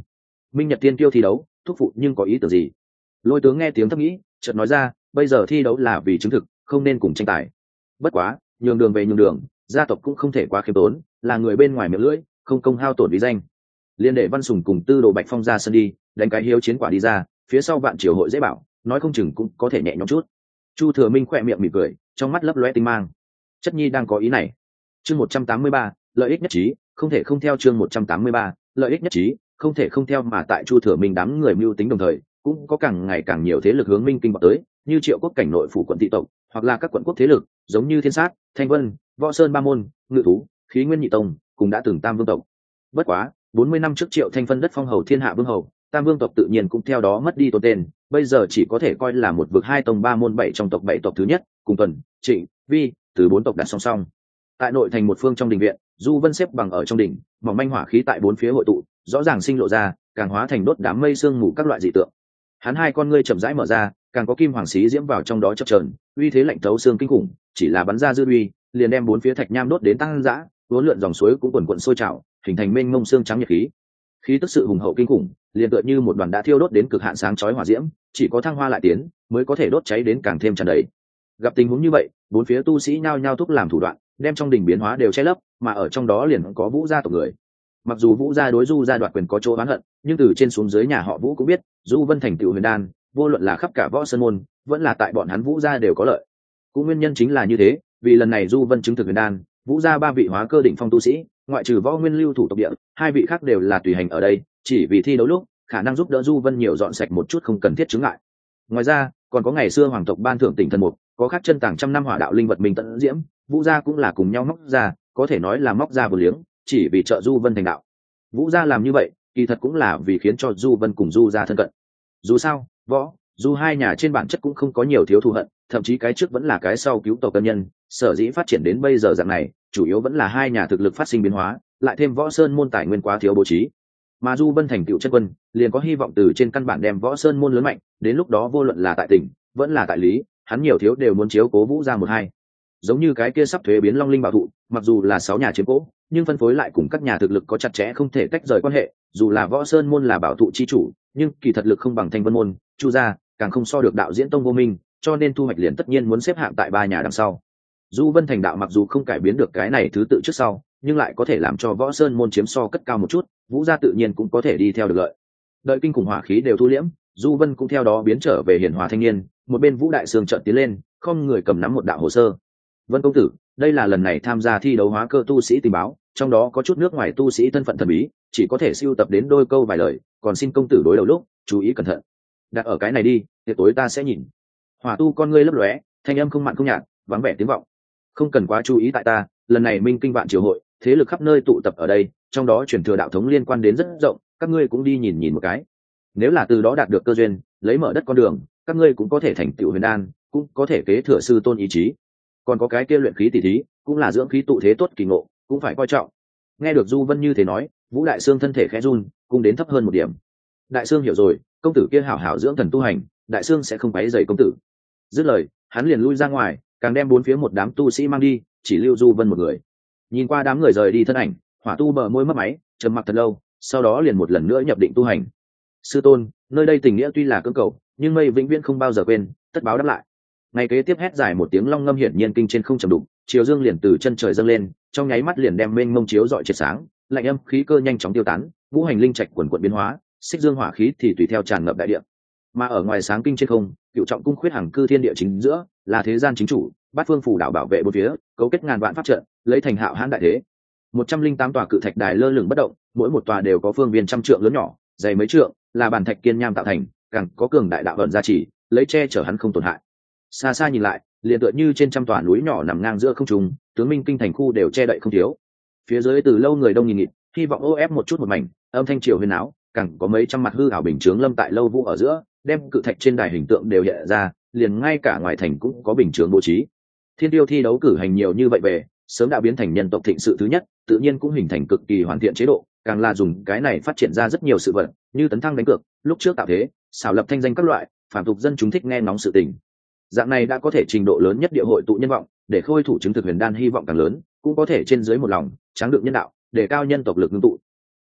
Minh nhật tiên tiêu thi đấu, thúc phụ nhưng có ý tưởng gì? Lôi tướng nghe tiếng thấp nghĩ chợt nói ra, bây giờ thi đấu là vì chứng thực, không nên cùng tranh tài. Bất quá, nhường đường về nhường đường, gia tộc cũng không thể quá khiêm tốn, là người bên ngoài miệng lưỡi, không công hao tổn lý danh. Liên đệ văn sùng cùng tư đồ bạch phong ra sân đi, đánh cái hiếu chiến quả đi ra, phía sau vạn triều hội dễ bảo, nói không chừng cũng có thể nhẹ nhõm chút. Chu thừa minh khỏe miệng mỉm cười, trong mắt lấp loe tinh mang. Chất nhi đang có ý này. Chương một trăm tám mươi ba, lợi ích nhất trí, không thể không theo chương một trăm tám mươi ba, lợi ích nhất trí, không thể không theo mà tại chu thừa minh đám người mưu tính đồng thời cũng có càng ngày càng nhiều thế lực hướng minh kinh vào tới, như triệu quốc cảnh nội phủ quận thị tộc, hoặc là các quận quốc thế lực, giống như thiên sát, thanh vân, võ sơn ba môn, ngự thú, khí nguyên nhị tông cũng đã từng tam vương tộc. Bất quá, bốn mươi năm trước triệu thanh phân đất phong hầu thiên hạ vương hầu, tam vương tộc tự nhiên cũng theo đó mất đi tôn tên, bây giờ chỉ có thể coi là một vực hai tông ba môn bảy trong tộc bảy tộc thứ nhất, cùng tuần, trịnh, vi, từ bốn tộc đặt song song. Tại nội thành một phương trong đình viện, du vân xếp bằng ở trong đỉnh, mỏng manh hỏa khí tại bốn phía hội tụ, rõ ràng sinh lộ ra, càng hóa thành đốt đám mây sương mù các loại dị tượng hắn hai con ngươi chậm rãi mở ra, càng có kim hoàng xí diễm vào trong đó chập trờn uy thế lạnh thấu xương kinh khủng, chỉ là bắn ra dư uy, liền đem bốn phía thạch nham đốt đến tăng dã, uốn lượn dòng suối cũng quần quận sôi trào, hình thành mênh mông xương trắng nhiệt khí. Khí tức sự hùng hậu kinh khủng, liền tựa như một đoàn đã thiêu đốt đến cực hạn sáng chói hỏa diễm, chỉ có thăng hoa lại tiến, mới có thể đốt cháy đến càng thêm tràn đầy. Gặp tình huống như vậy, bốn phía tu sĩ nhao nhao thúc làm thủ đoạn, đem trong đình biến hóa đều che lấp, mà ở trong đó liền có vũ gia tộc người mặc dù vũ gia đối du gia đoạt quyền có chỗ oán hận, nhưng từ trên xuống dưới nhà họ vũ cũng biết, du vân thành tựu huyền đan, vô luận là khắp cả võ sơn môn, vẫn là tại bọn hắn vũ gia đều có lợi. Cũng nguyên nhân chính là như thế, vì lần này du vân chứng thực huyền đan, vũ gia ba vị hóa cơ định phong tu sĩ, ngoại trừ võ nguyên lưu thủ tộc địa, hai vị khác đều là tùy hành ở đây, chỉ vì thi đấu lúc, khả năng giúp đỡ du vân nhiều dọn sạch một chút không cần thiết chứng ngại. Ngoài ra, còn có ngày xưa hoàng tộc ban thưởng tỉnh thần mục, có khác chân tàng trăm năm hỏa đạo linh vật mình tận diễm, vũ gia cũng là cùng nhau móc ra, có thể nói là móc ra vừa liếng chỉ vì trợ du vân thành đạo. Vũ gia làm như vậy, kỳ thật cũng là vì khiến cho du vân cùng du gia thân cận. Dù sao, võ, dù hai nhà trên bản chất cũng không có nhiều thiếu thù hận, thậm chí cái trước vẫn là cái sau cứu tộc cân nhân, sở dĩ phát triển đến bây giờ dạng này, chủ yếu vẫn là hai nhà thực lực phát sinh biến hóa, lại thêm võ sơn môn tài nguyên quá thiếu bố trí. Mà du vân thành tựu chân quân, liền có hy vọng từ trên căn bản đem võ sơn môn lớn mạnh, đến lúc đó vô luận là tại tỉnh, vẫn là tại lý, hắn nhiều thiếu đều muốn chiếu cố vũ ra một hai giống như cái kia sắp thuế biến long linh bảo thụ, mặc dù là sáu nhà chiếm cố nhưng phân phối lại cùng các nhà thực lực có chặt chẽ không thể tách rời quan hệ, dù là võ sơn môn là bảo thụ chi chủ, nhưng kỳ thật lực không bằng thanh vân môn, chu gia càng không so được đạo diễn tông vô minh, cho nên thu hoạch liền tất nhiên muốn xếp hạng tại ba nhà đằng sau. Du vân thành đạo mặc dù không cải biến được cái này thứ tự trước sau, nhưng lại có thể làm cho võ sơn môn chiếm so cất cao một chút, vũ gia tự nhiên cũng có thể đi theo được lợi. Đợi kinh khủng hỏa khí đều thu liễm du vân cũng theo đó biến trở về hiển hòa thanh niên, một bên vũ đại sương trợn tiến lên, không người cầm nắm một đạo hồ sơ vân công tử, đây là lần này tham gia thi đấu hóa cơ tu sĩ tình báo, trong đó có chút nước ngoài tu sĩ thân phận thần bí, chỉ có thể siêu tập đến đôi câu vài lời, còn xin công tử đối đầu lúc, chú ý cẩn thận. Đặt ở cái này đi, tiệc tối ta sẽ nhìn. Hỏa tu con ngươi lấp lóe, thanh âm không mặn không nhạt, vắng vẻ tiếng vọng. Không cần quá chú ý tại ta, lần này minh kinh vạn triều hội, thế lực khắp nơi tụ tập ở đây, trong đó truyền thừa đạo thống liên quan đến rất rộng, các ngươi cũng đi nhìn nhìn một cái. Nếu là từ đó đạt được cơ duyên, lấy mở đất con đường, các ngươi cũng có thể thành tựu huyền đan, cũng có thể kế thừa sư tôn ý chí còn có cái kia luyện khí tỷ thí, cũng là dưỡng khí tụ thế tốt kỳ ngộ, cũng phải coi trọng. Nghe được du vân như thế nói, vũ đại sương thân thể khẽ run, cũng đến thấp hơn một điểm. Đại sương hiểu rồi, công tử kia hảo hảo dưỡng thần tu hành, đại sương sẽ không quấy dày công tử. Dứt lời, hắn liền lui ra ngoài, càng đem bốn phía một đám tu sĩ mang đi, chỉ lưu du vân một người. Nhìn qua đám người rời đi thân ảnh, hỏa tu bờ môi mất máy, trầm mặc thật lâu, sau đó liền một lần nữa nhập định tu hành. Sư tôn, nơi đây tình nghĩa tuy là cưỡng cầu, nhưng mây vĩnh viễn không bao giờ quên, tất báo đáp lại ngày kế tiếp hét dài một tiếng long ngâm hiển nhiên kinh trên không trầm đục, chiều dương liền từ chân trời dâng lên, trong nháy mắt liền đem mênh mông chiếu dọi triệt sáng, lạnh âm khí cơ nhanh chóng tiêu tán vũ hành linh trạch quần quận biến hóa, xích dương hỏa khí thì tùy theo tràn ngập đại địa. Mà ở ngoài sáng kinh trên không, cựu trọng cung khuyết hàng cư thiên địa chính giữa, là thế gian chính chủ, bát phương phủ đảo bảo vệ bốn phía, cấu kết ngàn vạn pháp trận, lấy thành hạo hãn đại thế. Một trăm linh tám tòa cự thạch đài lơ lửng bất động, mỗi một tòa đều có phương viên trăm trượng lớn nhỏ, dày mấy trượng, là bàn thạch kiên nham tạo thành, càng có cường đại đạo vận gia trì, lấy che chở hắn không tổn hại xa xa nhìn lại, liền tựa như trên trăm tòa núi nhỏ nằm ngang giữa không trung, tướng minh kinh thành khu đều che đậy không thiếu. Phía dưới từ lâu người đông nhìn nghịt, hy vọng ô ép một chút một mảnh, âm thanh triều huyền áo, càng có mấy trăm mặt hư ảo bình chướng lâm tại lâu vũ ở giữa, đem cự thạch trên đài hình tượng đều hiện ra, liền ngay cả ngoài thành cũng có bình chướng bố trí. Thiên tiêu thi đấu cử hành nhiều như vậy về, sớm đã biến thành nhân tộc thịnh sự thứ nhất, tự nhiên cũng hình thành cực kỳ hoàn thiện chế độ, càng là dùng cái này phát triển ra rất nhiều sự vật, như tấn thăng đánh cược, lúc trước tạo thế, xảo lập thanh danh các loại, phản tục dân chúng thích nghe nóng sự tình dạng này đã có thể trình độ lớn nhất địa hội tụ nhân vọng, để khôi thủ chứng thực huyền đan hy vọng càng lớn, cũng có thể trên dưới một lòng, tráng được nhân đạo, để cao nhân tộc lực ngưng tụ.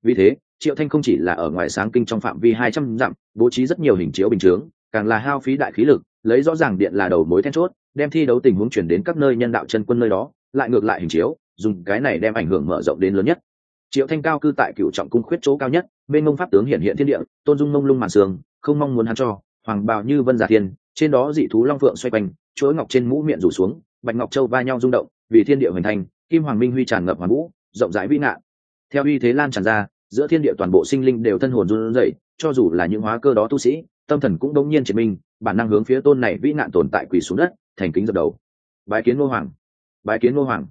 Vì thế, triệu thanh không chỉ là ở ngoài sáng kinh trong phạm vi hai trăm dặm, bố trí rất nhiều hình chiếu bình chướng, càng là hao phí đại khí lực, lấy rõ ràng điện là đầu mối then chốt, đem thi đấu tình huống chuyển đến các nơi nhân đạo chân quân nơi đó, lại ngược lại hình chiếu, dùng cái này đem ảnh hưởng mở rộng đến lớn nhất. Triệu thanh cao cư tại cựu trọng cung khuyết chỗ cao nhất, bên ngông pháp tướng hiện hiện thiên địa, tôn dung mông lung màn sương, không mong muốn hắn cho, hoàng bào như vân giả thiên trên đó dị thú long phượng xoay quanh, chuỗi ngọc trên mũ miệng rủ xuống, bạch ngọc châu va nhau rung động, vì thiên địa hoành thành, kim hoàng minh huy tràn ngập hoàn vũ, rộng rãi vĩ ngạn theo uy thế lan tràn ra, giữa thiên địa toàn bộ sinh linh đều thân hồn run rẩy, cho dù là những hóa cơ đó tu sĩ, tâm thần cũng đống nhiên triệt minh, bản năng hướng phía tôn này vĩ nạn tồn tại quỳ xuống đất, thành kính dập đầu. Bái kiến ngô hoàng, bái kiến ngô hoàng.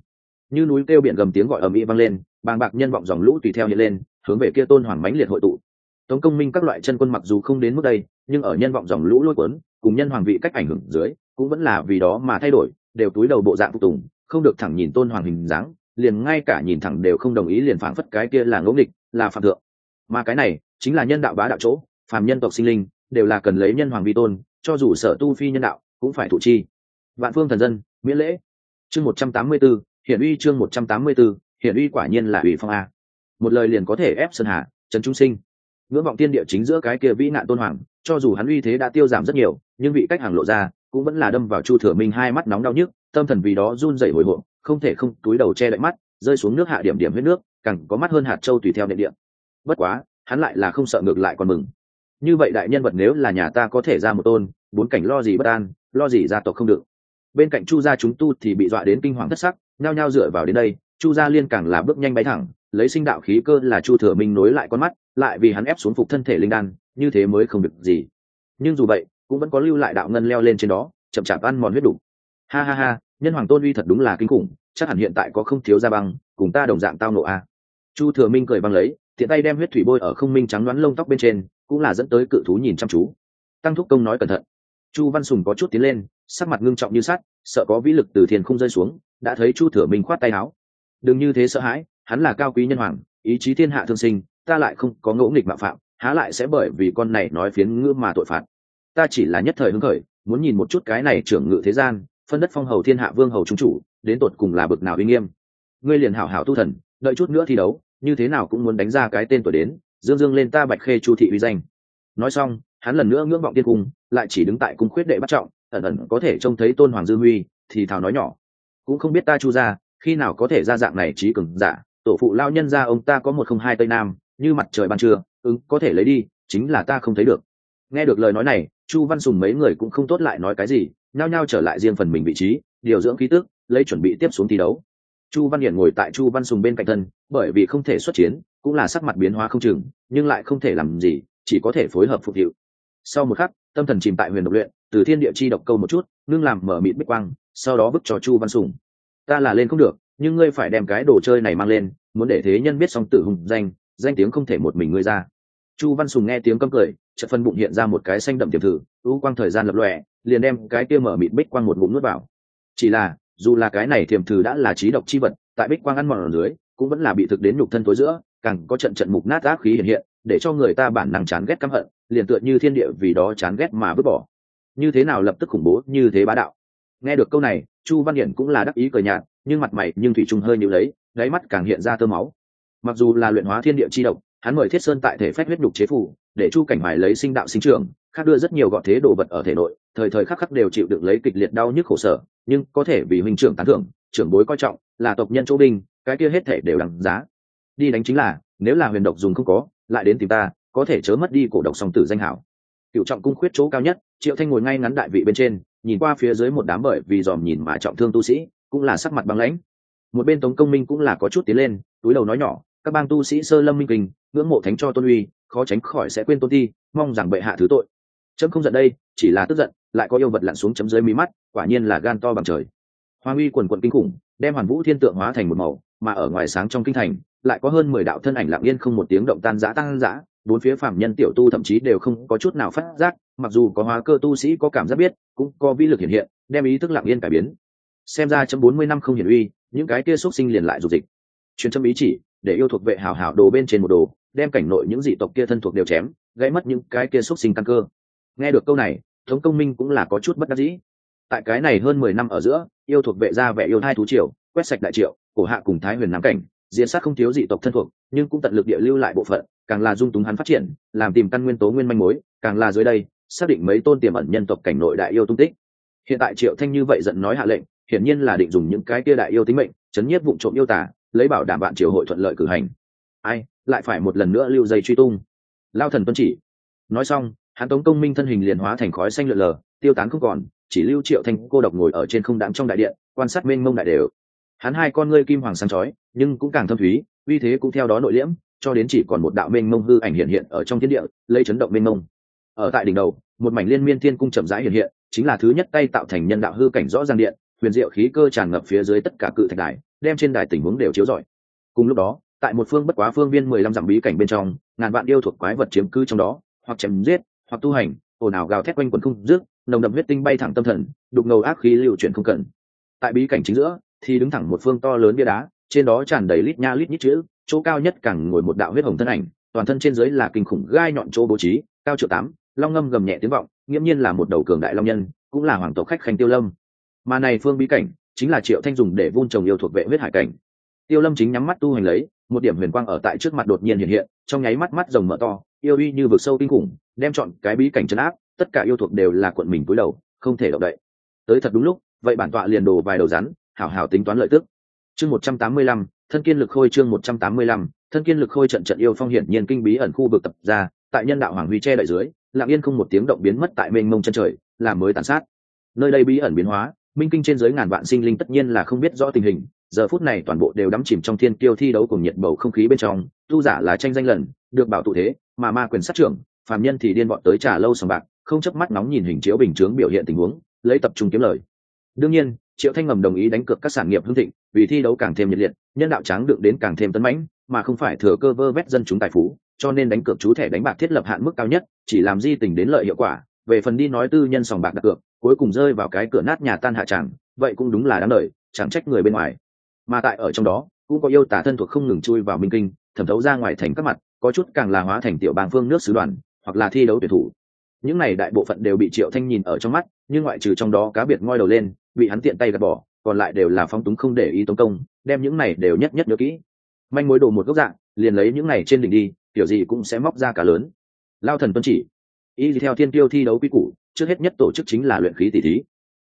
Như núi kêu biển gầm tiếng gọi ầm ĩ vang lên, bàng bạc nhân vọng dòng lũ tùy theo hiện lên, hướng về kia tôn hoàng mãnh liệt hội tụ. Tống công minh các loại chân quân mặc dù không đến mức đây, nhưng ở nhân vọng dòng lũ lôi cuốn cùng nhân hoàng vị cách ảnh hưởng dưới cũng vẫn là vì đó mà thay đổi đều túi đầu bộ dạng phục tùng không được thẳng nhìn tôn hoàng hình dáng liền ngay cả nhìn thẳng đều không đồng ý liền phảng phất cái kia là ngẫu nghịch là phạm thượng. Mà cái này chính là nhân đạo bá đạo chỗ phàm nhân tộc sinh linh đều là cần lấy nhân hoàng vi tôn cho dù sở tu phi nhân đạo cũng phải thụ chi. Vạn phương thần dân miễn lễ. Chương một trăm tám mươi 184, hiển uy chương một trăm tám mươi 184, hiển uy quả nhiên là ủy phong a. Một lời liền có thể ép sơn hà trần trung sinh ngưỡng vọng tiên địa chính giữa cái kia vĩ nạn tôn hoàng, cho dù hắn uy thế đã tiêu giảm rất nhiều, nhưng vị cách hàng lộ ra, cũng vẫn là đâm vào chu thừa minh hai mắt nóng đau nhức, tâm thần vì đó run rẩy hồi hộp, không thể không túi đầu che đậy mắt, rơi xuống nước hạ điểm điểm huyết nước, càng có mắt hơn hạt châu tùy theo nệ điện bất quá, hắn lại là không sợ ngược lại còn mừng. Như vậy đại nhân vật nếu là nhà ta có thể ra một tôn, bốn cảnh lo gì bất an, lo gì gia tộc không được. Bên cạnh chu gia chúng tu thì bị dọa đến kinh hoàng thất sắc, nhao nhao dựa vào đến đây chu gia liên càng là bước nhanh bay thẳng, lấy sinh đạo khí cơ là chu thừa minh nối lại con mắt, lại vì hắn ép xuống phục thân thể linh đan, như thế mới không được gì. Nhưng dù vậy, cũng vẫn có lưu lại đạo ngân leo lên trên đó, chậm chạp ăn mòn huyết đủ. Ha ha ha, nhân hoàng tôn uy thật đúng là kinh khủng, chắc hẳn hiện tại có không thiếu gia băng, cùng ta đồng dạng tao nộ a. Chu thừa minh cười băng lấy, tiện tay đem huyết thủy bôi ở không minh trắng đoán lông tóc bên trên, cũng là dẫn tới cự thú nhìn chăm chú. Tăng thúc công nói cẩn thận. Chu văn sùng có chút tiến lên, sắc mặt ngưng trọng như sắt, sợ có vĩ lực từ thiền không rơi xuống, đã thấy chu thừa minh khoát tay áo đừng như thế sợ hãi, hắn là cao quý nhân hoàng, ý chí thiên hạ thương sinh, ta lại không có ngỗ nghịch mạo phạm, há lại sẽ bởi vì con này nói phiến ngữ mà tội phạt. Ta chỉ là nhất thời hứng khởi, muốn nhìn một chút cái này trưởng ngự thế gian, phân đất phong hầu thiên hạ vương hầu trung chủ, đến tột cùng là bực nào uy nghiêm. Ngươi liền hảo hảo tu thần, đợi chút nữa thi đấu, như thế nào cũng muốn đánh ra cái tên tuổi đến, dương dương lên ta bạch khê chu thị uy danh. Nói xong, hắn lần nữa ngưỡng vọng tiên cung, lại chỉ đứng tại cung khuyết đệ bắt trọng, ẩn ẩn có thể trông thấy tôn hoàng dư huy, thì thào nói nhỏ. Cũng không biết ta chu ra khi nào có thể ra dạng này trí cường giả, tổ phụ lao nhân ra ông ta có một không hai tây nam, như mặt trời ban trưa, ứng, có thể lấy đi, chính là ta không thấy được. Nghe được lời nói này, chu văn sùng mấy người cũng không tốt lại nói cái gì, nhao nhao trở lại riêng phần mình vị trí, điều dưỡng khí tức, lấy chuẩn bị tiếp xuống thi đấu. Chu văn hiển ngồi tại chu văn sùng bên cạnh thân, bởi vì không thể xuất chiến, cũng là sắc mặt biến hóa không chừng, nhưng lại không thể làm gì, chỉ có thể phối hợp phục hiệu. Sau một khắc, tâm thần chìm tại huyền độc luyện, từ thiên địa chi độc câu một chút, ngưng làm mở mịt bích quang, sau đó bức cho chu văn sùng ta là lên không được, nhưng ngươi phải đem cái đồ chơi này mang lên, muốn để thế nhân biết song tử hùng danh danh tiếng không thể một mình ngươi ra. Chu văn sùng nghe tiếng cấm cười, chợt phân bụng hiện ra một cái xanh đậm tiềm thử, u quang thời gian lập lòe, liền đem cái kia mở mịt bích quang một ngụm nuốt vào. Chỉ là, dù là cái này tiềm thử đã là trí độc chi vật, tại bích quang ăn mòn ở dưới, cũng vẫn là bị thực đến nhục thân tối giữa, càng có trận trận mục nát ác khí hiện hiện, để cho người ta bản năng chán ghét căm hận, liền tựa như thiên địa vì đó chán ghét mà vứt bỏ. Như thế nào lập tức khủng bố, như thế bá đạo. Nghe được câu này chu văn hiển cũng là đắc ý cờ nhạt, nhưng mặt mày nhưng thủy trung hơi nhịu lấy, đáy mắt càng hiện ra tơ máu. Mặc dù là luyện hóa thiên địa chi độc, hắn mời thiết sơn tại thể phép huyết đục chế phủ, để chu cảnh hoài lấy sinh đạo sinh trưởng, khác đưa rất nhiều gọn thế đồ vật ở thể nội, thời thời khắc khắc đều chịu được lấy kịch liệt đau nhức khổ sở, nhưng có thể vì huynh trưởng tán thưởng, trưởng bối coi trọng, là tộc nhân chỗ binh, cái kia hết thể đều đằng giá. Đi đánh chính là, nếu là huyền độc dùng không có, lại đến tìm ta, có thể chớ mất đi cổ độc song tử danh hảo cựu trọng cung khuyết chỗ cao nhất, triệu thanh ngồi ngay ngắn đại vị bên trên, nhìn qua phía dưới một đám bởi vì dòm nhìn mà trọng thương tu sĩ, cũng là sắc mặt băng lãnh. Một bên tống công minh cũng là có chút tiến lên, túi đầu nói nhỏ, các bang tu sĩ sơ lâm minh kinh, ngưỡng mộ thánh cho tôn uy, khó tránh khỏi sẽ quên tôn ti, mong rằng bệ hạ thứ tội. Trâm không giận đây, chỉ là tức giận, lại có yêu vật lặn xuống chấm dưới mí mắt, quả nhiên là gan to bằng trời. Hoa uy quần quận kinh khủng, đem hoàn vũ thiên tượng hóa thành một màu, mà ở ngoài sáng trong kinh thành, lại có hơn mười đạo thân ảnh lặng yên không một tiếng động tan giã tan giã bốn phía phạm nhân tiểu tu thậm chí đều không có chút nào phát giác, mặc dù có hóa cơ tu sĩ có cảm giác biết, cũng có vi lực hiện hiện, đem ý thức lặng yên cải biến. Xem ra chấm bốn mươi năm không hiển uy, những cái kia x sinh liền lại dục dịch. Truyền châm ý chỉ, để yêu thuộc vệ hảo hảo đồ bên trên một đồ, đem cảnh nội những dị tộc kia thân thuộc đều chém, gãy mất những cái kia x sinh căn cơ. Nghe được câu này thống công minh cũng là có chút bất đắc dĩ. Tại cái này hơn mười năm ở giữa, yêu thuộc vệ gia vẻ yêu hai thú triều, quét sạch đại triệu, cổ hạ cùng thái huyền nam cảnh diễn sát không thiếu dị tộc thân thuộc, nhưng cũng tận lực địa lưu lại bộ phận càng là dung túng hắn phát triển, làm tìm căn nguyên tố nguyên manh mối, càng là dưới đây, xác định mấy tôn tiềm ẩn nhân tộc cảnh nội đại yêu tung tích. Hiện tại triệu thanh như vậy giận nói hạ lệnh, hiển nhiên là định dùng những cái kia đại yêu tính mệnh, chấn nhiếp vụ trộm yêu tả lấy bảo đảm bạn triều hội thuận lợi cử hành. Ai, lại phải một lần nữa lưu dây truy tung. Lao thần tuân chỉ. Nói xong, hắn tống công minh thân hình liền hóa thành khói xanh lượn lờ, tiêu tán không còn, chỉ lưu triệu thanh cô độc ngồi ở trên không đám trong đại điện, quan sát mênh mông đại đều. Hắn hai con ngươi kim hoàng sáng chói, nhưng cũng càng thâm thúy, uy thế cũng theo đó nội liễm cho đến chỉ còn một đạo mênh mông hư ảnh hiện hiện ở trong thiên địa, lấy chấn động mênh mông. Ở tại đỉnh đầu, một mảnh liên miên thiên cung chậm rãi hiện hiện, chính là thứ nhất tay tạo thành nhân đạo hư cảnh rõ ràng điện, huyền diệu khí cơ tràn ngập phía dưới tất cả cự thạch đài, đem trên đài tình huống đều chiếu rọi. Cùng lúc đó, tại một phương bất quá phương viên mười lăm dặm bí cảnh bên trong, ngàn vạn yêu thuộc quái vật chiếm cư trong đó, hoặc chém giết, hoặc tu hành, ồn ào gào thét quanh quần không rước nồng đậm huyết tinh bay thẳng tâm thần, đục ngầu ác khí lưu chuyển không cần. Tại bí cảnh chính giữa, thì đứng thẳng một phương to lớn bia đá, trên đó tràn đầy lít nha lít nhít chữ chỗ cao nhất càng ngồi một đạo huyết hồng thân ảnh, toàn thân trên dưới là kinh khủng gai nhọn chỗ bố trí, cao triệu tám, long ngâm gầm nhẹ tiếng vọng, nghiễm nhiên là một đầu cường đại long nhân, cũng là hoàng tộc khách khanh tiêu lâm. Mà này phương bí cảnh, chính là triệu thanh dùng để vun trồng yêu thuộc vệ huyết hải cảnh. Tiêu lâm chính nhắm mắt tu hành lấy, một điểm huyền quang ở tại trước mặt đột nhiên hiện hiện, trong nháy mắt mắt rồng mở to, yêu uy như vực sâu kinh khủng, đem chọn cái bí cảnh chấn áp, tất cả yêu thuộc đều là quận mình cúi đầu, không thể động đậy. Tới thật đúng lúc, vậy bản tọa liền đồ vài đầu rắn, hảo hảo tính toán lợi tức. Chương một trăm tám mươi lăm thân kiên lực khôi chương một trăm tám mươi lăm, thân kiên lực khôi trận trận yêu phong hiển nhiên kinh bí ẩn khu vực tập ra, tại nhân đạo hoàng huy che đại dưới, lặng yên không một tiếng động biến mất tại mênh mông chân trời làm mới tàn sát. Nơi đây bí ẩn biến hóa, minh kinh trên dưới ngàn vạn sinh linh tất nhiên là không biết rõ tình hình, giờ phút này toàn bộ đều đắm chìm trong thiên kiêu thi đấu cùng nhiệt bầu không khí bên trong, tu giả là tranh danh lần, được bảo tụ thế, mà ma quyền sát trưởng, phàm nhân thì điên bọn tới trả lâu sòng bạc, không chấp mắt nóng nhìn hình chiếu bình chướng biểu hiện tình huống, lấy tập trung kiếm lời. Đương nhiên triệu thanh ngầm đồng ý đánh cược các sản nghiệp hưng thịnh, vì thi đấu càng thêm nhiệt liệt, nhân đạo trắng đựng đến càng thêm tấn mãnh, mà không phải thừa cơ vơ vét dân chúng tài phú, cho nên đánh cược chú thẻ đánh bạc thiết lập hạn mức cao nhất, chỉ làm di tình đến lợi hiệu quả. Về phần đi nói tư nhân sòng bạc đặt cược, cuối cùng rơi vào cái cửa nát nhà tan hạ tràng vậy cũng đúng là đáng lời chẳng trách người bên ngoài. Mà tại ở trong đó, cũng có yêu tả thân thuộc không ngừng chui vào minh kinh, thẩm thấu ra ngoài thành các mặt, có chút càng là hóa thành tiểu bang phương nước sứ đoàn, hoặc là thi đấu tuyển thủ. Những này đại bộ phận đều bị triệu thanh nhìn ở trong mắt, nhưng ngoại trừ trong đó cá biệt ngoi đầu lên bị hắn tiện tay gạt bỏ, còn lại đều là phong túng không để ý tống công, đem những này đều nhất nhất nhớ kỹ. Manh mối đồ một gốc dạng, liền lấy những này trên đỉnh đi, kiểu gì cũng sẽ móc ra cả lớn. Lao thần tuân chỉ. Y theo thiên tiêu thi đấu quy củ, trước hết nhất tổ chức chính là luyện khí tỷ thí.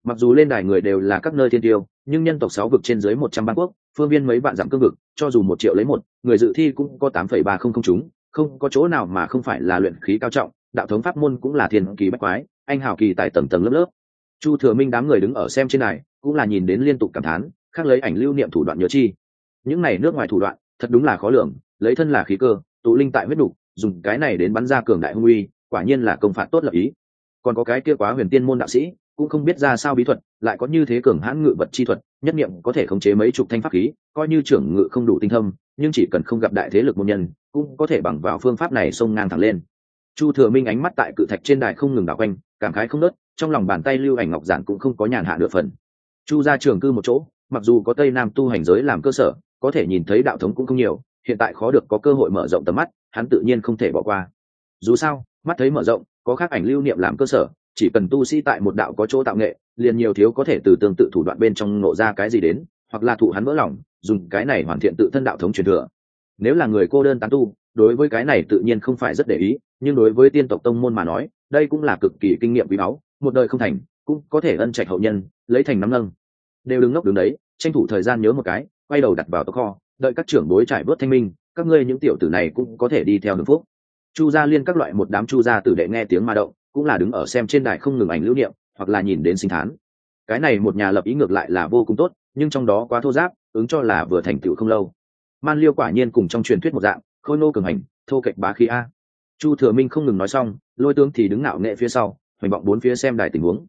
Mặc dù lên đài người đều là các nơi thiên tiêu, nhưng nhân tộc sáu vực trên dưới một trăm ba quốc, phương viên mấy vạn dặm cương vực, cho dù một triệu lấy một, người dự thi cũng có tám phẩy ba không không chúng, không có chỗ nào mà không phải là luyện khí cao trọng, đạo thống pháp môn cũng là thiên kỳ bách quái, anh hào kỳ tại tầng tầng lớp lớp chu thừa minh đám người đứng ở xem trên này cũng là nhìn đến liên tục cảm thán, khác lấy ảnh lưu niệm thủ đoạn nhớ chi. Những này nước ngoài thủ đoạn, thật đúng là khó lường, lấy thân là khí cơ, tụ linh tại huyết đục, dùng cái này đến bắn ra cường đại hung uy, quả nhiên là công phạt tốt lập ý. Còn có cái kia quá huyền tiên môn đạo sĩ, cũng không biết ra sao bí thuật, lại có như thế cường hãn ngự vật chi thuật, nhất niệm có thể khống chế mấy chục thanh pháp khí, coi như trưởng ngự không đủ tinh thâm, nhưng chỉ cần không gặp đại thế lực môn nhân, cũng có thể bằng vào phương pháp này xông ngang thẳng lên. Chu thừa minh ánh mắt tại cự thạch trên đài không ngừng đảo quanh cảm khái không nớt, trong lòng bàn tay lưu ảnh ngọc giản cũng không có nhàn hạ được phần. Chu ra trường cư một chỗ, mặc dù có tây nam tu hành giới làm cơ sở, có thể nhìn thấy đạo thống cũng không nhiều, hiện tại khó được có cơ hội mở rộng tầm mắt, hắn tự nhiên không thể bỏ qua. Dù sao, mắt thấy mở rộng, có khác ảnh lưu niệm làm cơ sở, chỉ cần tu sĩ tại một đạo có chỗ tạo nghệ, liền nhiều thiếu có thể từ tương tự thủ đoạn bên trong nộ ra cái gì đến, hoặc là thụ hắn vỡ lòng, dùng cái này hoàn thiện tự thân đạo thống truyền thừa. Nếu là người cô đơn tán tu, đối với cái này tự nhiên không phải rất để ý, nhưng đối với tiên tộc tông môn mà nói đây cũng là cực kỳ kinh nghiệm quý báu, một đời không thành, cũng có thể ân trạch hậu nhân, lấy thành nắm nâng. Đều đứng ngốc đứng đấy, tranh thủ thời gian nhớ một cái, quay đầu đặt vào tóc kho, đợi các trưởng bối trải bớt thanh minh, các ngươi những tiểu tử này cũng có thể đi theo đường phúc. Chu gia liên các loại một đám chu gia tử đệ nghe tiếng ma động, cũng là đứng ở xem trên đài không ngừng ảnh lưu niệm, hoặc là nhìn đến sinh thán. Cái này một nhà lập ý ngược lại là vô cùng tốt, nhưng trong đó quá thô giáp, ứng cho là vừa thành tựu không lâu. Man liêu quả nhiên cùng trong truyền thuyết một dạng, khôi nô cường hành, thô kệch bá khí a chu thừa minh không ngừng nói xong, lôi tướng thì đứng nạo nghệ phía sau, hoành vọng bốn phía xem đài tình huống.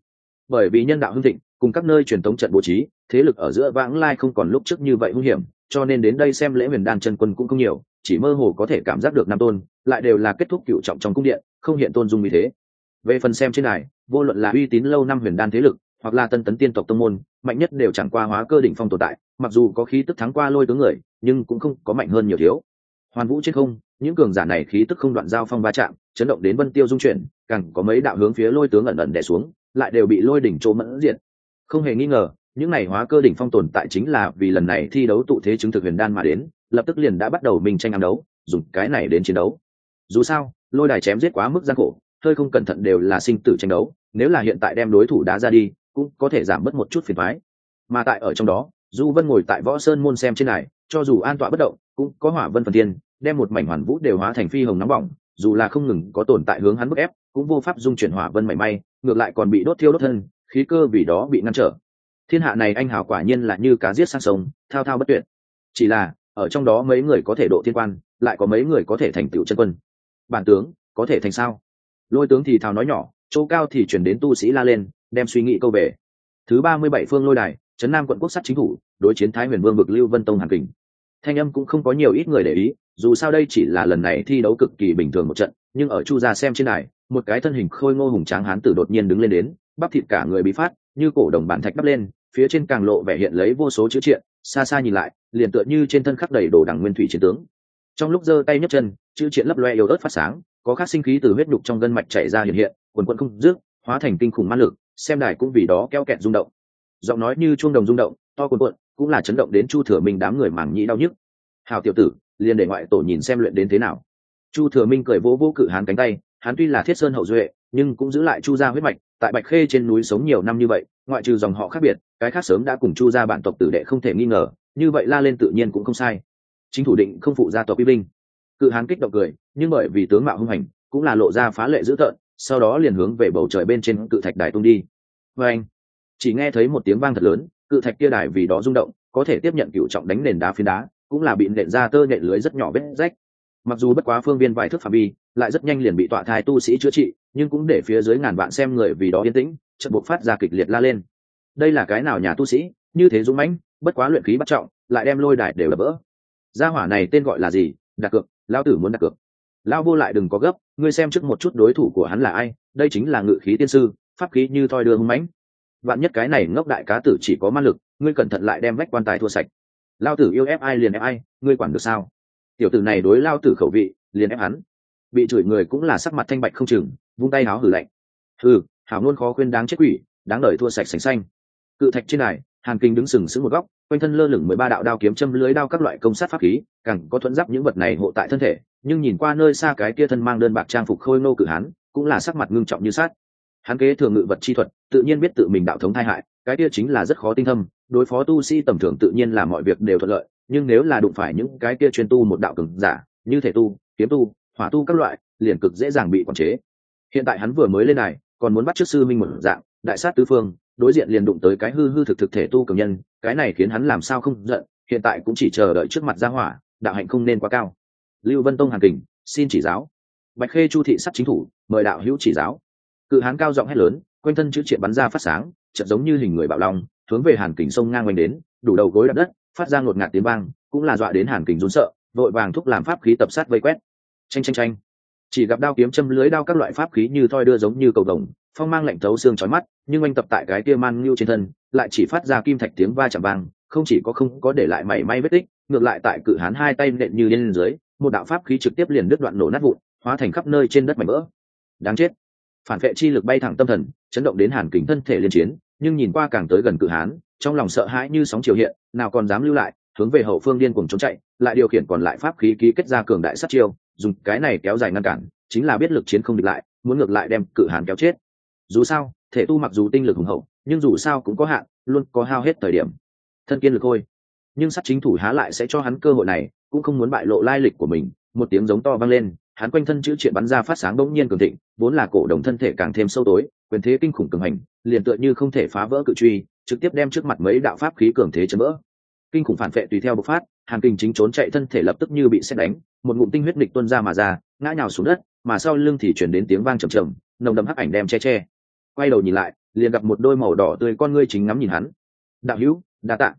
Bởi vì nhân đạo hưng thịnh, cùng các nơi truyền thống trận bố trí, thế lực ở giữa vãng lai không còn lúc trước như vậy hung hiểm, cho nên đến đây xem lễ huyền đan chân quân cũng không nhiều, chỉ mơ hồ có thể cảm giác được nam tôn, lại đều là kết thúc cựu trọng trong cung điện, không hiện tôn dung vì thế. Về phần xem trên này vô luận là uy tín lâu năm huyền đan thế lực, hoặc là tân tấn tiên tộc tông môn, mạnh nhất đều chẳng qua hóa cơ đỉnh phong tồn tại, mặc dù có khí tức thắng qua lôi tướng người, nhưng cũng không có mạnh hơn nhiều thiếu hoàn vũ trên không, những cường giả này khí tức không đoạn giao phong va chạm, chấn động đến vân tiêu dung chuyển, càng có mấy đạo hướng phía lôi tướng ẩn ẩn đè xuống, lại đều bị lôi đỉnh trô mẫn diện không hề nghi ngờ, những này hóa cơ đỉnh phong tồn tại chính là vì lần này thi đấu tụ thế chứng thực huyền đan mà đến, lập tức liền đã bắt đầu mình tranh ăn đấu, dùng cái này đến chiến đấu. Dù sao, lôi đài chém giết quá mức gian khổ, hơi không cẩn thận đều là sinh tử tranh đấu, nếu là hiện tại đem đối thủ đá ra đi, cũng có thể giảm bớt một chút phiền thoái mà tại ở trong đó, du vân ngồi tại võ sơn môn xem trên này, cho dù an tọa bất động, cũng có hỏa vân phần thiên đem một mảnh hoàn vũ đều hóa thành phi hồng nóng bỏng, dù là không ngừng có tồn tại hướng hắn bức ép, cũng vô pháp dung chuyển hỏa vân mảy may, ngược lại còn bị đốt thiêu đốt thân, khí cơ vì đó bị ngăn trở. Thiên hạ này anh hảo quả nhiên là như cá giết sang sông, thao thao bất tuyệt. Chỉ là, ở trong đó mấy người có thể độ thiên quan, lại có mấy người có thể thành tựu chân quân. Bản tướng, có thể thành sao? Lôi tướng thì thào nói nhỏ, chỗ cao thì chuyển đến tu sĩ la lên, đem suy nghĩ câu về. Thứ ba mươi bảy phương lôi đài trấn nam quận quốc sát chính phủ đối chiến thái huyền vương vực lưu vân tông hàn kình thanh âm cũng không có nhiều ít người để ý, dù sao đây chỉ là lần này thi đấu cực kỳ bình thường một trận, nhưng ở chu gia xem trên này một cái thân hình khôi ngô hùng tráng hán tử đột nhiên đứng lên đến, bắp thịt cả người bị phát, như cổ đồng bản thạch đắp lên, phía trên càng lộ vẻ hiện lấy vô số chữ triện, xa xa nhìn lại, liền tựa như trên thân khắc đầy đồ đằng nguyên thủy chiến tướng. Trong lúc giơ tay nhấc chân, chữ triện lấp loe yếu ớt phát sáng, có khắc sinh khí từ huyết nhục trong gân mạch chảy ra hiện hiện, quần quận không dứt, hóa thành kinh khủng ma lực, xem đài cũng vì đó keo kẹt rung động. Giọng nói như chuông đồng rung động, to quần quận cũng là chấn động đến chu thừa minh đám người mảng nhĩ đau nhức. Hào tiểu tử, liền để ngoại tổ nhìn xem luyện đến thế nào. Chu thừa minh cười vỗ vỗ cự hán cánh tay, hắn tuy là thiết sơn hậu duệ, nhưng cũng giữ lại chu gia huyết mạch, tại bạch khê trên núi sống nhiều năm như vậy, ngoại trừ dòng họ khác biệt, cái khác sớm đã cùng chu gia bản tộc tử đệ không thể nghi ngờ, như vậy la lên tự nhiên cũng không sai. Chính thủ định không phụ gia tộc quy binh. Cự hán kích động cười, nhưng bởi vì tướng mạo hung hành, cũng là lộ ra phá lệ dữ tợn, sau đó liền hướng về bầu trời bên trên cự thạch đài tung đi. Vê anh chỉ nghe thấy một tiếng vang thật lớn cự thạch kia đài vì đó rung động, có thể tiếp nhận cựu trọng đánh nền đá phiến đá, cũng là bị nện ra tơ nện lưới rất nhỏ vết rách. Mặc dù bất quá phương viên vài thước phạm vi, lại rất nhanh liền bị tọa thai tu sĩ chữa trị, nhưng cũng để phía dưới ngàn vạn xem người vì đó yên tĩnh, chợt buộc phát ra kịch liệt la lên. Đây là cái nào nhà tu sĩ? Như thế dũng mãnh, bất quá luyện khí bắt trọng, lại đem lôi đài đều đập vỡ. Gia hỏa này tên gọi là gì? Đặt cược lao tử muốn đặt cược. Lao vô lại đừng có gấp, ngươi xem trước một chút đối thủ của hắn là ai, đây chính là ngự khí tiên sư, pháp khí như thoi đưa hung mãnh vạn nhất cái này ngốc đại cá tử chỉ có man lực, ngươi cẩn thận lại đem vách quan tài thua sạch. Lao tử yêu ép ai liền ép ai, ngươi quản được sao? Tiểu tử này đối lao tử khẩu vị, liền ép hắn. Bị chửi người cũng là sắc mặt thanh bạch không chừng, vung tay háo hử lạnh. Hừ, hảo luôn khó khuyên đáng chết quỷ, đáng lời thua sạch sành xanh. Cự thạch trên này hàn kinh đứng sừng sững một góc, quanh thân lơ lửng mười ba đạo đao kiếm châm lưới đao các loại công sát pháp khí, càng có thuẫn giáp những vật này hộ tại thân thể, nhưng nhìn qua nơi xa cái kia thân mang đơn bạc trang phục khôi nô cử hán, cũng là sắc mặt ngưng trọng như sát hắn kế thường ngự vật chi thuật, tự nhiên biết tự mình đạo thống thai hại, cái kia chính là rất khó tinh thâm, đối phó tu sĩ tầm thường tự nhiên là mọi việc đều thuận lợi, nhưng nếu là đụng phải những cái kia chuyên tu một đạo cường giả, như thể tu, kiếm tu, hỏa tu các loại, liền cực dễ dàng bị quản chế. Hiện tại hắn vừa mới lên này, còn muốn bắt trước sư minh một dạng, đại sát tứ phương, đối diện liền đụng tới cái hư hư thực thực thể tu cường nhân, cái này khiến hắn làm sao không giận, hiện tại cũng chỉ chờ đợi trước mặt ra hỏa, đạo hạnh không nên quá cao. Lưu vân tông hàn kình, xin chỉ giáo. Bạch khê chu thị sắt chính thủ, mời đạo hữu chỉ giáo cự hán cao giọng hét lớn, quanh thân chữ triện bắn ra phát sáng, chợt giống như hình người bạo long, hướng về hàn kình sông ngang oanh đến, đủ đầu gối đập đất, phát ra ngột ngạt tiếng vang, cũng là dọa đến hàn kình run sợ, vội vàng thúc làm pháp khí tập sát vây quét. Tranh tranh tranh chỉ gặp đao kiếm châm lưới đao các loại pháp khí như thoi đưa giống như cầu đồng, phong mang lạnh thấu xương chói mắt, nhưng anh tập tại cái kia man ngưu trên thân, lại chỉ phát ra kim thạch tiếng va chạm vang, không chỉ có không có để lại mảy may vết tích, ngược lại tại cự hán hai tay nện như lên dưới, một đạo pháp khí trực tiếp liền đứt đoạn nổ nát vụn, hóa thành khắp nơi trên đất mảnh vỡ. Đáng chết phản vệ chi lực bay thẳng tâm thần, chấn động đến hàn kính thân thể liên chiến, nhưng nhìn qua càng tới gần cự hán, trong lòng sợ hãi như sóng chiều hiện, nào còn dám lưu lại, hướng về hậu phương điên cùng trốn chạy, lại điều khiển còn lại pháp khí ký kết ra cường đại sát chiêu, dùng cái này kéo dài ngăn cản, chính là biết lực chiến không địch lại, muốn ngược lại đem cự hán kéo chết. Dù sao, thể tu mặc dù tinh lực hùng hậu, nhưng dù sao cũng có hạn, luôn có hao hết thời điểm. Thân kiên lực thôi. Nhưng sát chính thủ há lại sẽ cho hắn cơ hội này, cũng không muốn bại lộ lai lịch của mình, một tiếng giống to vang lên hắn quanh thân chữ triện bắn ra phát sáng bỗng nhiên cường thịnh, vốn là cổ đồng thân thể càng thêm sâu tối, quyền thế kinh khủng cường hành, liền tựa như không thể phá vỡ cự truy, trực tiếp đem trước mặt mấy đạo pháp khí cường thế chấn vỡ. Kinh khủng phản vệ tùy theo bộc phát, hàn kinh chính trốn chạy thân thể lập tức như bị xét đánh, một ngụm tinh huyết địch tuân ra mà ra, ngã nhào xuống đất, mà sau lưng thì chuyển đến tiếng vang trầm trầm nồng đậm hắc ảnh đem che che. Quay đầu nhìn lại, liền gặp một đôi màu đỏ tươi con ngươi chính ngắm nhìn hắn. Đạo hữu, đa tạ.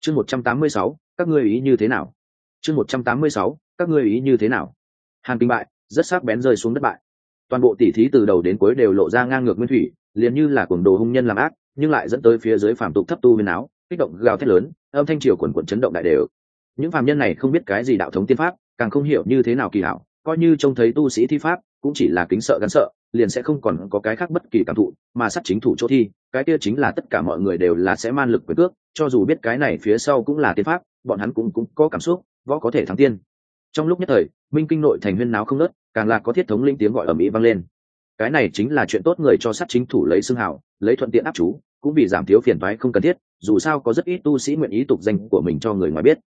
Chương một trăm tám mươi sáu, các ngươi ý như thế nào? Chương một trăm tám mươi sáu, các ngươi ý như thế nào? Hàn kinh bại, rất sắc bén rơi xuống đất bại. Toàn bộ tỉ thí từ đầu đến cuối đều lộ ra ngang ngược nguyên thủy, liền như là cuồng đồ hung nhân làm ác, nhưng lại dẫn tới phía dưới phàm tục thấp tu huyền áo, kích động gào thét lớn, âm thanh triều quần quần chấn động đại đều. Những phàm nhân này không biết cái gì đạo thống tiên pháp, càng không hiểu như thế nào kỳ hảo, coi như trông thấy tu sĩ thi pháp, cũng chỉ là kính sợ gắn sợ, liền sẽ không còn có cái khác bất kỳ cảm thụ, mà sát chính thủ chỗ thi, cái kia chính là tất cả mọi người đều là sẽ man lực quyền cước, cho dù biết cái này phía sau cũng là tiên pháp, bọn hắn cũng cũng có cảm xúc, võ có thể thắng tiên. Trong lúc nhất thời minh kinh nội thành huyên náo không nớt, càng là có thiết thống linh tiếng gọi ở mỹ vang lên. Cái này chính là chuyện tốt người cho sát chính thủ lấy xương hào, lấy thuận tiện áp chú, cũng vì giảm thiếu phiền toái không cần thiết, dù sao có rất ít tu sĩ nguyện ý tục danh của mình cho người ngoài biết.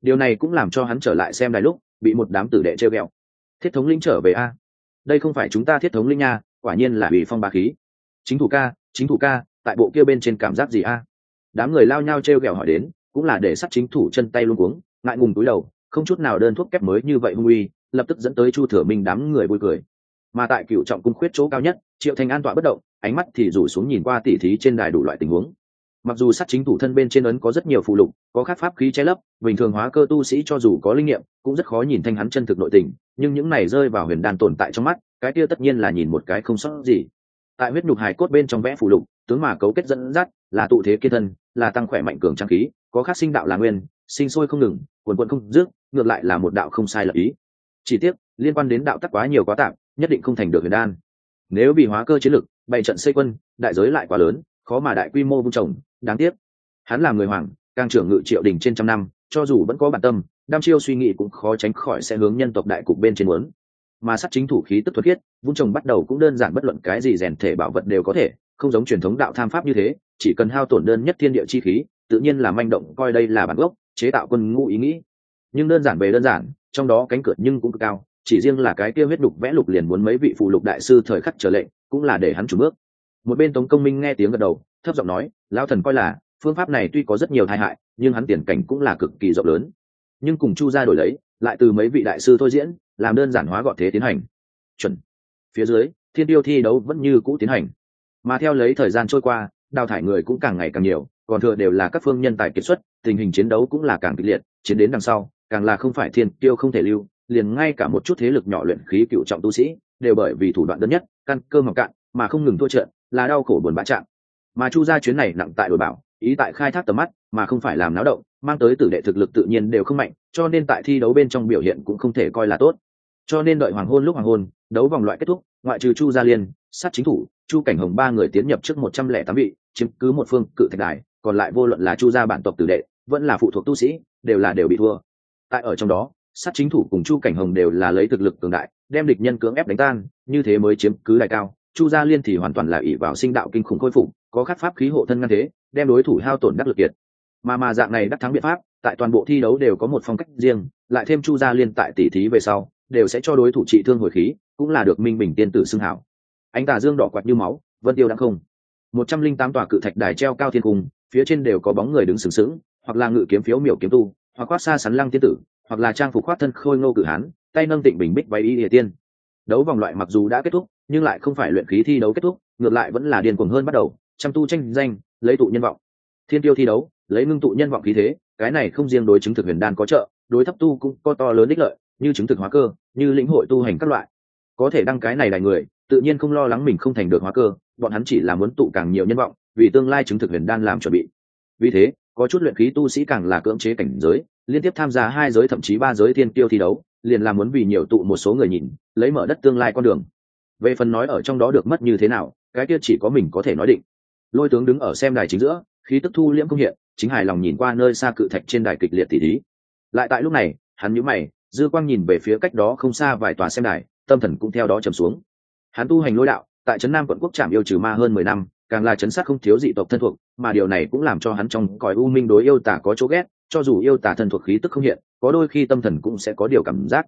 Điều này cũng làm cho hắn trở lại xem đài lúc, bị một đám tử đệ treo ghẹo. Thiết thống linh trở về a? Đây không phải chúng ta thiết thống linh nha, quả nhiên là bị phong ba khí. Chính thủ ca, chính thủ ca, tại bộ kia bên trên cảm giác gì a? Đám người lao nhau treo ghẹo hỏi đến, cũng là để sát chính thủ chân tay luôn cuống, ngại ngùng túi đầu không chút nào đơn thuốc kép mới như vậy hung uy, lập tức dẫn tới chu thừa minh đám người vui cười. Mà tại cựu trọng cung khuyết chỗ cao nhất, triệu thành an tọa bất động, ánh mắt thì rủ xuống nhìn qua tỉ thí trên đài đủ loại tình huống. Mặc dù sát chính thủ thân bên trên ấn có rất nhiều phụ lục, có khắc pháp khí che lấp, bình thường hóa cơ tu sĩ cho dù có linh nghiệm, cũng rất khó nhìn thanh hắn chân thực nội tình, nhưng những này rơi vào huyền đan tồn tại trong mắt, cái kia tất nhiên là nhìn một cái không sót gì. Tại huyết nhục hài cốt bên trong vẽ phụ lục, tướng mà cấu kết dẫn dắt, là tụ thế kiên thân, là tăng khỏe mạnh cường trang khí, có khắc sinh đạo là nguyên, sinh sôi không ngừng, quần quận không dứt ngược lại là một đạo không sai lập ý. Chỉ tiếc, liên quan đến đạo tắc quá nhiều quá tạm, nhất định không thành được huyền đan. Nếu bị hóa cơ chiến lực, bày trận xây quân, đại giới lại quá lớn, khó mà đại quy mô vung trồng, đáng tiếc. Hắn là người hoàng, càng trưởng ngự triệu đình trên trăm năm, cho dù vẫn có bản tâm, đam chiêu suy nghĩ cũng khó tránh khỏi sẽ hướng nhân tộc đại cục bên trên muốn. Mà sát chính thủ khí tức thuật khiết, vung trồng bắt đầu cũng đơn giản bất luận cái gì rèn thể bảo vật đều có thể, không giống truyền thống đạo tham pháp như thế, chỉ cần hao tổn đơn nhất thiên địa chi khí, tự nhiên là manh động, coi đây là bản gốc, chế tạo quân ngũ ý nghĩ nhưng đơn giản về đơn giản, trong đó cánh cửa nhưng cũng cực cao, chỉ riêng là cái kia huyết đục vẽ lục liền muốn mấy vị phụ lục đại sư thời khắc trở lệnh, cũng là để hắn chủ bước. Một bên tống công minh nghe tiếng gật đầu, thấp giọng nói, lão thần coi là, phương pháp này tuy có rất nhiều tai hại, nhưng hắn tiền cảnh cũng là cực kỳ rộng lớn. Nhưng cùng chu ra đổi lấy, lại từ mấy vị đại sư thôi diễn, làm đơn giản hóa gọn thế tiến hành. Chuẩn. Phía dưới, thiên tiêu thi đấu vẫn như cũ tiến hành. Mà theo lấy thời gian trôi qua, đào thải người cũng càng ngày càng nhiều, còn thừa đều là các phương nhân tài kiệt xuất, tình hình chiến đấu cũng là càng kịch liệt, chiến đến đằng sau càng là không phải thiên tiêu không thể lưu, liền ngay cả một chút thế lực nhỏ luyện khí cựu trọng tu sĩ, đều bởi vì thủ đoạn đơn nhất, căn cơ mọc cạn, mà không ngừng thua trận, là đau khổ buồn bã trạng. Mà chu ra chuyến này nặng tại đổi bảo, ý tại khai thác tầm mắt, mà không phải làm náo động, mang tới tử đệ thực lực tự nhiên đều không mạnh, cho nên tại thi đấu bên trong biểu hiện cũng không thể coi là tốt. Cho nên đợi hoàng hôn lúc hoàng hôn, đấu vòng loại kết thúc, ngoại trừ chu gia liên, sát chính thủ, chu cảnh hồng ba người tiến nhập trước một trăm lẻ tám vị, chiếm cứ một phương cự thạch đài, còn lại vô luận là chu gia bản tộc tử đệ, vẫn là phụ thuộc tu sĩ, đều là đều bị thua tại ở trong đó, sát chính thủ cùng chu cảnh hồng đều là lấy thực lực cường đại, đem địch nhân cưỡng ép đánh tan, như thế mới chiếm cứ đại cao. Chu gia liên thì hoàn toàn là ỷ vào sinh đạo kinh khủng khôi phục, có khắc pháp khí hộ thân ngăn thế, đem đối thủ hao tổn đắc lực kiệt. Mà mà dạng này đắc thắng biện pháp, tại toàn bộ thi đấu đều có một phong cách riêng, lại thêm chu gia liên tại tỷ thí về sau, đều sẽ cho đối thủ trị thương hồi khí, cũng là được minh bình tiên tử xưng hảo. Ánh tà dương đỏ quạt như máu, vân tiêu đã không. Một trăm linh tám tòa cự thạch đài treo cao thiên cung, phía trên đều có bóng người đứng sừng sững, hoặc là ngự kiếm phiếu miểu kiếm tu hoặc khoác xa sắn lăng tiên tử, hoặc là trang phục khoác thân khôi ngô cử hán, tay nâng tịnh bình bích váy y địa tiên. Đấu vòng loại mặc dù đã kết thúc, nhưng lại không phải luyện khí thi đấu kết thúc, ngược lại vẫn là điền cuồng hơn bắt đầu chăm tu tranh danh, lấy tụ nhân vọng. Thiên tiêu thi đấu, lấy ngưng tụ nhân vọng khí thế, cái này không riêng đối chứng thực huyền đan có trợ, đối thấp tu cũng có to lớn ích lợi, như chứng thực hóa cơ, như lĩnh hội tu hành các loại. Có thể đăng cái này đại người, tự nhiên không lo lắng mình không thành được hóa cơ, bọn hắn chỉ là muốn tụ càng nhiều nhân vọng, vì tương lai chứng thực huyền đan làm chuẩn bị. Vì thế có chút luyện khí tu sĩ càng là cưỡng chế cảnh giới, liên tiếp tham gia hai giới thậm chí ba giới thiên tiêu thi đấu, liền làm muốn vì nhiều tụ một số người nhìn, lấy mở đất tương lai con đường. Về phần nói ở trong đó được mất như thế nào, cái kia chỉ có mình có thể nói định. Lôi tướng đứng ở xem đài chính giữa, khí tức thu liễm công hiện, chính hài lòng nhìn qua nơi xa cự thạch trên đài kịch liệt tỉ thí. Lại tại lúc này, hắn nhíu mày, dư quang nhìn về phía cách đó không xa vài tòa xem đài, tâm thần cũng theo đó trầm xuống. Hắn tu hành lôi đạo, tại trấn nam quận quốc trạm yêu trừ ma hơn mười năm càng là chấn sát không thiếu dị tộc thân thuộc, mà điều này cũng làm cho hắn trong cõi u minh đối yêu tả có chỗ ghét, cho dù yêu tả thân thuộc khí tức không hiện, có đôi khi tâm thần cũng sẽ có điều cảm giác.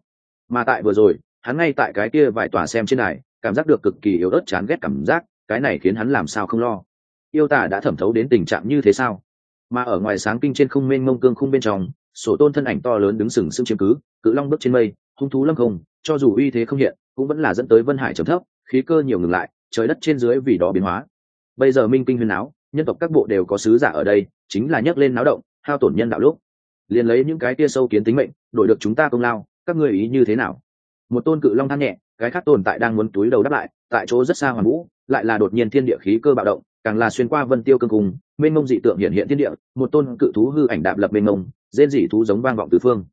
Mà tại vừa rồi, hắn ngay tại cái kia vài tòa xem trên này, cảm giác được cực kỳ yếu ớt chán ghét cảm giác, cái này khiến hắn làm sao không lo. Yêu tả đã thẩm thấu đến tình trạng như thế sao? Mà ở ngoài sáng kinh trên không mênh mông cương khung bên trong, sổ tôn thân ảnh to lớn đứng sừng sững chiếm cứ, cự long bước trên mây, hung thú lâm không, cho dù uy thế không hiện, cũng vẫn là dẫn tới vân hải trầm thấp, khí cơ nhiều ngừng lại, trời đất trên dưới vì đó biến hóa bây giờ minh kinh huyên áo nhân tộc các bộ đều có sứ giả ở đây, chính là nhấc lên náo động, hao tổn nhân đạo lúc. Liền lấy những cái tia sâu kiến tính mệnh, đổi được chúng ta công lao, các ngươi ý như thế nào? Một tôn cự long than nhẹ, cái khác tồn tại đang muốn túi đầu đáp lại, tại chỗ rất xa hoàn vũ, lại là đột nhiên thiên địa khí cơ bạo động, càng là xuyên qua vân tiêu cương cùng, mênh mông dị tượng hiện hiện thiên địa, một tôn cự thú hư ảnh đạp lập mênh mông, rên dị thú giống vang vọng từ phương.